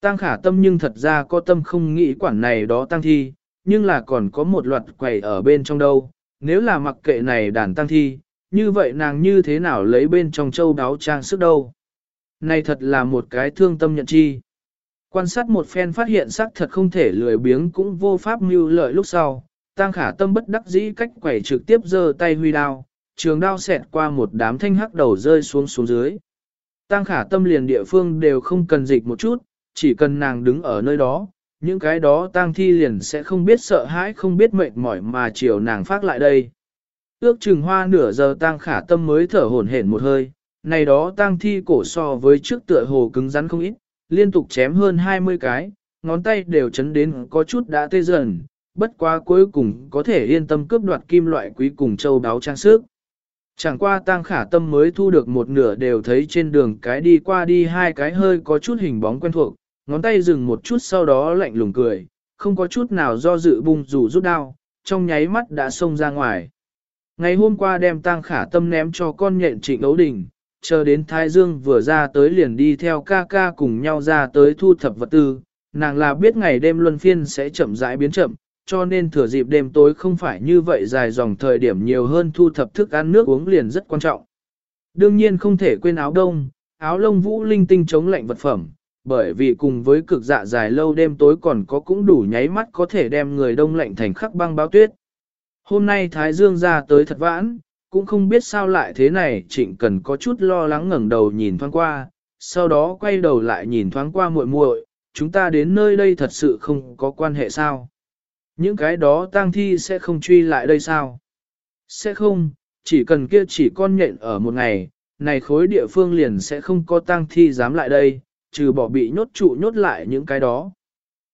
Tăng khả tâm nhưng thật ra có tâm không nghĩ quản này đó tăng thi, nhưng là còn có một loạt quầy ở bên trong đâu, nếu là mặc kệ này đàn tăng thi, như vậy nàng như thế nào lấy bên trong châu đáo trang sức đâu. Này thật là một cái thương tâm nhận chi. Quan sát một phen phát hiện sắc thật không thể lười biếng cũng vô pháp mưu lợi lúc sau, tăng khả tâm bất đắc dĩ cách quẩy trực tiếp giơ tay huy đao, trường đao xẹt qua một đám thanh hắc đầu rơi xuống xuống dưới. Tăng khả tâm liền địa phương đều không cần dịch một chút, chỉ cần nàng đứng ở nơi đó, những cái đó tang thi liền sẽ không biết sợ hãi không biết mệt mỏi mà chiều nàng phát lại đây. Ước chừng hoa nửa giờ Tang khả tâm mới thở hổn hển một hơi, này đó tang thi cổ so với trước tựa hồ cứng rắn không ít, liên tục chém hơn 20 cái, ngón tay đều chấn đến có chút đã tê dần, bất quá cuối cùng có thể yên tâm cướp đoạt kim loại quý cùng châu đáo trang sức. Chẳng qua Tang khả tâm mới thu được một nửa đều thấy trên đường cái đi qua đi hai cái hơi có chút hình bóng quen thuộc, ngón tay dừng một chút sau đó lạnh lùng cười, không có chút nào do dự bung rủ rút đao, trong nháy mắt đã xông ra ngoài. Ngày hôm qua đem Tang khả tâm ném cho con nhện trịnh ấu đình, chờ đến Thái Dương vừa ra tới liền đi theo ca ca cùng nhau ra tới thu thập vật tư, nàng là biết ngày đêm luân phiên sẽ chậm rãi biến chậm, cho nên thừa dịp đêm tối không phải như vậy dài dòng thời điểm nhiều hơn thu thập thức ăn nước uống liền rất quan trọng. Đương nhiên không thể quên áo đông, áo lông vũ linh tinh chống lạnh vật phẩm, bởi vì cùng với cực dạ dài lâu đêm tối còn có cũng đủ nháy mắt có thể đem người đông lạnh thành khắc băng báo tuyết. Hôm nay Thái Dương ra tới thật vãn, cũng không biết sao lại thế này trịnh cần có chút lo lắng ngẩng đầu nhìn thoáng qua, sau đó quay đầu lại nhìn thoáng qua muội muội, chúng ta đến nơi đây thật sự không có quan hệ sao. Những cái đó tang thi sẽ không truy lại đây sao? Sẽ không, chỉ cần kia chỉ con nhện ở một ngày, này khối địa phương liền sẽ không có tang thi dám lại đây, trừ bỏ bị nhốt trụ nhốt lại những cái đó.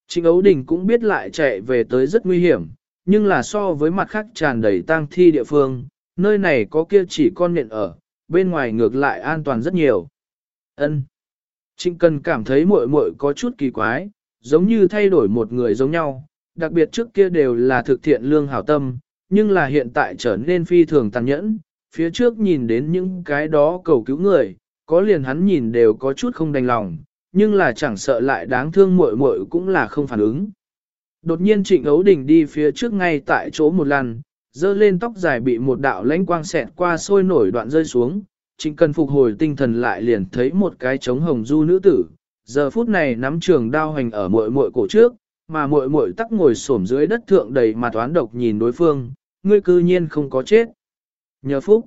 Trịnh Ấu Đình cũng biết lại chạy về tới rất nguy hiểm, nhưng là so với mặt khác tràn đầy tang thi địa phương, nơi này có kia chỉ con nhện ở, bên ngoài ngược lại an toàn rất nhiều. Ân. Trịnh Cần cảm thấy muội muội có chút kỳ quái, giống như thay đổi một người giống nhau, đặc biệt trước kia đều là thực thiện lương hảo tâm, nhưng là hiện tại trở nên phi thường tàn nhẫn, phía trước nhìn đến những cái đó cầu cứu người, có liền hắn nhìn đều có chút không đành lòng, nhưng là chẳng sợ lại đáng thương muội muội cũng là không phản ứng. Đột nhiên Trịnh Ấu Đình đi phía trước ngay tại chỗ một lần, dơ lên tóc dài bị một đạo lãnh quang xẹt qua sôi nổi đoạn rơi xuống, Trịnh cần phục hồi tinh thần lại liền thấy một cái trống hồng du nữ tử, giờ phút này nắm trường đao hành ở muội muội cổ trước, mà muội muội tắc ngồi xổm dưới đất thượng đầy mặt toán độc nhìn đối phương, ngươi cư nhiên không có chết. Nhờ phúc,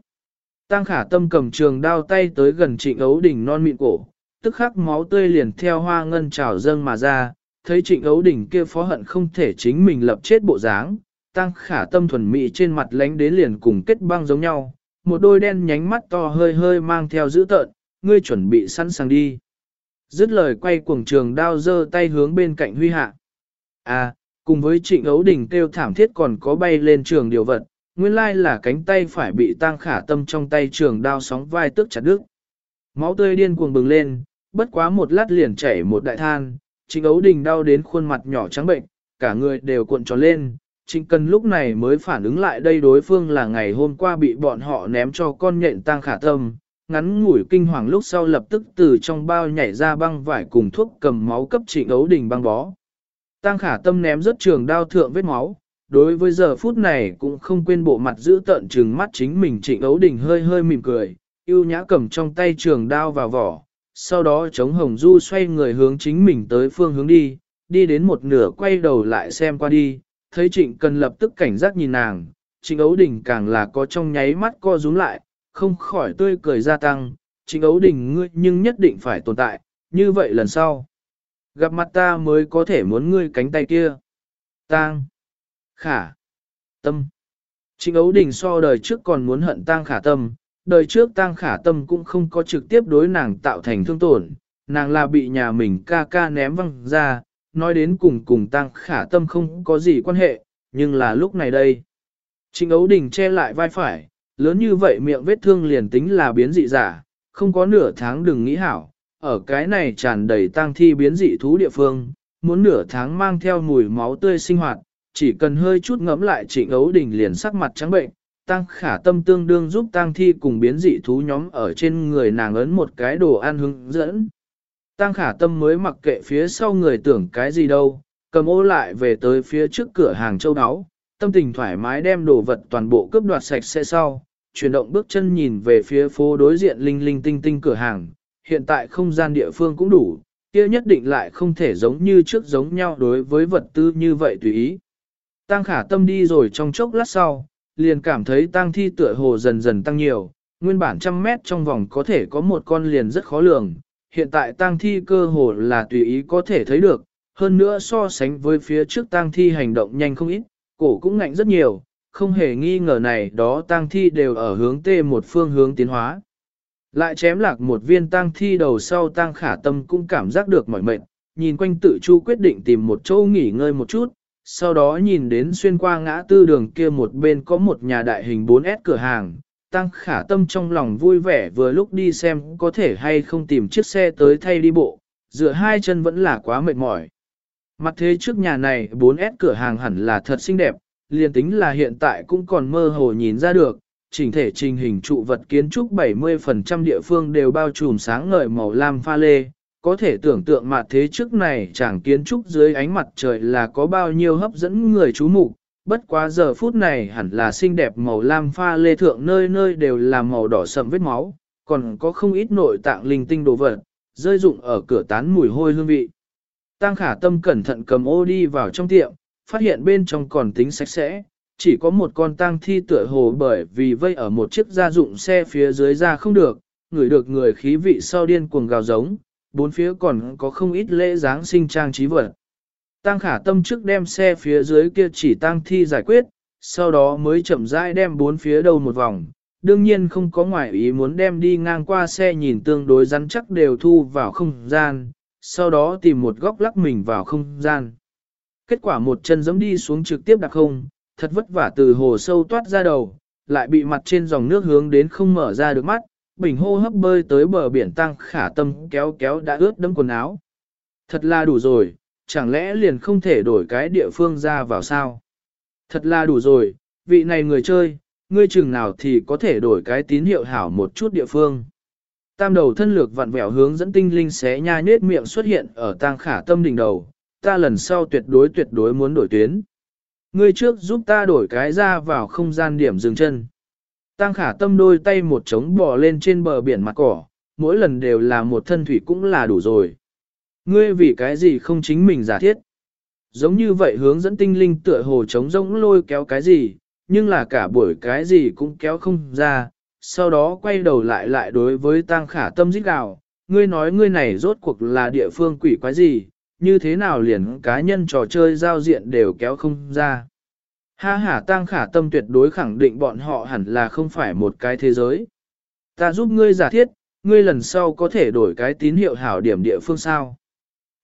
Tăng khả tâm cầm trường đao tay tới gần trịnh ấu đỉnh non mịn cổ, tức khắc máu tươi liền theo hoa ngân trào dâng mà ra, thấy trịnh ấu đỉnh kia phó hận không thể chính mình lập chết bộ dáng, tăng khả tâm thuần mỹ trên mặt lánh đến liền cùng kết băng giống nhau, một đôi đen nhánh mắt to hơi hơi mang theo dữ tợn, ngươi chuẩn bị sẵn sàng đi. Dứt lời quay cuồng trường đao giơ tay hướng bên cạnh huy hạ. À, cùng với trịnh ấu đỉnh kêu thảm thiết còn có bay lên trường điều vật, nguyên lai là cánh tay phải bị tang khả tâm trong tay trường đao sóng vai tức chặt đứt. Máu tươi điên cuồng bừng lên, bất quá một lát liền chảy một đại than, trịnh ấu đình đau đến khuôn mặt nhỏ trắng bệnh, cả người đều cuộn tròn lên. Trịnh cần lúc này mới phản ứng lại đây đối phương là ngày hôm qua bị bọn họ ném cho con nhện tang khả tâm, ngắn ngủi kinh hoàng lúc sau lập tức từ trong bao nhảy ra băng vải cùng thuốc cầm máu cấp trịnh ấu đình băng bó. Tăng khả tâm ném rất trường đao thượng vết máu, đối với giờ phút này cũng không quên bộ mặt giữ tận trừng mắt chính mình trịnh ấu đình hơi hơi mỉm cười, yêu nhã cầm trong tay trường đao vào vỏ, sau đó chống hồng du xoay người hướng chính mình tới phương hướng đi, đi đến một nửa quay đầu lại xem qua đi, thấy trịnh cần lập tức cảnh giác nhìn nàng, trịnh ấu đình càng là có trong nháy mắt co rúm lại, không khỏi tươi cười gia tăng, trịnh ấu đình ngươi nhưng nhất định phải tồn tại, như vậy lần sau. Gặp mặt ta mới có thể muốn ngươi cánh tay kia. Tang. Khả. Tâm. Trịnh ấu đình so đời trước còn muốn hận tang khả tâm, đời trước tang khả tâm cũng không có trực tiếp đối nàng tạo thành thương tổn, nàng là bị nhà mình ca ca ném văng ra, nói đến cùng cùng tang khả tâm không có gì quan hệ, nhưng là lúc này đây. Trịnh ấu đình che lại vai phải, lớn như vậy miệng vết thương liền tính là biến dị giả, không có nửa tháng đừng nghĩ hảo, ở cái này tràn đầy tang thi biến dị thú địa phương, muốn nửa tháng mang theo mùi máu tươi sinh hoạt, chỉ cần hơi chút ngẫm lại trịnh ấu đình liền sắc mặt trắng bệnh, tăng khả tâm tương đương giúp tăng thi cùng biến dị thú nhóm ở trên người nàng ấn một cái đồ ăn hướng dẫn. Tăng khả tâm mới mặc kệ phía sau người tưởng cái gì đâu, cầm ô lại về tới phía trước cửa hàng châu áo, tâm tình thoải mái đem đồ vật toàn bộ cướp đoạt sạch sẽ sau, chuyển động bước chân nhìn về phía phố đối diện linh linh tinh tinh cửa hàng, hiện tại không gian địa phương cũng đủ, kia nhất định lại không thể giống như trước giống nhau đối với vật tư như vậy tùy ý. Tăng khả tâm đi rồi trong chốc lát sau, liền cảm thấy tăng thi tựa hồ dần dần tăng nhiều, nguyên bản trăm mét trong vòng có thể có một con liền rất khó lường, hiện tại tăng thi cơ hồ là tùy ý có thể thấy được, hơn nữa so sánh với phía trước tăng thi hành động nhanh không ít, cổ cũng ngạnh rất nhiều, không hề nghi ngờ này đó tăng thi đều ở hướng tê một phương hướng tiến hóa. Lại chém lạc một viên tang thi đầu sau tang khả tâm cũng cảm giác được mỏi mệt, nhìn quanh tự chu quyết định tìm một chỗ nghỉ ngơi một chút, sau đó nhìn đến xuyên qua ngã tư đường kia một bên có một nhà đại hình 4S cửa hàng, tăng khả tâm trong lòng vui vẻ vừa lúc đi xem có thể hay không tìm chiếc xe tới thay đi bộ, dựa hai chân vẫn là quá mệt mỏi. Mặt thế trước nhà này 4S cửa hàng hẳn là thật xinh đẹp, liền tính là hiện tại cũng còn mơ hồ nhìn ra được, chỉnh thể trình hình trụ vật kiến trúc 70% địa phương đều bao trùm sáng ngời màu lam pha lê, có thể tưởng tượng mặt thế trước này chẳng kiến trúc dưới ánh mặt trời là có bao nhiêu hấp dẫn người chú mục bất quá giờ phút này hẳn là xinh đẹp màu lam pha lê thượng nơi nơi đều là màu đỏ sậm vết máu, còn có không ít nội tạng linh tinh đồ vật, rơi rụng ở cửa tán mùi hôi hương vị. Tăng khả tâm cẩn thận cầm ô đi vào trong tiệm, phát hiện bên trong còn tính sạch sẽ, chỉ có một con tang thi tựa hồ bởi vì vây ở một chiếc gia dụng xe phía dưới ra không được, người được người khí vị sau điên cuồng gào giống, bốn phía còn có không ít lễ dáng sinh trang trí vật. tang khả tâm trước đem xe phía dưới kia chỉ tang thi giải quyết, sau đó mới chậm rãi đem bốn phía đầu một vòng. Đương nhiên không có ngoại ý muốn đem đi ngang qua xe nhìn tương đối rắn chắc đều thu vào không gian, sau đó tìm một góc lắc mình vào không gian. Kết quả một chân giẫm đi xuống trực tiếp đặc không, thật vất vả từ hồ sâu toát ra đầu, lại bị mặt trên dòng nước hướng đến không mở ra được mắt, bình hô hấp bơi tới bờ biển tăng khả tâm kéo kéo đã ướt đẫm quần áo. Thật là đủ rồi, chẳng lẽ liền không thể đổi cái địa phương ra vào sao? Thật là đủ rồi, vị này người chơi, ngươi chừng nào thì có thể đổi cái tín hiệu hảo một chút địa phương. Tam đầu thân lược vặn vẹo hướng dẫn tinh linh xé nha nết miệng xuất hiện ở tang khả tâm đỉnh đầu, ta lần sau tuyệt đối tuyệt đối muốn đổi tuyến. Ngươi trước giúp ta đổi cái ra vào không gian điểm dừng chân. Tang khả tâm đôi tay một trống bò lên trên bờ biển mặt cỏ, mỗi lần đều là một thân thủy cũng là đủ rồi. Ngươi vì cái gì không chính mình giả thiết? Giống như vậy hướng dẫn tinh linh tựa hồ trống rỗng lôi kéo cái gì, nhưng là cả buổi cái gì cũng kéo không ra, sau đó quay đầu lại lại đối với tang khả tâm dít gào, ngươi nói ngươi này rốt cuộc là địa phương quỷ quái gì, như thế nào liền cá nhân trò chơi giao diện đều kéo không ra. Ha ha tang khả tâm tuyệt đối khẳng định bọn họ hẳn là không phải một cái thế giới. Ta giúp ngươi giả thiết, ngươi lần sau có thể đổi cái tín hiệu hảo điểm địa phương sao.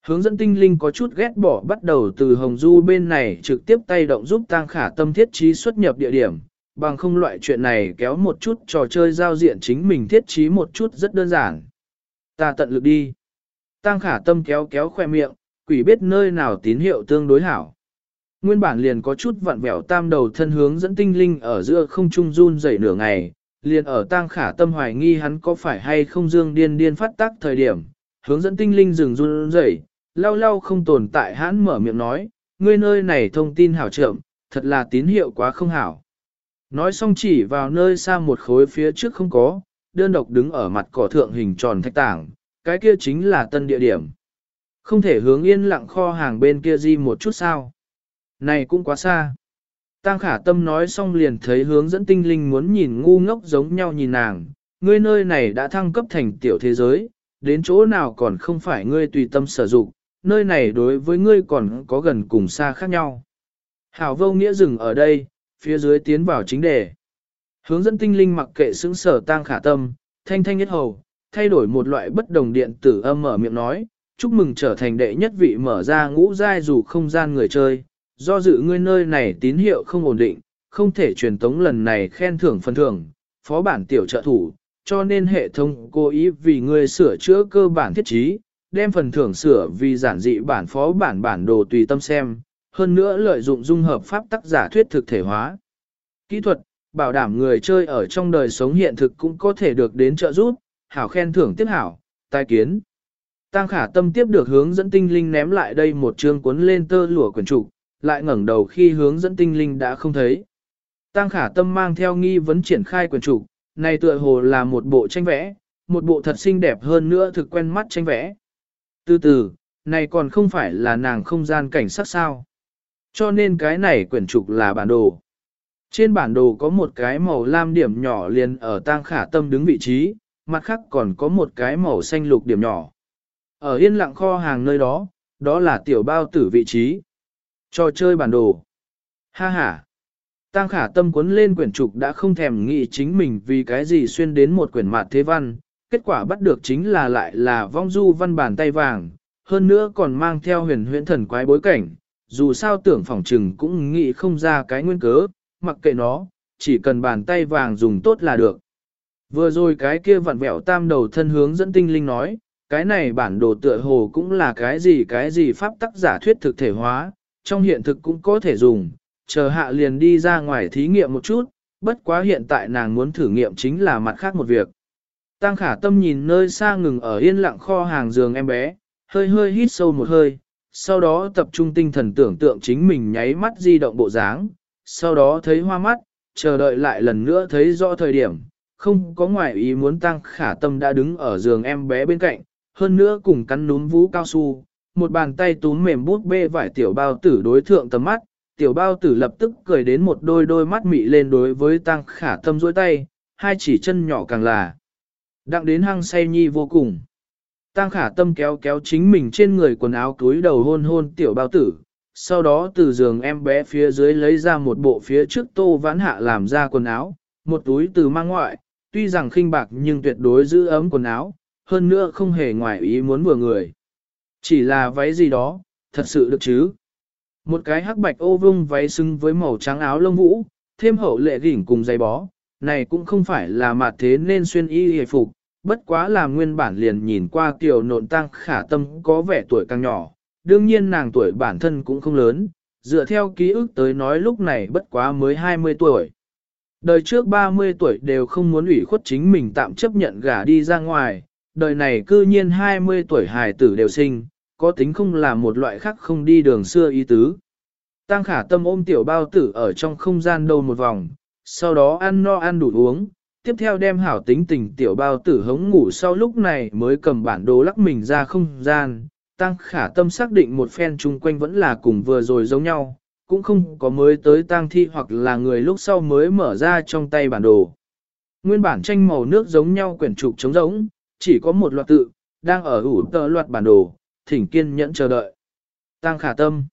Hướng dẫn tinh linh có chút ghét bỏ bắt đầu từ Hồng Du bên này trực tiếp tay động giúp tang khả tâm thiết trí xuất nhập địa điểm, bằng không loại chuyện này kéo một chút trò chơi giao diện chính mình thiết trí một chút rất đơn giản. Ta tận lực đi. tăng khả tâm kéo kéo khoe miệng, quỷ biết nơi nào tín hiệu tương đối hảo. Nguyên bản liền có chút vặn vẹo tam đầu thân hướng dẫn tinh linh ở giữa không trung run rẩy nửa ngày, liền ở tang khả tâm hoài nghi hắn có phải hay không dương điên điên phát tác thời điểm, hướng dẫn tinh linh dừng run rẩy, lau lau không tồn tại hắn mở miệng nói, ngươi nơi này thông tin hảo trợm, thật là tín hiệu quá không hảo. Nói xong chỉ vào nơi xa một khối phía trước không có, đơn độc đứng ở mặt cỏ thượng hình tròn thạch tảng, cái kia chính là tân địa điểm. Không thể hướng yên lặng kho hàng bên kia di một chút sao. Này cũng quá xa. Tăng khả tâm nói xong liền thấy hướng dẫn tinh linh muốn nhìn ngu ngốc giống nhau nhìn nàng, ngươi nơi này đã thăng cấp thành tiểu thế giới, đến chỗ nào còn không phải ngươi tùy tâm sử dụng, nơi này đối với ngươi còn có gần cùng xa khác nhau. Hảo vô nghĩa dừng ở đây, phía dưới tiến vào chính đề. Hướng dẫn tinh linh mặc kệ xứng sở tang khả tâm, thanh thanh nhất hầu, thay đổi một loại bất đồng điện tử âm ở miệng nói, chúc mừng trở thành đệ nhất vị mở ra ngũ giai dù không gian người chơi, do dự ngươi nơi này tín hiệu không ổn định, không thể truyền tống lần này khen thưởng phần thưởng, phó bản tiểu trợ thủ, cho nên hệ thống cố ý vì ngươi sửa chữa cơ bản thiết trí, đem phần thưởng sửa vì giản dị bản phó bản bản đồ tùy tâm xem, hơn nữa lợi dụng dung hợp pháp tác giả thuyết thực thể hóa. Kỹ thuật, bảo đảm người chơi ở trong đời sống hiện thực cũng có thể được đến trợ giúp, hảo khen thưởng tiếp hảo, tai kiến. Tăng khả tâm tiếp được hướng dẫn tinh linh ném lại đây một chương cuốn lên tơ lụa quyển trục, lại ngẩng đầu khi hướng dẫn tinh linh đã không thấy. Tăng khả tâm mang theo nghi vấn triển khai quyển trục, này tựa hồ là một bộ tranh vẽ, một bộ thật xinh đẹp hơn nữa thực quen mắt tranh vẽ. Từ từ, này còn không phải là nàng không gian cảnh sát sao. Cho nên cái này quyển trục là bản đồ. Trên bản đồ có một cái màu lam điểm nhỏ liền ở tang khả tâm đứng vị trí, mặt khác còn có một cái màu xanh lục điểm nhỏ. Ở yên lặng kho hàng nơi đó, đó là tiểu bao tử vị trí. Trò chơi bản đồ. Ha ha. Tăng khả tâm cuốn lên quyển trục đã không thèm nghĩ chính mình vì cái gì xuyên đến một quyển mạt thế văn, kết quả bắt được chính là lại là vong du văn bản tay vàng, hơn nữa còn mang theo huyền huyễn thần quái bối cảnh, dù sao tưởng phỏng trừng cũng nghĩ không ra cái nguyên cớ, mặc kệ nó, chỉ cần bàn tay vàng dùng tốt là được. Vừa rồi cái kia vặn vẹo tam đầu thân hướng dẫn tinh linh nói, cái này bản đồ tựa hồ cũng là cái gì cái gì pháp tác giả thuyết thực thể hóa, trong hiện thực cũng có thể dùng, chờ hạ liền đi ra ngoài thí nghiệm một chút, bất quá hiện tại nàng muốn thử nghiệm chính là mặt khác một việc. Tăng khả tâm nhìn nơi xa ngừng ở yên lặng kho hàng giường em bé, hơi hơi hít sâu một hơi, sau đó tập trung tinh thần tưởng tượng chính mình nháy mắt di động bộ dáng, sau đó thấy hoa mắt, chờ đợi lại lần nữa thấy rõ thời điểm, không có ngoại ý muốn tăng khả tâm đã đứng ở giường em bé bên cạnh, hơn nữa cùng cắn núm vũ cao su, một bàn tay túm mềm bút bê vải tiểu bao tử đối thượng tầm mắt, tiểu bao tử lập tức cười đến một đôi đôi mắt mị lên đối với tăng khả tâm dối tay, hai chỉ chân nhỏ càng là đặng đến hăng say nhi vô cùng. Tăng khả tâm kéo kéo chính mình trên người quần áo túi đầu hôn hôn tiểu bao tử, sau đó từ giường em bé phía dưới lấy ra một bộ phía trước tô vãn hạ làm ra quần áo, một túi từ mang ngoại, tuy rằng khinh bạc nhưng tuyệt đối giữ ấm quần áo, hơn nữa không hề ngoài ý muốn vừa người. Chỉ là váy gì đó, thật sự được chứ. Một cái hắc bạch ô vung váy xứng với màu trắng áo lông vũ, thêm hậu lệ gỉnh cùng giày bó, này cũng không phải là mặt thế nên xuyên y hề phục, bất quá là nguyên bản liền nhìn qua kiểu nộn tăng khả tâm có vẻ tuổi càng nhỏ, đương nhiên nàng tuổi bản thân cũng không lớn, dựa theo ký ức tới nói lúc này bất quá mới 20 tuổi. Đời trước 30 tuổi đều không muốn ủy khuất chính mình tạm chấp nhận gả đi ra ngoài, đời này cư nhiên 20 tuổi hài tử đều sinh, có tính không là một loại khác không đi đường xưa ý tứ. Tăng khả tâm ôm tiểu bao tử ở trong không gian đâu một vòng, sau đó ăn no ăn đủ uống, tiếp theo đem hảo tính tình tiểu bao tử hống ngủ sau lúc này mới cầm bản đồ lắc mình ra không gian. Tăng khả tâm xác định một phen chung quanh vẫn là cùng vừa rồi giống nhau, cũng không có mới tới tang thi hoặc là người lúc sau mới mở ra trong tay bản đồ. Nguyên bản tranh màu nước giống nhau quyển trục trống giống, chỉ có một loạt tự, đang ở ủ tờ loạt bản đồ, thỉnh kiên nhẫn chờ đợi. Tăng khả tâm.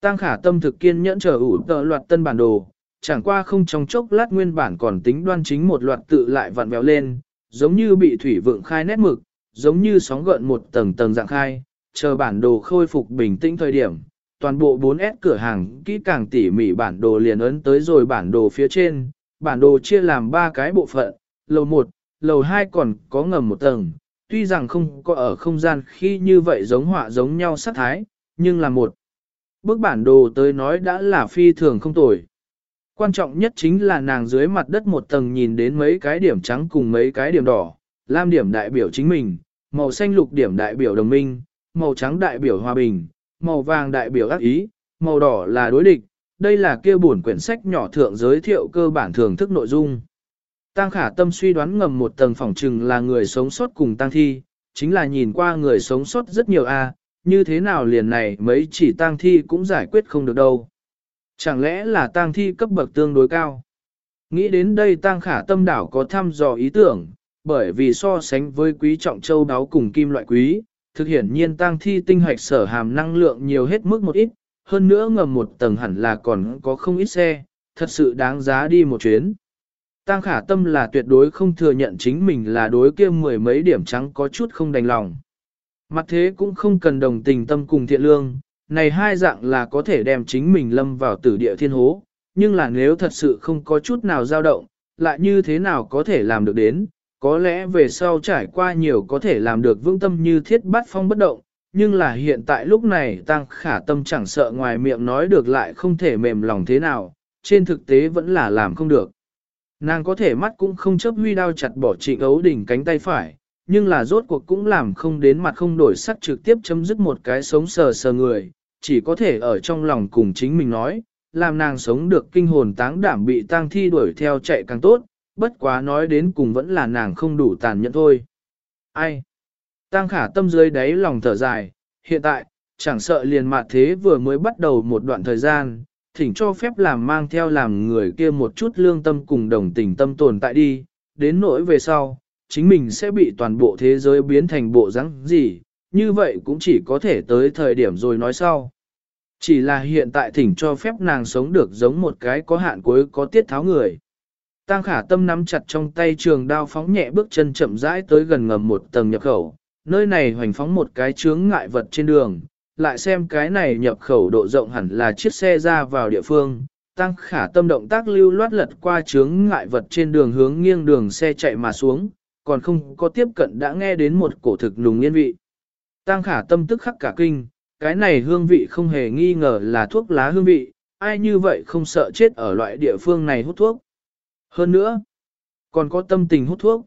Tăng khả tâm thực kiên nhẫn chờ ủ tờ loạt tân bản đồ, chẳng qua không trong chốc lát nguyên bản còn tính đoan chính một loạt tự lại vặn vẹo lên, giống như bị thủy vượng khai nét mực, giống như sóng gợn một tầng tầng dạng khai, chờ bản đồ khôi phục bình tĩnh thời điểm. Toàn bộ 4S cửa hàng kỹ càng tỉ mỉ bản đồ liền ấn tới rồi bản đồ phía trên, bản đồ chia làm ba cái bộ phận, lầu 1, lầu 2 còn có ngầm một tầng, tuy rằng không có ở không gian khi như vậy giống họa giống nhau sát thái, nhưng là một. Bức bản đồ tới nói đã là phi thường không tồi. Quan trọng nhất chính là nàng dưới mặt đất một tầng nhìn đến mấy cái điểm trắng cùng mấy cái điểm đỏ, lam điểm đại biểu chính mình, màu xanh lục điểm đại biểu đồng minh, màu trắng đại biểu hòa bình, màu vàng đại biểu ác ý, màu đỏ là đối địch. Đây là kia buồn quyển sách nhỏ thượng giới thiệu cơ bản thưởng thức nội dung. Tăng khả tâm suy đoán ngầm một tầng phỏng trừng là người sống sót cùng tăng thi, chính là nhìn qua người sống sót rất nhiều a, như thế nào liền này mấy chỉ tăng thi cũng giải quyết không được đâu. Chẳng lẽ là tăng thi cấp bậc tương đối cao? Nghĩ đến đây tăng khả tâm đảo có thăm dò ý tưởng, bởi vì so sánh với quý trọng châu đáo cùng kim loại quý, thực hiện nhiên tăng thi tinh hoạch sở hàm năng lượng nhiều hết mức một ít, hơn nữa ngầm một tầng hẳn là còn có không ít xe, thật sự đáng giá đi một chuyến. Tăng khả tâm là tuyệt đối không thừa nhận chính mình là đối kia mười mấy điểm trắng có chút không đành lòng. Mặt thế cũng không cần đồng tình tâm cùng thiện lương, này hai dạng là có thể đem chính mình lâm vào tử địa thiên hố, nhưng là nếu thật sự không có chút nào dao động, lại như thế nào có thể làm được đến, có lẽ về sau trải qua nhiều có thể làm được vững tâm như thiết bát phong bất động, nhưng là hiện tại lúc này tăng khả tâm chẳng sợ ngoài miệng nói được lại không thể mềm lòng thế nào, trên thực tế vẫn là làm không được. Nàng có thể mắt cũng không chấp huy đao chặt bỏ trịnh ấu đỉnh cánh tay phải, nhưng là rốt cuộc cũng làm không đến mặt không đổi sắc trực tiếp chấm dứt một cái sống sờ sờ người, chỉ có thể ở trong lòng cùng chính mình nói, làm nàng sống được kinh hồn táng đảm bị tang thi đuổi theo chạy càng tốt, bất quá nói đến cùng vẫn là nàng không đủ tàn nhẫn thôi. Ai? Tang khả tâm dưới đáy lòng thở dài, hiện tại, chẳng sợ liền mặt thế vừa mới bắt đầu một đoạn thời gian, thỉnh cho phép làm mang theo làm người kia một chút lương tâm cùng đồng tình tâm tồn tại đi, đến nỗi về sau, chính mình sẽ bị toàn bộ thế giới biến thành bộ rắn gì, như vậy cũng chỉ có thể tới thời điểm rồi nói sau. Chỉ là hiện tại thỉnh cho phép nàng sống được giống một cái có hạn cuối có tiết tháo người. Tăng khả tâm nắm chặt trong tay trường đao phóng nhẹ bước chân chậm rãi tới gần ngầm một tầng nhập khẩu, nơi này hoành phóng một cái chướng ngại vật trên đường, lại xem cái này nhập khẩu độ rộng hẳn là chiếc xe ra vào địa phương. Tăng khả tâm động tác lưu loát lật qua chướng ngại vật trên đường hướng nghiêng đường xe chạy mà xuống, còn không có tiếp cận đã nghe đến một cổ thực nùng yên vị. Tăng khả tâm tức khắc cả kinh, cái này hương vị không hề nghi ngờ là thuốc lá hương vị, ai như vậy không sợ chết ở loại địa phương này hút thuốc. Hơn nữa, còn có tâm tình hút thuốc.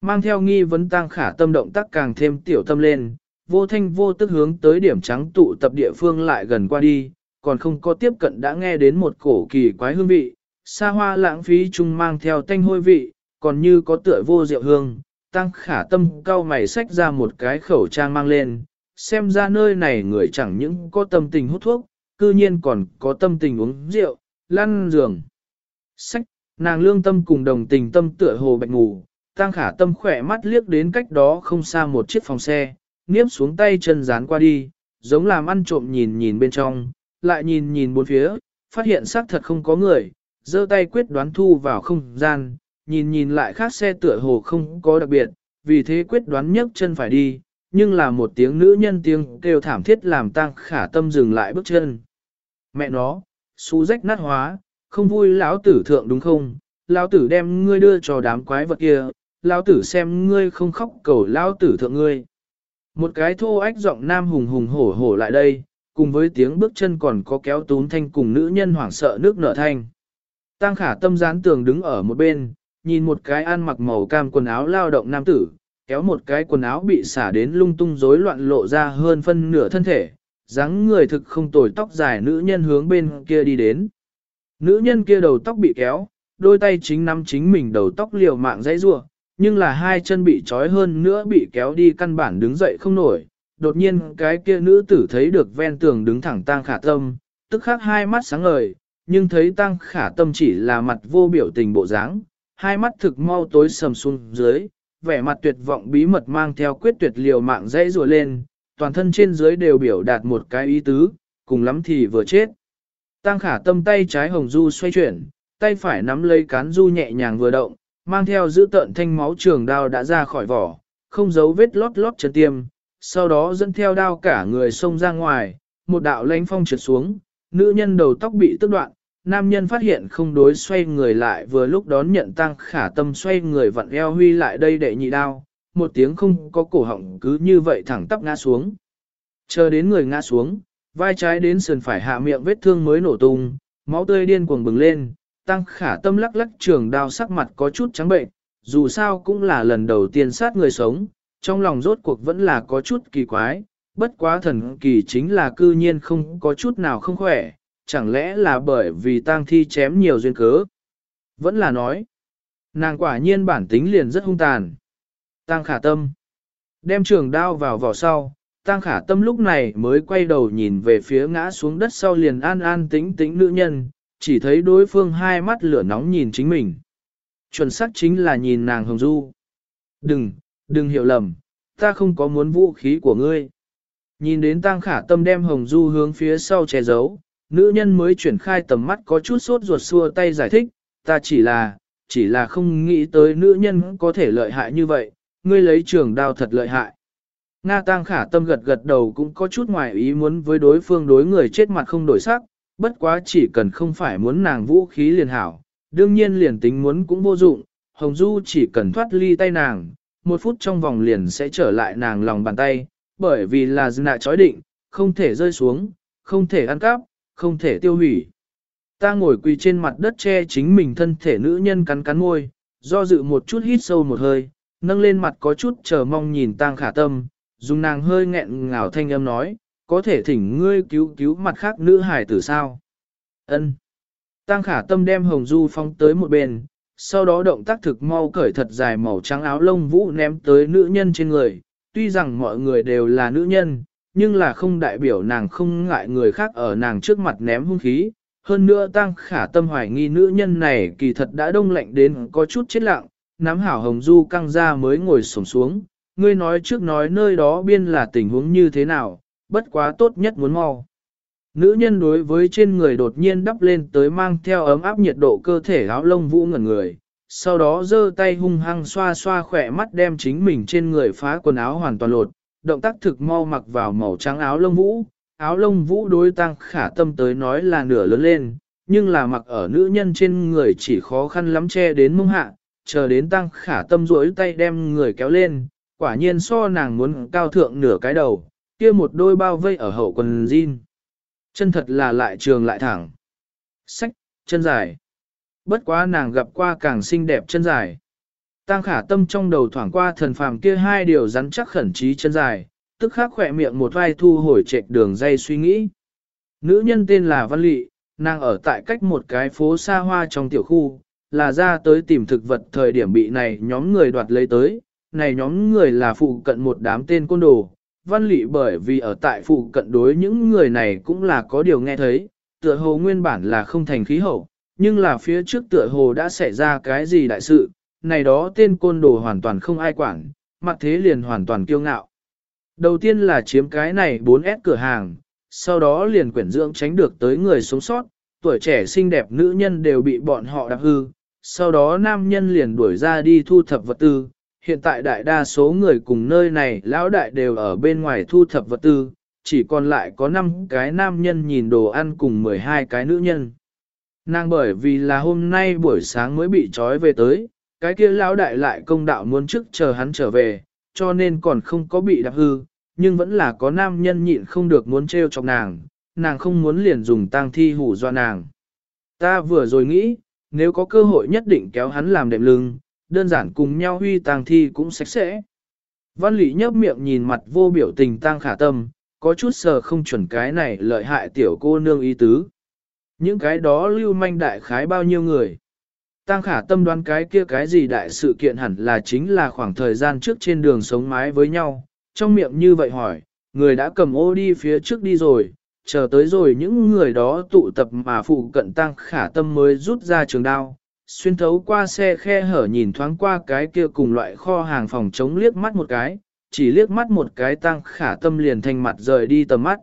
Mang theo nghi vấn tăng khả tâm động tác càng thêm tiểu tâm lên, vô thanh vô tức hướng tới điểm trắng tụ tập địa phương lại gần qua đi, còn không có tiếp cận đã nghe đến một cổ kỳ quái hương vị, xa hoa lãng phí chung mang theo thanh hôi vị, còn như có tựa vô rượu hương, tăng khả tâm cao mày xách ra một cái khẩu trang mang lên, xem ra nơi này người chẳng những có tâm tình hút thuốc, cư nhiên còn có tâm tình uống rượu, lăn giường. Sách, nàng lương tâm cùng đồng tình tâm tựa hồ bạch ngủ, tăng khả tâm khỏe mắt liếc đến cách đó không xa một chiếc phòng xe, niếp xuống tay chân dán qua đi, giống làm ăn trộm nhìn nhìn bên trong, lại nhìn nhìn bốn phía, phát hiện xác thật không có người, giơ tay quyết đoán thu vào không gian, nhìn nhìn lại khác xe tựa hồ không có đặc biệt, vì thế quyết đoán nhấc chân phải đi, nhưng là một tiếng nữ nhân tiếng kêu thảm thiết làm tăng khả tâm dừng lại bước chân. Mẹ nó, xú rách nát hóa, không vui lão tử thượng đúng không? Lão tử đem ngươi đưa cho đám quái vật kia, lão tử xem ngươi không khóc cầu lão tử thượng ngươi. Một cái thô ách giọng nam hùng hùng hổ hổ lại đây, cùng với tiếng bước chân còn có kéo tún thanh cùng nữ nhân hoảng sợ nước nở thanh. Tăng khả tâm gián tường đứng ở một bên, nhìn một cái ăn mặc màu cam quần áo lao động nam tử, kéo một cái quần áo bị xả đến lung tung rối loạn lộ ra hơn phân nửa thân thể, dáng người thực không tồi tóc dài nữ nhân hướng bên kia đi đến. Nữ nhân kia đầu tóc bị kéo, đôi tay chính nắm chính mình đầu tóc liều mạng dãy rua, nhưng là hai chân bị trói hơn nữa bị kéo đi căn bản đứng dậy không nổi. Đột nhiên cái kia nữ tử thấy được ven tường đứng thẳng tang khả tâm, tức khắc hai mắt sáng ngời, nhưng thấy tang khả tâm chỉ là mặt vô biểu tình bộ dáng, hai mắt thực mau tối sầm xuống dưới, vẻ mặt tuyệt vọng bí mật mang theo quyết tuyệt liều mạng dãy rùa lên, toàn thân trên dưới đều biểu đạt một cái ý tứ, cùng lắm thì vừa chết. Tăng khả tâm tay trái hồng du xoay chuyển, tay phải nắm lấy cán du nhẹ nhàng vừa động, mang theo giữ tận thanh máu trường đao đã ra khỏi vỏ, không giấu vết lót lót chân tiêm, sau đó dẫn theo đao cả người xông ra ngoài, một đạo lánh phong trượt xuống, nữ nhân đầu tóc bị tức đoạn, nam nhân phát hiện không đối xoay người lại vừa lúc đón nhận tăng khả tâm xoay người vặn eo huy lại đây để nhị đao, một tiếng không có cổ họng cứ như vậy thẳng tắp ngã xuống. Chờ đến người ngã xuống, vai trái đến sườn phải hạ miệng vết thương mới nổ tung, máu tươi điên cuồng bừng lên, tăng khả tâm lắc lắc trường đao sắc mặt có chút trắng bệnh, dù sao cũng là lần đầu tiên sát người sống, trong lòng rốt cuộc vẫn là có chút kỳ quái, bất quá thần kỳ chính là cư nhiên không có chút nào không khỏe, chẳng lẽ là bởi vì tang thi chém nhiều duyên cớ. Vẫn là nói, nàng quả nhiên bản tính liền rất hung tàn. Tang khả tâm, đem trường đao vào vỏ sau, Tang khả tâm lúc này mới quay đầu nhìn về phía ngã xuống đất sau liền an an tĩnh tĩnh nữ nhân, chỉ thấy đối phương hai mắt lửa nóng nhìn chính mình. Chuẩn xác chính là nhìn nàng hồng du. Đừng, đừng hiểu lầm, ta không có muốn vũ khí của ngươi. Nhìn đến Tang khả tâm đem hồng du hướng phía sau che giấu, nữ nhân mới chuyển khai tầm mắt có chút sốt ruột xua tay giải thích, ta chỉ là, chỉ là không nghĩ tới nữ nhân có thể lợi hại như vậy, ngươi lấy trường đao thật lợi hại. Nga Tăng khả tâm gật gật đầu cũng có chút ngoài ý muốn với đối phương đối người chết mặt không đổi sắc, bất quá chỉ cần không phải muốn nàng vũ khí liền hảo, đương nhiên liền tính muốn cũng vô dụng, Hồng Du chỉ cần thoát ly tay nàng, một phút trong vòng liền sẽ trở lại nàng lòng bàn tay, bởi vì là nạ chói định, không thể rơi xuống, không thể ăn cắp, không thể tiêu hủy. Ta ngồi quỳ trên mặt đất che chính mình thân thể nữ nhân cắn cắn môi, do dự một chút hít sâu một hơi, nâng lên mặt có chút chờ mong nhìn tang khả tâm, dùng nàng hơi nghẹn ngào thanh âm nói, có thể thỉnh ngươi cứu cứu mặt khác nữ hải tử sao. Ân. Tang khả tâm đem hồng du phong tới một bên, sau đó động tác thực mau cởi thật dài màu trắng áo lông vũ ném tới nữ nhân trên người, tuy rằng mọi người đều là nữ nhân, nhưng là không đại biểu nàng không ngại người khác ở nàng trước mặt ném hung khí. Hơn nữa tăng khả tâm hoài nghi nữ nhân này kỳ thật đã đông lạnh đến có chút chết lặng, nắm hảo hồng du căng ra mới ngồi sổng xuống. Ngươi nói trước nói nơi đó biên là tình huống như thế nào, bất quá tốt nhất muốn mau. Nữ nhân đối với trên người đột nhiên đắp lên tới mang theo ấm áp nhiệt độ cơ thể áo lông vũ ngẩn người, sau đó giơ tay hung hăng xoa xoa khỏe mắt đem chính mình trên người phá quần áo hoàn toàn lột, động tác thực mau mặc vào màu trắng áo lông vũ, áo lông vũ đối tăng khả tâm tới nói là nửa lớn lên, nhưng là mặc ở nữ nhân trên người chỉ khó khăn lắm che đến mông hạ, chờ đến tăng khả tâm duỗi tay đem người kéo lên, quả nhiên so nàng muốn cao thượng nửa cái đầu, kia một đôi bao vây ở hậu quần jean. Chân thật là lại trường lại thẳng. Sách, chân dài. Bất quá nàng gặp qua càng xinh đẹp chân dài. Tăng khả tâm trong đầu thoảng qua thần phàm kia hai điều rắn chắc khẩn trí chân dài, tức khắc khỏe miệng một vai thu hồi trệch đường dây suy nghĩ. Nữ nhân tên là Văn Lị, nàng ở tại cách một cái phố xa hoa trong tiểu khu, là ra tới tìm thực vật thời điểm bị này nhóm người đoạt lấy tới, này nhóm người là phụ cận một đám tên côn đồ. Văn Lị bởi vì ở tại phụ cận đối những người này cũng là có điều nghe thấy, tựa hồ nguyên bản là không thành khí hậu, nhưng là phía trước tựa hồ đã xảy ra cái gì đại sự, này đó tên côn đồ hoàn toàn không ai quản, mặt thế liền hoàn toàn kiêu ngạo. Đầu tiên là chiếm cái này 4S cửa hàng, sau đó liền quyển dưỡng tránh được tới người sống sót, tuổi trẻ xinh đẹp nữ nhân đều bị bọn họ đạp hư, sau đó nam nhân liền đuổi ra đi thu thập vật tư. Hiện tại đại đa số người cùng nơi này lão đại đều ở bên ngoài thu thập vật tư, chỉ còn lại có 5 cái nam nhân nhìn đồ ăn cùng 12 cái nữ nhân. Nàng bởi vì là hôm nay buổi sáng mới bị trói về tới, cái kia lão đại lại công đạo muốn trước chờ hắn trở về, cho nên còn không có bị đạp hư, nhưng vẫn là có nam nhân nhịn không được muốn trêu chọc nàng, nàng không muốn liền dùng tang thi hủ do nàng. Ta vừa rồi nghĩ, nếu có cơ hội nhất định kéo hắn làm đệm lưng, đơn giản cùng nhau huy tang thi cũng sạch sẽ. Văn Lị nhấp miệng nhìn mặt vô biểu tình tang khả tâm, có chút sờ không chuẩn cái này lợi hại tiểu cô nương ý tứ. Những cái đó lưu manh đại khái bao nhiêu người. Tăng khả tâm đoán cái kia cái gì đại sự kiện hẳn là chính là khoảng thời gian trước trên đường sống mái với nhau, trong miệng như vậy hỏi, người đã cầm ô đi phía trước đi rồi, chờ tới rồi những người đó tụ tập mà phụ cận tăng khả tâm mới rút ra trường đao, xuyên thấu qua xe khe hở nhìn thoáng qua cái kia cùng loại kho hàng phòng chống liếc mắt một cái, chỉ liếc mắt một cái tăng khả tâm liền thành mặt rời đi tầm mắt.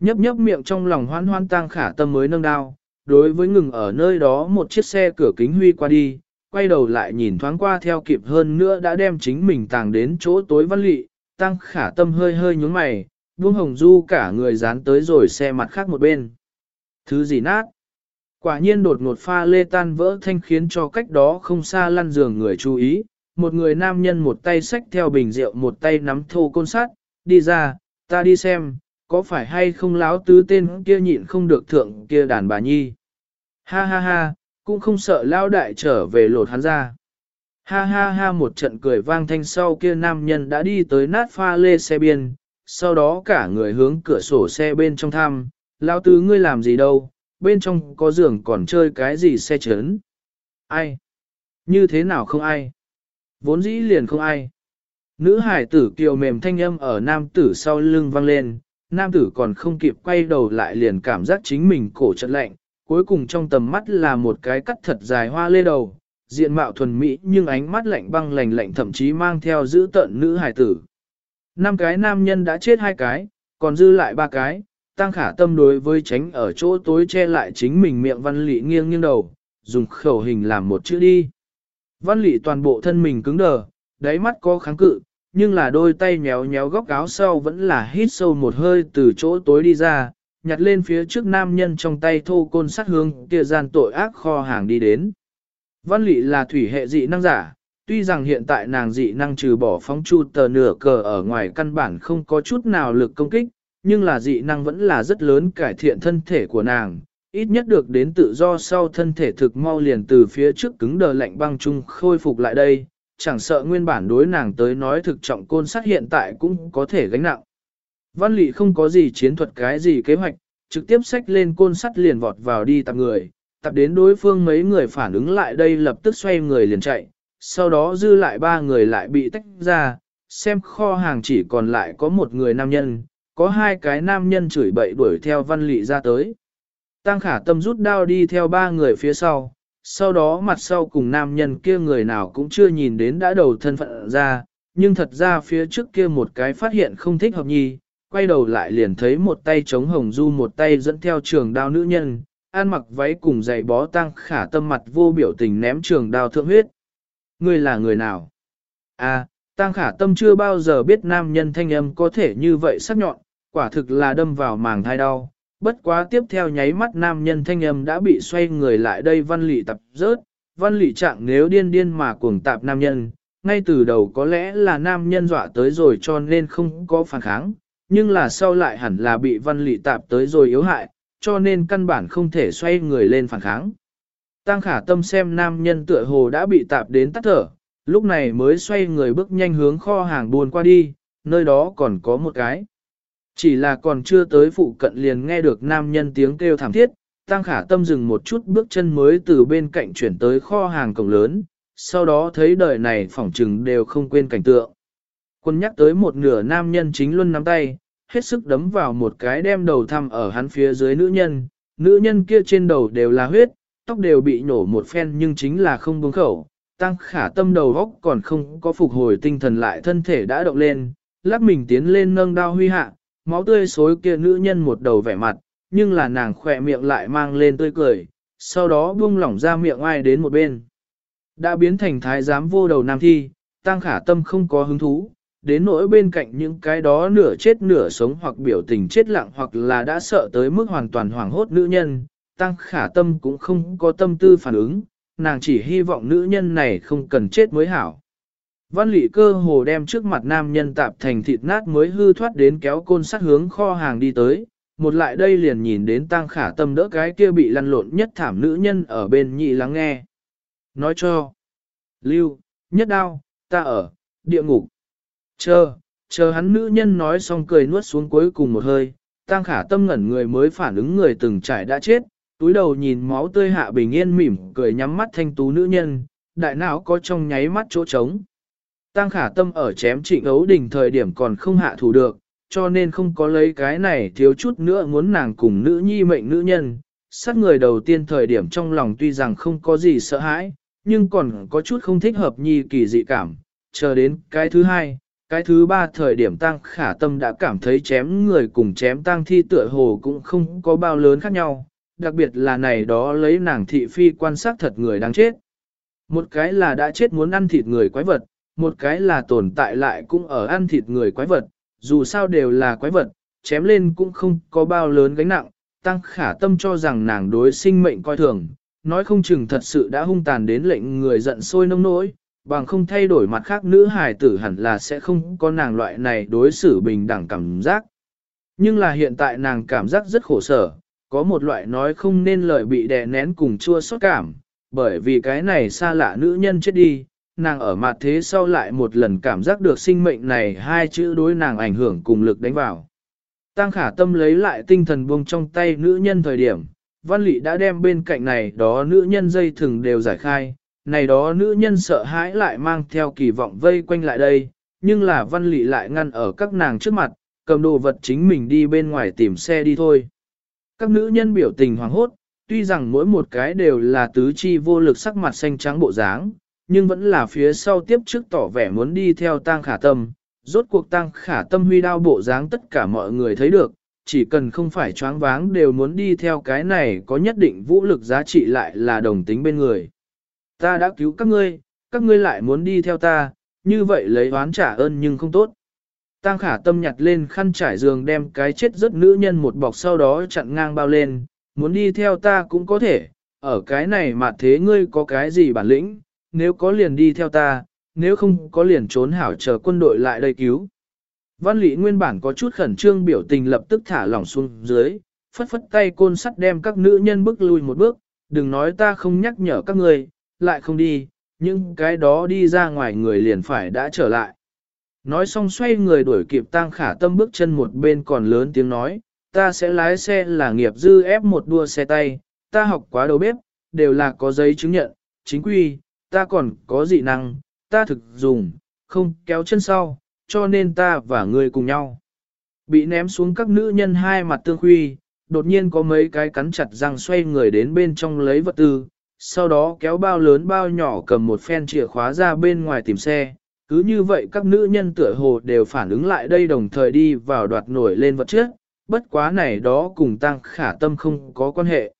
Nhấp nhấp miệng trong lòng hoan hoan tăng khả tâm mới nâng đao, đối với ngừng ở nơi đó một chiếc xe cửa kính huy qua đi, quay đầu lại nhìn thoáng qua theo kịp hơn nữa đã đem chính mình tàng đến chỗ tối văn lị, tăng khả tâm hơi hơi nhúng mày, buông hồng du cả người dán tới rồi xe mặt khác một bên. Thứ gì nát? Quả nhiên đột ngột pha lê tan vỡ thanh khiến cho cách đó không xa lăn giường người chú ý, một người nam nhân một tay xách theo bình rượu một tay nắm thô côn sắt, đi ra, ta đi xem, có phải hay không láo tứ tên kia nhịn không được thượng kia đàn bà nhi. Ha ha ha, cũng không sợ lao đại trở về lột hắn ra. Ha ha ha một trận cười vang thanh sau kia nam nhân đã đi tới nát pha lê xe biên, sau đó cả người hướng cửa sổ xe bên trong thăm, lao tứ ngươi làm gì đâu, bên trong có giường còn chơi cái gì xe chấn. Ai? Như thế nào không ai? Vốn dĩ liền không ai. Nữ hải tử kiều mềm thanh âm ở nam tử sau lưng vang lên, nam tử còn không kịp quay đầu lại liền cảm giác chính mình cổ trận lạnh, cuối cùng trong tầm mắt là một cái cắt thật dài hoa lê đầu, diện mạo thuần mỹ nhưng ánh mắt lạnh băng lạnh lạnh thậm chí mang theo giữ tận nữ hải tử. Năm cái nam nhân đã chết hai cái, còn dư lại ba cái, tăng khả tâm đối với tránh ở chỗ tối che lại chính mình miệng văn lị nghiêng nghiêng đầu, dùng khẩu hình làm một chữ đi. Văn lị toàn bộ thân mình cứng đờ, đáy mắt có kháng cự, nhưng là đôi tay nhéo nhéo góc áo sau vẫn là hít sâu một hơi từ chỗ tối đi ra, nhặt lên phía trước nam nhân trong tay thô côn sát hương kia gian tội ác kho hàng đi đến. Văn lị là thủy hệ dị năng giả, tuy rằng hiện tại nàng dị năng trừ bỏ phóng chu tờ nửa cờ ở ngoài căn bản không có chút nào lực công kích, nhưng là dị năng vẫn là rất lớn cải thiện thân thể của nàng, ít nhất được đến tự do sau thân thể thực mau liền từ phía trước cứng đờ lạnh băng chung khôi phục lại đây, chẳng sợ nguyên bản đối nàng tới nói thực trọng côn sát hiện tại cũng có thể gánh nặng. Văn lị không có gì chiến thuật cái gì kế hoạch, trực tiếp xách lên côn sắt liền vọt vào đi tập người, tập đến đối phương mấy người phản ứng lại đây lập tức xoay người liền chạy, sau đó dư lại ba người lại bị tách ra, xem kho hàng chỉ còn lại có một người nam nhân, có hai cái nam nhân chửi bậy đuổi theo văn lị ra tới. Tăng khả tâm rút đao đi theo ba người phía sau, sau đó mặt sau cùng nam nhân kia người nào cũng chưa nhìn đến đã đầu thân phận ra, nhưng thật ra phía trước kia một cái phát hiện không thích hợp nhi, quay đầu lại liền thấy một tay chống hồng du một tay dẫn theo trường đao nữ nhân, an mặc váy cùng giày bó tăng khả tâm mặt vô biểu tình ném trường đao thượng huyết. Ngươi là người nào? À, tăng khả tâm chưa bao giờ biết nam nhân thanh âm có thể như vậy sắc nhọn, quả thực là đâm vào màng thai đau. Bất quá tiếp theo nháy mắt nam nhân thanh âm đã bị xoay người lại đây văn lị tập rớt, văn lị trạng nếu điên điên mà cuồng tạp nam nhân, ngay từ đầu có lẽ là nam nhân dọa tới rồi cho nên không có phản kháng, nhưng là sau lại hẳn là bị văn lị tạp tới rồi yếu hại, cho nên căn bản không thể xoay người lên phản kháng. Tăng khả tâm xem nam nhân tựa hồ đã bị tạp đến tắt thở, lúc này mới xoay người bước nhanh hướng kho hàng buồn qua đi, nơi đó còn có một cái. Chỉ là còn chưa tới phụ cận liền nghe được nam nhân tiếng kêu thảm thiết, tăng khả tâm dừng một chút bước chân mới từ bên cạnh chuyển tới kho hàng cổng lớn, sau đó thấy đời này phỏng trừng đều không quên cảnh tượng. Quân nhắc tới một nửa nam nhân chính luôn nắm tay, hết sức đấm vào một cái đem đầu thăm ở hắn phía dưới nữ nhân, nữ nhân kia trên đầu đều là huyết, tóc đều bị nổ một phen nhưng chính là không buông khẩu, tăng khả tâm đầu góc còn không có phục hồi tinh thần lại thân thể đã động lên, lắc mình tiến lên nâng đao huy hạ, máu tươi xối kia nữ nhân một đầu vẻ mặt, nhưng là nàng khỏe miệng lại mang lên tươi cười, sau đó buông lỏng ra miệng ai đến một bên. Đã biến thành thái giám vô đầu nam thi, tăng khả tâm không có hứng thú, đến nỗi bên cạnh những cái đó nửa chết nửa sống hoặc biểu tình chết lặng hoặc là đã sợ tới mức hoàn toàn hoảng hốt nữ nhân, tăng khả tâm cũng không có tâm tư phản ứng, nàng chỉ hy vọng nữ nhân này không cần chết mới hảo. Văn lị cơ hồ đem trước mặt nam nhân tạp thành thịt nát mới hư thoát đến kéo côn sắt hướng kho hàng đi tới, một lại đây liền nhìn đến tăng khả tâm đỡ cái kia bị lăn lộn nhất thảm nữ nhân ở bên nhị lắng nghe. Nói cho, lưu, nhất đao, ta ở, địa ngục. Chờ, chờ hắn nữ nhân nói xong cười nuốt xuống cuối cùng một hơi, tăng khả tâm ngẩn người mới phản ứng người từng trải đã chết, túi đầu nhìn máu tươi hạ bình yên mỉm cười nhắm mắt thanh tú nữ nhân, đại não có trong nháy mắt chỗ trống. Tăng khả tâm ở chém trịnh ấu đình thời điểm còn không hạ thủ được, cho nên không có lấy cái này thiếu chút nữa muốn nàng cùng nữ nhi mệnh nữ nhân. Sát người đầu tiên thời điểm trong lòng tuy rằng không có gì sợ hãi, nhưng còn có chút không thích hợp nhi kỳ dị cảm. Chờ đến cái thứ hai, cái thứ ba thời điểm tăng khả tâm đã cảm thấy chém người cùng chém tăng thi tựa hồ cũng không có bao lớn khác nhau, đặc biệt là này đó lấy nàng thị phi quan sát thật người đang chết. Một cái là đã chết muốn ăn thịt người quái vật, một cái là tồn tại lại cũng ở ăn thịt người quái vật, dù sao đều là quái vật, chém lên cũng không có bao lớn gánh nặng, tăng khả tâm cho rằng nàng đối sinh mệnh coi thường, nói không chừng thật sự đã hung tàn đến lệnh người giận sôi nông nỗi, bằng không thay đổi mặt khác nữ hài tử hẳn là sẽ không có nàng loại này đối xử bình đẳng cảm giác. Nhưng là hiện tại nàng cảm giác rất khổ sở, có một loại nói không nên lời bị đè nén cùng chua xót cảm, bởi vì cái này xa lạ nữ nhân chết đi, nàng ở mặt thế sau lại một lần cảm giác được sinh mệnh này hai chữ đối nàng ảnh hưởng cùng lực đánh vào. Tăng khả tâm lấy lại tinh thần buông trong tay nữ nhân thời điểm, văn lị đã đem bên cạnh này đó nữ nhân dây thừng đều giải khai, này đó nữ nhân sợ hãi lại mang theo kỳ vọng vây quanh lại đây, nhưng là văn lị lại ngăn ở các nàng trước mặt, cầm đồ vật chính mình đi bên ngoài tìm xe đi thôi. Các nữ nhân biểu tình hoàng hốt, tuy rằng mỗi một cái đều là tứ chi vô lực sắc mặt xanh trắng bộ dáng, nhưng vẫn là phía sau tiếp trước tỏ vẻ muốn đi theo tang khả tâm. Rốt cuộc tang khả tâm huy đao bộ dáng tất cả mọi người thấy được, chỉ cần không phải choáng váng đều muốn đi theo cái này có nhất định vũ lực giá trị lại là đồng tính bên người. Ta đã cứu các ngươi, các ngươi lại muốn đi theo ta, như vậy lấy oán trả ơn nhưng không tốt. Tang khả tâm nhặt lên khăn trải giường đem cái chết rất nữ nhân một bọc sau đó chặn ngang bao lên, muốn đi theo ta cũng có thể, ở cái này mà thế ngươi có cái gì bản lĩnh, nếu có liền đi theo ta, nếu không có liền trốn hảo chờ quân đội lại đây cứu. Văn Lị nguyên bản có chút khẩn trương biểu tình lập tức thả lỏng xuống dưới, phất phất tay côn sắt đem các nữ nhân bước lui một bước, đừng nói ta không nhắc nhở các người, lại không đi, nhưng cái đó đi ra ngoài người liền phải đã trở lại. Nói xong xoay người đuổi kịp tang khả tâm bước chân một bên còn lớn tiếng nói, ta sẽ lái xe là nghiệp dư ép một đua xe tay, ta học quá đầu bếp, đều là có giấy chứng nhận, chính quy, ta còn có dị năng, ta thực dùng, không kéo chân sau, cho nên ta và ngươi cùng nhau. Bị ném xuống các nữ nhân hai mặt tương khuy, đột nhiên có mấy cái cắn chặt răng xoay người đến bên trong lấy vật tư, sau đó kéo bao lớn bao nhỏ cầm một phen chìa khóa ra bên ngoài tìm xe, cứ như vậy các nữ nhân tựa hồ đều phản ứng lại đây đồng thời đi vào đoạt nổi lên vật chất, bất quá này đó cùng tăng khả tâm không có quan hệ.